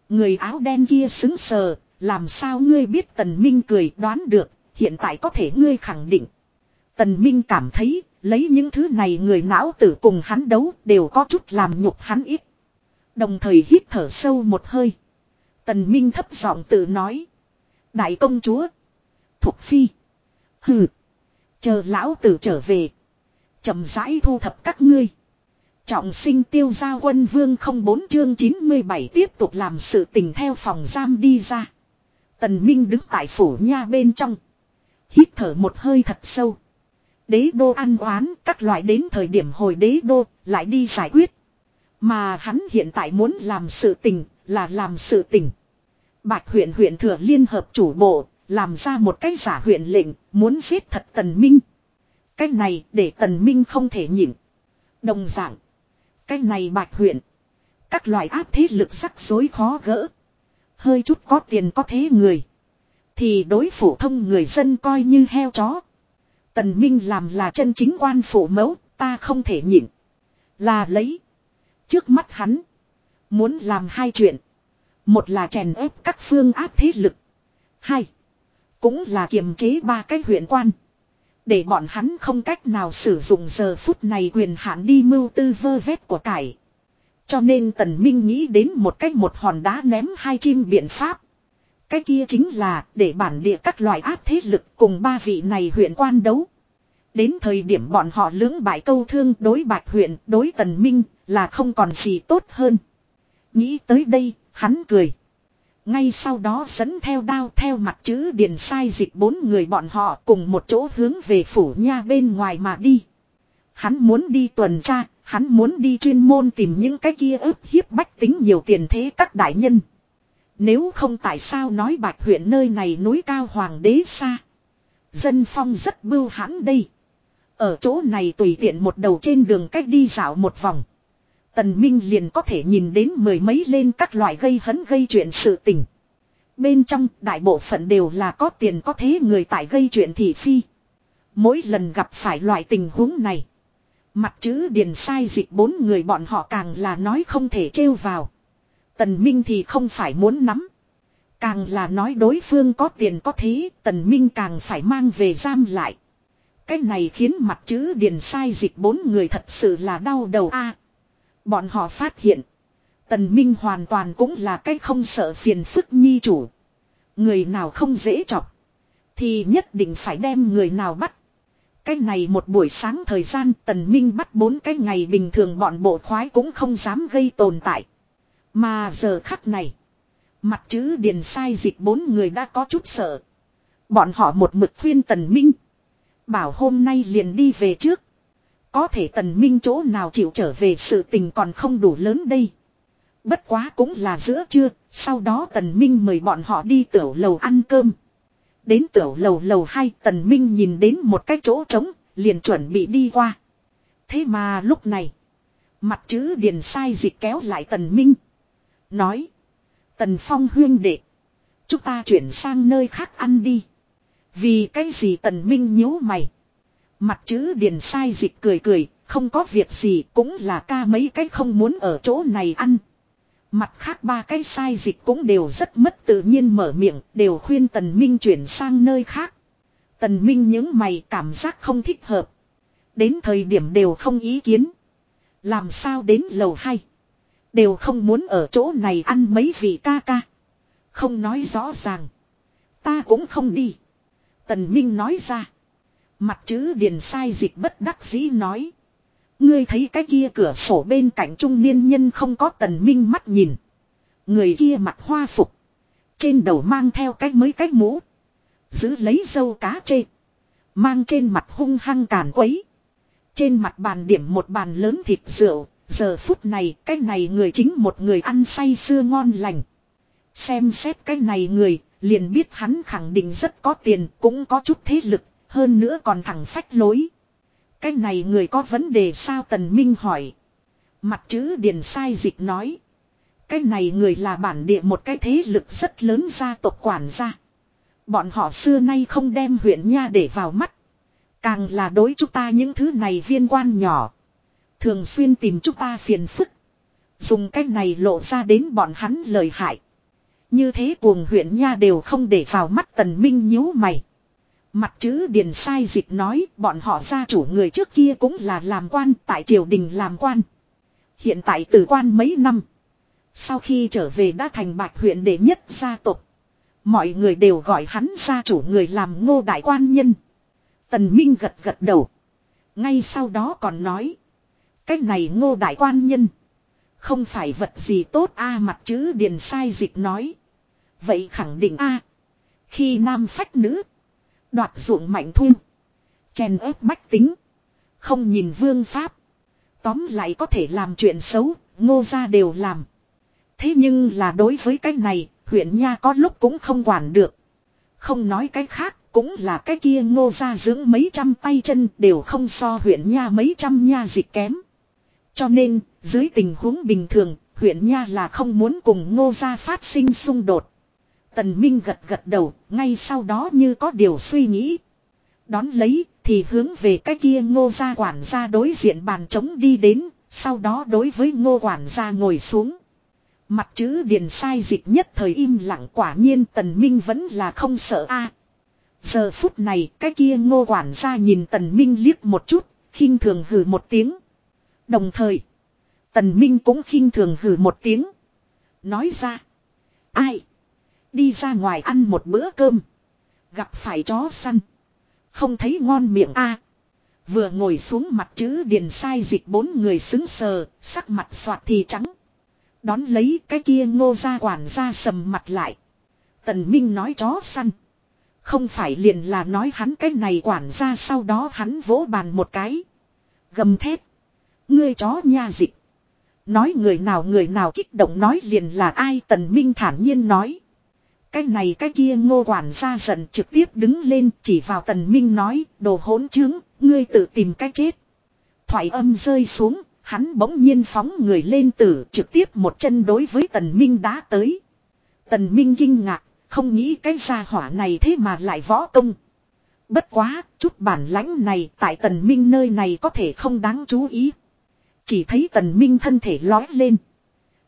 Người áo đen kia xứng sờ, làm sao ngươi biết Tần Minh cười đoán được, hiện tại có thể ngươi khẳng định. Tần Minh cảm thấy, lấy những thứ này người não tử cùng hắn đấu đều có chút làm nhục hắn ít. Đồng thời hít thở sâu một hơi. Tần Minh thấp giọng tự nói. Đại công chúa. Thục phi. Hừ. Chờ lão tử trở về. chậm rãi thu thập các ngươi. Trọng sinh tiêu gia quân vương không bốn chương 97 tiếp tục làm sự tình theo phòng giam đi ra. Tần Minh đứng tại phủ nha bên trong. Hít thở một hơi thật sâu. Đế đô ăn oán, các loại đến thời điểm hồi đế đô, lại đi giải quyết. Mà hắn hiện tại muốn làm sự tình, là làm sự tình. Bạch huyện huyện thừa liên hợp chủ bộ, làm ra một cái giả huyện lệnh, muốn giết thật tần minh. Cái này để tần minh không thể nhịn. Đồng dạng. Cái này bạch huyện. Các loại áp thế lực rắc rối khó gỡ. Hơi chút có tiền có thế người. Thì đối phủ thông người dân coi như heo chó. Tần Minh làm là chân chính quan phủ mẫu, ta không thể nhịn. Là lấy. Trước mắt hắn. Muốn làm hai chuyện. Một là chèn ép các phương áp thế lực. Hai. Cũng là kiềm chế ba cái huyện quan. Để bọn hắn không cách nào sử dụng giờ phút này quyền hạn đi mưu tư vơ vét của cải. Cho nên Tần Minh nghĩ đến một cách một hòn đá ném hai chim biện pháp. Cái kia chính là để bản địa các loại áp thế lực cùng ba vị này huyện quan đấu. Đến thời điểm bọn họ lưỡng bại câu thương đối bạch huyện, đối tần minh, là không còn gì tốt hơn. Nghĩ tới đây, hắn cười. Ngay sau đó dẫn theo đao theo mặt chữ điền sai dịch bốn người bọn họ cùng một chỗ hướng về phủ nha bên ngoài mà đi. Hắn muốn đi tuần tra, hắn muốn đi chuyên môn tìm những cái kia ức hiếp bách tính nhiều tiền thế các đại nhân. Nếu không tại sao nói bạch huyện nơi này núi cao hoàng đế xa. Dân phong rất bưu hãn đây. Ở chỗ này tùy tiện một đầu trên đường cách đi dạo một vòng. Tần Minh liền có thể nhìn đến mười mấy lên các loại gây hấn gây chuyện sự tình. Bên trong đại bộ phận đều là có tiền có thế người tại gây chuyện thị phi. Mỗi lần gặp phải loại tình huống này. Mặt chữ điền sai dịch bốn người bọn họ càng là nói không thể trêu vào. Tần Minh thì không phải muốn nắm. Càng là nói đối phương có tiền có thế, Tần Minh càng phải mang về giam lại. Cái này khiến mặt chữ điền sai dịch bốn người thật sự là đau đầu a. bọn họ phát hiện. Tần Minh hoàn toàn cũng là cái không sợ phiền phức nhi chủ. Người nào không dễ chọc. Thì nhất định phải đem người nào bắt. Cái này một buổi sáng thời gian tần minh bắt bốn cái ngày bình thường bọn bộ khoái cũng không dám gây tồn tại. Mà giờ khắc này. Mặt chữ điền sai dịch bốn người đã có chút sợ. Bọn họ một mực khuyên tần minh. Bảo hôm nay liền đi về trước. Có thể tần minh chỗ nào chịu trở về sự tình còn không đủ lớn đây. Bất quá cũng là giữa trưa, sau đó tần minh mời bọn họ đi tiểu lầu ăn cơm. Đến tiểu lầu lầu hai tần minh nhìn đến một cái chỗ trống, liền chuẩn bị đi qua. Thế mà lúc này, mặt chữ điền sai dịch kéo lại tần minh. Nói, tần phong huyên đệ, chúng ta chuyển sang nơi khác ăn đi. Vì cái gì tần minh nhíu mày. Mặt chữ điền sai dịch cười cười, không có việc gì cũng là ca mấy cái không muốn ở chỗ này ăn. Mặt khác ba cái sai dịch cũng đều rất mất tự nhiên mở miệng, đều khuyên Tần Minh chuyển sang nơi khác. Tần Minh những mày cảm giác không thích hợp. Đến thời điểm đều không ý kiến. Làm sao đến lầu hai Đều không muốn ở chỗ này ăn mấy vị ca ca. Không nói rõ ràng. Ta cũng không đi. Tần Minh nói ra. Mặt chữ điền sai dịch bất đắc dĩ nói. Ngươi thấy cái kia cửa sổ bên cạnh trung niên nhân không có tần minh mắt nhìn. Người kia mặt hoa phục. Trên đầu mang theo cái mới cái mũ. Giữ lấy dâu cá chê. Mang trên mặt hung hăng càn quấy. Trên mặt bàn điểm một bàn lớn thịt rượu. Giờ phút này, cái này người chính một người ăn say sưa ngon lành. Xem xét cái này người, liền biết hắn khẳng định rất có tiền, cũng có chút thế lực. Hơn nữa còn thẳng phách lối. Cái này người có vấn đề sao Tần Minh hỏi. Mặt chữ điền sai dịch nói. Cái này người là bản địa một cái thế lực rất lớn gia tộc quản gia. Bọn họ xưa nay không đem huyện nha để vào mắt. Càng là đối chúng ta những thứ này viên quan nhỏ. Thường xuyên tìm chúng ta phiền phức. Dùng cách này lộ ra đến bọn hắn lời hại. Như thế cuồng huyện nha đều không để vào mắt tần minh nhíu mày. Mặt chữ điền sai dịch nói bọn họ gia chủ người trước kia cũng là làm quan tại triều đình làm quan. Hiện tại từ quan mấy năm. Sau khi trở về đã thành bạch huyện đệ nhất gia tộc. Mọi người đều gọi hắn gia chủ người làm ngô đại quan nhân. Tần Minh gật gật đầu. Ngay sau đó còn nói. Cái này ngô đại quan nhân. Không phải vật gì tốt a à, mặt chữ điền sai dịch nói. Vậy khẳng định a à, Khi nam phách nữ. Đoạt ruộng mạnh thu. Chèn ép bách tính. Không nhìn vương pháp. Tóm lại có thể làm chuyện xấu, ngô gia đều làm. Thế nhưng là đối với cái này, huyện nha có lúc cũng không quản được. Không nói cái khác, cũng là cái kia ngô gia dưỡng mấy trăm tay chân đều không so huyện nha mấy trăm nha dịch kém. Cho nên, dưới tình huống bình thường, huyện nha là không muốn cùng ngô gia phát sinh xung đột. Tần Minh gật gật đầu, ngay sau đó như có điều suy nghĩ. Đón lấy, thì hướng về cái kia ngô gia quản gia đối diện bàn trống đi đến, sau đó đối với ngô quản gia ngồi xuống. Mặt chữ điền sai dịch nhất thời im lặng quả nhiên tần minh vẫn là không sợ a. Giờ phút này cái kia ngô quản gia nhìn tần minh liếc một chút, khinh thường hừ một tiếng. Đồng thời, tần minh cũng khinh thường hừ một tiếng. Nói ra, ai? Đi ra ngoài ăn một bữa cơm. Gặp phải chó săn. Không thấy ngon miệng a Vừa ngồi xuống mặt chữ điền sai dịch bốn người xứng sờ, sắc mặt soạt thì trắng. Đón lấy cái kia ngô ra quản ra sầm mặt lại. Tần Minh nói chó săn. Không phải liền là nói hắn cái này quản ra sau đó hắn vỗ bàn một cái. Gầm thét. Ngươi chó nha dịch. Nói người nào người nào kích động nói liền là ai tần minh thản nhiên nói. Cái này cái kia ngô quản ra giận trực tiếp đứng lên chỉ vào tần minh nói đồ hỗn trướng, ngươi tự tìm cách chết. Thoại âm rơi xuống, hắn bỗng nhiên phóng người lên tử trực tiếp một chân đối với tần minh đá tới. Tần minh kinh ngạc, không nghĩ cái gia hỏa này thế mà lại võ công. Bất quá, chút bản lãnh này tại tần minh nơi này có thể không đáng chú ý. Chỉ thấy tần minh thân thể lói lên.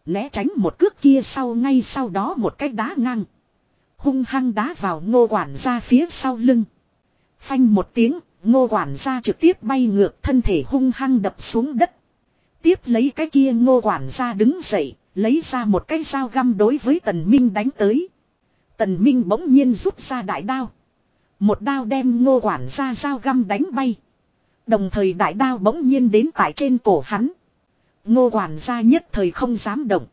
Né tránh một cước kia sau ngay sau đó một cái đá ngang. Hung hăng đá vào ngô quản gia phía sau lưng. Phanh một tiếng, ngô quản gia trực tiếp bay ngược thân thể hung hăng đập xuống đất. Tiếp lấy cái kia ngô quản gia đứng dậy, lấy ra một cái dao găm đối với tần minh đánh tới. Tần minh bỗng nhiên rút ra đại đao. Một đao đem ngô quản gia dao găm đánh bay. Đồng thời đại đao bỗng nhiên đến tại trên cổ hắn. Ngô quản gia nhất thời không dám động.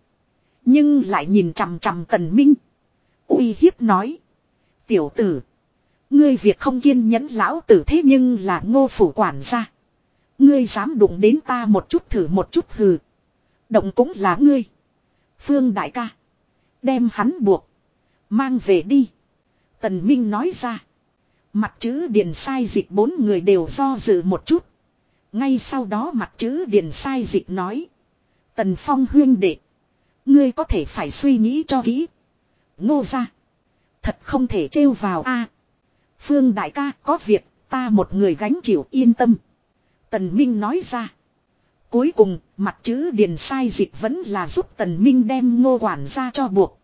Nhưng lại nhìn chằm chằm tần minh. uy hiếp nói. Tiểu tử. Ngươi việc không kiên nhẫn lão tử thế nhưng là ngô phủ quản gia. Ngươi dám đụng đến ta một chút thử một chút hừ. Động cũng là ngươi. Phương đại ca. Đem hắn buộc. Mang về đi. Tần Minh nói ra. Mặt chữ điền sai dịch bốn người đều do dự một chút. Ngay sau đó mặt chữ điền sai dịch nói. Tần Phong huyên đệ. Ngươi có thể phải suy nghĩ cho kỹ. Ngô ra. Thật không thể trêu vào a. Phương đại ca, có việc, ta một người gánh chịu yên tâm. Tần Minh nói ra. Cuối cùng, mặt chữ điền sai dịch vẫn là giúp Tần Minh đem ngô quản ra cho buộc.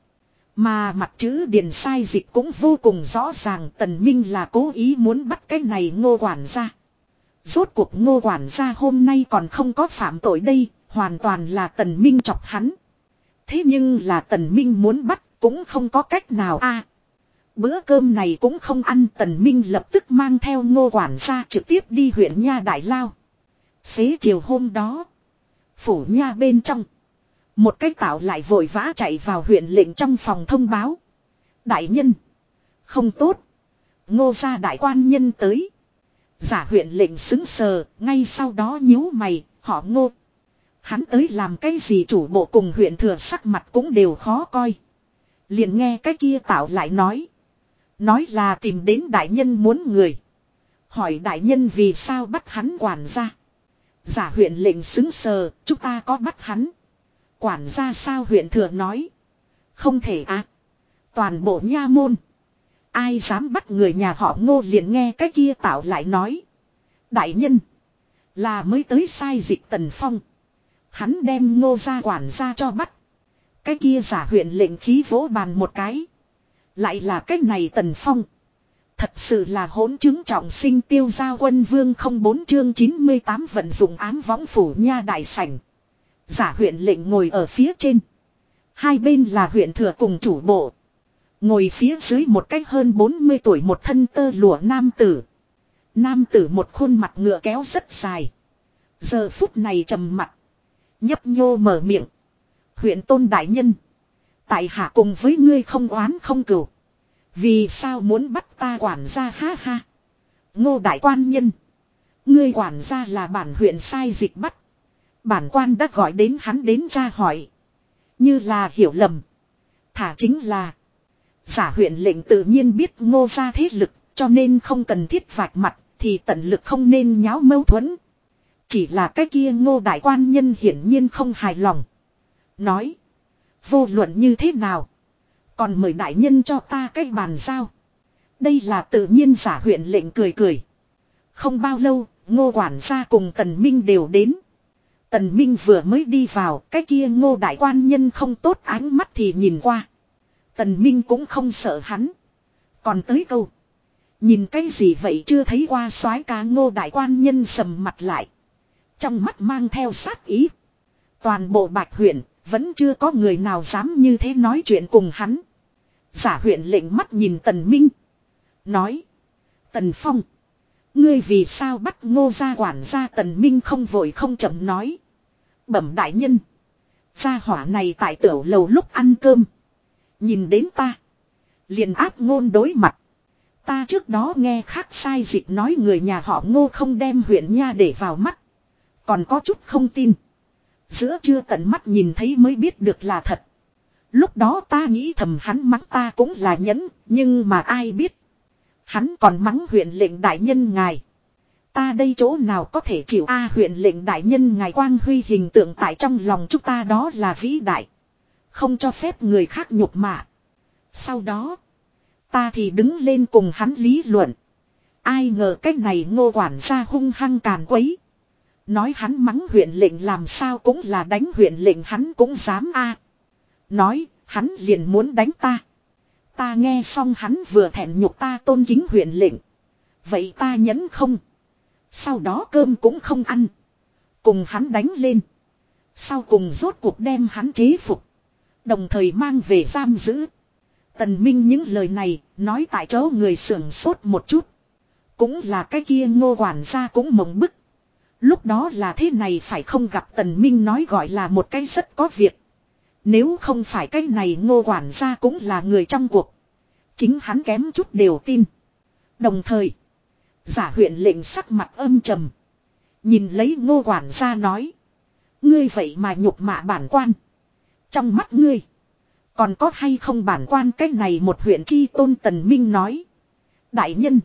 Mà mặt chữ điền sai dịch cũng vô cùng rõ ràng tần minh là cố ý muốn bắt cái này ngô quản gia. Rốt cuộc ngô quản gia hôm nay còn không có phạm tội đây, hoàn toàn là tần minh chọc hắn. Thế nhưng là tần minh muốn bắt cũng không có cách nào a. bữa cơm này cũng không ăn tần minh lập tức mang theo ngô quản gia trực tiếp đi huyện Nha Đại Lao. Xế chiều hôm đó, phủ Nha bên trong. Một cách tạo lại vội vã chạy vào huyện lệnh trong phòng thông báo. Đại nhân. Không tốt. Ngô gia đại quan nhân tới. Giả huyện lệnh xứng sờ, ngay sau đó nhíu mày, họ ngô. Hắn tới làm cái gì chủ bộ cùng huyện thừa sắc mặt cũng đều khó coi. Liền nghe cái kia tạo lại nói. Nói là tìm đến đại nhân muốn người. Hỏi đại nhân vì sao bắt hắn quản ra. Giả huyện lệnh xứng sờ, chúng ta có bắt hắn. Quản gia sao huyện thừa nói. Không thể à. Toàn bộ nha môn. Ai dám bắt người nhà họ ngô liền nghe cái kia tạo lại nói. Đại nhân. Là mới tới sai dịch tần phong. Hắn đem ngô ra quản gia cho bắt. Cái kia giả huyện lệnh khí vỗ bàn một cái. Lại là cái này tần phong. Thật sự là hỗn chứng trọng sinh tiêu gia quân vương không bốn chương 98 vận dụng ám võng phủ nha đại sảnh. Giả huyện lệnh ngồi ở phía trên. Hai bên là huyện thừa cùng chủ bộ. Ngồi phía dưới một cách hơn 40 tuổi một thân tơ lụa nam tử. Nam tử một khuôn mặt ngựa kéo rất dài. Giờ phút này trầm mặt. Nhấp nhô mở miệng. Huyện tôn đại nhân. Tại hạ cùng với ngươi không oán không cửu. Vì sao muốn bắt ta quản gia ha ha. Ngô đại quan nhân. Ngươi quản gia là bản huyện sai dịch bắt. Bản quan đã gọi đến hắn đến tra hỏi. Như là hiểu lầm. Thả chính là. Giả huyện lệnh tự nhiên biết ngô ra thế lực. Cho nên không cần thiết vạch mặt. Thì tận lực không nên nháo mâu thuẫn. Chỉ là cái kia ngô đại quan nhân hiển nhiên không hài lòng. Nói. Vô luận như thế nào. Còn mời đại nhân cho ta cái bàn giao. Đây là tự nhiên giả huyện lệnh cười cười. Không bao lâu, ngô quản gia cùng tần minh đều đến. Tần Minh vừa mới đi vào, cái kia ngô đại quan nhân không tốt ánh mắt thì nhìn qua. Tần Minh cũng không sợ hắn. Còn tới câu. Nhìn cái gì vậy chưa thấy qua soái ca ngô đại quan nhân sầm mặt lại. Trong mắt mang theo sát ý. Toàn bộ bạch huyện, vẫn chưa có người nào dám như thế nói chuyện cùng hắn. Giả huyện lệnh mắt nhìn tần minh. Nói. Tần Phong. Ngươi vì sao bắt ngô gia quản gia tần minh không vội không chậm nói. Bẩm đại nhân. Gia hỏa này tại tiểu lầu lúc ăn cơm. Nhìn đến ta. liền áp ngôn đối mặt. Ta trước đó nghe khác sai dịch nói người nhà họ ngô không đem huyện nha để vào mắt. Còn có chút không tin. Giữa chưa tận mắt nhìn thấy mới biết được là thật. Lúc đó ta nghĩ thầm hắn mắng ta cũng là nhẫn, nhưng mà ai biết. Hắn còn mắng huyện lệnh đại nhân ngài. Ta đây chỗ nào có thể chịu A huyện lệnh đại nhân ngài quang huy hình tượng tại trong lòng chúng ta đó là vĩ đại. Không cho phép người khác nhục mạ. Sau đó, ta thì đứng lên cùng hắn lý luận. Ai ngờ cách này ngô quản gia hung hăng càn quấy. Nói hắn mắng huyện lệnh làm sao cũng là đánh huyện lệnh hắn cũng dám a. Nói, hắn liền muốn đánh ta. Ta nghe xong hắn vừa thẹn nhục ta tôn kính huyện lệnh. Vậy ta nhẫn không? Sau đó cơm cũng không ăn. Cùng hắn đánh lên. Sau cùng rốt cuộc đem hắn chế phục. Đồng thời mang về giam giữ. Tần Minh những lời này nói tại chỗ người sưởng sốt một chút. Cũng là cái kia ngô quản gia cũng mộng bức. Lúc đó là thế này phải không gặp Tần Minh nói gọi là một cái rất có việc. Nếu không phải cái này ngô quản gia cũng là người trong cuộc. Chính hắn kém chút đều tin. Đồng thời. Giả huyện lệnh sắc mặt âm trầm. Nhìn lấy ngô quản gia nói. Ngươi vậy mà nhục mạ bản quan. Trong mắt ngươi. Còn có hay không bản quan cách này một huyện chi tôn tần minh nói. Đại nhân.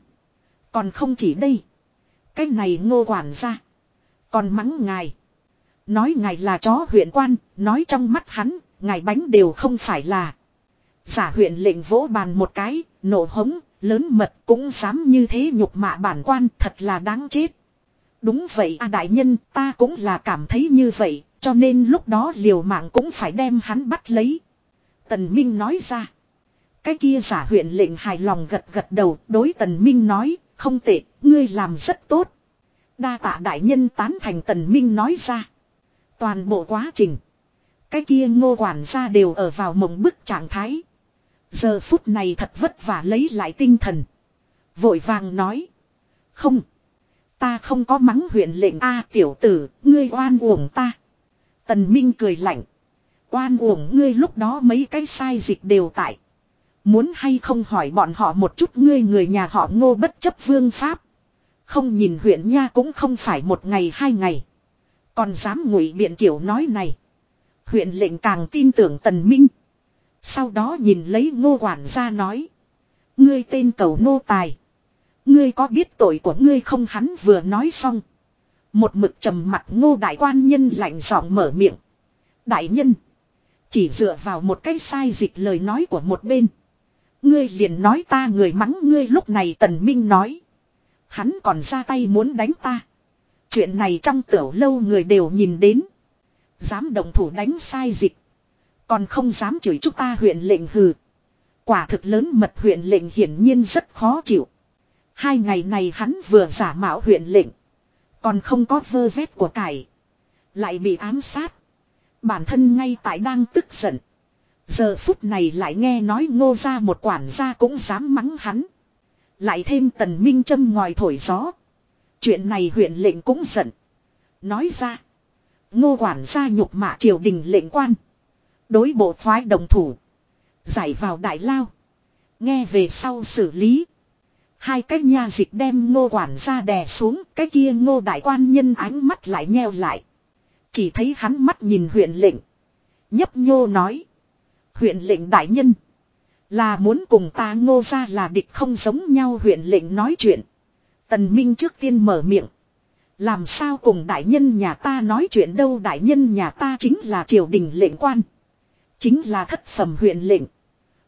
Còn không chỉ đây. Cái này ngô quản gia. Còn mắng ngài. Nói ngài là chó huyện quan. Nói trong mắt hắn. Ngài bánh đều không phải là. Giả huyện lệnh vỗ bàn một cái. Nổ hống. Lớn mật cũng dám như thế nhục mạ bản quan thật là đáng chết. Đúng vậy a đại nhân ta cũng là cảm thấy như vậy. Cho nên lúc đó liều mạng cũng phải đem hắn bắt lấy. Tần Minh nói ra. Cái kia giả huyện lệnh hài lòng gật gật đầu đối Tần Minh nói. Không tệ, ngươi làm rất tốt. Đa tạ đại nhân tán thành Tần Minh nói ra. Toàn bộ quá trình. Cái kia ngô quản gia đều ở vào mộng bức trạng thái. Giờ phút này thật vất vả lấy lại tinh thần. Vội vàng nói. Không. Ta không có mắng huyện lệnh A tiểu tử, ngươi oan uổng ta. Tần Minh cười lạnh. Oan uổng ngươi lúc đó mấy cái sai dịch đều tại. Muốn hay không hỏi bọn họ một chút ngươi người nhà họ ngô bất chấp vương pháp. Không nhìn huyện nha cũng không phải một ngày hai ngày. Còn dám ngụy biện kiểu nói này. Huyện lệnh càng tin tưởng tần minh. Sau đó nhìn lấy ngô quản gia nói. Ngươi tên cầu nô tài. Ngươi có biết tội của ngươi không hắn vừa nói xong. Một mực trầm mặt ngô đại quan nhân lạnh giọng mở miệng. Đại nhân. Chỉ dựa vào một cái sai dịch lời nói của một bên. Ngươi liền nói ta người mắng ngươi lúc này tần minh nói. Hắn còn ra tay muốn đánh ta. Chuyện này trong tiểu lâu người đều nhìn đến. Dám động thủ đánh sai dịch. Còn không dám chửi chúng ta huyện lệnh hừ. Quả thực lớn mật huyện lệnh hiển nhiên rất khó chịu. Hai ngày này hắn vừa giả mạo huyện lệnh. Còn không có vơ vét của cải. Lại bị ám sát. Bản thân ngay tại đang tức giận. Giờ phút này lại nghe nói ngô ra một quản gia cũng dám mắng hắn. Lại thêm tần minh châm ngòi thổi gió. Chuyện này huyện lệnh cũng giận. Nói ra. Ngô quản gia nhục mạ triều đình lệnh quan. Đối bộ phái đồng thủ. Giải vào đại lao. Nghe về sau xử lý. Hai cái nha dịch đem ngô quản gia đè xuống. Cái kia ngô đại quan nhân ánh mắt lại nheo lại. Chỉ thấy hắn mắt nhìn huyện lệnh. Nhấp nhô nói. Huyện lệnh đại nhân. Là muốn cùng ta ngô ra là địch không giống nhau huyện lệnh nói chuyện. Tần Minh trước tiên mở miệng. Làm sao cùng đại nhân nhà ta nói chuyện đâu, đại nhân nhà ta chính là triều đình lệnh quan. Chính là thất phẩm huyện lệnh.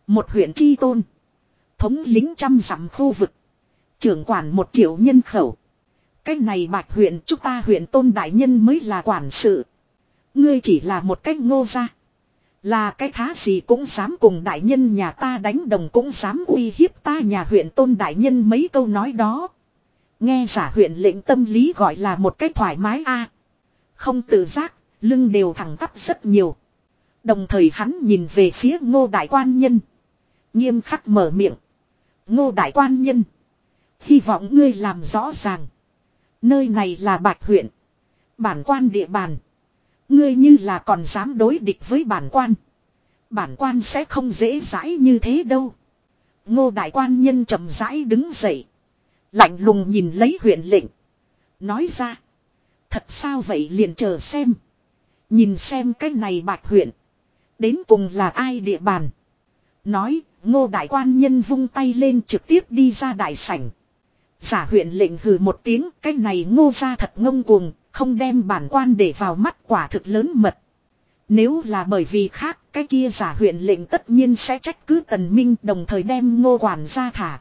Một huyện chi tôn. Thống lính trăm dặm khu vực. Trưởng quản một triệu nhân khẩu. Cái này bạch huyện chúng ta huyện tôn đại nhân mới là quản sự. Ngươi chỉ là một cách ngô gia. Là cái thá gì cũng dám cùng đại nhân nhà ta đánh đồng cũng dám uy hiếp ta nhà huyện tôn đại nhân mấy câu nói đó. Nghe giả huyện lệnh tâm lý gọi là một cách thoải mái a Không tự giác, lưng đều thẳng tắp rất nhiều. Đồng thời hắn nhìn về phía ngô đại quan nhân. Nghiêm khắc mở miệng. Ngô đại quan nhân. Hy vọng ngươi làm rõ ràng. Nơi này là bạch huyện. Bản quan địa bàn. Ngươi như là còn dám đối địch với bản quan. Bản quan sẽ không dễ dãi như thế đâu. Ngô đại quan nhân chậm rãi đứng dậy. Lạnh lùng nhìn lấy huyện lệnh. Nói ra. Thật sao vậy liền chờ xem. Nhìn xem cái này bạch huyện. Đến cùng là ai địa bàn. Nói, ngô đại quan nhân vung tay lên trực tiếp đi ra đại sảnh. Giả huyện lệnh hừ một tiếng, cái này ngô ra thật ngông cuồng, không đem bản quan để vào mắt quả thực lớn mật. Nếu là bởi vì khác, cái kia giả huyện lệnh tất nhiên sẽ trách cứ tần minh đồng thời đem ngô quản ra thả.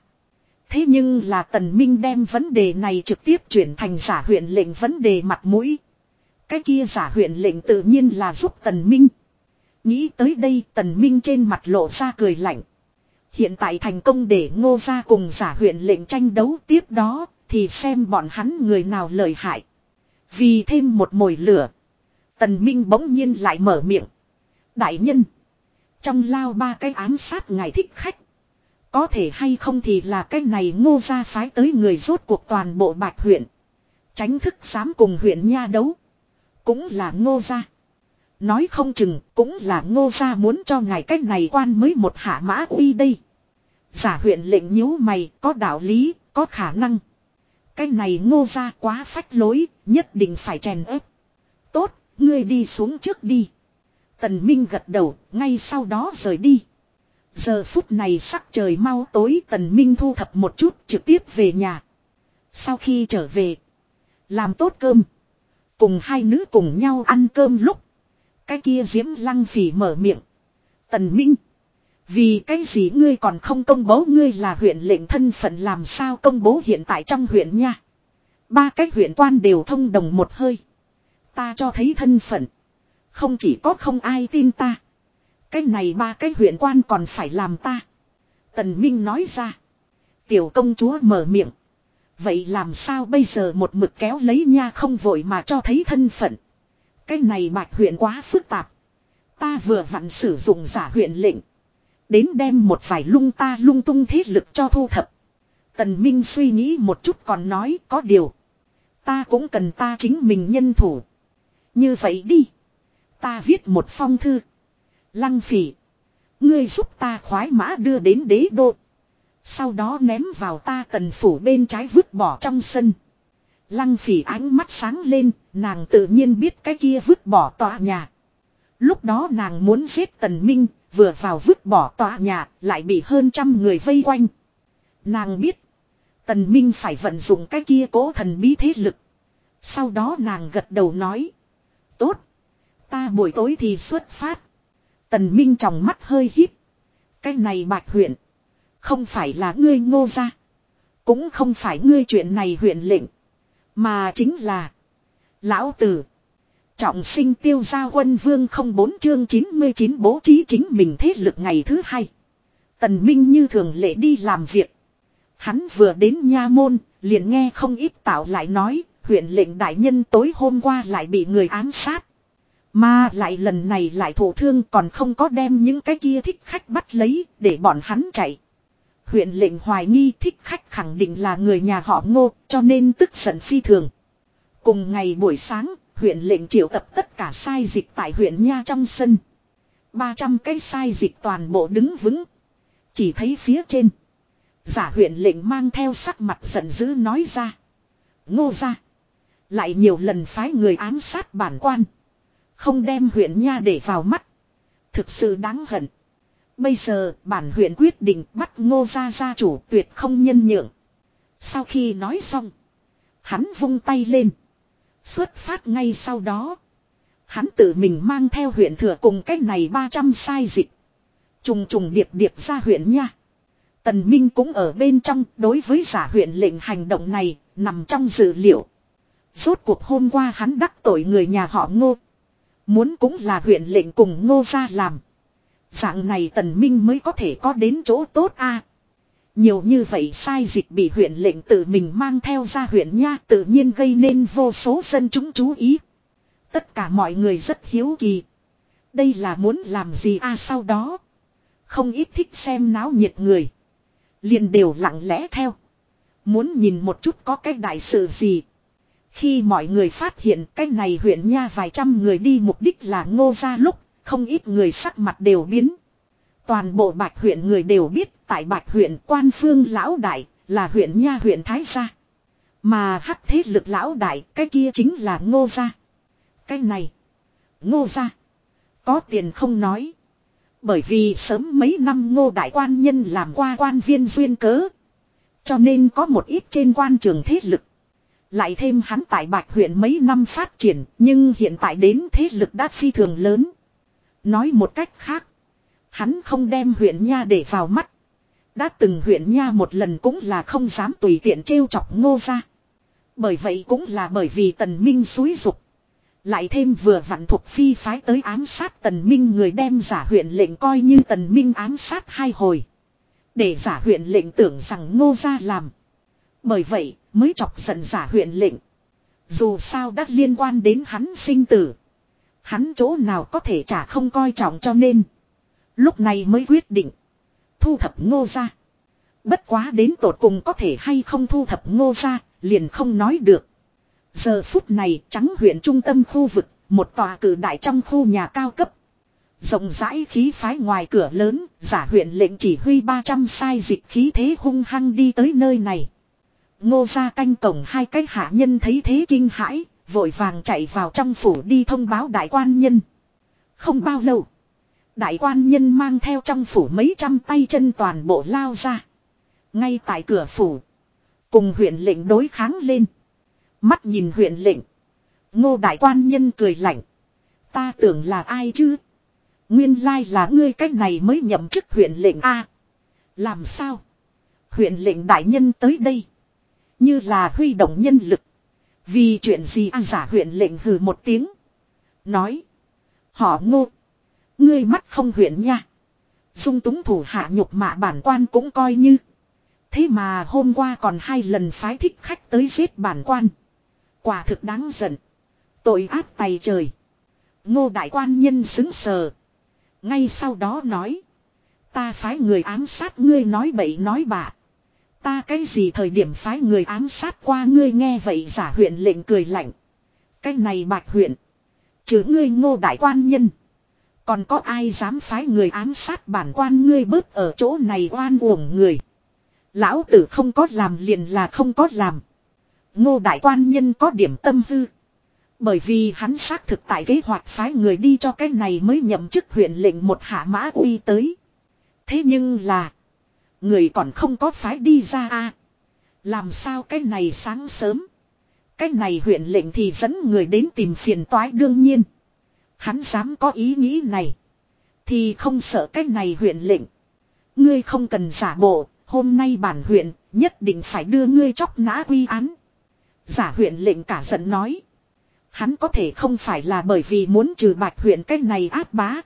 Thế nhưng là tần minh đem vấn đề này trực tiếp chuyển thành giả huyện lệnh vấn đề mặt mũi. Cái kia giả huyện lệnh tự nhiên là giúp tần minh. Nghĩ tới đây tần minh trên mặt lộ ra cười lạnh. Hiện tại thành công để ngô ra cùng giả huyện lệnh tranh đấu tiếp đó, thì xem bọn hắn người nào lợi hại. Vì thêm một mồi lửa. Tần Minh bỗng nhiên lại mở miệng. Đại nhân. Trong lao ba cái ám sát ngài thích khách. Có thể hay không thì là cái này ngô ra phái tới người rốt cuộc toàn bộ bạch huyện. Tránh thức dám cùng huyện nha đấu. Cũng là ngô ra. Nói không chừng cũng là ngô gia muốn cho ngài cách này quan mới một hạ mã uy đây. Giả huyện lệnh nhíu mày có đạo lý, có khả năng. Cái này ngô gia quá phách lối, nhất định phải chèn ép. Tốt, ngươi đi xuống trước đi. Tần Minh gật đầu, ngay sau đó rời đi. Giờ phút này sắc trời mau tối Tần Minh thu thập một chút trực tiếp về nhà. Sau khi trở về, làm tốt cơm. Cùng hai nữ cùng nhau ăn cơm lúc. Cái kia diễm lăng phỉ mở miệng. Tần Minh. Vì cái gì ngươi còn không công bố ngươi là huyện lệnh thân phận làm sao công bố hiện tại trong huyện nha. Ba cái huyện quan đều thông đồng một hơi. Ta cho thấy thân phận. Không chỉ có không ai tin ta. Cái này ba cái huyện quan còn phải làm ta. Tần Minh nói ra. Tiểu công chúa mở miệng. Vậy làm sao bây giờ một mực kéo lấy nha không vội mà cho thấy thân phận. Cái này bạch huyện quá phức tạp. Ta vừa vặn sử dụng giả huyện lệnh. Đến đem một vài lung ta lung tung thế lực cho thu thập. Tần Minh suy nghĩ một chút còn nói có điều. Ta cũng cần ta chính mình nhân thủ. Như vậy đi. Ta viết một phong thư. Lăng phỉ. Ngươi giúp ta khoái mã đưa đến đế đô. Sau đó ném vào ta tần phủ bên trái vứt bỏ trong sân. Lăng phỉ ánh mắt sáng lên, nàng tự nhiên biết cái kia vứt bỏ tòa nhà. Lúc đó nàng muốn giết tần minh, vừa vào vứt bỏ tòa nhà, lại bị hơn trăm người vây quanh. Nàng biết, tần minh phải vận dụng cái kia cố thần bí thế lực. Sau đó nàng gật đầu nói. Tốt, ta buổi tối thì xuất phát. Tần minh trong mắt hơi híp. Cái này bạch huyện, không phải là ngươi ngô ra. Cũng không phải ngươi chuyện này huyện lệnh. Mà chính là. Lão tử. Trọng sinh tiêu gia quân vương không bốn chương 99 bố trí chính mình thế lực ngày thứ hai. Tần Minh như thường lệ đi làm việc. Hắn vừa đến nha môn, liền nghe không ít tạo lại nói, huyện lệnh đại nhân tối hôm qua lại bị người ám sát. Mà lại lần này lại thổ thương còn không có đem những cái kia thích khách bắt lấy, để bọn hắn chạy. Huyện lệnh hoài nghi thích khách khẳng định là người nhà họ ngô, cho nên tức giận phi thường. Cùng ngày buổi sáng, huyện lệnh triệu tập tất cả sai dịch tại huyện Nha trong sân. 300 cái sai dịch toàn bộ đứng vững. Chỉ thấy phía trên. Giả huyện lệnh mang theo sắc mặt giận dữ nói ra. Ngô ra. Lại nhiều lần phái người ám sát bản quan. Không đem huyện Nha để vào mắt. Thực sự đáng hận. Bây giờ, bản huyện quyết định bắt ngô gia gia chủ tuyệt không nhân nhượng. Sau khi nói xong. Hắn vung tay lên. Xuất phát ngay sau đó. Hắn tự mình mang theo huyện thừa cùng cách này 300 sai dịch. Trùng trùng điệp điệp ra huyện nha. Tần Minh cũng ở bên trong đối với giả huyện lệnh hành động này nằm trong dự liệu. Rốt cuộc hôm qua hắn đắc tội người nhà họ ngô. Muốn cũng là huyện lệnh cùng ngô ra làm. Dạng này tần minh mới có thể có đến chỗ tốt a. Nhiều như vậy sai dịch bị huyện lệnh tự mình mang theo ra huyện nha tự nhiên gây nên vô số dân chúng chú ý. Tất cả mọi người rất hiếu kỳ. Đây là muốn làm gì a sau đó. Không ít thích xem náo nhiệt người. liền đều lặng lẽ theo. Muốn nhìn một chút có cái đại sự gì. Khi mọi người phát hiện cái này huyện nha vài trăm người đi mục đích là ngô ra lúc không ít người sắc mặt đều biến. Toàn bộ bạch huyện người đều biết tại bạch huyện quan phương lão đại là huyện nha huyện Thái Gia. Mà hắc thế lực lão đại cái kia chính là ngô gia. Cái này. Ngô gia. Có tiền không nói. Bởi vì sớm mấy năm ngô đại quan nhân làm qua quan viên duyên cớ. Cho nên có một ít trên quan trường thế lực. Lại thêm hắn tại Bạch huyện mấy năm phát triển, nhưng hiện tại đến thế lực đã phi thường lớn. Nói một cách khác, hắn không đem huyện Nha để vào mắt. Đã từng huyện Nha một lần cũng là không dám tùy tiện trêu chọc ngô ra. Bởi vậy cũng là bởi vì tần minh suối dục. Lại thêm vừa vặn thuộc phi phái tới ám sát tần minh người đem giả huyện lệnh coi như tần minh ám sát hai hồi. Để giả huyện lệnh tưởng rằng ngô ra làm. Bởi vậy mới chọc giận giả huyện lệnh. Dù sao đã liên quan đến hắn sinh tử. Hắn chỗ nào có thể trả không coi trọng cho nên. Lúc này mới quyết định. Thu thập ngô ra. Bất quá đến tột cùng có thể hay không thu thập ngô ra, liền không nói được. Giờ phút này trắng huyện trung tâm khu vực, một tòa cử đại trong khu nhà cao cấp. Rộng rãi khí phái ngoài cửa lớn, giả huyện lệnh chỉ huy 300 sai dịch khí thế hung hăng đi tới nơi này. Ngô ra canh cổng hai cái hạ nhân thấy thế kinh hãi, vội vàng chạy vào trong phủ đi thông báo đại quan nhân. Không bao lâu, đại quan nhân mang theo trong phủ mấy trăm tay chân toàn bộ lao ra. Ngay tại cửa phủ, cùng huyện lệnh đối kháng lên. Mắt nhìn huyện lệnh, ngô đại quan nhân cười lạnh. Ta tưởng là ai chứ? Nguyên lai là ngươi cách này mới nhậm chức huyện lệnh A. Làm sao? Huyện lệnh đại nhân tới đây. Như là huy động nhân lực. Vì chuyện gì an giả huyện lệnh hừ một tiếng. Nói. Họ ngô. Ngươi mắt không huyện nha. Dung túng thủ hạ nhục mạ bản quan cũng coi như. Thế mà hôm qua còn hai lần phái thích khách tới giết bản quan. Quả thực đáng giận. Tội ác tay trời. Ngô đại quan nhân xứng sờ. Ngay sau đó nói. Ta phái người ám sát ngươi nói bậy nói bạ. Ta cái gì thời điểm phái người ám sát qua ngươi nghe vậy giả huyện lệnh cười lạnh. Cái này bạch huyện. Chứ ngươi ngô đại quan nhân. Còn có ai dám phái người ám sát bản quan ngươi bớt ở chỗ này oan uổng người. Lão tử không có làm liền là không có làm. Ngô đại quan nhân có điểm tâm hư. Bởi vì hắn xác thực tại kế hoạch phái người đi cho cái này mới nhậm chức huyện lệnh một hạ mã uy tới. Thế nhưng là. Người còn không có phái đi ra a Làm sao cái này sáng sớm. Cái này huyện lệnh thì dẫn người đến tìm phiền toái đương nhiên. Hắn dám có ý nghĩ này. Thì không sợ cái này huyện lệnh. Ngươi không cần giả bộ, hôm nay bản huyện nhất định phải đưa ngươi chóc nã quy án. Giả huyện lệnh cả giận nói. Hắn có thể không phải là bởi vì muốn trừ bạch huyện cái này áp bá.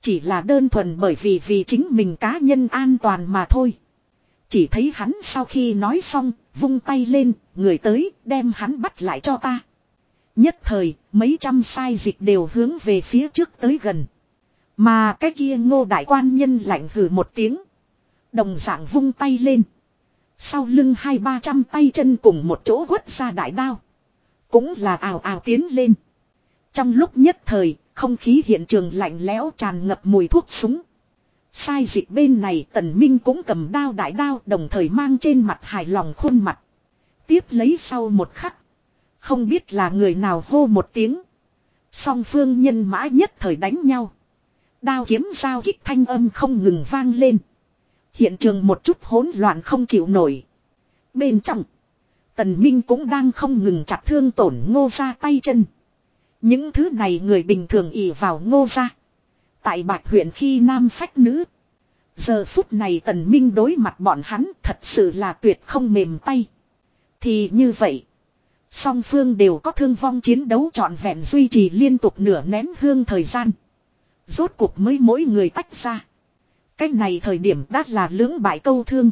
Chỉ là đơn thuần bởi vì vì chính mình cá nhân an toàn mà thôi. Chỉ thấy hắn sau khi nói xong, vung tay lên, người tới, đem hắn bắt lại cho ta. Nhất thời, mấy trăm sai dịch đều hướng về phía trước tới gần. Mà cái kia ngô đại quan nhân lạnh hử một tiếng. Đồng dạng vung tay lên. Sau lưng hai ba trăm tay chân cùng một chỗ quất ra đại đao. Cũng là ào ào tiến lên. Trong lúc nhất thời, không khí hiện trường lạnh lẽo tràn ngập mùi thuốc súng. Sai dịch bên này tần minh cũng cầm đao đại đao đồng thời mang trên mặt hài lòng khuôn mặt. Tiếp lấy sau một khắc. Không biết là người nào hô một tiếng. Song phương nhân mã nhất thời đánh nhau. Đao kiếm giao kích thanh âm không ngừng vang lên. Hiện trường một chút hỗn loạn không chịu nổi. Bên trong. Tần Minh cũng đang không ngừng chặt thương tổn ngô ra tay chân. Những thứ này người bình thường ỉ vào ngô ra. Tại bạch huyện khi nam phách nữ. Giờ phút này tần minh đối mặt bọn hắn thật sự là tuyệt không mềm tay. Thì như vậy. Song phương đều có thương vong chiến đấu trọn vẹn duy trì liên tục nửa nén hương thời gian. Rốt cuộc mới mỗi người tách ra. Cách này thời điểm đã là lưỡng bại câu thương.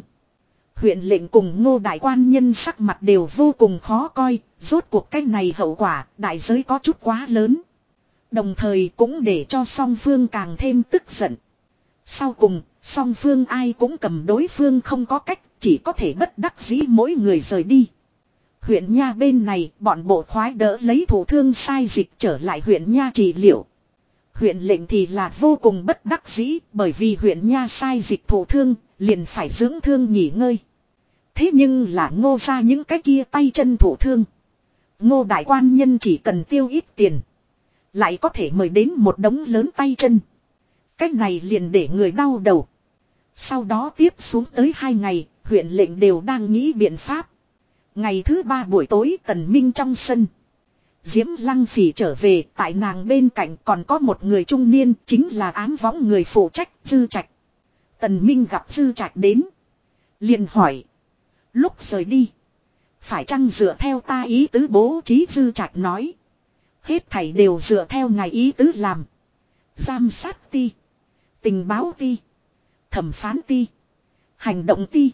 Huyện lệnh cùng ngô đại quan nhân sắc mặt đều vô cùng khó coi, rốt cuộc cách này hậu quả đại giới có chút quá lớn. Đồng thời cũng để cho song phương càng thêm tức giận. Sau cùng, song phương ai cũng cầm đối phương không có cách, chỉ có thể bất đắc dĩ mỗi người rời đi. Huyện Nha bên này, bọn bộ khoái đỡ lấy thủ thương sai dịch trở lại huyện Nha trị liệu. Huyện lệnh thì là vô cùng bất đắc dĩ, bởi vì huyện Nha sai dịch thủ thương, liền phải dưỡng thương nghỉ ngơi. Thế nhưng là ngô ra những cái kia tay chân thủ thương. Ngô đại quan nhân chỉ cần tiêu ít tiền. Lại có thể mời đến một đống lớn tay chân. Cách này liền để người đau đầu. Sau đó tiếp xuống tới hai ngày, huyện lệnh đều đang nghĩ biện pháp. Ngày thứ ba buổi tối tần minh trong sân. Diễm lăng phỉ trở về, tại nàng bên cạnh còn có một người trung niên, chính là ám võng người phụ trách, dư trạch. Tần minh gặp dư trạch đến. liền hỏi. Lúc rời đi. Phải chăng dựa theo ta ý tứ bố trí dư trạch nói. Hết thảy đều dựa theo ngài ý tứ làm. giam sát ti. Tình báo ti. Thẩm phán ti. Hành động ti.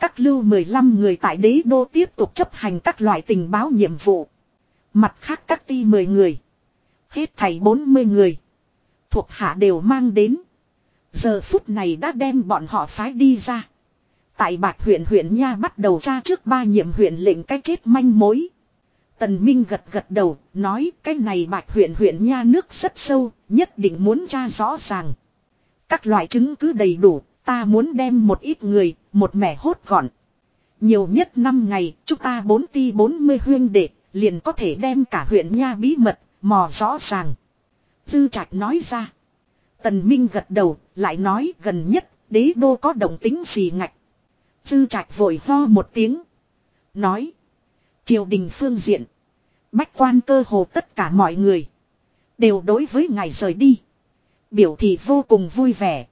Các lưu 15 người tại đế đô tiếp tục chấp hành các loại tình báo nhiệm vụ. Mặt khác các ti 10 người. Hết thảy 40 người. Thuộc hạ đều mang đến. Giờ phút này đã đem bọn họ phái đi ra. Tại bạc huyện huyện Nha bắt đầu tra trước ba nhiệm huyện lệnh cái chết manh mối. Tần Minh gật gật đầu, nói cái này bạc huyện huyện Nha nước rất sâu, nhất định muốn tra rõ ràng. Các loại chứng cứ đầy đủ, ta muốn đem một ít người, một mẻ hốt gọn. Nhiều nhất 5 ngày, chúng ta bốn ti 40 huyên đệ, liền có thể đem cả huyện Nha bí mật, mò rõ ràng. Dư Trạch nói ra. Tần Minh gật đầu, lại nói gần nhất, đế đô có động tính gì ngạch. Dư Trạch vội ho một tiếng. Nói. Triều đình phương diện. Bách quan cơ hồ tất cả mọi người. Đều đối với ngài rời đi. Biểu thị vô cùng vui vẻ.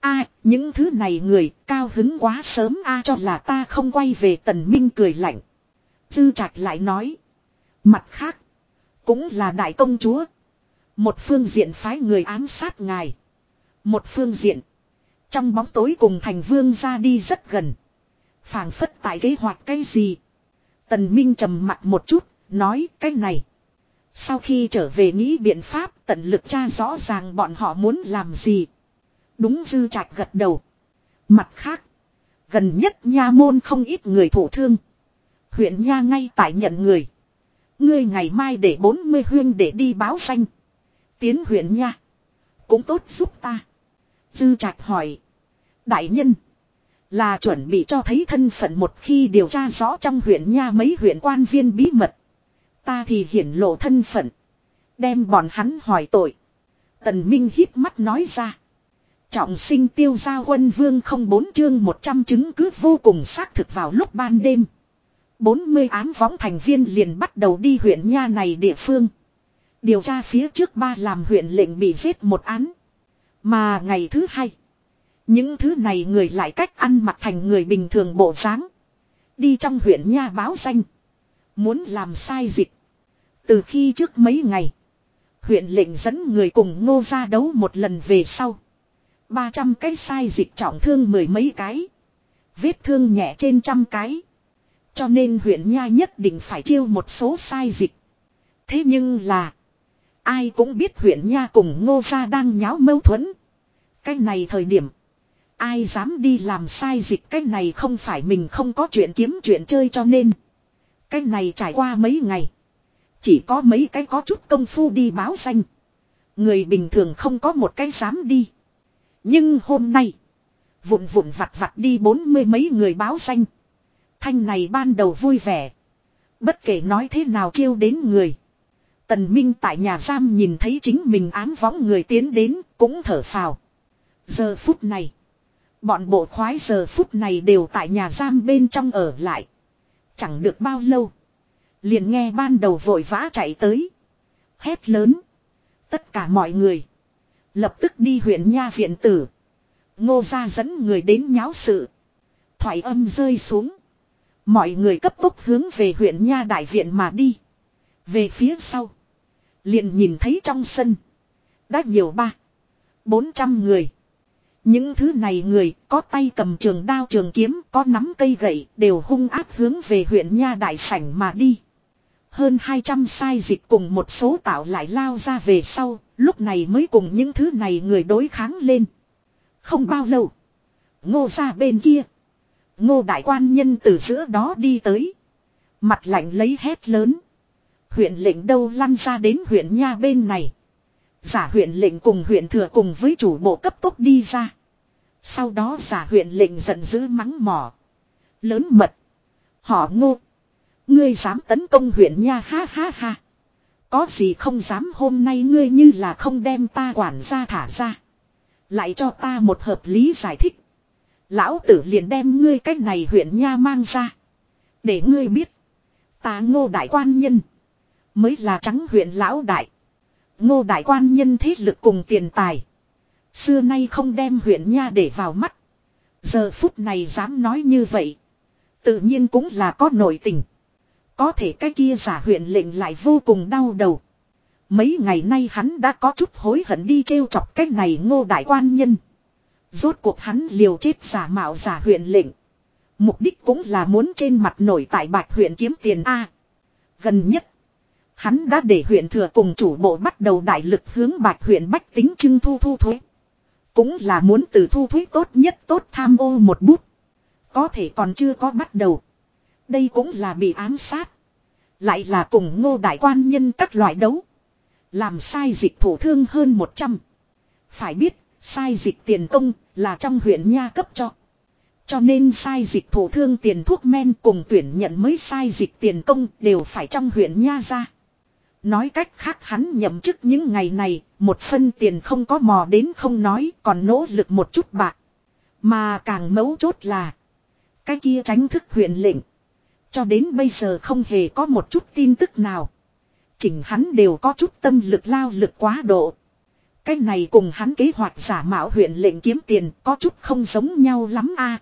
a những thứ này người cao hứng quá sớm a cho là ta không quay về tần minh cười lạnh. Dư trạch lại nói. Mặt khác. Cũng là đại công chúa. Một phương diện phái người ám sát ngài. Một phương diện. Trong bóng tối cùng thành vương ra đi rất gần. phảng phất tại kế hoạch cái gì. Tần Minh trầm mặt một chút, nói cái này. Sau khi trở về nghĩ biện pháp tận lực tra rõ ràng bọn họ muốn làm gì. Đúng dư trạch gật đầu. Mặt khác. Gần nhất nha môn không ít người thổ thương. Huyện nha ngay tại nhận người. Ngươi ngày mai để 40 huyên để đi báo danh. Tiến huyện nha. Cũng tốt giúp ta. Dư trạch hỏi. Đại nhân. Là chuẩn bị cho thấy thân phận một khi điều tra rõ trong huyện nha mấy huyện quan viên bí mật. Ta thì hiển lộ thân phận. Đem bọn hắn hỏi tội. Tần Minh hít mắt nói ra. Trọng sinh tiêu gia quân vương không bốn chương 100 chứng cứ vô cùng xác thực vào lúc ban đêm. 40 ám võng thành viên liền bắt đầu đi huyện nha này địa phương. Điều tra phía trước ba làm huyện lệnh bị giết một án. Mà ngày thứ hai. Những thứ này người lại cách ăn mặc thành người bình thường bộ dáng Đi trong huyện nha báo danh. Muốn làm sai dịch. Từ khi trước mấy ngày. Huyện lệnh dẫn người cùng ngô ra đấu một lần về sau. 300 cái sai dịch trọng thương mười mấy cái. Vết thương nhẹ trên trăm cái. Cho nên huyện nha nhất định phải chiêu một số sai dịch. Thế nhưng là. Ai cũng biết huyện nha cùng ngô gia đang nháo mâu thuẫn. Cái này thời điểm. Ai dám đi làm sai dịch cái này không phải mình không có chuyện kiếm chuyện chơi cho nên. Cái này trải qua mấy ngày. Chỉ có mấy cái có chút công phu đi báo danh. Người bình thường không có một cái dám đi. Nhưng hôm nay. Vụn vụn vặt vặt đi bốn mươi mấy người báo danh. Thanh này ban đầu vui vẻ. Bất kể nói thế nào chiêu đến người. Tần Minh tại nhà giam nhìn thấy chính mình ám võng người tiến đến cũng thở phào. Giờ phút này. Bọn bộ khoái giờ phút này đều tại nhà giam bên trong ở lại. Chẳng được bao lâu. Liền nghe ban đầu vội vã chạy tới. Hét lớn. Tất cả mọi người. Lập tức đi huyện nha viện tử. Ngô ra dẫn người đến nháo sự. Thoại âm rơi xuống. Mọi người cấp tốc hướng về huyện nha đại viện mà đi. Về phía sau. Liền nhìn thấy trong sân. Đã nhiều ba. Bốn trăm người. Những thứ này người có tay cầm trường đao trường kiếm có nắm cây gậy đều hung áp hướng về huyện Nha Đại Sảnh mà đi. Hơn 200 sai dịch cùng một số tạo lại lao ra về sau, lúc này mới cùng những thứ này người đối kháng lên. Không bao lâu, ngô ra bên kia. Ngô đại quan nhân từ giữa đó đi tới. Mặt lạnh lấy hét lớn. Huyện lệnh đâu lăn ra đến huyện Nha bên này. Giả huyện lệnh cùng huyện thừa cùng với chủ bộ cấp tốc đi ra. Sau đó giả huyện lệnh giận dữ mắng mỏ. Lớn mật. Họ ngô. Ngươi dám tấn công huyện nha ha ha ha. Có gì không dám hôm nay ngươi như là không đem ta quản ra thả ra. Lại cho ta một hợp lý giải thích. Lão tử liền đem ngươi cách này huyện nha mang ra. Để ngươi biết. Ta ngô đại quan nhân. Mới là trắng huyện lão đại. Ngô đại quan nhân thế lực cùng tiền tài. Xưa nay không đem huyện nha để vào mắt. Giờ phút này dám nói như vậy. Tự nhiên cũng là có nội tình. Có thể cái kia giả huyện lệnh lại vô cùng đau đầu. Mấy ngày nay hắn đã có chút hối hận đi trêu chọc cái này ngô đại quan nhân. Rốt cuộc hắn liều chết giả mạo giả huyện lệnh. Mục đích cũng là muốn trên mặt nổi tại bạch huyện kiếm tiền A. Gần nhất. Hắn đã để huyện thừa cùng chủ bộ bắt đầu đại lực hướng bạch huyện bách tính trưng thu thu thuế. Cũng là muốn từ thu thuế tốt nhất tốt tham ô một bút. Có thể còn chưa có bắt đầu. Đây cũng là bị ám sát. Lại là cùng ngô đại quan nhân các loại đấu. Làm sai dịch thủ thương hơn 100. Phải biết, sai dịch tiền công là trong huyện nha cấp cho. Cho nên sai dịch thủ thương tiền thuốc men cùng tuyển nhận mới sai dịch tiền công đều phải trong huyện nha ra. Nói cách khác hắn nhậm chức những ngày này, một phân tiền không có mò đến không nói, còn nỗ lực một chút bạc. Mà càng mấu chốt là, cái kia tránh thức huyện lệnh. Cho đến bây giờ không hề có một chút tin tức nào. Chỉnh hắn đều có chút tâm lực lao lực quá độ. Cái này cùng hắn kế hoạch giả mạo huyện lệnh kiếm tiền có chút không giống nhau lắm a.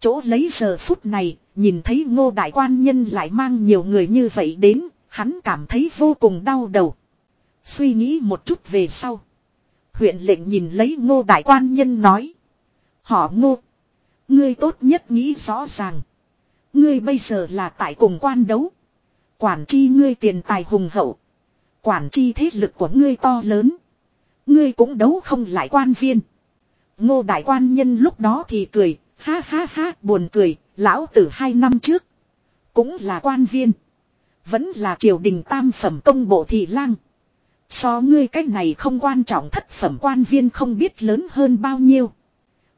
Chỗ lấy giờ phút này, nhìn thấy ngô đại quan nhân lại mang nhiều người như vậy đến, hắn cảm thấy vô cùng đau đầu. Suy nghĩ một chút về sau. Huyện lệnh nhìn lấy ngô đại quan nhân nói. Họ ngô. Ngươi tốt nhất nghĩ rõ ràng. Ngươi bây giờ là tại cùng quan đấu. Quản chi ngươi tiền tài hùng hậu. Quản chi thế lực của ngươi to lớn. Ngươi cũng đấu không lại quan viên. Ngô đại quan nhân lúc đó thì cười. Ha ha ha, buồn cười. Lão tử hai năm trước. Cũng là quan viên. Vẫn là triều đình tam phẩm công bộ thị lang. So ngươi cách này không quan trọng thất phẩm quan viên không biết lớn hơn bao nhiêu.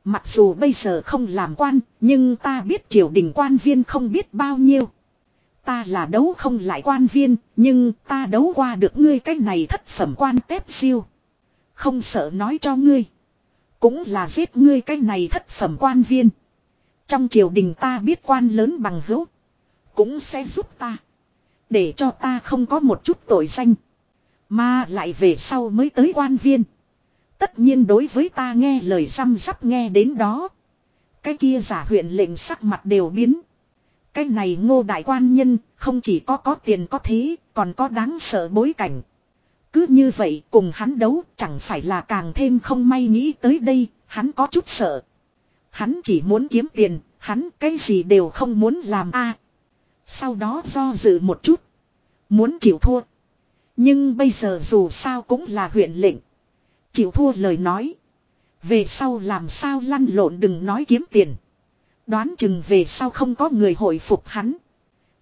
Mặc dù bây giờ không làm quan, nhưng ta biết triều đình quan viên không biết bao nhiêu. Ta là đấu không lại quan viên, nhưng ta đấu qua được ngươi cách này thất phẩm quan tép siêu. Không sợ nói cho ngươi. Cũng là giết ngươi cách này thất phẩm quan viên. Trong triều đình ta biết quan lớn bằng hữu. Cũng sẽ giúp ta. Để cho ta không có một chút tội danh. Mà lại về sau mới tới quan viên. Tất nhiên đối với ta nghe lời xăm sắp nghe đến đó. Cái kia giả huyện lệnh sắc mặt đều biến. Cái này ngô đại quan nhân không chỉ có có tiền có thế còn có đáng sợ bối cảnh. Cứ như vậy cùng hắn đấu chẳng phải là càng thêm không may nghĩ tới đây, hắn có chút sợ. Hắn chỉ muốn kiếm tiền, hắn cái gì đều không muốn làm a sau đó do dự một chút. Muốn chịu thua. Nhưng bây giờ dù sao cũng là huyện lệnh. Chịu thua lời nói. Về sau làm sao lăn lộn đừng nói kiếm tiền. Đoán chừng về sau không có người hồi phục hắn.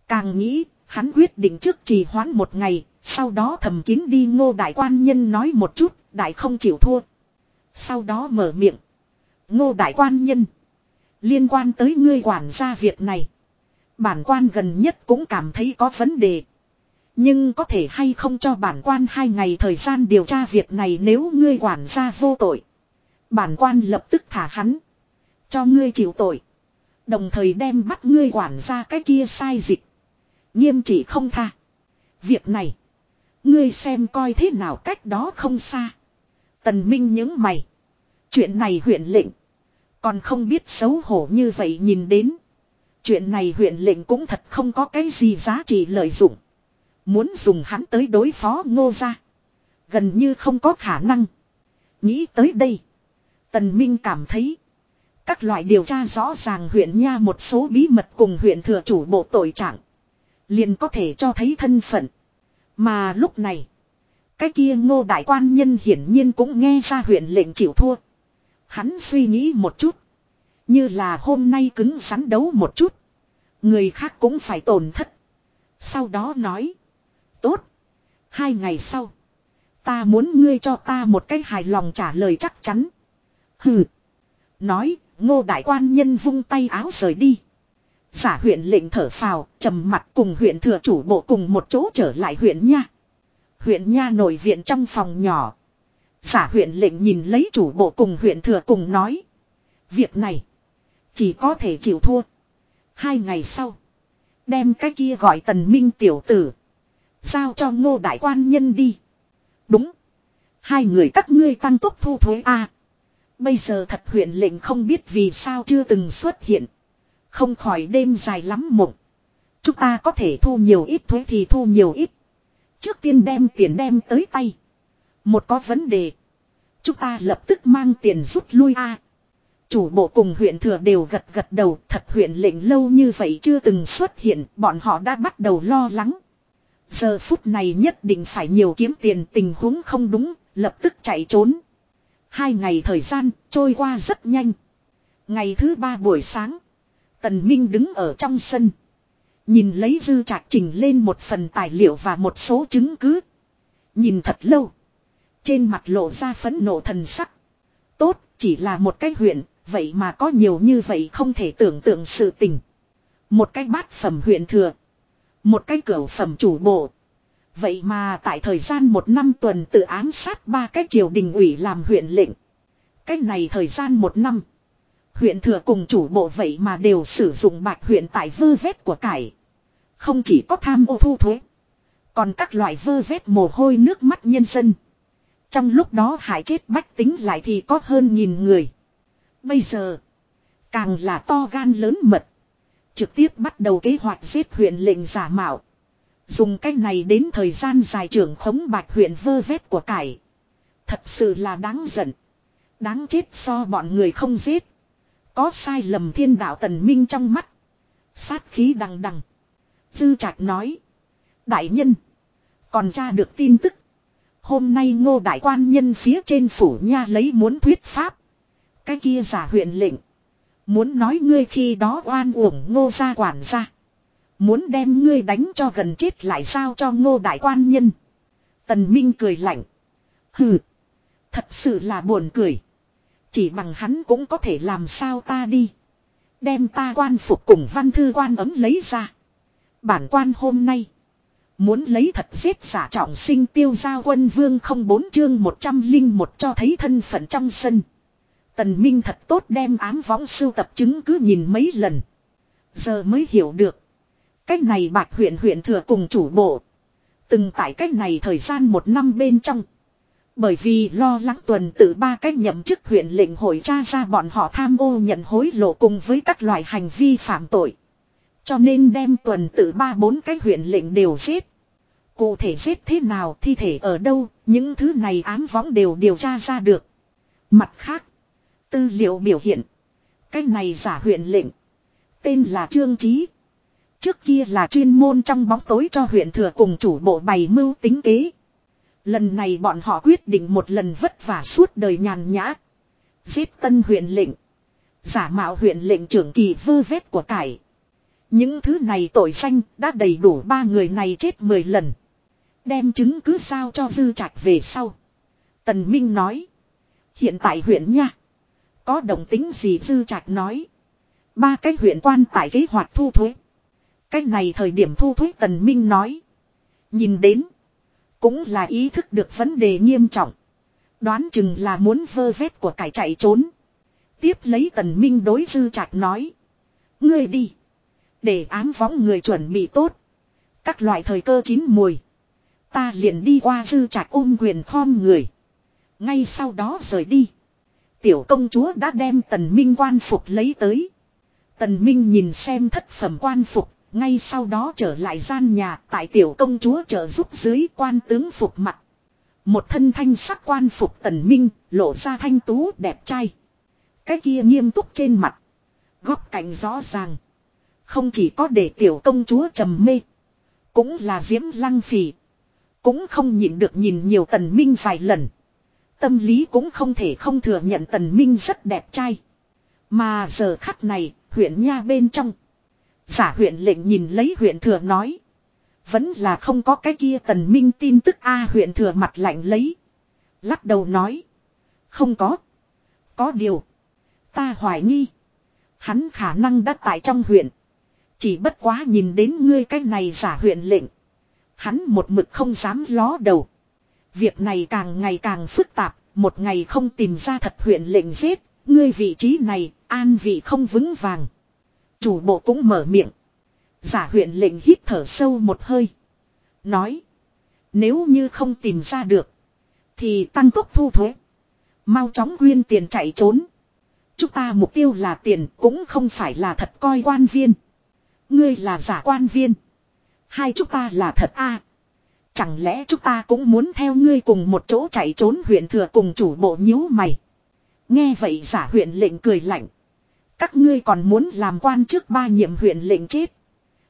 Càng nghĩ, hắn quyết định trước trì hoãn một ngày, sau đó thầm kín đi ngô đại quan nhân nói một chút, đại không chịu thua. Sau đó mở miệng. Ngô đại quan nhân. Liên quan tới ngươi quản gia việc này. Bản quan gần nhất cũng cảm thấy có vấn đề. Nhưng có thể hay không cho bản quan hai ngày thời gian điều tra việc này nếu ngươi quản gia vô tội. Bản quan lập tức thả hắn. Cho ngươi chịu tội. Đồng thời đem bắt ngươi quản gia cái kia sai dịch. Nghiêm trị không tha. Việc này. Ngươi xem coi thế nào cách đó không xa. Tần Minh những mày. Chuyện này huyện lệnh. Còn không biết xấu hổ như vậy nhìn đến. Chuyện này huyện lệnh cũng thật không có cái gì giá trị lợi dụng. Muốn dùng hắn tới đối phó ngô gia. Gần như không có khả năng. Nghĩ tới đây. Tần Minh cảm thấy. Các loại điều tra rõ ràng huyện nha một số bí mật cùng huyện thừa chủ bộ tội trạng. Liền có thể cho thấy thân phận. Mà lúc này. Cái kia ngô đại quan nhân hiển nhiên cũng nghe ra huyện lệnh chịu thua. Hắn suy nghĩ một chút. Như là hôm nay cứng rắn đấu một chút. Người khác cũng phải tổn thất. Sau đó nói. Tốt. Hai ngày sau. Ta muốn ngươi cho ta một cái hài lòng trả lời chắc chắn. Hừ. Nói, ngô đại quan nhân vung tay áo rời đi. Giả huyện lệnh thở phào, trầm mặt cùng huyện thừa chủ bộ cùng một chỗ trở lại huyện nha. Huyện nha nổi viện trong phòng nhỏ. Giả huyện lệnh nhìn lấy chủ bộ cùng huyện thừa cùng nói. Việc này. Chỉ có thể chịu thua. Hai ngày sau. Đem cái kia gọi tần minh tiểu tử. Giao cho ngô đại quan nhân đi. Đúng. Hai người các ngươi tăng tốc thu thuế A. bây giờ thật huyện lệnh không biết vì sao chưa từng xuất hiện. Không khỏi đêm dài lắm mộng. Chúng ta có thể thu nhiều ít thuế thì thu nhiều ít. Trước tiên đem tiền đem tới tay. Một có vấn đề. Chúng ta lập tức mang tiền rút lui a. Chủ bộ cùng huyện thừa đều gật gật đầu, thật huyện lệnh lâu như vậy chưa từng xuất hiện, bọn họ đã bắt đầu lo lắng. Giờ phút này nhất định phải nhiều kiếm tiền tình huống không đúng, lập tức chạy trốn. Hai ngày thời gian trôi qua rất nhanh. Ngày thứ ba buổi sáng, Tần Minh đứng ở trong sân. Nhìn lấy dư trạc trình lên một phần tài liệu và một số chứng cứ. Nhìn thật lâu. Trên mặt lộ ra phấn nộ thần sắc. Tốt, chỉ là một cái huyện, vậy mà có nhiều như vậy không thể tưởng tượng sự tình. Một cái bát phẩm huyện thừa. Một cái cửu phẩm chủ bộ. Vậy mà tại thời gian một năm tuần tự ám sát ba cái triều đình ủy làm huyện lệnh. Cái này thời gian một năm. Huyện thừa cùng chủ bộ vậy mà đều sử dụng bạch huyện tại vơ vét của cải. Không chỉ có tham ô thu thuế. Còn các loại vơ vét mồ hôi nước mắt nhân dân. Trong lúc đó hại chết bách tính lại thì có hơn nghìn người. Bây giờ. Càng là to gan lớn mật. Trực tiếp bắt đầu kế hoạch giết huyện lệnh giả mạo. Dùng cách này đến thời gian dài trưởng khống bạch huyện vơ vét của cải. Thật sự là đáng giận. Đáng chết so bọn người không giết. Có sai lầm thiên đạo tần minh trong mắt. Sát khí đằng đằng. Dư trạch nói. Đại nhân. Còn tra được tin tức. Hôm nay ngô đại quan nhân phía trên phủ nha lấy muốn thuyết pháp. Cái kia giả huyện lệnh. Muốn nói ngươi khi đó oan uổng ngô gia quản gia. Muốn đem ngươi đánh cho gần chết lại sao cho ngô đại quan nhân. Tần Minh cười lạnh. Hừ. Thật sự là buồn cười. Chỉ bằng hắn cũng có thể làm sao ta đi. Đem ta quan phục cùng văn thư quan ấm lấy ra. Bản quan hôm nay. Muốn lấy thật giết giả trọng sinh tiêu giao quân vương không bốn chương một trăm linh một cho thấy thân phận trong sân. Tần Minh thật tốt đem ám võng sưu tập chứng cứ nhìn mấy lần. Giờ mới hiểu được. Cách này bạch huyện huyện thừa cùng chủ bộ. Từng tại cách này thời gian một năm bên trong. Bởi vì lo lắng tuần tự ba cách nhậm chức huyện lệnh hội tra ra bọn họ tham ô nhận hối lộ cùng với các loại hành vi phạm tội. Cho nên đem tuần tự ba bốn cái huyện lệnh đều giết. Cụ thể giết thế nào thi thể ở đâu, những thứ này ám võng đều điều tra ra được. Mặt khác, tư liệu biểu hiện. Cái này giả huyện lệnh. Tên là Trương Trí. Trước kia là chuyên môn trong bóng tối cho huyện thừa cùng chủ bộ bày mưu tính kế. Lần này bọn họ quyết định một lần vất vả suốt đời nhàn nhã. Giết tân huyện lệnh. Giả mạo huyện lệnh trưởng kỳ vơ vét của cải. Những thứ này tội danh đã đầy đủ ba người này chết mười lần. Đem chứng cứ sao cho dư trạch về sau. Tần Minh nói. Hiện tại huyện nha. Có động tính gì dư trạch nói. Ba cái huyện quan tại kế hoạch thu thuế. Cái này thời điểm thu thuế Tần Minh nói. Nhìn đến. Cũng là ý thức được vấn đề nghiêm trọng. Đoán chừng là muốn vơ vét của cải chạy trốn. Tiếp lấy Tần Minh đối dư trạch nói. Ngươi đi. Để ám võng người chuẩn bị tốt. Các loại thời cơ chín mùi. Ta liền đi qua dư trạch ôm quyền khom người. Ngay sau đó rời đi. Tiểu công chúa đã đem tần minh quan phục lấy tới. Tần minh nhìn xem thất phẩm quan phục. Ngay sau đó trở lại gian nhà, tại tiểu công chúa trợ giúp dưới quan tướng phục mặt. Một thân thanh sắc quan phục tần minh, lộ ra thanh tú, đẹp trai. Cái kia nghiêm túc trên mặt. Góc cạnh rõ ràng. Không chỉ có để tiểu công chúa trầm mê. Cũng là diễm lăng phì. Cũng không nhịn được nhìn nhiều tần minh vài lần. Tâm lý cũng không thể không thừa nhận tần minh rất đẹp trai. Mà giờ khắc này, huyện nha bên trong. Giả huyện lệnh nhìn lấy huyện thừa nói. Vẫn là không có cái kia tần minh tin tức a huyện thừa mặt lạnh lấy. Lắc đầu nói. Không có. Có điều. Ta hoài nghi. Hắn khả năng đã tại trong huyện. Chỉ bất quá nhìn đến ngươi cái này giả huyện lệnh. Hắn một mực không dám ló đầu. Việc này càng ngày càng phức tạp, một ngày không tìm ra thật huyện lệnh giết, ngươi vị trí này, an vị không vững vàng. Chủ bộ cũng mở miệng. Giả huyện lệnh hít thở sâu một hơi. Nói. Nếu như không tìm ra được. Thì tăng tốc thu thuế. Mau chóng quyên tiền chạy trốn. Chúng ta mục tiêu là tiền cũng không phải là thật coi quan viên. Ngươi là giả quan viên. Hai chúng ta là thật a. Chẳng lẽ chúng ta cũng muốn theo ngươi cùng một chỗ chạy trốn huyện thừa cùng chủ bộ nhíu mày. Nghe vậy giả huyện lệnh cười lạnh. Các ngươi còn muốn làm quan trước ba nhiệm huyện lệnh chết.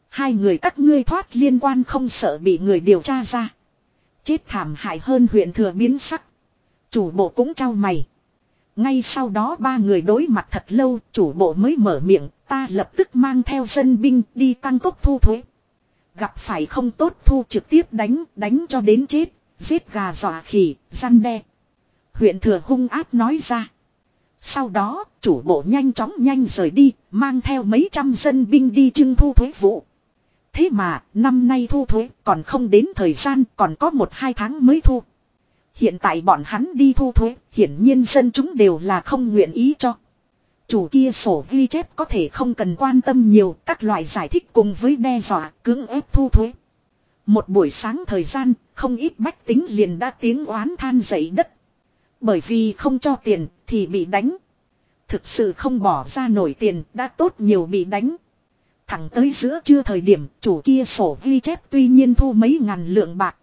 Hai người các ngươi thoát liên quan không sợ bị người điều tra ra. Chết thảm hại hơn huyện thừa biến sắc. Chủ bộ cũng trao mày. Ngay sau đó ba người đối mặt thật lâu, chủ bộ mới mở miệng, ta lập tức mang theo dân binh đi tăng tốc thu thuế. Gặp phải không tốt thu trực tiếp đánh, đánh cho đến chết, giết gà dọa khỉ, gian đe. Huyện thừa hung áp nói ra. Sau đó, chủ bộ nhanh chóng nhanh rời đi, mang theo mấy trăm dân binh đi trưng thu thuế vụ. Thế mà, năm nay thu thuế còn không đến thời gian, còn có một hai tháng mới thu. Hiện tại bọn hắn đi thu thuế, hiển nhiên dân chúng đều là không nguyện ý cho. Chủ kia sổ ghi chép có thể không cần quan tâm nhiều các loại giải thích cùng với đe dọa cưỡng ép thu thuế. Một buổi sáng thời gian, không ít bách tính liền đã tiếng oán than dậy đất. Bởi vì không cho tiền thì bị đánh. Thực sự không bỏ ra nổi tiền đã tốt nhiều bị đánh. Thẳng tới giữa trưa thời điểm chủ kia sổ ghi chép tuy nhiên thu mấy ngàn lượng bạc.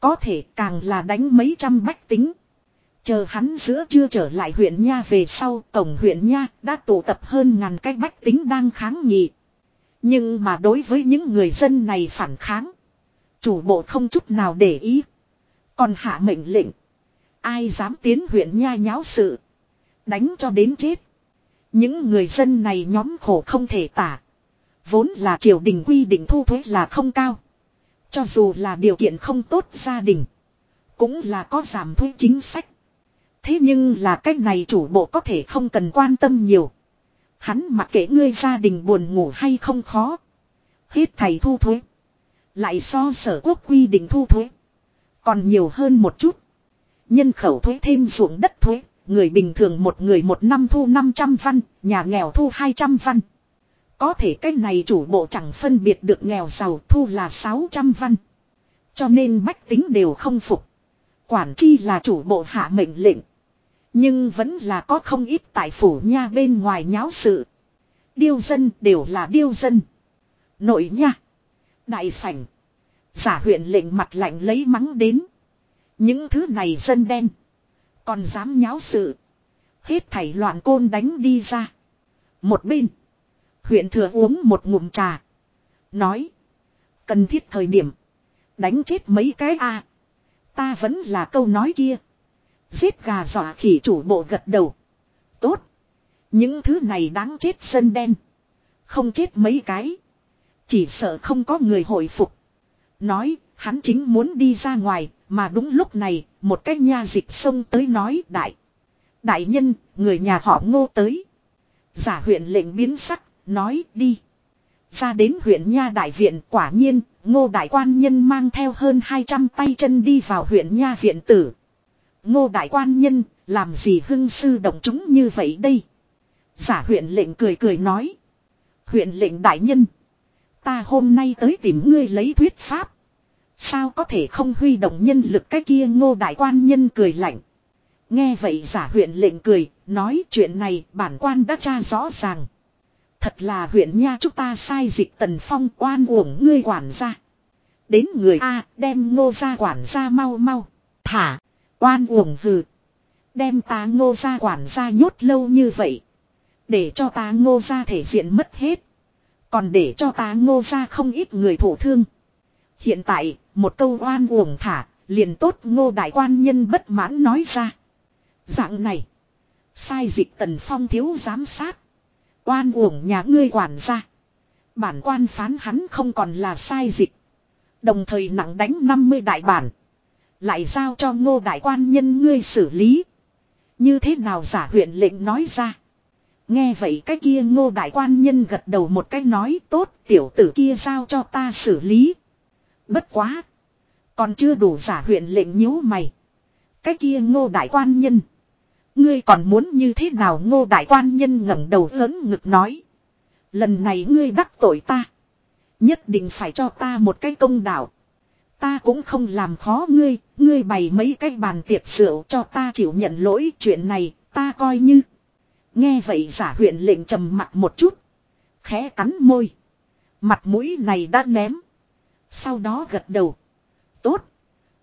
Có thể càng là đánh mấy trăm bách tính. Chờ hắn giữa chưa trở lại huyện Nha về sau tổng huyện Nha đã tụ tập hơn ngàn cái bách tính đang kháng nghị. Nhưng mà đối với những người dân này phản kháng. Chủ bộ không chút nào để ý. Còn hạ mệnh lệnh. Ai dám tiến huyện Nha nháo sự. Đánh cho đến chết. Những người dân này nhóm khổ không thể tả. Vốn là triều đình quy định thu thuế là không cao. Cho dù là điều kiện không tốt gia đình. Cũng là có giảm thuế chính sách. Thế nhưng là cách này chủ bộ có thể không cần quan tâm nhiều. Hắn mặc kệ ngươi gia đình buồn ngủ hay không khó. Hết thầy thu thuế. Lại so sở quốc quy định thu thuế. Còn nhiều hơn một chút. Nhân khẩu thuế thêm ruộng đất thuế. Người bình thường một người một năm thu 500 văn. Nhà nghèo thu 200 văn. Có thể cái này chủ bộ chẳng phân biệt được nghèo giàu thu là 600 văn. Cho nên bách tính đều không phục. Quản chi là chủ bộ hạ mệnh lệnh. Nhưng vẫn là có không ít tại phủ nha bên ngoài nháo sự. Điêu dân đều là điêu dân. Nội nha. Đại sảnh. Giả huyện lệnh mặt lạnh lấy mắng đến. Những thứ này dân đen. Còn dám nháo sự. Hết thảy loạn côn đánh đi ra. Một bên. Huyện thừa uống một ngụm trà. Nói. Cần thiết thời điểm. Đánh chết mấy cái a Ta vẫn là câu nói kia. Giết gà dọa khỉ chủ bộ gật đầu. Tốt. Những thứ này đáng chết sân đen. Không chết mấy cái. Chỉ sợ không có người hồi phục. Nói, hắn chính muốn đi ra ngoài, mà đúng lúc này, một cái nha dịch xông tới nói đại. Đại nhân, người nhà họ ngô tới. Giả huyện lệnh biến sắc, nói đi. Ra đến huyện Nha Đại Viện quả nhiên, ngô đại quan nhân mang theo hơn 200 tay chân đi vào huyện Nha Viện tử. Ngô đại quan nhân, làm gì hưng sư động chúng như vậy đây? Giả huyện lệnh cười cười nói. Huyện lệnh đại nhân. Ta hôm nay tới tìm ngươi lấy thuyết pháp. Sao có thể không huy động nhân lực cái kia ngô đại quan nhân cười lạnh. Nghe vậy giả huyện lệnh cười, nói chuyện này bản quan đã tra rõ ràng. Thật là huyện nha chúng ta sai dịch tần phong oan uổng ngươi quản gia. Đến người A đem ngô ra quản gia mau mau. Thả. Oan uổng hừ. Đem ta ngô ra quản gia nhốt lâu như vậy. Để cho ta ngô ra thể diện mất hết. Còn để cho ta ngô ra không ít người thổ thương. Hiện tại, một câu oan uổng thả, liền tốt ngô đại quan nhân bất mãn nói ra. Dạng này. Sai dịch tần phong thiếu giám sát. Oan uổng nhà ngươi quản gia. Bản quan phán hắn không còn là sai dịch. Đồng thời nặng đánh 50 đại bản. Lại giao cho ngô đại quan nhân ngươi xử lý. Như thế nào giả huyện lệnh nói ra. Nghe vậy cái kia ngô đại quan nhân gật đầu một cái nói tốt tiểu tử kia giao cho ta xử lý. Bất quá. Còn chưa đủ giả huyện lệnh nhíu mày. Cái kia ngô đại quan nhân. Ngươi còn muốn như thế nào ngô đại quan nhân ngẩng đầu lớn ngực nói. Lần này ngươi đắc tội ta. Nhất định phải cho ta một cái công đạo. Ta cũng không làm khó ngươi, ngươi bày mấy cái bàn tiệc rượu cho ta chịu nhận lỗi chuyện này, ta coi như. Nghe vậy giả huyện lệnh trầm mặt một chút. Khẽ cắn môi. Mặt mũi này đã ném. Sau đó gật đầu. Tốt.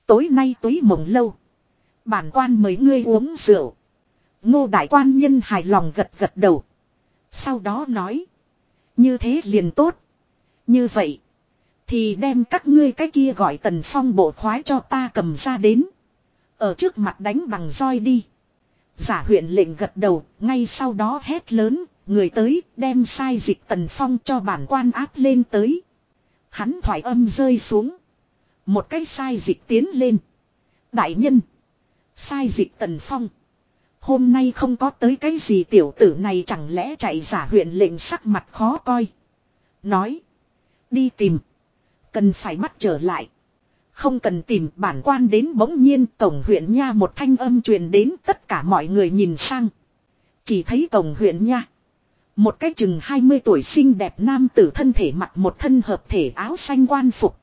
Tối nay túy mộng lâu. Bản quan mời ngươi uống rượu. Ngô đại quan nhân hài lòng gật gật đầu. Sau đó nói. Như thế liền tốt. Như vậy. Thì đem các ngươi cái kia gọi tần phong bộ khoái cho ta cầm ra đến. Ở trước mặt đánh bằng roi đi. Giả huyện lệnh gật đầu, ngay sau đó hét lớn, người tới, đem sai dịch tần phong cho bản quan áp lên tới. Hắn thoại âm rơi xuống. Một cái sai dịch tiến lên. Đại nhân. Sai dịch tần phong. Hôm nay không có tới cái gì tiểu tử này chẳng lẽ chạy giả huyện lệnh sắc mặt khó coi. Nói. Đi tìm. Cần phải bắt trở lại. Không cần tìm bản quan đến bỗng nhiên tổng huyện nha một thanh âm truyền đến tất cả mọi người nhìn sang. Chỉ thấy tổng huyện nha. Một cái chừng 20 tuổi xinh đẹp nam tử thân thể mặc một thân hợp thể áo xanh quan phục.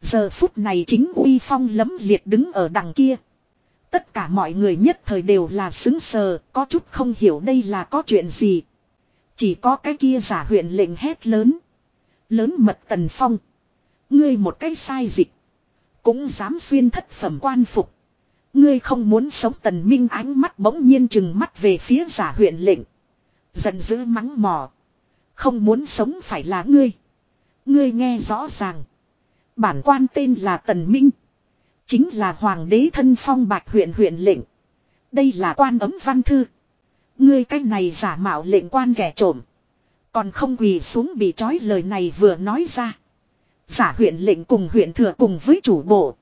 Giờ phút này chính uy phong lấm liệt đứng ở đằng kia. Tất cả mọi người nhất thời đều là xứng sờ, có chút không hiểu đây là có chuyện gì. Chỉ có cái kia giả huyện lệnh hét lớn. Lớn mật tần phong. Ngươi một cái sai dịch. Cũng dám xuyên thất phẩm quan phục. Ngươi không muốn sống tần minh ánh mắt bỗng nhiên chừng mắt về phía giả huyện lệnh. Giận dữ mắng mỏ. Không muốn sống phải là ngươi. Ngươi nghe rõ ràng. Bản quan tên là Tần Minh. Chính là hoàng đế thân phong bạch huyện huyện lệnh. Đây là quan ấm văn thư. Ngươi cái này giả mạo lệnh quan kẻ trộm. Còn không quỳ xuống bị trói lời này vừa nói ra. Giả huyện lệnh cùng huyện thừa cùng với chủ bộ.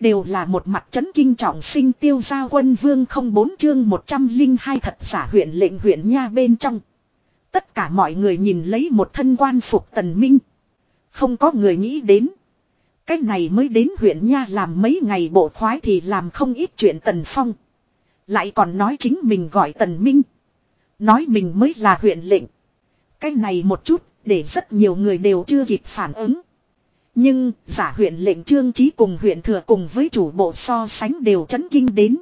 Đều là một mặt chấn kinh trọng sinh tiêu gia quân vương không bốn chương 102 thật giả huyện lệnh huyện nha bên trong. Tất cả mọi người nhìn lấy một thân quan phục tần minh. Không có người nghĩ đến. Cái này mới đến huyện nha làm mấy ngày bộ khoái thì làm không ít chuyện tần phong. Lại còn nói chính mình gọi tần minh. Nói mình mới là huyện lệnh. Cái này một chút để rất nhiều người đều chưa kịp phản ứng. Nhưng, giả huyện lệnh trương trí cùng huyện thừa cùng với chủ bộ so sánh đều chấn kinh đến.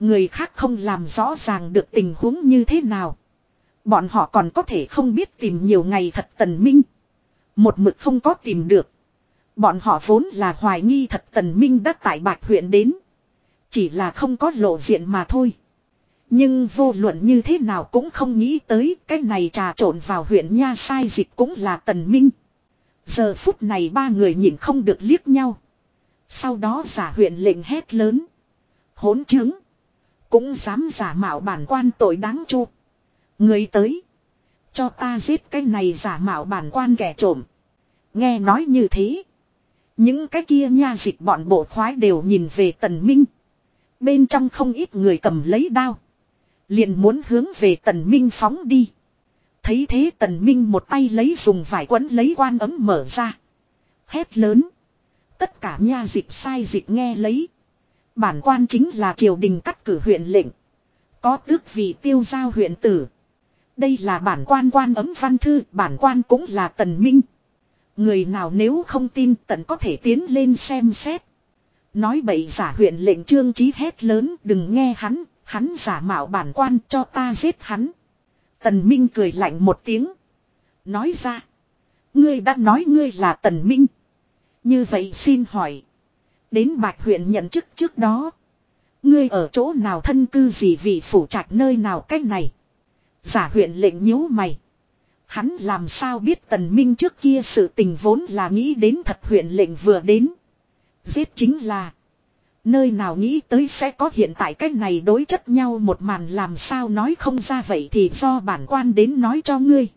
Người khác không làm rõ ràng được tình huống như thế nào. Bọn họ còn có thể không biết tìm nhiều ngày thật tần minh. Một mực không có tìm được. Bọn họ vốn là hoài nghi thật tần minh đã tại bạc huyện đến. Chỉ là không có lộ diện mà thôi. Nhưng vô luận như thế nào cũng không nghĩ tới cái này trà trộn vào huyện nha sai dịch cũng là tần minh. Giờ phút này ba người nhìn không được liếc nhau. Sau đó giả huyện lệnh hét lớn. Hỗn chứng. Cũng dám giả mạo bản quan tội đáng chu. Người tới. Cho ta giết cái này giả mạo bản quan kẻ trộm. Nghe nói như thế. Những cái kia nha dịch bọn bộ khoái đều nhìn về tần minh. Bên trong không ít người cầm lấy đao. Liền muốn hướng về tần minh phóng đi. Thấy thế tần minh một tay lấy dùng vải quấn lấy quan ấm mở ra. Hét lớn. Tất cả nha dịch sai dịch nghe lấy. Bản quan chính là triều đình cắt cử huyện lệnh. Có tước vị tiêu giao huyện tử. Đây là bản quan quan ấm văn thư, bản quan cũng là tần minh. Người nào nếu không tin tận có thể tiến lên xem xét. Nói bậy giả huyện lệnh trương chí hét lớn đừng nghe hắn, hắn giả mạo bản quan cho ta giết hắn. Tần Minh cười lạnh một tiếng. Nói ra. Ngươi đã nói ngươi là Tần Minh. Như vậy xin hỏi. Đến Bạch huyện nhận chức trước đó. Ngươi ở chỗ nào thân cư gì vì phủ trạch nơi nào cách này. Giả huyện lệnh nhíu mày. Hắn làm sao biết tần minh trước kia sự tình vốn là nghĩ đến thật huyện lệnh vừa đến. Giết chính là. Nơi nào nghĩ tới sẽ có hiện tại cách này đối chất nhau một màn làm sao nói không ra vậy thì do bản quan đến nói cho ngươi.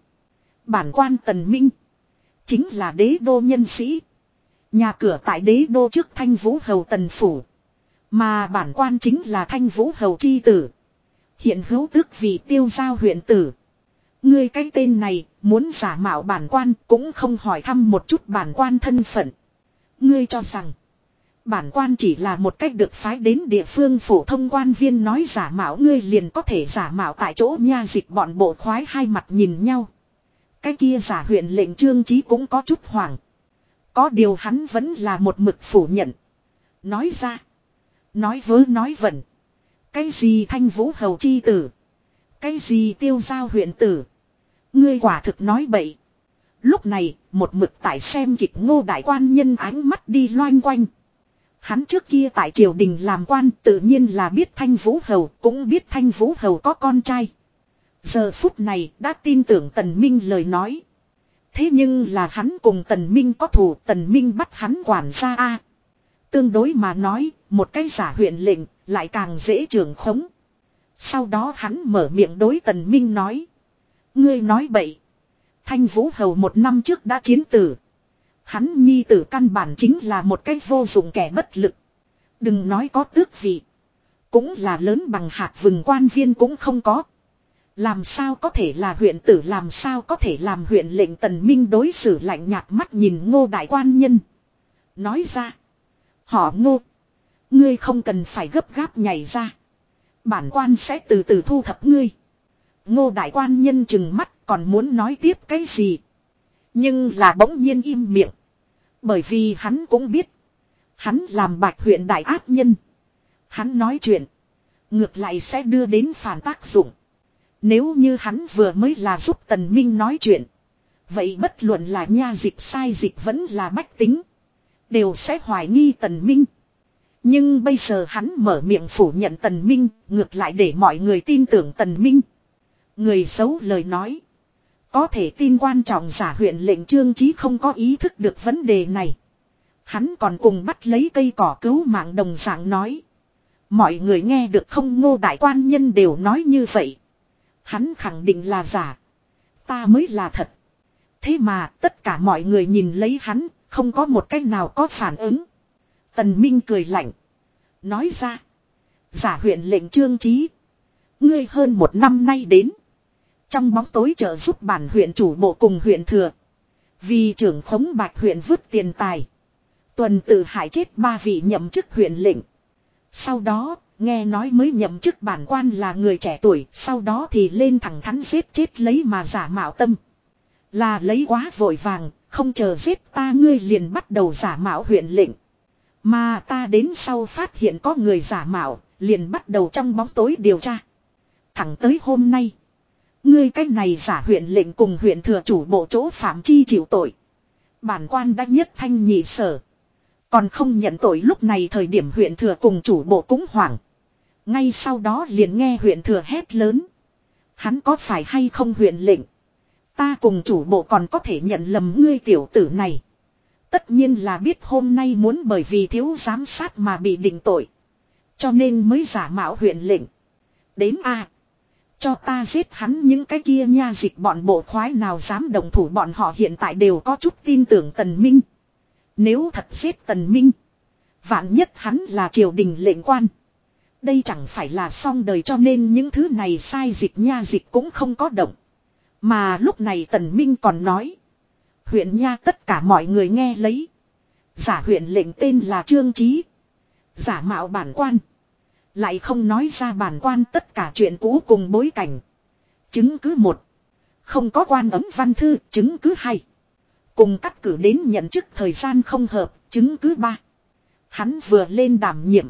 Bản quan tần minh. Chính là đế đô nhân sĩ. Nhà cửa tại đế đô trước thanh vũ hầu tần phủ. Mà bản quan chính là thanh vũ hầu chi tử. Hiện hữu tước vì tiêu giao huyện tử. Ngươi cái tên này, muốn giả mạo bản quan cũng không hỏi thăm một chút bản quan thân phận. Ngươi cho rằng, Bản quan chỉ là một cách được phái đến địa phương phổ thông quan viên nói giả mạo ngươi liền có thể giả mạo tại chỗ nha dịch bọn bộ khoái hai mặt nhìn nhau. Cái kia giả huyện lệnh trương trí cũng có chút hoảng. Có điều hắn vẫn là một mực phủ nhận. Nói ra. Nói vớ nói vẩn. Cái gì thanh vũ hầu chi tử. Cái gì tiêu giao huyện tử. Ngươi quả thực nói bậy. Lúc này, một mực tại xem kịch ngô đại quan nhân ánh mắt đi loanh quanh. Hắn trước kia tại triều đình làm quan tự nhiên là biết thanh vũ hầu, cũng biết thanh vũ hầu có con trai. Giờ phút này đã tin tưởng tần minh lời nói. Thế nhưng là hắn cùng tần minh có thù tần minh bắt hắn quản gia a Tương đối mà nói, một cái giả huyện lệnh, lại càng dễ trưởng khống. Sau đó hắn mở miệng đối tần minh nói. Ngươi nói bậy. Thanh Vũ Hầu một năm trước đã chiến tử. Hắn nhi tử căn bản chính là một cái vô dụng kẻ bất lực. Đừng nói có tước vị. Cũng là lớn bằng hạt vừng quan viên cũng không có. Làm sao có thể là huyện tử, làm sao có thể làm huyện lệnh tần minh đối xử lạnh nhạt mắt nhìn ngô đại quan nhân. Nói ra. Họ ngô. Ngươi không cần phải gấp gáp nhảy ra. Bản quan sẽ từ từ thu thập ngươi. Ngô đại quan nhân chừng mắt còn muốn nói tiếp cái gì. Nhưng là bỗng nhiên im miệng. Bởi vì hắn cũng biết. Hắn làm bạch huyện đại ác nhân. Hắn nói chuyện. Ngược lại sẽ đưa đến phản tác dụng. Nếu như hắn vừa mới là giúp Tần Minh nói chuyện. Vậy bất luận là nha dịch sai dịch vẫn là bách tính. Đều sẽ hoài nghi Tần Minh. Nhưng bây giờ hắn mở miệng phủ nhận Tần Minh. Ngược lại để mọi người tin tưởng Tần Minh. Người xấu lời nói. Có thể tin quan trọng giả huyện lệnh trương chí không có ý thức được vấn đề này. Hắn còn cùng bắt lấy cây cỏ cứu mạng đồng dạng nói. Mọi người nghe được không ngô đại quan nhân đều nói như vậy. Hắn khẳng định là giả. Ta mới là thật. Thế mà tất cả mọi người nhìn lấy hắn, không có một cách nào có phản ứng. Tần Minh cười lạnh. Nói ra. Giả huyện lệnh trương trí. Ngươi hơn một năm nay đến. Trong bóng tối trợ giúp bản huyện chủ bộ cùng huyện thừa. Vì trưởng khống bạch huyện vứt tiền tài. Tuần tự hại chết ba vị nhậm chức huyện lệnh. Sau đó, nghe nói mới nhậm chức bản quan là người trẻ tuổi, sau đó thì lên thẳng thắn giết chết lấy mà giả mạo tâm. Là lấy quá vội vàng, không chờ giết ta ngươi liền bắt đầu giả mạo huyện lệnh. Mà ta đến sau phát hiện có người giả mạo, liền bắt đầu trong bóng tối điều tra. Thẳng tới hôm nay. Ngươi cách này giả huyện lệnh cùng huyện thừa chủ bộ chỗ phạm chi chịu tội. Bản quan đã nhất thanh nhị sở. Còn không nhận tội lúc này thời điểm huyện thừa cùng chủ bộ cũng hoảng. Ngay sau đó liền nghe huyện thừa hét lớn. Hắn có phải hay không huyện lệnh? Ta cùng chủ bộ còn có thể nhận lầm ngươi tiểu tử này. Tất nhiên là biết hôm nay muốn bởi vì thiếu giám sát mà bị định tội. Cho nên mới giả mạo huyện lệnh. Đến A. Cho ta giết hắn những cái kia nha dịch bọn bộ khoái nào dám đồng thủ bọn họ hiện tại đều có chút tin tưởng Tần Minh. Nếu thật giết Tần Minh. Vạn nhất hắn là triều đình lệnh quan. Đây chẳng phải là xong đời cho nên những thứ này sai dịch nha dịch cũng không có động. Mà lúc này Tần Minh còn nói. Huyện nha tất cả mọi người nghe lấy. Giả huyện lệnh tên là Trương Trí. Giả mạo bản quan. Lại không nói ra bản quan tất cả chuyện cũ cùng bối cảnh. Chứng cứ một. Không có quan ấm văn thư, chứng cứ hai. Cùng cắt cử đến nhận chức thời gian không hợp, chứng cứ ba. Hắn vừa lên đảm nhiệm.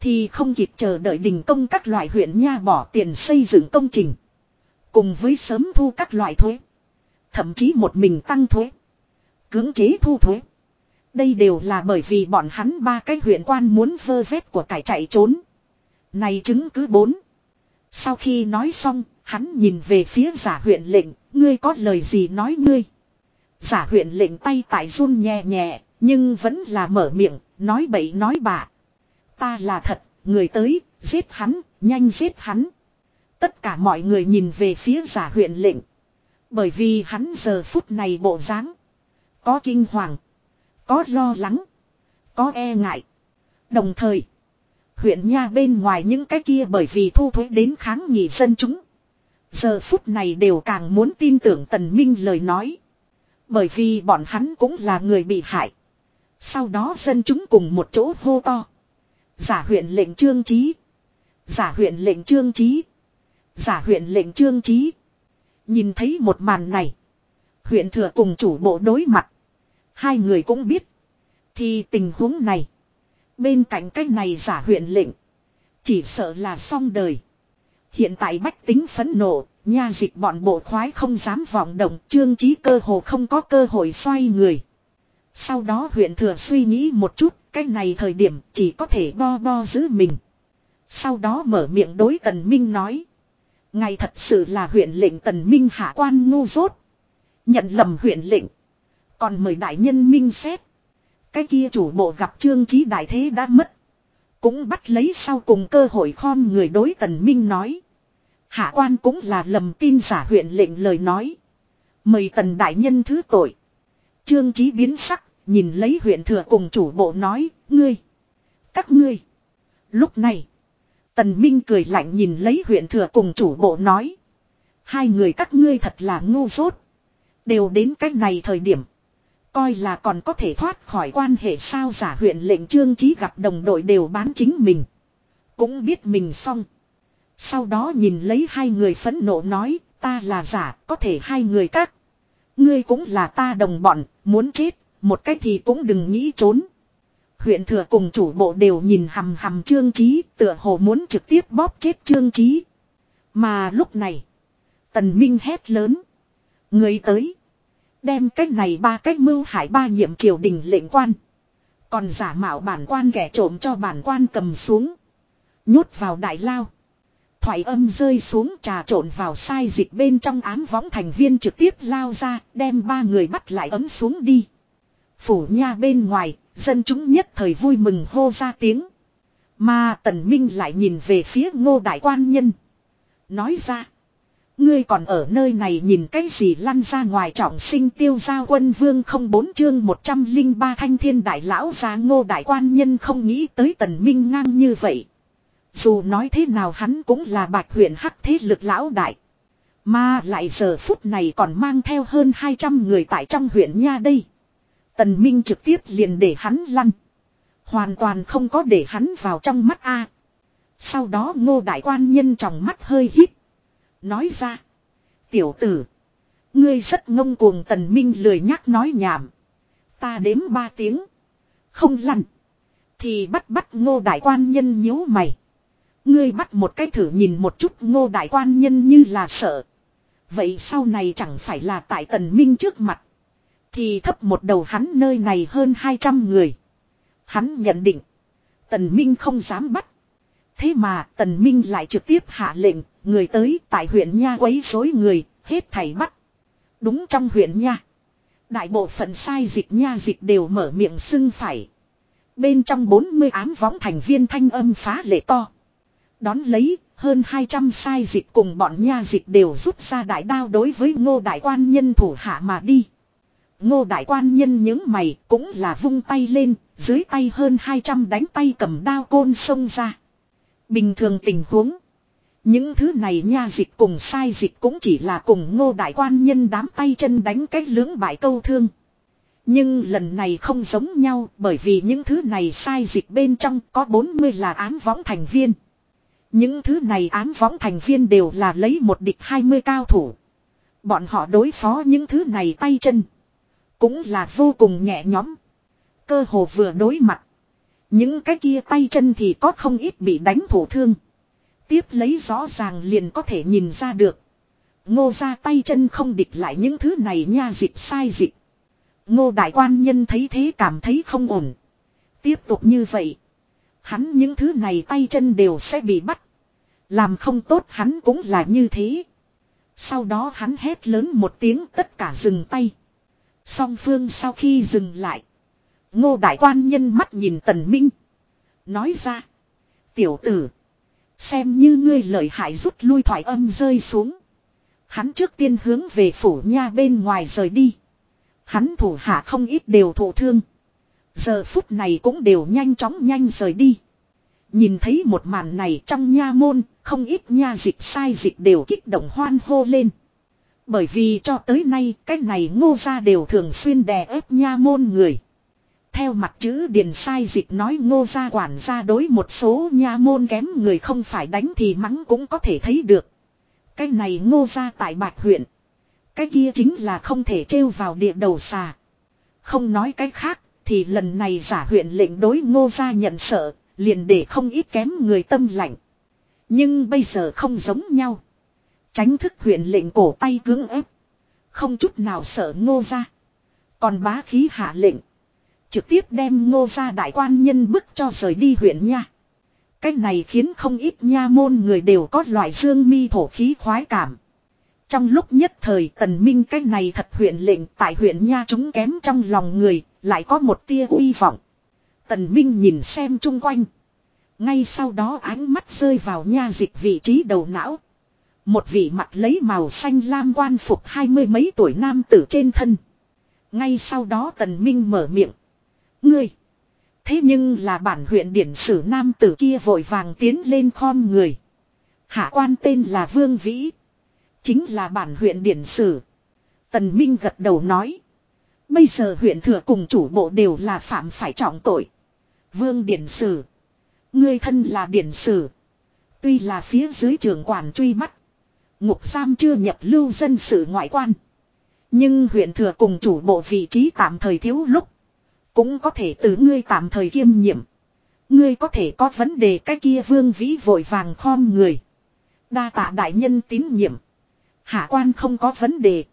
Thì không kịp chờ đợi đình công các loại huyện nha bỏ tiền xây dựng công trình. Cùng với sớm thu các loại thuế. Thậm chí một mình tăng thuế. Cưỡng chế thu thuế. Đây đều là bởi vì bọn hắn ba cái huyện quan muốn vơ vét của cải chạy trốn. Này chứng cứ bốn. Sau khi nói xong, hắn nhìn về phía giả huyện lệnh, ngươi có lời gì nói ngươi. Giả huyện lệnh tay tại run nhẹ nhẹ, nhưng vẫn là mở miệng, nói bậy nói bạ. Ta là thật, người tới, giết hắn, nhanh giết hắn. Tất cả mọi người nhìn về phía giả huyện lệnh. Bởi vì hắn giờ phút này bộ dáng Có kinh hoàng. Có lo lắng. Có e ngại. Đồng thời. Huyện nha bên ngoài những cái kia bởi vì thu thuế đến kháng nghị dân chúng. Giờ phút này đều càng muốn tin tưởng tần minh lời nói. Bởi vì bọn hắn cũng là người bị hại. Sau đó dân chúng cùng một chỗ hô to. Giả huyện lệnh trương trí. Giả huyện lệnh trương trí. Giả huyện lệnh trương trí. Nhìn thấy một màn này. Huyện thừa cùng chủ bộ đối mặt. Hai người cũng biết. Thì tình huống này. Bên cạnh cái này giả huyện lệnh. Chỉ sợ là xong đời. Hiện tại bách tính phẫn nộ. Nha dịch bọn bộ khoái không dám vọng động. Trương trí cơ hồ không có cơ hội xoay người. Sau đó huyện thừa suy nghĩ một chút. Cái này thời điểm chỉ có thể bo bo giữ mình. Sau đó mở miệng đối tần minh nói. ngày thật sự là huyện lệnh tần minh hạ quan ngu dốt. Nhận lầm huyện lệnh. Còn mời đại nhân minh xét. Cái kia chủ bộ gặp trương trí đại thế đã mất. Cũng bắt lấy sau cùng cơ hội khom người đối tần minh nói. Hạ quan cũng là lầm tin giả huyện lệnh lời nói. Mời tần đại nhân thứ tội. Trương trí biến sắc, nhìn lấy huyện thừa cùng chủ bộ nói, ngươi. Các ngươi. Lúc này. Tần Minh cười lạnh nhìn lấy huyện thừa cùng chủ bộ nói. Hai người các ngươi thật là ngu dốt. Đều đến cách này thời điểm. Coi là còn có thể thoát khỏi quan hệ sao giả huyện lệnh trương trí gặp đồng đội đều bán chính mình. Cũng biết mình xong. Sau đó nhìn lấy hai người phẫn nộ nói, ta là giả, có thể hai người các. Ngươi cũng là ta đồng bọn, muốn chết, một cách thì cũng đừng nghĩ trốn. Huyện thừa cùng chủ bộ đều nhìn hầm hầm trương trí tựa hồ muốn trực tiếp bóp chết trương trí. Mà lúc này. Tần Minh hét lớn. Người tới. Đem cách này ba cách mưu hại ba nhiệm triều đình lệnh quan. Còn giả mạo bản quan kẻ trộm cho bản quan cầm xuống. Nhốt vào đại lao. Thoại âm rơi xuống trà trộn vào sai dịch bên trong ám võng thành viên trực tiếp lao ra, đem ba người bắt lại ấm xuống đi. Phủ nha bên ngoài, dân chúng nhất thời vui mừng hô ra tiếng. Mà tần minh lại nhìn về phía ngô đại quan nhân. Nói ra. Ngươi còn ở nơi này nhìn cái gì lăn ra ngoài trọng sinh tiêu gia quân vương không bốn chương 103 thanh thiên đại lão gia ngô đại quan nhân không nghĩ tới tần minh ngang như vậy. Dù nói thế nào hắn cũng là bạch huyện hắc thế lực lão đại. Mà lại giờ phút này còn mang theo hơn 200 người tại trong huyện nha đây. Tần Minh trực tiếp liền để hắn lăn. Hoàn toàn không có để hắn vào trong mắt A. Sau đó ngô đại quan nhân trong mắt hơi hít. Nói ra. Tiểu tử. Ngươi rất ngông cuồng tần minh lười nhắc nói nhảm. Ta đếm ba tiếng. Không lăn. Thì bắt bắt ngô đại quan nhân nhíu mày. Ngươi bắt một cái thử nhìn một chút ngô đại quan nhân như là sợ. Vậy sau này chẳng phải là tại tần minh trước mặt. Thì thấp một đầu hắn nơi này hơn 200 người. Hắn nhận định. Tần Minh không dám bắt. Thế mà Tần Minh lại trực tiếp hạ lệnh. Người tới tại huyện Nha quấy rối người. Hết thảy bắt. Đúng trong huyện Nha. Đại bộ phận sai dịch Nha dịch đều mở miệng xưng phải. Bên trong 40 ám võng thành viên thanh âm phá lệ to. Đón lấy, hơn 200 sai dịch cùng bọn nha dịch đều rút ra đại đao đối với ngô đại quan nhân thủ hạ mà đi. Ngô đại quan nhân những mày cũng là vung tay lên, dưới tay hơn 200 đánh tay cầm đao côn xông ra. Bình thường tình huống. Những thứ này nha dịch cùng sai dịch cũng chỉ là cùng ngô đại quan nhân đám tay chân đánh cách lưỡng bại câu thương. Nhưng lần này không giống nhau bởi vì những thứ này sai dịch bên trong có 40 là án võng thành viên. Những thứ này án võng thành viên đều là lấy một địch 20 cao thủ. Bọn họ đối phó những thứ này tay chân. Cũng là vô cùng nhẹ nhõm. Cơ hồ vừa đối mặt. Những cái kia tay chân thì có không ít bị đánh thổ thương. Tiếp lấy rõ ràng liền có thể nhìn ra được. Ngô ra tay chân không địch lại những thứ này nha dịch sai dịch. Ngô đại quan nhân thấy thế cảm thấy không ổn. Tiếp tục như vậy. Hắn những thứ này tay chân đều sẽ bị bắt. Làm không tốt hắn cũng là như thế. Sau đó hắn hét lớn một tiếng tất cả dừng tay. Song phương sau khi dừng lại. Ngô đại quan nhân mắt nhìn tần minh. Nói ra. Tiểu tử. Xem như ngươi lợi hại rút lui thoại âm rơi xuống. Hắn trước tiên hướng về phủ nha bên ngoài rời đi. Hắn thủ hạ không ít đều thổ thương. Giờ phút này cũng đều nhanh chóng nhanh rời đi. Nhìn thấy một màn này trong nha môn, không ít nha dịch sai dịch đều kích động hoan hô lên. Bởi vì cho tới nay cái này ngô ra đều thường xuyên đè ép nha môn người. Theo mặt chữ điền sai dịch nói ngô gia quản gia đối một số nha môn kém người không phải đánh thì mắng cũng có thể thấy được. Cái này ngô gia tại bạch huyện. Cái kia chính là không thể trêu vào địa đầu xà. Không nói cái khác, thì lần này giả huyện lệnh đối ngô gia nhận sợ, liền để không ít kém người tâm lạnh. Nhưng bây giờ không giống nhau. Tránh thức huyện lệnh cổ tay cứng ép. Không chút nào sợ ngô gia. Còn bá khí hạ lệnh. Trực tiếp đem ngô gia đại quan nhân bức cho rời đi huyện nha. Cách này khiến không ít nha môn người đều có loại dương mi thổ khí khoái cảm. Trong lúc nhất thời tần minh cách này thật huyện lệnh tại huyện nha chúng kém trong lòng người, lại có một tia uy vọng. Tần minh nhìn xem chung quanh. Ngay sau đó ánh mắt rơi vào nha dịch vị trí đầu não. Một vị mặt lấy màu xanh lam quan phục hai mươi mấy tuổi nam tử trên thân. Ngay sau đó tần minh mở miệng. Ngươi. Thế nhưng là bản huyện điển sử nam tử kia vội vàng tiến lên khom người. Hạ quan tên là Vương Vĩ. Chính là bản huyện điển sử. Tần Minh gật đầu nói. Bây giờ huyện thừa cùng chủ bộ đều là phạm phải trọng tội. Vương điển sử. Ngươi thân là điển sử. Tuy là phía dưới trường quản truy bắt. Ngục giam chưa nhập lưu dân sự ngoại quan. Nhưng huyện thừa cùng chủ bộ vị trí tạm thời thiếu lúc. Cũng có thể từ ngươi tạm thời kiêm nhiệm. Ngươi có thể có vấn đề cái kia vương vĩ vội vàng khom người. Đa tạ đại nhân tín nhiệm. Hạ quan không có vấn đề.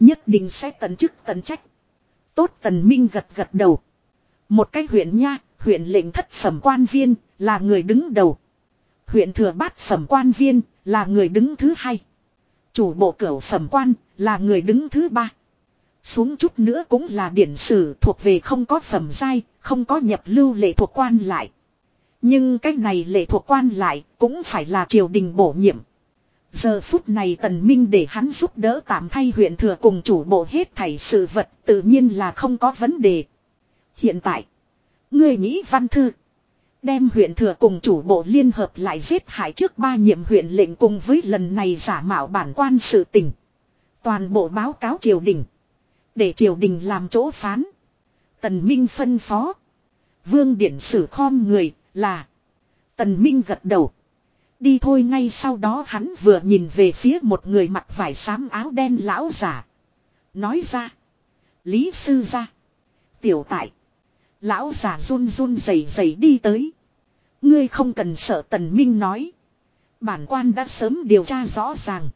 Nhất định sẽ tận chức tận trách. Tốt tần minh gật gật đầu. Một cái huyện nha, huyện lệnh thất phẩm quan viên, là người đứng đầu. Huyện thừa bát phẩm quan viên, là người đứng thứ hai. Chủ bộ cửu phẩm quan, là người đứng thứ ba. Xuống chút nữa cũng là điển sử thuộc về không có phẩm giai, không có nhập lưu lệ thuộc quan lại. Nhưng cái này lệ thuộc quan lại cũng phải là triều đình bổ nhiệm. Giờ phút này tần minh để hắn giúp đỡ tạm thay huyện thừa cùng chủ bộ hết thảy sự vật tự nhiên là không có vấn đề. Hiện tại, ngươi nghĩ văn thư. Đem huyện thừa cùng chủ bộ liên hợp lại giết hại trước ba nhiệm huyện lệnh cùng với lần này giả mạo bản quan sự tình. Toàn bộ báo cáo triều đình. Để triều đình làm chỗ phán. Tần Minh phân phó. Vương Điển Sử khom người là. Tần Minh gật đầu. Đi thôi ngay sau đó hắn vừa nhìn về phía một người mặc vải xám áo đen lão giả. Nói ra. Lý sư ra. Tiểu tại. Lão giả run run rẩy rẩy đi tới. Ngươi không cần sợ tần minh nói. Bản quan đã sớm điều tra rõ ràng.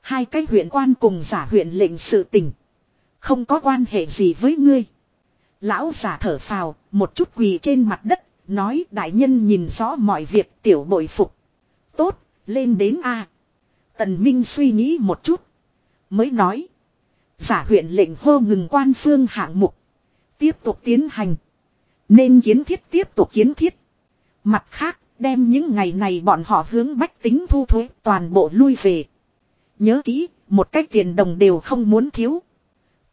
Hai cái huyện quan cùng giả huyện lệnh sự tình. Không có quan hệ gì với ngươi. Lão giả thở phào, một chút quỳ trên mặt đất, nói đại nhân nhìn rõ mọi việc tiểu bội phục. Tốt, lên đến A. Tần Minh suy nghĩ một chút. Mới nói. Giả huyện lệnh hô ngừng quan phương hạng mục. Tiếp tục tiến hành. Nên kiến thiết tiếp tục kiến thiết. Mặt khác, đem những ngày này bọn họ hướng bách tính thu thuế toàn bộ lui về. Nhớ kỹ, một cách tiền đồng đều không muốn thiếu.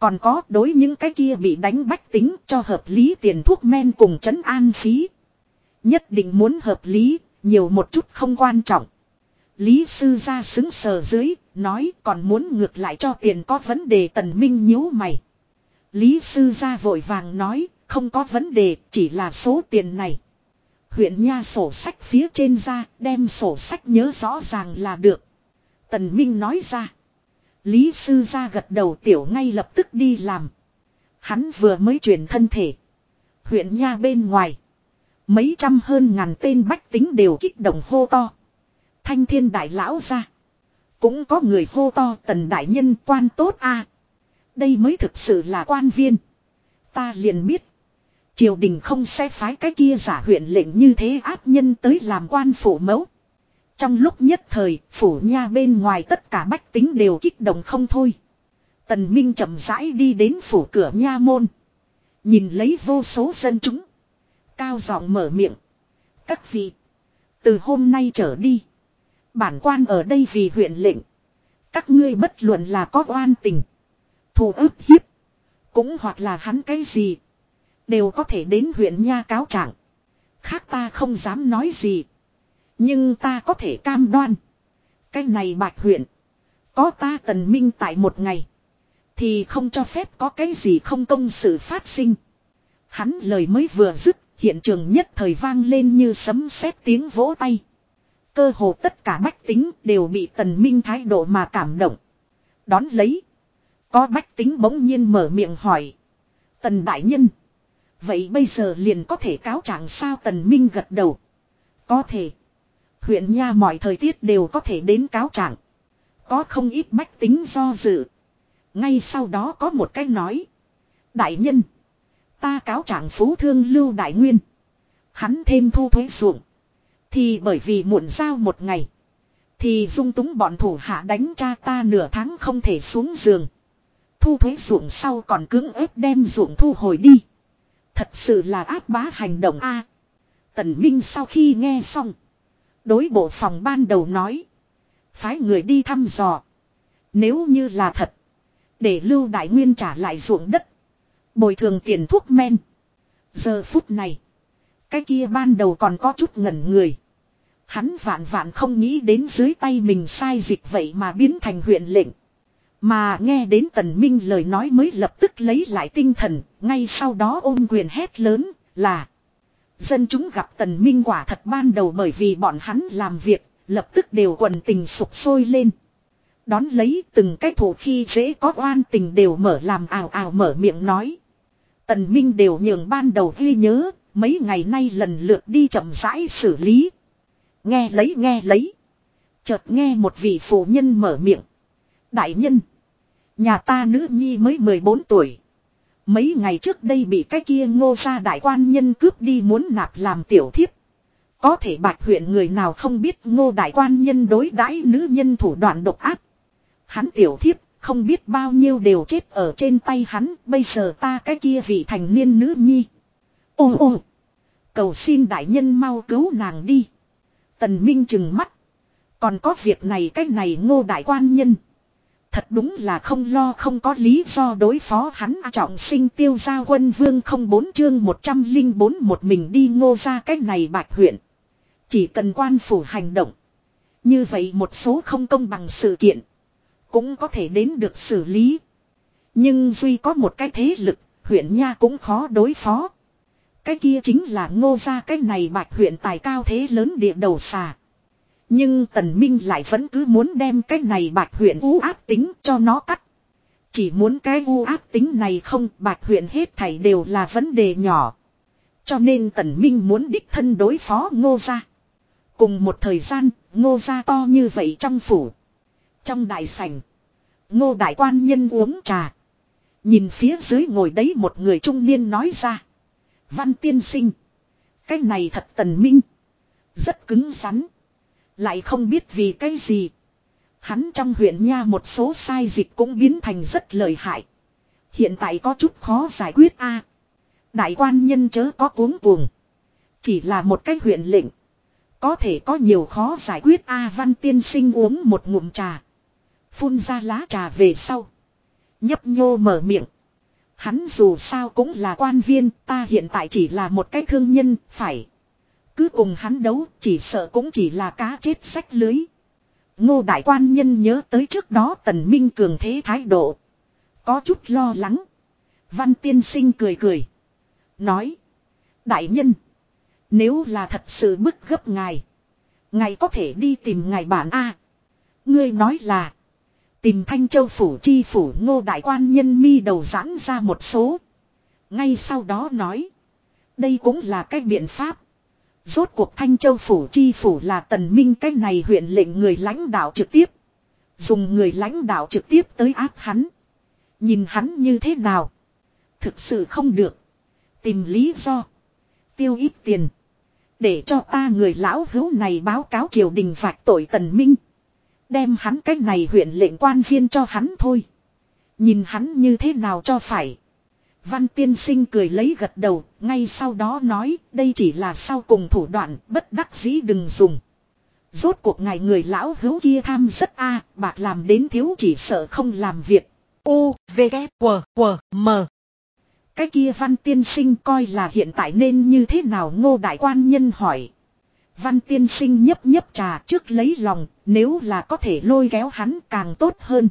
Còn có đối những cái kia bị đánh bách tính cho hợp lý tiền thuốc men cùng chấn an phí. Nhất định muốn hợp lý, nhiều một chút không quan trọng. Lý sư ra xứng sờ dưới, nói còn muốn ngược lại cho tiền có vấn đề tần minh nhíu mày. Lý sư ra vội vàng nói, không có vấn đề, chỉ là số tiền này. Huyện nha sổ sách phía trên ra, đem sổ sách nhớ rõ ràng là được. Tần Minh nói ra. Lý sư ra gật đầu tiểu ngay lập tức đi làm. Hắn vừa mới chuyển thân thể. Huyện nha bên ngoài. Mấy trăm hơn ngàn tên bách tính đều kích động hô to. Thanh thiên đại lão ra. Cũng có người hô to tần đại nhân quan tốt a Đây mới thực sự là quan viên. Ta liền biết. Triều đình không sẽ phái cái kia giả huyện lệnh như thế áp nhân tới làm quan phủ mẫu. Trong lúc nhất thời, phủ nha bên ngoài tất cả bách tính đều kích động không thôi. Tần Minh chậm rãi đi đến phủ cửa nha môn. Nhìn lấy vô số dân chúng. Cao giọng mở miệng. Các vị. Từ hôm nay trở đi. Bản quan ở đây vì huyện lệnh. Các ngươi bất luận là có oan tình. Thù ức hiếp. Cũng hoặc là hắn cái gì. Đều có thể đến huyện nha cáo trạng. Khác ta không dám nói gì. Nhưng ta có thể cam đoan. Cái này bạch huyện. Có ta tần minh tại một ngày. Thì không cho phép có cái gì không công sự phát sinh. Hắn lời mới vừa dứt, hiện trường nhất thời vang lên như sấm sét tiếng vỗ tay. Cơ hồ tất cả bách tính đều bị tần minh thái độ mà cảm động. Đón lấy. Có bách tính bỗng nhiên mở miệng hỏi. Tần đại nhân. Vậy bây giờ liền có thể cáo trạng sao tần minh gật đầu. Có thể. Huyện nha mọi thời tiết đều có thể đến cáo trạng. Có không ít bách tính do dự. Ngay sau đó có một cái nói. Đại nhân. Ta cáo trạng phú thương lưu đại nguyên. Hắn thêm thu thuế ruộng. Thì bởi vì muộn giao một ngày. Thì dung túng bọn thủ hạ đánh cha ta nửa tháng không thể xuống giường. Thu thuế ruộng sau còn cưỡng ép đem ruộng thu hồi đi. Thật sự là ác bá hành động a. Tần Minh sau khi nghe xong. Đối bộ phòng ban đầu nói. Phái người đi thăm dò. Nếu như là thật. Để Lưu Đại Nguyên trả lại ruộng đất. Bồi thường tiền thuốc men. Giờ phút này. Cái kia ban đầu còn có chút ngẩn người. Hắn vạn vạn không nghĩ đến dưới tay mình sai dịch vậy mà biến thành huyện lệnh. Mà nghe đến tần minh lời nói mới lập tức lấy lại tinh thần, ngay sau đó ôm quyền hét lớn, là Dân chúng gặp tần minh quả thật ban đầu bởi vì bọn hắn làm việc, lập tức đều quần tình sụp sôi lên. Đón lấy từng cái thủ khi dễ có oan tình đều mở làm ảo ảo mở miệng nói. Tần Minh đều nhường ban đầu ghi nhớ, mấy ngày nay lần lượt đi chậm rãi xử lý. Nghe lấy nghe lấy. Chợt nghe một vị phụ nhân mở miệng. Đại nhân. Nhà ta nữ nhi mới 14 tuổi. Mấy ngày trước đây bị cái kia ngô ra đại quan nhân cướp đi muốn nạp làm tiểu thiếp. Có thể bạch huyện người nào không biết ngô đại quan nhân đối đãi nữ nhân thủ đoạn độc ác. Hắn tiểu thiếp, không biết bao nhiêu đều chết ở trên tay hắn. Bây giờ ta cái kia vị thành niên nữ nhi. Ô ô. Cầu xin đại nhân mau cứu nàng đi. Tần Minh chừng mắt. Còn có việc này cách này ngô đại quan nhân. Thật đúng là không lo không có lý do đối phó hắn trọng sinh tiêu gia quân vương không bốn chương 104 một mình đi ngô ra cách này bạch huyện. Chỉ cần quan phủ hành động. Như vậy một số không công bằng sự kiện. Cũng có thể đến được xử lý. Nhưng duy có một cái thế lực, huyện nha cũng khó đối phó. Cái kia chính là ngô ra cái này bạch huyện tài cao thế lớn địa đầu xà. Nhưng tần minh lại vẫn cứ muốn đem cái này bạch huyện u áp tính cho nó cắt. Chỉ muốn cái u áp tính này không bạch huyện hết thảy đều là vấn đề nhỏ. Cho nên tần minh muốn đích thân đối phó ngô gia. Cùng một thời gian, ngô gia to như vậy trong phủ. Trong đại sảnh, ngô đại quan nhân uống trà. Nhìn phía dưới ngồi đấy một người trung niên nói ra. Văn tiên sinh. Cái này thật tần minh. Rất cứng rắn. Lại không biết vì cái gì. Hắn trong huyện nha một số sai dịch cũng biến thành rất lợi hại. Hiện tại có chút khó giải quyết a. đại quan nhân chớ có cuống cuồng. Chỉ là một cái huyện lệnh. Có thể có nhiều khó giải quyết a văn tiên sinh uống một ngụm trà. Phun ra lá trà về sau. Nhấp nhô mở miệng. Hắn dù sao cũng là quan viên, ta hiện tại chỉ là một cái thương nhân, phải. Cứ cùng hắn đấu, chỉ sợ cũng chỉ là cá chết sách lưới. Ngô đại quan nhân nhớ tới trước đó tần minh cường thế thái độ. Có chút lo lắng. Văn tiên sinh cười cười. Nói. Đại nhân. Nếu là thật sự bức gấp ngài. Ngài có thể đi tìm ngài bản A. Ngươi nói là. Tìm thanh châu phủ chi phủ ngô đại quan nhân mi đầu giãn ra một số. Ngay sau đó nói. Đây cũng là cách biện pháp. Rốt cuộc thanh châu phủ chi phủ là tần minh cách này huyện lệnh người lãnh đạo trực tiếp. Dùng người lãnh đạo trực tiếp tới áp hắn. Nhìn hắn như thế nào. Thực sự không được. Tìm lý do. Tiêu ít tiền. Để cho ta người lão hữu này báo cáo triều đình phạt tội tần minh. Đem hắn cách này huyện lệnh quan viên cho hắn thôi. Nhìn hắn như thế nào cho phải. Văn tiên sinh cười lấy gật đầu, ngay sau đó nói, đây chỉ là sau cùng thủ đoạn, bất đắc dĩ đừng dùng. Rốt cuộc ngài người lão hữu kia tham rất a bạc làm đến thiếu chỉ sợ không làm việc. U, V, K, W, W, M. Cái kia văn tiên sinh coi là hiện tại nên như thế nào ngô đại quan nhân hỏi. Văn tiên sinh nhấp nhấp trà trước lấy lòng, nếu là có thể lôi kéo hắn càng tốt hơn.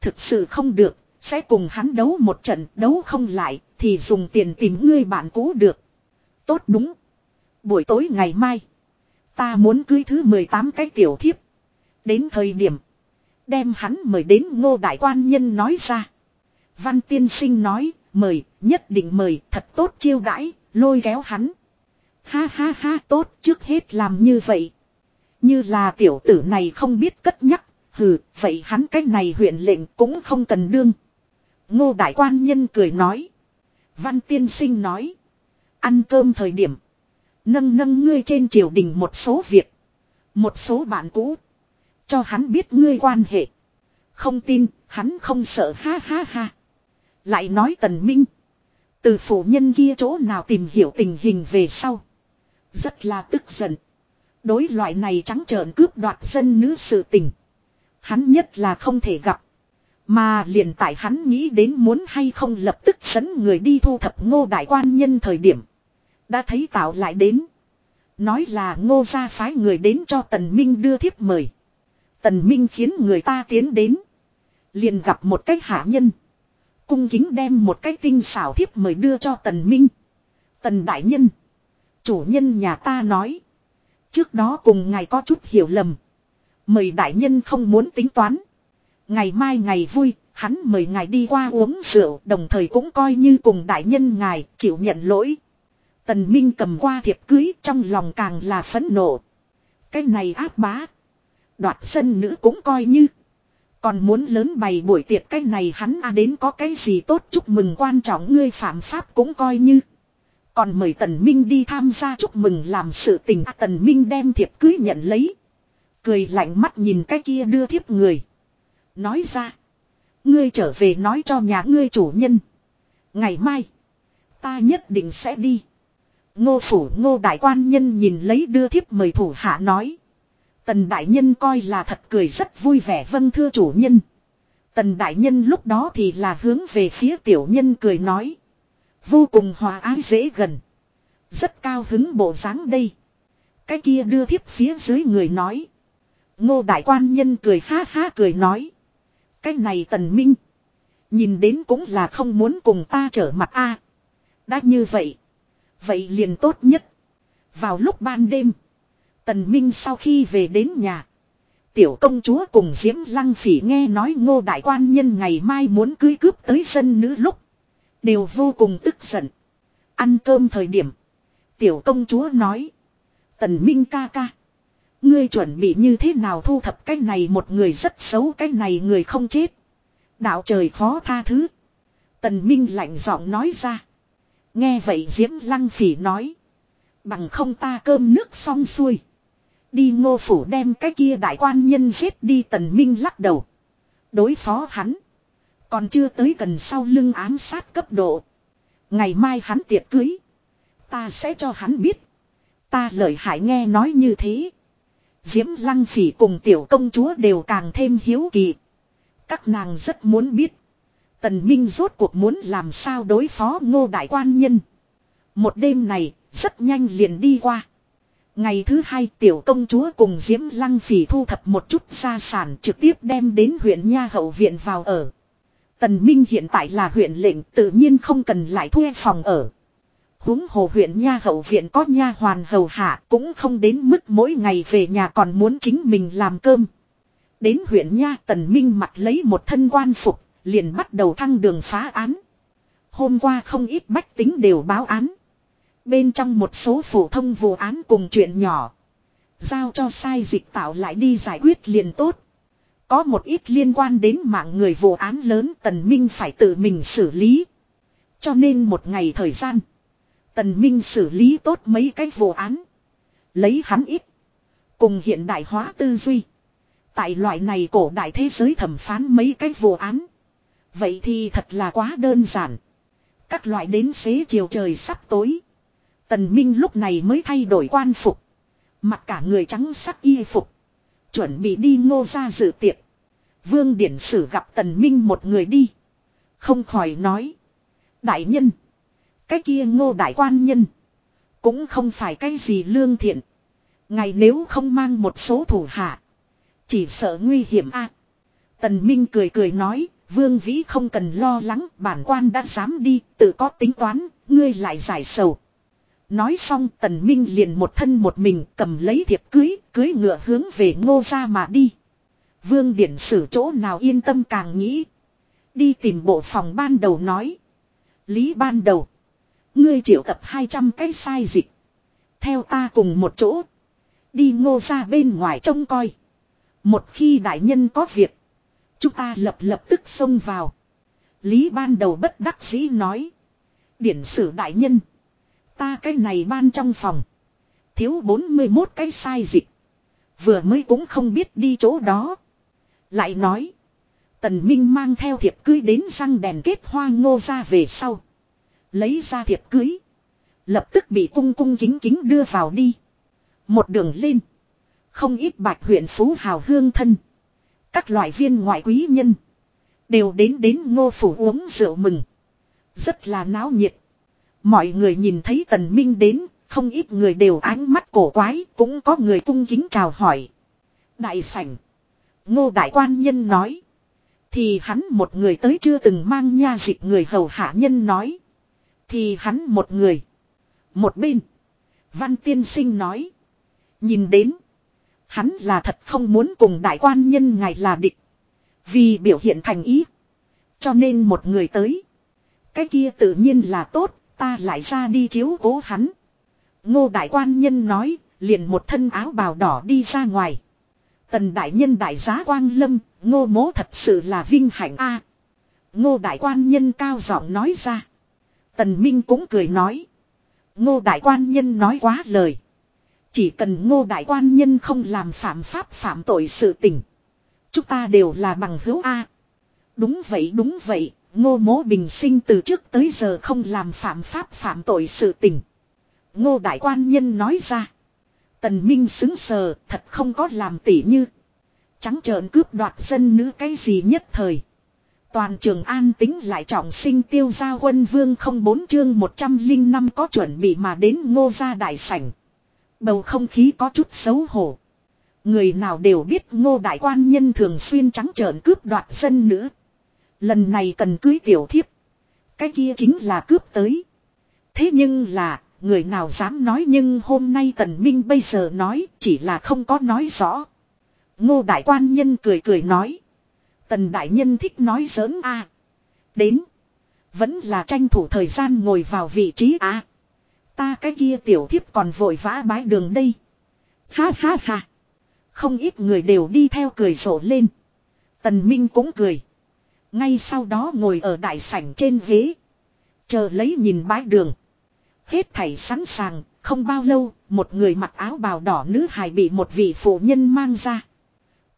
Thực sự không được, sẽ cùng hắn đấu một trận đấu không lại thì dùng tiền tìm ngươi bạn cũ được. Tốt đúng. Buổi tối ngày mai. Ta muốn cưới thứ 18 cái tiểu thiếp. Đến thời điểm. Đem hắn mời đến ngô đại quan nhân nói ra. Văn tiên sinh nói, mời, nhất định mời, thật tốt chiêu đãi, lôi kéo hắn. Ha ha ha tốt trước hết làm như vậy. Như là tiểu tử này không biết cất nhắc, hừ, vậy hắn cái này huyện lệnh cũng không cần đương. Ngô đại quan nhân cười nói. Văn tiên sinh nói. Ăn cơm thời điểm. Nâng nâng ngươi trên triều đình một số việc. Một số bạn cũ. Cho hắn biết ngươi quan hệ. Không tin, hắn không sợ ha ha ha. Lại nói tần minh. Từ phụ nhân kia chỗ nào tìm hiểu tình hình về sau. Rất là tức giận. Đối loại này trắng trợn cướp đoạt dân nữ sự tình. Hắn nhất là không thể gặp. Mà liền tại hắn nghĩ đến muốn hay không lập tức dẫn người đi thu thập ngô đại quan nhân thời điểm. Đã thấy tạo lại đến. Nói là ngô gia phái người đến cho tần minh đưa thiếp mời. Tần minh khiến người ta tiến đến. Liền gặp một cái hạ nhân. Cung kính đem một cái tinh xảo thiếp mời đưa cho tần minh. Tần đại nhân. Chủ nhân nhà ta nói. Trước đó cùng ngài có chút hiểu lầm. Mời đại nhân không muốn tính toán. Ngày mai ngày vui, hắn mời ngài đi qua uống rượu, đồng thời cũng coi như cùng đại nhân ngài chịu nhận lỗi. Tần Minh cầm qua thiệp cưới trong lòng càng là phẫn nộ. Cái này áp bá. Đoạt sân nữ cũng coi như. Còn muốn lớn bày buổi tiệc cái này hắn a đến có cái gì tốt chúc mừng quan trọng ngươi phạm pháp cũng coi như. Còn mời Tần Minh đi tham gia chúc mừng làm sự tình à, Tần Minh đem thiệp cưới nhận lấy. Cười lạnh mắt nhìn cái kia đưa thiếp người. Nói ra. Ngươi trở về nói cho nhà ngươi chủ nhân. Ngày mai. Ta nhất định sẽ đi. Ngô phủ ngô đại quan nhân nhìn lấy đưa thiếp mời thủ hạ nói. Tần đại nhân coi là thật cười rất vui vẻ vâng thưa chủ nhân. Tần đại nhân lúc đó thì là hướng về phía tiểu nhân cười nói. Vô cùng hòa ái dễ gần. Rất cao hứng bộ dáng đây. Cái kia đưa thiếp phía dưới người nói. Ngô đại quan nhân cười ha ha cười nói. Cái này tần minh. Nhìn đến cũng là không muốn cùng ta trở mặt a. Đã như vậy. Vậy liền tốt nhất. Vào lúc ban đêm. Tần Minh sau khi về đến nhà. Tiểu công chúa cùng Diễm Lăng Phỉ nghe nói ngô đại quan nhân ngày mai muốn cưới cướp tới sân nữ lúc. Đều vô cùng tức giận. Ăn cơm thời điểm. Tiểu công chúa nói. Tần Minh ca ca. Ngươi chuẩn bị như thế nào thu thập cái này một người rất xấu, cái này người không chết. Đạo trời khó tha thứ. Tần Minh lạnh giọng nói ra. Nghe vậy Diễm Lăng Phỉ nói. Bằng không ta cơm nước xong xuôi. Đi ngô phủ đem cái kia đại quan nhân giết đi, tần minh lắc đầu. Đối phó hắn. Còn chưa tới gần sau lưng ám sát cấp độ. Ngày mai hắn tiệc cưới. Ta sẽ cho hắn biết. Ta lợi hại nghe nói như thế. Diễm lăng phỉ cùng tiểu công chúa đều càng thêm hiếu kỳ. Các nàng rất muốn biết. Tần Minh rốt cuộc muốn làm sao đối phó ngô đại quan nhân. Một đêm này, rất nhanh liền đi qua. Ngày thứ hai tiểu công chúa cùng Diễm Lăng Phỉ thu thập một chút gia sản trực tiếp đem đến huyện Nha Hậu Viện vào ở. Tần Minh hiện tại là huyện lệnh tự nhiên không cần lại thuê phòng ở huống hồ huyện Nha Hậu Viện có nha hoàn hầu hạ, cũng không đến mức mỗi ngày về nhà còn muốn chính mình làm cơm. Đến huyện Nha, Tần Minh mặc lấy một thân quan phục, liền bắt đầu thăng đường phá án. Hôm qua không ít bách tính đều báo án. Bên trong một số phổ thông vụ án cùng chuyện nhỏ. Giao cho sai dịch tạo lại đi giải quyết liền tốt. Có một ít liên quan đến mạng người vụ án lớn Tần Minh phải tự mình xử lý. Cho nên một ngày thời gian. Tần Minh xử lý tốt mấy cái vụ án. Lấy hắn ít. Cùng hiện đại hóa tư duy. Tại loại này cổ đại thế giới thẩm phán mấy cái vụ án. Vậy thì thật là quá đơn giản. Các loại đến xế chiều trời sắp tối. Tần Minh lúc này mới thay đổi quan phục. Mặc cả người trắng sắc y phục. Chuẩn bị đi ngô ra dự tiệc. Vương Điển Sử gặp Tần Minh một người đi. Không khỏi nói. Đại nhân. Cái kia ngô đại quan nhân. Cũng không phải cái gì lương thiện. Ngày nếu không mang một số thủ hạ. Chỉ sợ nguy hiểm a. Tần Minh cười cười nói. Vương Vĩ không cần lo lắng, bản quan đã dám đi, tự có tính toán, ngươi lại giải sầu. Nói xong tần minh liền một thân một mình cầm lấy thiệp cưới, cưới ngựa hướng về ngô ra mà đi. Vương Điển Sử chỗ nào yên tâm càng nghĩ. Đi tìm bộ phòng ban đầu nói. Lý ban đầu. Ngươi triệu tập 200 cái sai dịch. Theo ta cùng một chỗ. Đi ngô ra bên ngoài trông coi. Một khi đại nhân có việc. Chúng ta lập lập tức xông vào. Lý ban đầu bất đắc dĩ nói. Điển sử đại nhân. Ta cái này ban trong phòng. Thiếu 41 cái sai dịch. Vừa mới cũng không biết đi chỗ đó. Lại nói. Tần Minh mang theo thiệp cưới đến răng đèn kết hoa ngô ra về sau. Lấy ra thiệp cưới. Lập tức bị cung cung kính kính đưa vào đi. Một đường lên. Không ít bạch huyện phú hào hương thân. Các loại viên ngoại quý nhân. Đều đến đến ngô phủ uống rượu mừng. Rất là náo nhiệt. Mọi người nhìn thấy tần minh đến. Không ít người đều ánh mắt cổ quái. Cũng có người cung kính chào hỏi. Đại sảnh. Ngô đại quan nhân nói. Thì hắn một người tới chưa từng mang nha dịch người hầu hạ nhân nói. Thì hắn một người. Một bên. Văn tiên sinh nói. Nhìn đến. Hắn là thật không muốn cùng đại quan nhân ngài là địch. Vì biểu hiện thành ý. Cho nên một người tới. Cái kia tự nhiên là tốt. Ta lại ra đi chiếu cố hắn. Ngô đại quan nhân nói. Liền một thân áo bào đỏ đi ra ngoài. Tần đại nhân đại giá quang lâm. Ngô mố thật sự là vinh hạnh a. ngô đại quan nhân cao giọng nói ra. Tần Minh cũng cười nói. Ngô đại quan nhân nói quá lời. Chỉ cần ngô đại quan nhân không làm phạm pháp phạm tội sự tình. Chúng ta đều là bằng hữu A. Đúng vậy đúng vậy, ngô mố bình sinh từ trước tới giờ không làm phạm pháp phạm tội sự tình. Ngô đại quan nhân nói ra. Tần Minh xứng sờ, thật không có làm tỉ như. Trắng trợn cướp đoạt dân nữ cái gì nhất thời. Toàn trường an tính lại trọng sinh tiêu gia quân vương không bốn chương 105 có chuẩn bị mà đến ngô gia đại sảnh. Bầu không khí có chút xấu hổ. Người nào đều biết ngô đại quan nhân thường xuyên trắng trợn cướp đoạt dân nữ. Lần này cần cưới tiểu thiếp. Cái kia chính là cướp tới. Thế nhưng là, người nào dám nói nhưng hôm nay tần minh bây giờ nói chỉ là không có nói rõ. Ngô đại quan nhân cười cười nói. Tần đại nhân thích nói giỡn a Đến. Vẫn là tranh thủ thời gian ngồi vào vị trí a Ta cái kia tiểu thiếp còn vội vã bái đường đây. Ha ha ha. Không ít người đều đi theo cười rộ lên. Tần Minh cũng cười. Ngay sau đó ngồi ở đại sảnh trên ghế. Chờ lấy nhìn bái đường. Hết thảy sẵn sàng, không bao lâu, một người mặc áo bào đỏ nữ hài bị một vị phụ nhân mang ra.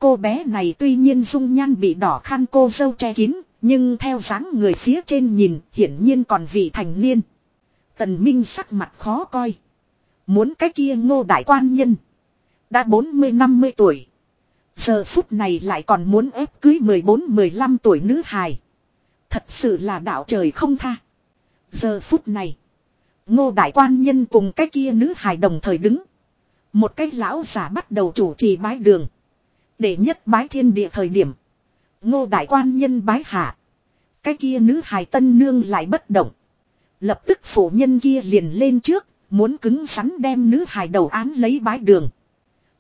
Cô bé này tuy nhiên dung nhan bị đỏ khăn cô dâu che kín, nhưng theo dáng người phía trên nhìn hiển nhiên còn vị thành niên. Tần Minh sắc mặt khó coi. Muốn cái kia ngô đại quan nhân. Đã 40-50 tuổi. Giờ phút này lại còn muốn ép cưới 14-15 tuổi nữ hài. Thật sự là đạo trời không tha. Giờ phút này. Ngô đại quan nhân cùng cái kia nữ hài đồng thời đứng. Một cái lão giả bắt đầu chủ trì bái đường. Để nhất bái thiên địa thời điểm. Ngô đại quan nhân bái hạ. Cái kia nữ hài tân nương lại bất động. Lập tức phụ nhân kia liền lên trước. Muốn cứng rắn đem nữ hài đầu án lấy bái đường.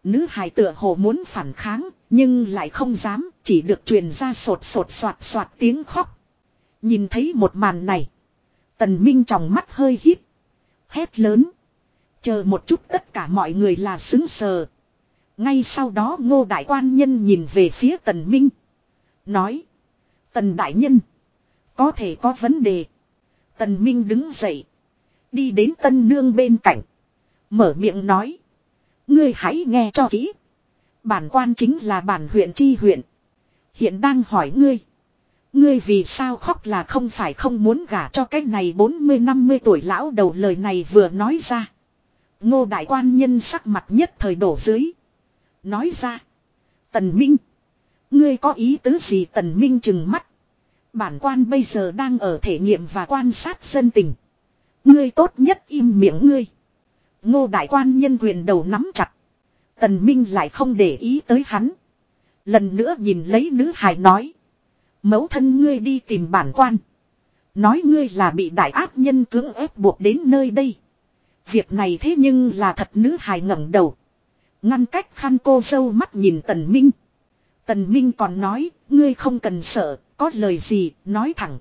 Nữ hài tựa hồ muốn phản kháng. Nhưng lại không dám. Chỉ được truyền ra sột sột soạt soạt tiếng khóc. Nhìn thấy một màn này. Tần Minh trong mắt hơi hít. Hét lớn. Chờ một chút tất cả mọi người là xứng sờ. Ngay sau đó ngô đại quan nhân nhìn về phía tần minh. Nói. Tần đại nhân. Có thể có vấn đề. Tần minh đứng dậy. Đi đến tân nương bên cạnh. Mở miệng nói. Ngươi hãy nghe cho kỹ. Bản quan chính là bản huyện chi huyện. Hiện đang hỏi ngươi. Ngươi vì sao khóc là không phải không muốn gả cho cái này 40-50 tuổi lão đầu lời này vừa nói ra. Ngô đại quan nhân sắc mặt nhất thời đổ dưới. Nói ra. Tần Minh. Ngươi có ý tứ gì Tần Minh chừng mắt. Bản quan bây giờ đang ở thể nghiệm và quan sát dân tình. Ngươi tốt nhất im miệng ngươi. Ngô đại quan nhân quyền đầu nắm chặt. Tần Minh lại không để ý tới hắn. Lần nữa nhìn lấy nữ hài nói. Mẫu thân ngươi đi tìm bản quan. Nói ngươi là bị đại ác nhân cưỡng ép buộc đến nơi đây. Việc này thế nhưng là thật nữ hài ngẩng đầu. Ngăn cách khăn cô dâu mắt nhìn Tần Minh. Tần Minh còn nói, ngươi không cần sợ, có lời gì, nói thẳng.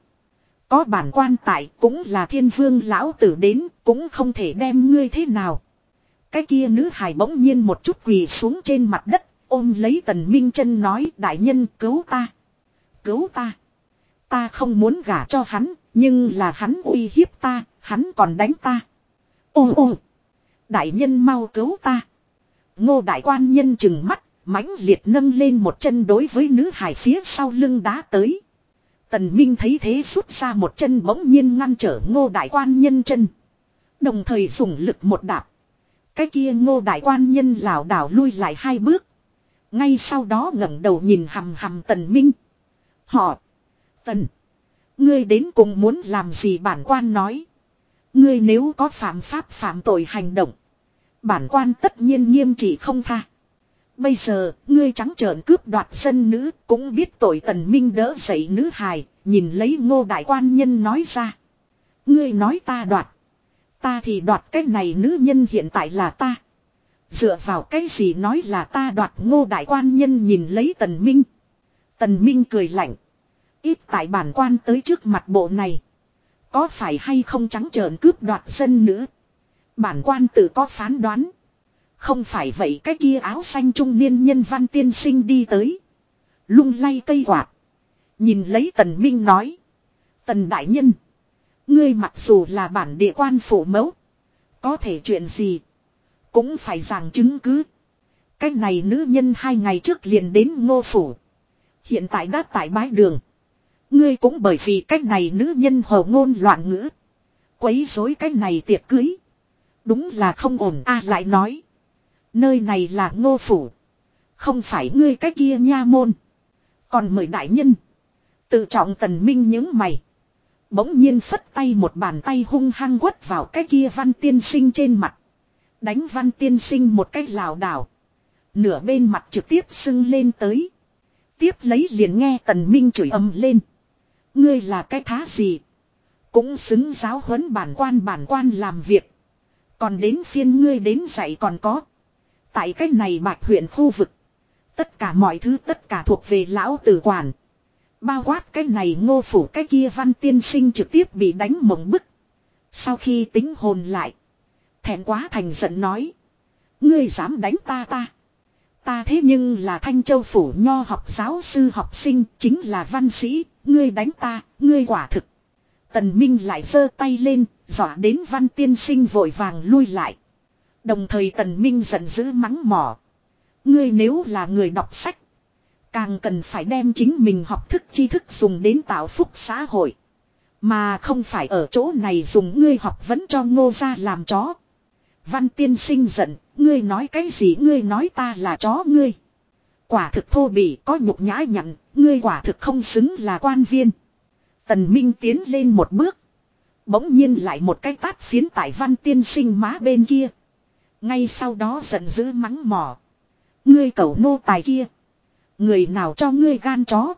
Có bản quan tại, cũng là thiên vương lão tử đến, cũng không thể đem ngươi thế nào. Cái kia nữ hài bỗng nhiên một chút quỳ xuống trên mặt đất, ôm lấy Tần Minh chân nói, đại nhân cứu ta. Cứu ta. Ta không muốn gả cho hắn, nhưng là hắn uy hiếp ta, hắn còn đánh ta. Ô ô. Đại nhân mau cứu ta. Ngô đại quan nhân chừng mắt, mãnh liệt nâng lên một chân đối với nữ hải phía sau lưng đá tới. Tần Minh thấy thế rút ra một chân bỗng nhiên ngăn trở ngô đại quan nhân chân. Đồng thời dùng lực một đạp. Cái kia ngô đại quan nhân lảo đảo lui lại hai bước. Ngay sau đó ngẩng đầu nhìn hầm hầm tần minh. Họ. Tần. Ngươi đến cùng muốn làm gì bản quan nói. Ngươi nếu có phạm pháp phạm tội hành động. Bản quan tất nhiên nghiêm trị không tha. Bây giờ, ngươi trắng trợn cướp đoạt dân nữ, cũng biết tội tần minh đỡ dậy nữ hài, nhìn lấy ngô đại quan nhân nói ra. Ngươi nói ta đoạt. Ta thì đoạt cái này nữ nhân hiện tại là ta. Dựa vào cái gì nói là ta đoạt ngô đại quan nhân nhìn lấy tần minh. Tần minh cười lạnh. Ít tại bản quan tới trước mặt bộ này. Có phải hay không trắng trợn cướp đoạt dân nữ. Bản quan tự có phán đoán. Không phải vậy cái kia áo xanh trung niên nhân văn tiên sinh đi tới. Lung lay cây quạt. Nhìn lấy tần minh nói. Tần đại nhân. Ngươi mặc dù là bản địa quan phủ mẫu. Có thể chuyện gì. Cũng phải giảng chứng cứ. cách này nữ nhân hai ngày trước liền đến ngô phủ. Hiện tại đã tại bái đường. Ngươi cũng bởi vì cách này nữ nhân hồ ngôn loạn ngữ. Quấy rối cách này tiệc cưới. Đúng là không ổn, a lại nói. Nơi này là ngô phủ. Không phải ngươi cái kia nha môn. Còn mời đại nhân. Tự trọng tần minh những mày. Bỗng nhiên phất tay một bàn tay hung hăng quất vào cái kia văn tiên sinh trên mặt. Đánh văn tiên sinh một cái lảo đảo. Nửa bên mặt trực tiếp sưng lên tới. Tiếp lấy liền nghe tần minh chửi ầm lên. Ngươi là cái thá gì? Cũng xứng giáo huấn bản quan bản quan làm việc. Còn đến phiên ngươi đến dạy còn có. Tại cách này bạch huyện khu vực. Tất cả mọi thứ tất cả thuộc về lão tử quản. Bao quát cái này ngô phủ cái kia văn tiên sinh trực tiếp bị đánh mộng bức. Sau khi tính hồn lại. Thẹn quá thành giận nói. Ngươi dám đánh ta ta. Ta thế nhưng là thanh châu phủ nho học giáo sư học sinh chính là văn sĩ. Ngươi đánh ta, ngươi quả thực. Tần Minh lại giơ tay lên, dọa đến văn tiên sinh vội vàng lui lại. Đồng thời Tần Minh giận dữ mắng mỏ. Ngươi nếu là người đọc sách. Càng cần phải đem chính mình học thức tri thức dùng đến tạo phúc xã hội. Mà không phải ở chỗ này dùng ngươi học vẫn cho ngô ra làm chó. Văn tiên sinh giận, ngươi nói cái gì ngươi nói ta là chó ngươi. Quả thực thô bỉ có nhục nhã nhặn, ngươi quả thực không xứng là quan viên. Tần Minh tiến lên một bước. Bỗng nhiên lại một cái tát phiến tại văn tiên sinh má bên kia. Ngay sau đó giận dữ mắng mỏ. Ngươi cậu nô tài kia. Người nào cho ngươi gan chó.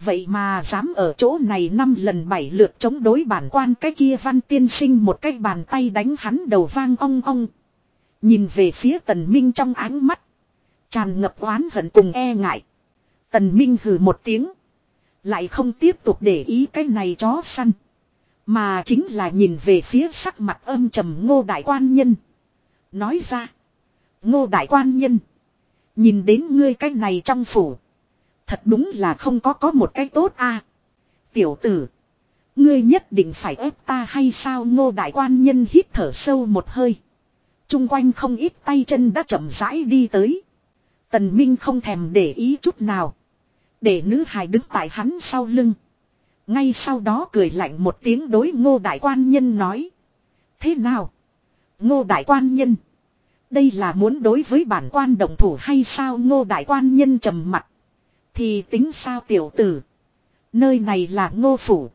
Vậy mà dám ở chỗ này năm lần bảy lượt chống đối bản quan cái kia văn tiên sinh một cái bàn tay đánh hắn đầu vang ong ong. Nhìn về phía tần minh trong ánh mắt. Tràn ngập oán hận cùng e ngại. Tần minh hừ một tiếng. Lại không tiếp tục để ý cái này chó săn. Mà chính là nhìn về phía sắc mặt âm trầm ngô đại quan nhân. Nói ra. Ngô đại quan nhân. Nhìn đến ngươi cái này trong phủ. Thật đúng là không có có một cái tốt a Tiểu tử. Ngươi nhất định phải ép ta hay sao ngô đại quan nhân hít thở sâu một hơi. Trung quanh không ít tay chân đã chậm rãi đi tới. Tần Minh không thèm để ý chút nào. Để nữ hài đứng tại hắn sau lưng. Ngay sau đó cười lạnh một tiếng đối ngô đại quan nhân nói. Thế nào? Ngô đại quan nhân. Đây là muốn đối với bản quan đồng thủ hay sao ngô đại quan nhân trầm mặt. Thì tính sao tiểu tử. Nơi này là ngô phủ.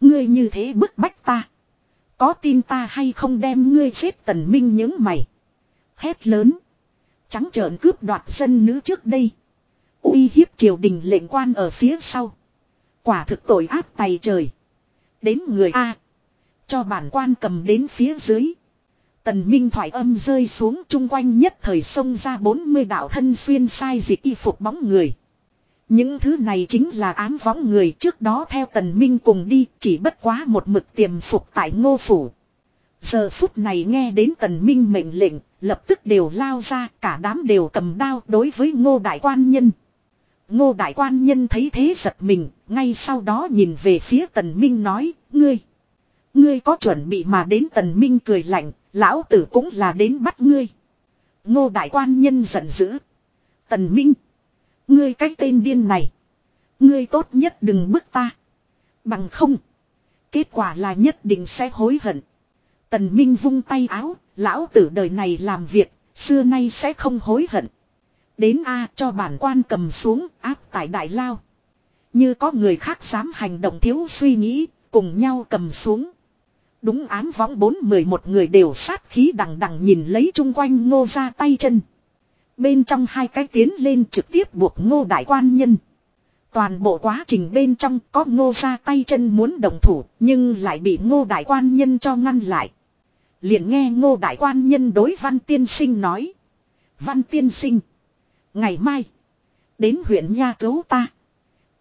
Ngươi như thế bức bách ta. Có tin ta hay không đem ngươi giết tần minh những mày. Hét lớn. Trắng trợn cướp đoạt dân nữ trước đây. uy hiếp triều đình lệnh quan ở phía sau. Quả thực tội ác tày trời. Đến người A. Cho bản quan cầm đến phía dưới. Tần Minh thoại âm rơi xuống chung quanh nhất thời sông ra 40 đạo thân xuyên sai dịch y phục bóng người. Những thứ này chính là ám võng người trước đó theo Tần Minh cùng đi chỉ bất quá một mực tiềm phục tại ngô phủ. Giờ phút này nghe đến Tần Minh mệnh lệnh, lập tức đều lao ra, cả đám đều cầm đao đối với ngô đại quan nhân. Ngô đại quan nhân thấy thế giật mình, ngay sau đó nhìn về phía Tần Minh nói, ngươi. Ngươi có chuẩn bị mà đến Tần Minh cười lạnh, lão tử cũng là đến bắt ngươi. Ngô đại quan nhân giận dữ. Tần Minh. Ngươi cái tên điên này. Ngươi tốt nhất đừng bức ta. Bằng không. Kết quả là nhất định sẽ hối hận. Tần Minh vung tay áo, lão tử đời này làm việc, xưa nay sẽ không hối hận. Đến A cho bản quan cầm xuống, áp tại đại lao. Như có người khác dám hành động thiếu suy nghĩ, cùng nhau cầm xuống. Đúng ám võng bốn mười một người đều sát khí đằng đằng nhìn lấy chung quanh ngô ra tay chân. Bên trong hai cái tiến lên trực tiếp buộc ngô đại quan nhân. Toàn bộ quá trình bên trong có ngô ra tay chân muốn đồng thủ nhưng lại bị ngô đại quan nhân cho ngăn lại. Liền nghe ngô đại quan nhân đối văn tiên sinh nói. Văn tiên sinh. Ngày mai. Đến huyện Nha cứu ta.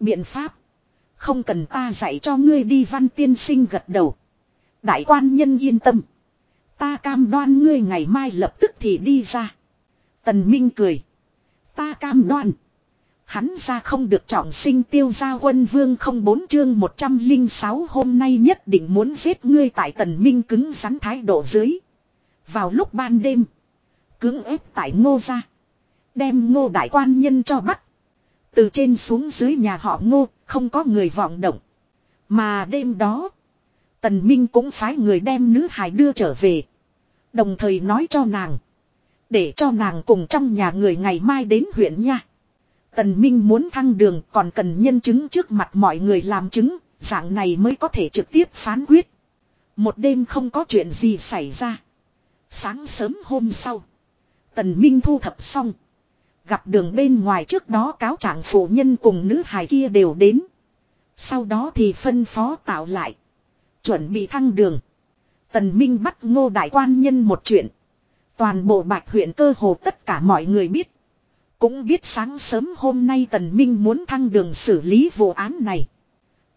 Biện pháp. Không cần ta dạy cho ngươi đi văn tiên sinh gật đầu. Đại quan nhân yên tâm. Ta cam đoan ngươi ngày mai lập tức thì đi ra. Tần Minh cười. Ta cam đoan. Hắn ra không được trọng sinh tiêu gia quân vương không bốn chương 106 hôm nay nhất định muốn giết ngươi tại tần minh cứng rắn thái độ dưới. Vào lúc ban đêm. Cứng ép tại ngô gia. Đem ngô đại quan nhân cho bắt. Từ trên xuống dưới nhà họ ngô không có người vọng động. Mà đêm đó. Tần Minh cũng phái người đem nữ hài đưa trở về. Đồng thời nói cho nàng. Để cho nàng cùng trong nhà người ngày mai đến huyện nha. Tần Minh muốn thăng đường còn cần nhân chứng trước mặt mọi người làm chứng, dạng này mới có thể trực tiếp phán quyết. Một đêm không có chuyện gì xảy ra. Sáng sớm hôm sau, Tần Minh thu thập xong. Gặp đường bên ngoài trước đó cáo trạng phụ nhân cùng nữ hài kia đều đến. Sau đó thì phân phó tạo lại. Chuẩn bị thăng đường. Tần Minh bắt ngô đại quan nhân một chuyện. Toàn bộ bạch huyện cơ hồ tất cả mọi người biết. Cũng biết sáng sớm hôm nay Tần Minh muốn thăng đường xử lý vụ án này.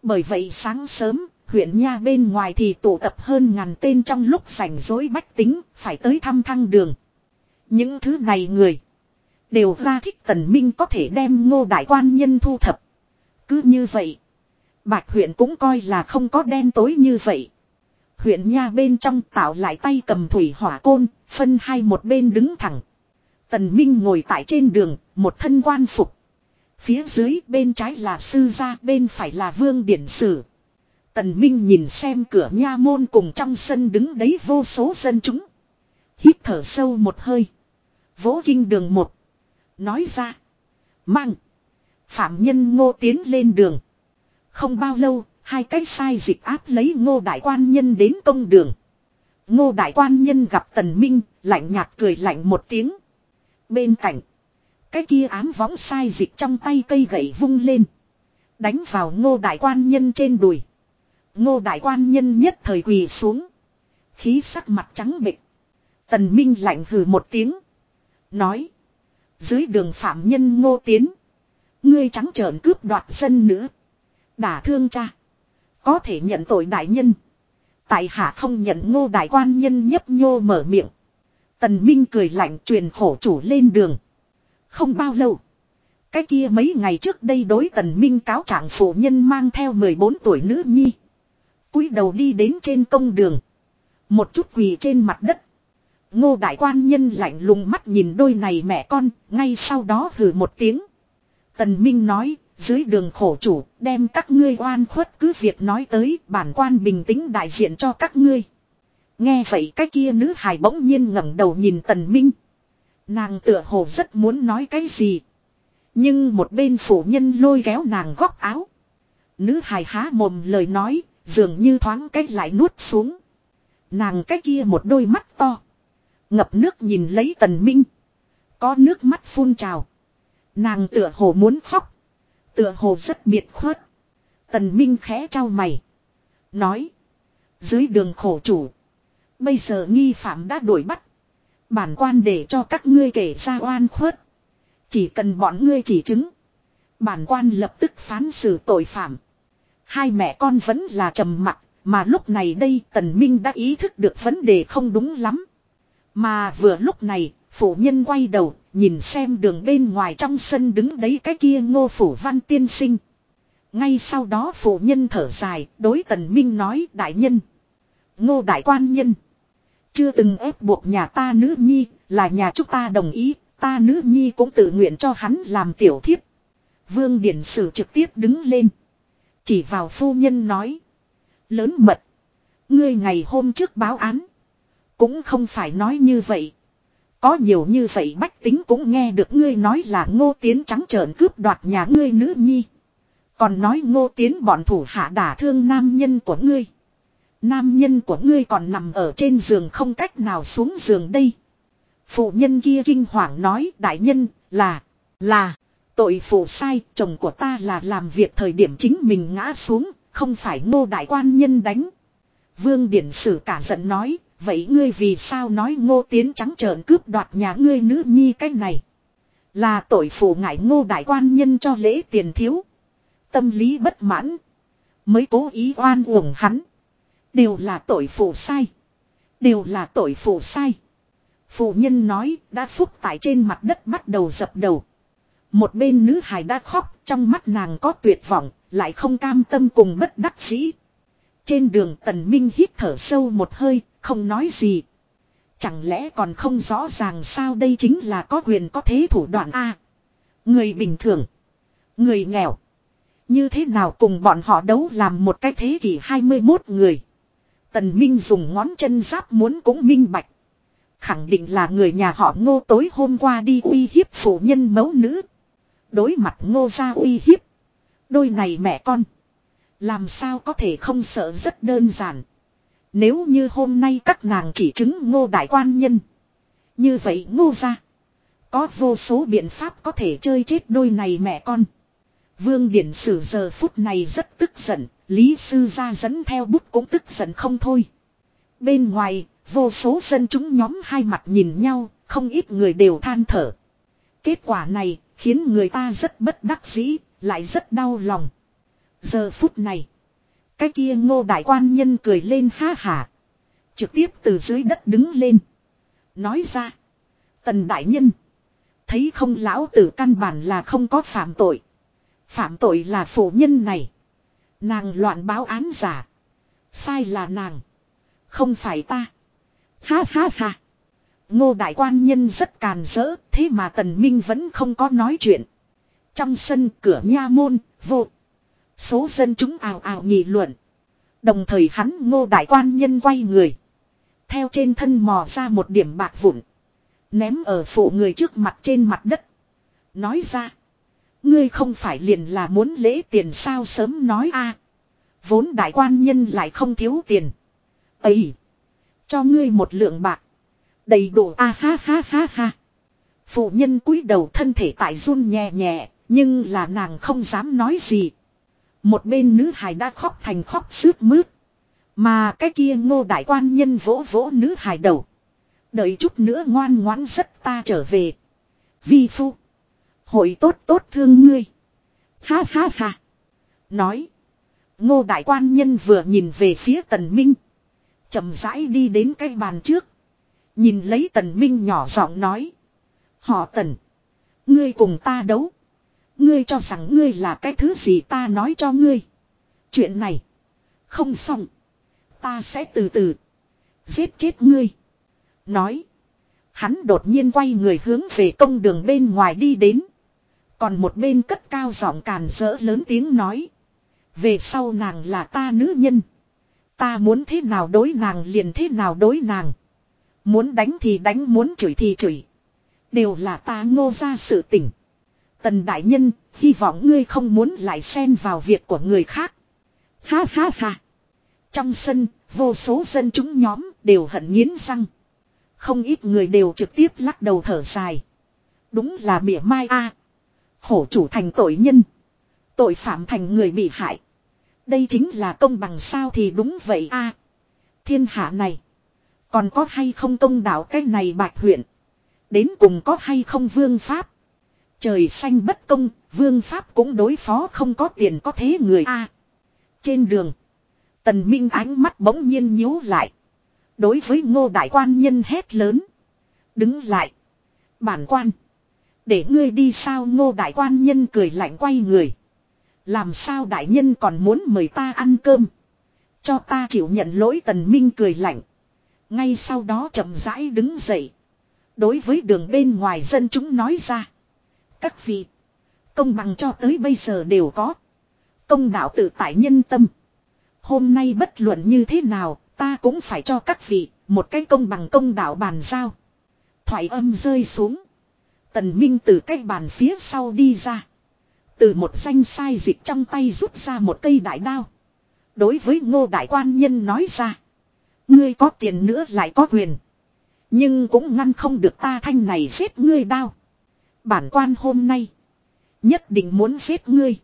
Bởi vậy sáng sớm, huyện nha bên ngoài thì tụ tập hơn ngàn tên trong lúc rảnh rối bách tính, phải tới thăm thăng đường. Những thứ này người, đều ra thích Tần Minh có thể đem ngô đại quan nhân thu thập. Cứ như vậy, Bạch huyện cũng coi là không có đen tối như vậy. Huyện nha bên trong tạo lại tay cầm thủy hỏa côn, phân hai một bên đứng thẳng. Tần Minh ngồi tại trên đường, một thân quan phục. Phía dưới bên trái là sư gia, bên phải là vương điển sử. Tần Minh nhìn xem cửa nha môn cùng trong sân đứng đấy vô số dân chúng. Hít thở sâu một hơi. Vỗ kinh đường một. Nói ra. Mang. Phạm nhân ngô tiến lên đường. Không bao lâu, hai cái sai dịch áp lấy ngô đại quan nhân đến công đường. Ngô đại quan nhân gặp tần minh, lạnh nhạt cười lạnh một tiếng. Bên cạnh, cái kia ám võng sai dịch trong tay cây gậy vung lên. Đánh vào ngô đại quan nhân trên đùi. Ngô đại quan nhân nhất thời quỳ xuống. Khí sắc mặt trắng bệch. Tần Minh lạnh hừ một tiếng. Nói. Dưới đường phạm nhân ngô tiến. Ngươi trắng trợn cướp đoạt dân nữa. Đả thương cha. Có thể nhận tội đại nhân. Tại hạ không nhận ngô đại quan nhân nhấp nhô mở miệng. Tần Minh cười lạnh truyền khổ chủ lên đường. Không bao lâu. Cái kia mấy ngày trước đây đối tần Minh cáo trạng phụ nhân mang theo 14 tuổi nữ nhi. cúi đầu đi đến trên công đường. Một chút quỳ trên mặt đất. Ngô đại quan nhân lạnh lùng mắt nhìn đôi này mẹ con, ngay sau đó hừ một tiếng. Tần Minh nói, dưới đường khổ chủ, đem các ngươi oan khuất cứ việc nói tới, bản quan bình tĩnh đại diện cho các ngươi. Nghe vậy cái kia nữ hài bỗng nhiên ngẩng đầu nhìn tần minh. Nàng tựa hồ rất muốn nói cái gì. Nhưng một bên phụ nhân lôi kéo nàng góc áo. Nữ hài há mồm lời nói, dường như thoáng cách lại nuốt xuống. Nàng cái kia một đôi mắt to. Ngập nước nhìn lấy tần minh. Có nước mắt phun trào. Nàng tựa hồ muốn khóc. Tựa hồ rất biệt khuất. Tần Minh khẽ trao mày. Nói. Dưới đường khổ chủ. Bây giờ nghi phạm đã đuổi bắt. Bản quan để cho các ngươi kể ra oan khuất. Chỉ cần bọn ngươi chỉ chứng. Bản quan lập tức phán xử tội phạm. Hai mẹ con vẫn là trầm mặc, mà lúc này đây tần minh đã ý thức được vấn đề không đúng lắm. Mà vừa lúc này, phụ nhân quay đầu, nhìn xem đường bên ngoài trong sân đứng đấy cái kia ngô phủ văn tiên sinh. Ngay sau đó phụ nhân thở dài, đối tần minh nói đại nhân. Ngô đại quan nhân. Chưa từng ép buộc nhà ta nữ nhi, là nhà chúng ta đồng ý, ta nữ nhi cũng tự nguyện cho hắn làm tiểu thiếp. Vương Điển Sử trực tiếp đứng lên. Chỉ vào phu nhân nói. Lớn mật. Ngươi ngày hôm trước báo án. Cũng không phải nói như vậy. Có nhiều như vậy bách tính cũng nghe được ngươi nói là ngô tiến trắng trợn cướp đoạt nhà ngươi nữ nhi. Còn nói ngô tiến bọn thủ hạ đả thương nam nhân của ngươi. Nam nhân của ngươi còn nằm ở trên giường không cách nào xuống giường đây. Phụ nhân kia kinh hoàng nói đại nhân là, là, tội phụ sai, chồng của ta là làm việc thời điểm chính mình ngã xuống, không phải ngô đại quan nhân đánh. Vương Điển Sử cả giận nói, vậy ngươi vì sao nói ngô tiến trắng trợn cướp đoạt nhà ngươi nữ nhi cách này. Là tội phụ ngại ngô đại quan nhân cho lễ tiền thiếu. Tâm lý bất mãn. Mới cố ý oan uổng hắn. Đều là tội phụ sai. Đều là tội phụ sai. Phụ nhân nói, đã phúc tại trên mặt đất bắt đầu dập đầu. Một bên nữ hài đã khóc, trong mắt nàng có tuyệt vọng, lại không cam tâm cùng bất đắc sĩ Trên đường tần minh hít thở sâu một hơi không nói gì. Chẳng lẽ còn không rõ ràng sao đây chính là có quyền có thế thủ đoạn A. người bình thường. Người nghèo. Như thế nào cùng bọn họ đấu làm một cái thế kỷ 21 người. Tần Minh dùng ngón chân giáp muốn cũng minh bạch. Khẳng định là người nhà họ ngô tối hôm qua đi uy hiếp phụ nhân mẫu nữ. Đối mặt ngô ra uy hiếp. Đôi này mẹ con. Làm sao có thể không sợ rất đơn giản. Nếu như hôm nay các nàng chỉ chứng ngô đại quan nhân. Như vậy ngô ra. Có vô số biện pháp có thể chơi chết đôi này mẹ con. Vương Điển Sử giờ phút này rất tức giận, Lý Sư ra dẫn theo bút cũng tức giận không thôi. Bên ngoài, vô số dân chúng nhóm hai mặt nhìn nhau, không ít người đều than thở. Kết quả này, khiến người ta rất bất đắc dĩ, lại rất đau lòng. Giờ phút này, cái kia ngô đại quan nhân cười lên ha hả. Trực tiếp từ dưới đất đứng lên. Nói ra, tần đại nhân, thấy không lão tử căn bản là không có phạm tội. Phạm tội là phụ nhân này. Nàng loạn báo án giả. Sai là nàng. Không phải ta. Ha ha ha. Ngô đại quan nhân rất càn rỡ, thế mà tần minh vẫn không có nói chuyện. Trong sân cửa nha môn, vô. Số dân chúng ào ào nghị luận. Đồng thời hắn ngô đại quan nhân quay người. Theo trên thân mò ra một điểm bạc vụn. Ném ở phụ người trước mặt trên mặt đất. Nói ra. Ngươi không phải liền là muốn lễ tiền sao sớm nói a Vốn đại quan nhân lại không thiếu tiền. ấy Cho ngươi một lượng bạc. Đầy đủ a ha ha ha ha. Phụ nhân cúi đầu thân thể tại run nhẹ nhẹ. Nhưng là nàng không dám nói gì. Một bên nữ hài đã khóc thành khóc sướt mướt. Mà cái kia ngô đại quan nhân vỗ vỗ nữ hài đầu. Đợi chút nữa ngoan ngoãn rất ta trở về. Vi phu. Hội tốt tốt thương ngươi. Ha ha ha. Nói. Ngô đại quan nhân vừa nhìn về phía tần minh. chậm rãi đi đến cái bàn trước. Nhìn lấy tần minh nhỏ giọng nói. Họ tần. Ngươi cùng ta đấu. Ngươi cho rằng ngươi là cái thứ gì ta nói cho ngươi. Chuyện này. Không xong. Ta sẽ từ từ. Giết chết ngươi. Nói. Hắn đột nhiên quay người hướng về công đường bên ngoài đi đến. Còn một bên cất cao giọng càn rỡ lớn tiếng nói. Về sau nàng là ta nữ nhân. Ta muốn thế nào đối nàng liền thế nào đối nàng. Muốn đánh thì đánh, muốn chửi thì chửi. Đều là ta ngô ra sự tỉnh. Tần đại nhân, hy vọng ngươi không muốn lại xen vào việc của người khác. Ha ha ha. Trong sân, vô số dân chúng nhóm đều hận nghiến răng. Không ít người đều trực tiếp lắc đầu thở dài. Đúng là mỉa mai a. Khổ chủ thành tội nhân. Tội phạm thành người bị hại. Đây chính là công bằng sao thì đúng vậy a Thiên hạ này. Còn có hay không công đạo cái này bạch huyện. Đến cùng có hay không vương pháp. Trời xanh bất công, vương pháp cũng đối phó không có tiền có thế người a Trên đường. Tần Minh ánh mắt bỗng nhiên nhíu lại. Đối với ngô đại quan nhân hét lớn. Đứng lại. Bản quan. Để ngươi đi sao ngô đại quan nhân cười lạnh quay người. Làm sao đại nhân còn muốn mời ta ăn cơm. Cho ta chịu nhận lỗi tần minh cười lạnh. Ngay sau đó chậm rãi đứng dậy. Đối với đường bên ngoài dân chúng nói ra. Các vị. Công bằng cho tới bây giờ đều có. Công đạo tự tại nhân tâm. Hôm nay bất luận như thế nào, ta cũng phải cho các vị một cái công bằng công đạo bàn giao. Thoại âm rơi xuống. Tần Minh từ cái bàn phía sau đi ra. Từ một danh sai dịch trong tay rút ra một cây đại đao. Đối với ngô đại quan nhân nói ra. Ngươi có tiền nữa lại có quyền. Nhưng cũng ngăn không được ta thanh này giết ngươi đao. Bản quan hôm nay. Nhất định muốn giết ngươi.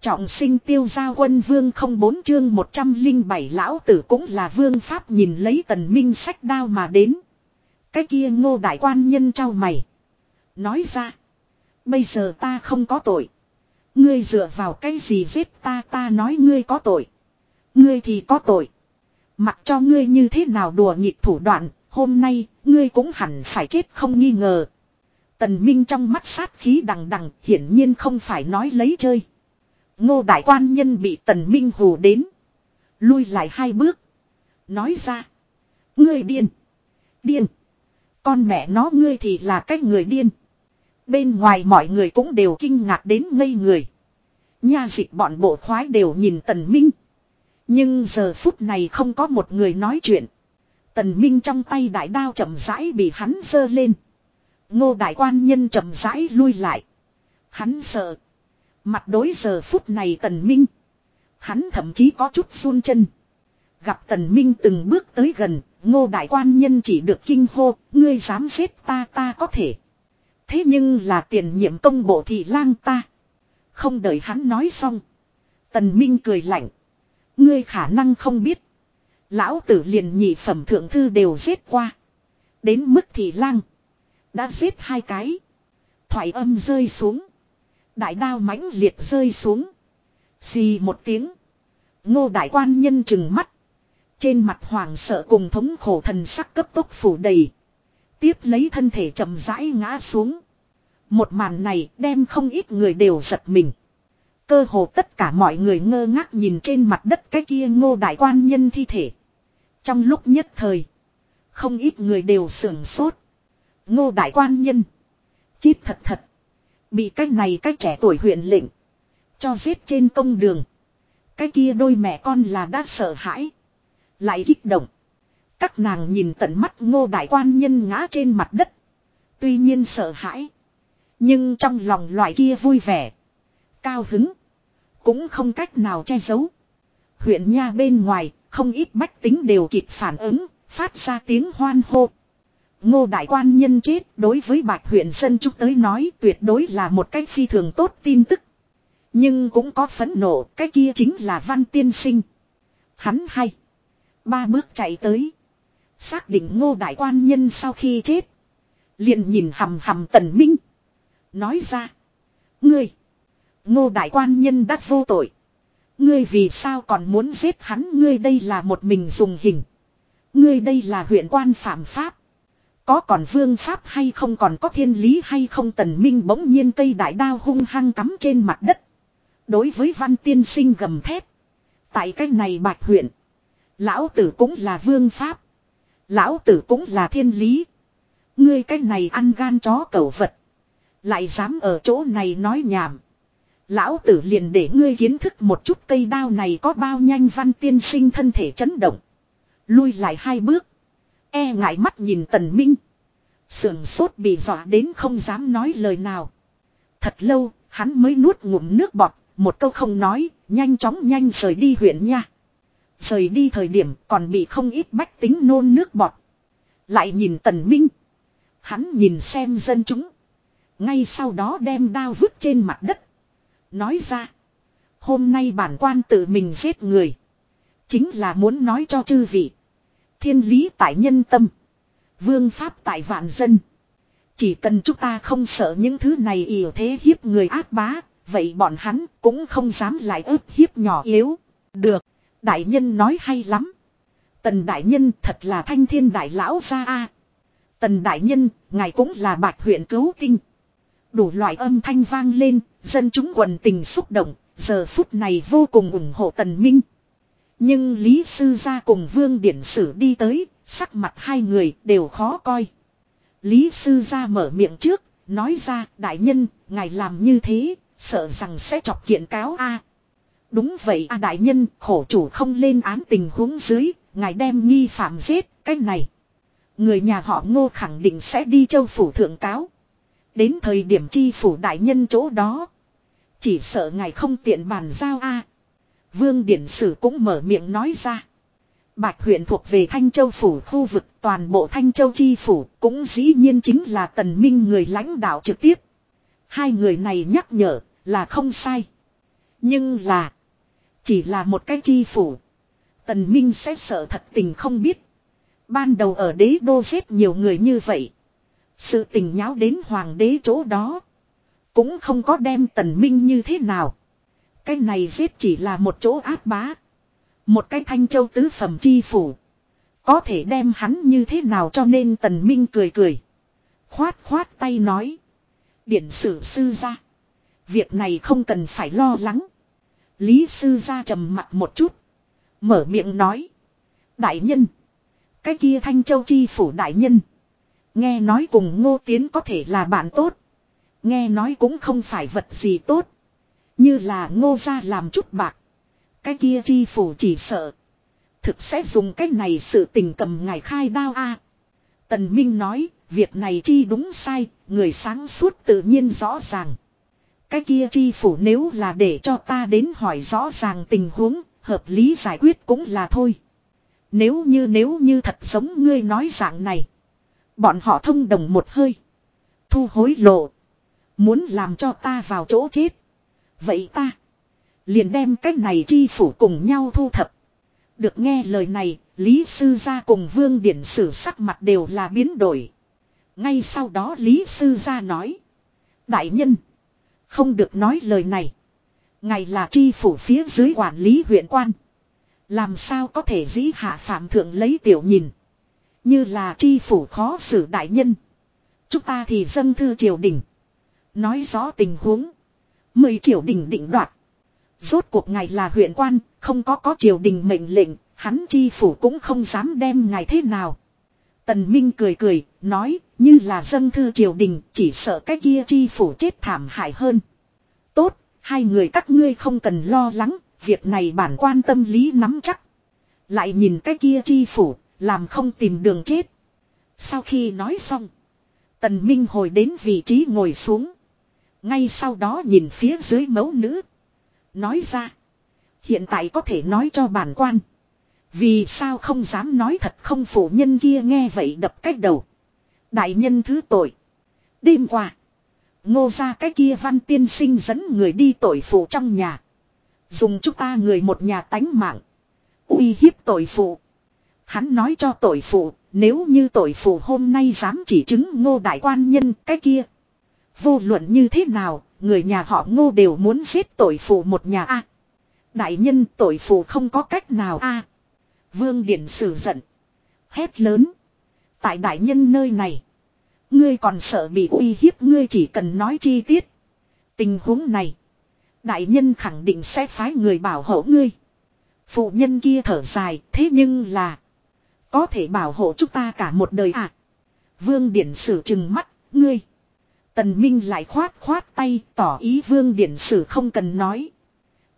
Trọng sinh tiêu gia quân vương không bốn chương 107 lão tử cũng là vương pháp nhìn lấy tần minh sách đao mà đến. Cái kia ngô đại quan nhân trao mày. Nói ra. Bây giờ ta không có tội. Ngươi dựa vào cái gì giết ta ta nói ngươi có tội. Ngươi thì có tội. Mặc cho ngươi như thế nào đùa nghịch thủ đoạn, hôm nay, ngươi cũng hẳn phải chết không nghi ngờ. Tần Minh trong mắt sát khí đằng đằng, hiển nhiên không phải nói lấy chơi. Ngô đại quan nhân bị tần minh hù đến. Lui lại hai bước. Nói ra. Ngươi điên. Điên. Con mẹ nó ngươi thì là cái người điên. Bên ngoài mọi người cũng đều kinh ngạc đến ngây người. Nha dịch bọn bộ khoái đều nhìn tần minh. Nhưng giờ phút này không có một người nói chuyện. Tần minh trong tay đại đao chậm rãi bị hắn giơ lên. Ngô đại quan nhân chậm rãi lui lại. Hắn sợ. Mặt đối giờ phút này tần minh. Hắn thậm chí có chút run chân. Gặp tần minh từng bước tới gần, ngô đại quan nhân chỉ được kinh hô, ngươi dám giết ta ta có thể. Thế nhưng là tiền nhiệm công bộ thị lang ta. Không đợi hắn nói xong. Tần minh cười lạnh. Ngươi khả năng không biết. Lão tử liền nhị phẩm thượng thư đều giết qua. Đến mức thị lang. Đã giết hai cái. Thoại âm rơi xuống. Đại đao mãnh liệt rơi xuống. Xì một tiếng. Ngô đại quan nhân chừng mắt. Trên mặt hoàng sợ cùng thống khổ thần sắc cấp tốc phủ đầy. Tiếp lấy thân thể chậm rãi ngã xuống. Một màn này đem không ít người đều giật mình. Cơ hồ tất cả mọi người ngơ ngác nhìn trên mặt đất cái kia ngô đại quan nhân thi thể. Trong lúc nhất thời. Không ít người đều sưởng sốt. Ngô đại quan nhân. Chít thật thật. Bị cái này cái trẻ tuổi huyện lệnh. Cho giết trên công đường. Cái kia đôi mẹ con là đã sợ hãi. Lại kích động. Các nàng nhìn tận mắt ngô đại quan nhân ngã trên mặt đất. Tuy nhiên sợ hãi. Nhưng trong lòng loại kia vui vẻ. Cao hứng. Cũng không cách nào che giấu. Huyện nha bên ngoài, không ít bách tính đều kịp phản ứng, phát ra tiếng hoan hô. Ngô đại quan nhân chết đối với bạch huyện dân chúng tới nói tuyệt đối là một cái phi thường tốt tin tức. Nhưng cũng có phấn nộ, cái kia chính là văn tiên sinh. Hắn hay. Ba bước chạy tới. Xác định ngô đại quan nhân sau khi chết. liền nhìn hầm hầm tần minh. Nói ra. Ngươi. Ngô đại quan nhân đã vô tội. Ngươi vì sao còn muốn giết hắn ngươi đây là một mình dùng hình. Ngươi đây là huyện quan phạm pháp. Có còn vương pháp hay không, còn có thiên lý hay không, tần minh bỗng nhiên cây đại đao hung hăng cắm trên mặt đất. Đối với văn tiên sinh gầm thép. Tại cái này bạch huyện. Lão tử cũng là vương pháp. Lão tử cũng là thiên lý. Ngươi cái này ăn gan chó cẩu vật. Lại dám ở chỗ này nói nhảm. Lão tử liền để ngươi kiến thức một chút cây đao này có bao nhanh văn tiên sinh thân thể chấn động. Lui lại hai bước. E ngại mắt nhìn tần minh. Sườn sốt bị dọa đến không dám nói lời nào. Thật lâu, hắn mới nuốt ngụm nước bọt, một câu không nói, nhanh chóng nhanh rời đi huyện nha. Rời đi thời điểm còn bị không ít bách tính nôn nước bọt. Lại nhìn tần minh. Hắn nhìn xem dân chúng. Ngay sau đó đem đao vứt trên mặt đất. Nói ra. Hôm nay bản quan tự mình giết người. Chính là muốn nói cho chư vị. Thiên lý tại nhân tâm. Vương pháp tại vạn dân. Chỉ cần chúng ta không sợ những thứ này ỉa thế hiếp người ác bá. Vậy bọn hắn cũng không dám lại ức hiếp nhỏ yếu. Được. Đại nhân nói hay lắm. Tần đại nhân thật là thanh thiên đại lão gia a. Tần đại nhân, ngài cũng là bạch huyện cứu tinh. Đủ loại âm thanh vang lên, dân chúng quần tình xúc động, giờ phút này vô cùng ủng hộ tần minh. Nhưng Lý Sư gia cùng Vương Điển Sử đi tới, sắc mặt hai người đều khó coi. Lý Sư gia mở miệng trước, nói ra, đại nhân, ngài làm như thế, sợ rằng sẽ chọc kiện cáo a. Đúng vậy a đại nhân, khổ chủ không lên án tình huống dưới, ngài đem nghi phạm giết, cái này. Người nhà họ ngô khẳng định sẽ đi châu phủ thượng cáo. Đến thời điểm chi phủ đại nhân chỗ đó. Chỉ sợ ngài không tiện bàn giao a. Vương Điển Sử cũng mở miệng nói ra. Bạch huyện thuộc về Thanh Châu Phủ khu vực, toàn bộ Thanh Châu Chi Phủ cũng dĩ nhiên chính là tần minh người lãnh đạo trực tiếp. Hai người này nhắc nhở là không sai. Nhưng là, chỉ là một cái chi phủ. Tần Minh sẽ sợ thật tình không biết. Ban đầu ở đế đô giết nhiều người như vậy. Sự tình nháo đến hoàng đế chỗ đó. Cũng không có đem tần minh như thế nào. Cái này giết chỉ là một chỗ áp bá. Một cái thanh châu tứ phẩm chi phủ. Có thể đem hắn như thế nào cho nên tần minh cười cười. Khoát khoát tay nói. Điển sử sư ra. Việc này không cần phải lo lắng. Lý sư ra trầm mặt một chút. Mở miệng nói. Đại nhân. Cái kia thanh châu chi phủ đại nhân. Nghe nói cùng ngô tiến có thể là bạn tốt. Nghe nói cũng không phải vật gì tốt. Như là ngô ra làm chút bạc. Cái kia chi phủ chỉ sợ. Thực sẽ dùng cái này sự tình cầm ngài khai đao a. Tần Minh nói, việc này chi đúng sai, người sáng suốt tự nhiên rõ ràng. Cái kia chi phủ nếu là để cho ta đến hỏi rõ ràng tình huống, hợp lý giải quyết cũng là thôi. Nếu như nếu như thật giống ngươi nói dạng này. Bọn họ thông đồng một hơi. Thu hối lộ. Muốn làm cho ta vào chỗ chết. Vậy ta. Liền đem cái này chi phủ cùng nhau thu thập. Được nghe lời này, Lý Sư Gia cùng Vương Điển Sử sắc mặt đều là biến đổi. Ngay sau đó Lý Sư Gia nói. Đại nhân. Không được nói lời này. Ngài là chi phủ phía dưới quản lý huyện quan. Làm sao có thể dĩ hạ phạm thượng lấy tiểu nhìn. Như là chi phủ khó xử đại nhân. Chúng ta thì dâng thư triều đình. Nói rõ tình huống. Mời triều đình định đoạt. Rốt cuộc ngài là huyện quan, không có có triều đình mệnh lệnh, hắn chi phủ cũng không dám đem ngài thế nào. Tần Minh cười cười, nói, như là dân thư triều đình, chỉ sợ cái kia chi phủ chết thảm hại hơn. Tốt, hai người các ngươi không cần lo lắng, việc này bản quan tâm lý nắm chắc. Lại nhìn cái kia chi phủ, làm không tìm đường chết. Sau khi nói xong, Tần Minh hồi đến vị trí ngồi xuống. Ngay sau đó nhìn phía dưới mẫu nữ. Nói ra, hiện tại có thể nói cho bản quan. Vì sao không dám nói thật không phụ nhân kia nghe vậy đập cách đầu. Đại nhân thứ tội. Đêm qua. Ngô ra cái kia văn tiên sinh dẫn người đi tội phụ trong nhà. Dùng chúng ta người một nhà tánh mạng. uy hiếp tội phụ. Hắn nói cho tội phụ, nếu như tội phụ hôm nay dám chỉ chứng ngô đại quan nhân cái kia. Vô luận như thế nào, người nhà họ ngô đều muốn giết tội phụ một nhà a Đại nhân tội phụ không có cách nào a Vương Điển Sử giận. Hét lớn. Tại đại nhân nơi này. Ngươi còn sợ bị uy hiếp ngươi chỉ cần nói chi tiết. Tình huống này. Đại nhân khẳng định sẽ phái người bảo hộ ngươi. Phụ nhân kia thở dài thế nhưng là. Có thể bảo hộ chúng ta cả một đời à. Vương Điển Sử trừng mắt, ngươi. Tần Minh lại khoát khoát tay, tỏ ý Vương Điển Sử không cần nói.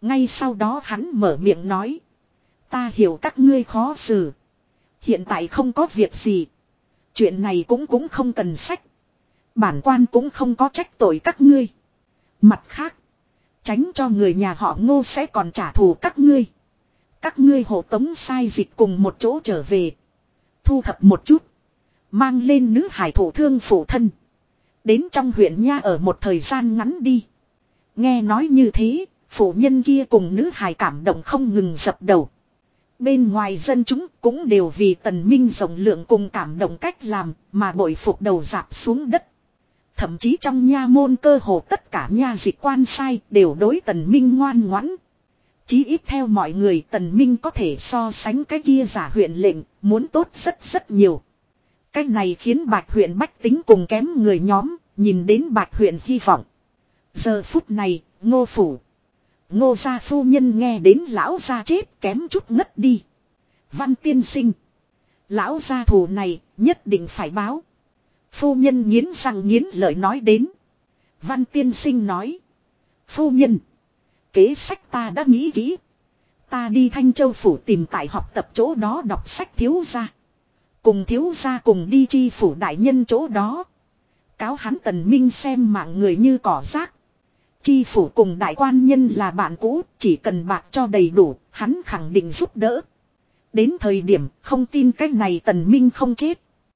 Ngay sau đó hắn mở miệng nói. Ta hiểu các ngươi khó xử. Hiện tại không có việc gì. Chuyện này cũng cũng không cần sách. Bản quan cũng không có trách tội các ngươi. Mặt khác. Tránh cho người nhà họ ngô sẽ còn trả thù các ngươi. Các ngươi hộ tống sai dịch cùng một chỗ trở về. Thu thập một chút. Mang lên nữ hải thủ thương phụ thân. Đến trong huyện nha ở một thời gian ngắn đi. Nghe nói như thế, Phụ nhân kia cùng nữ hài cảm động không ngừng dập đầu. Bên ngoài dân chúng cũng đều vì tần minh rộng lượng cùng cảm động cách làm mà bội phục đầu dạp xuống đất. Thậm chí trong nha môn cơ hồ tất cả nha dịch quan sai đều đối tần minh ngoan ngoãn. Chí ít theo mọi người tần minh có thể so sánh cái kia giả huyện lệnh, muốn tốt rất rất nhiều. Cái này khiến bạch huyện bách tính cùng kém người nhóm, nhìn đến bạch huyện hy vọng. Giờ phút này, ngô phủ. Ngô gia phu nhân nghe đến lão gia chết kém chút ngất đi. Văn tiên sinh. Lão gia thù này nhất định phải báo. Phu nhân nghiến răng nghiến lợi nói đến. Văn tiên sinh nói. Phu nhân. Kế sách ta đã nghĩ kỹ. Ta đi Thanh Châu Phủ tìm tại học tập chỗ đó đọc sách thiếu gia. Cùng thiếu gia cùng đi chi phủ đại nhân chỗ đó. Cáo hắn tần minh xem mạng người như cỏ rác. Chi phủ cùng đại quan nhân là bạn cũ, chỉ cần bạc cho đầy đủ, hắn khẳng định giúp đỡ. Đến thời điểm không tin cách này tần minh không chết.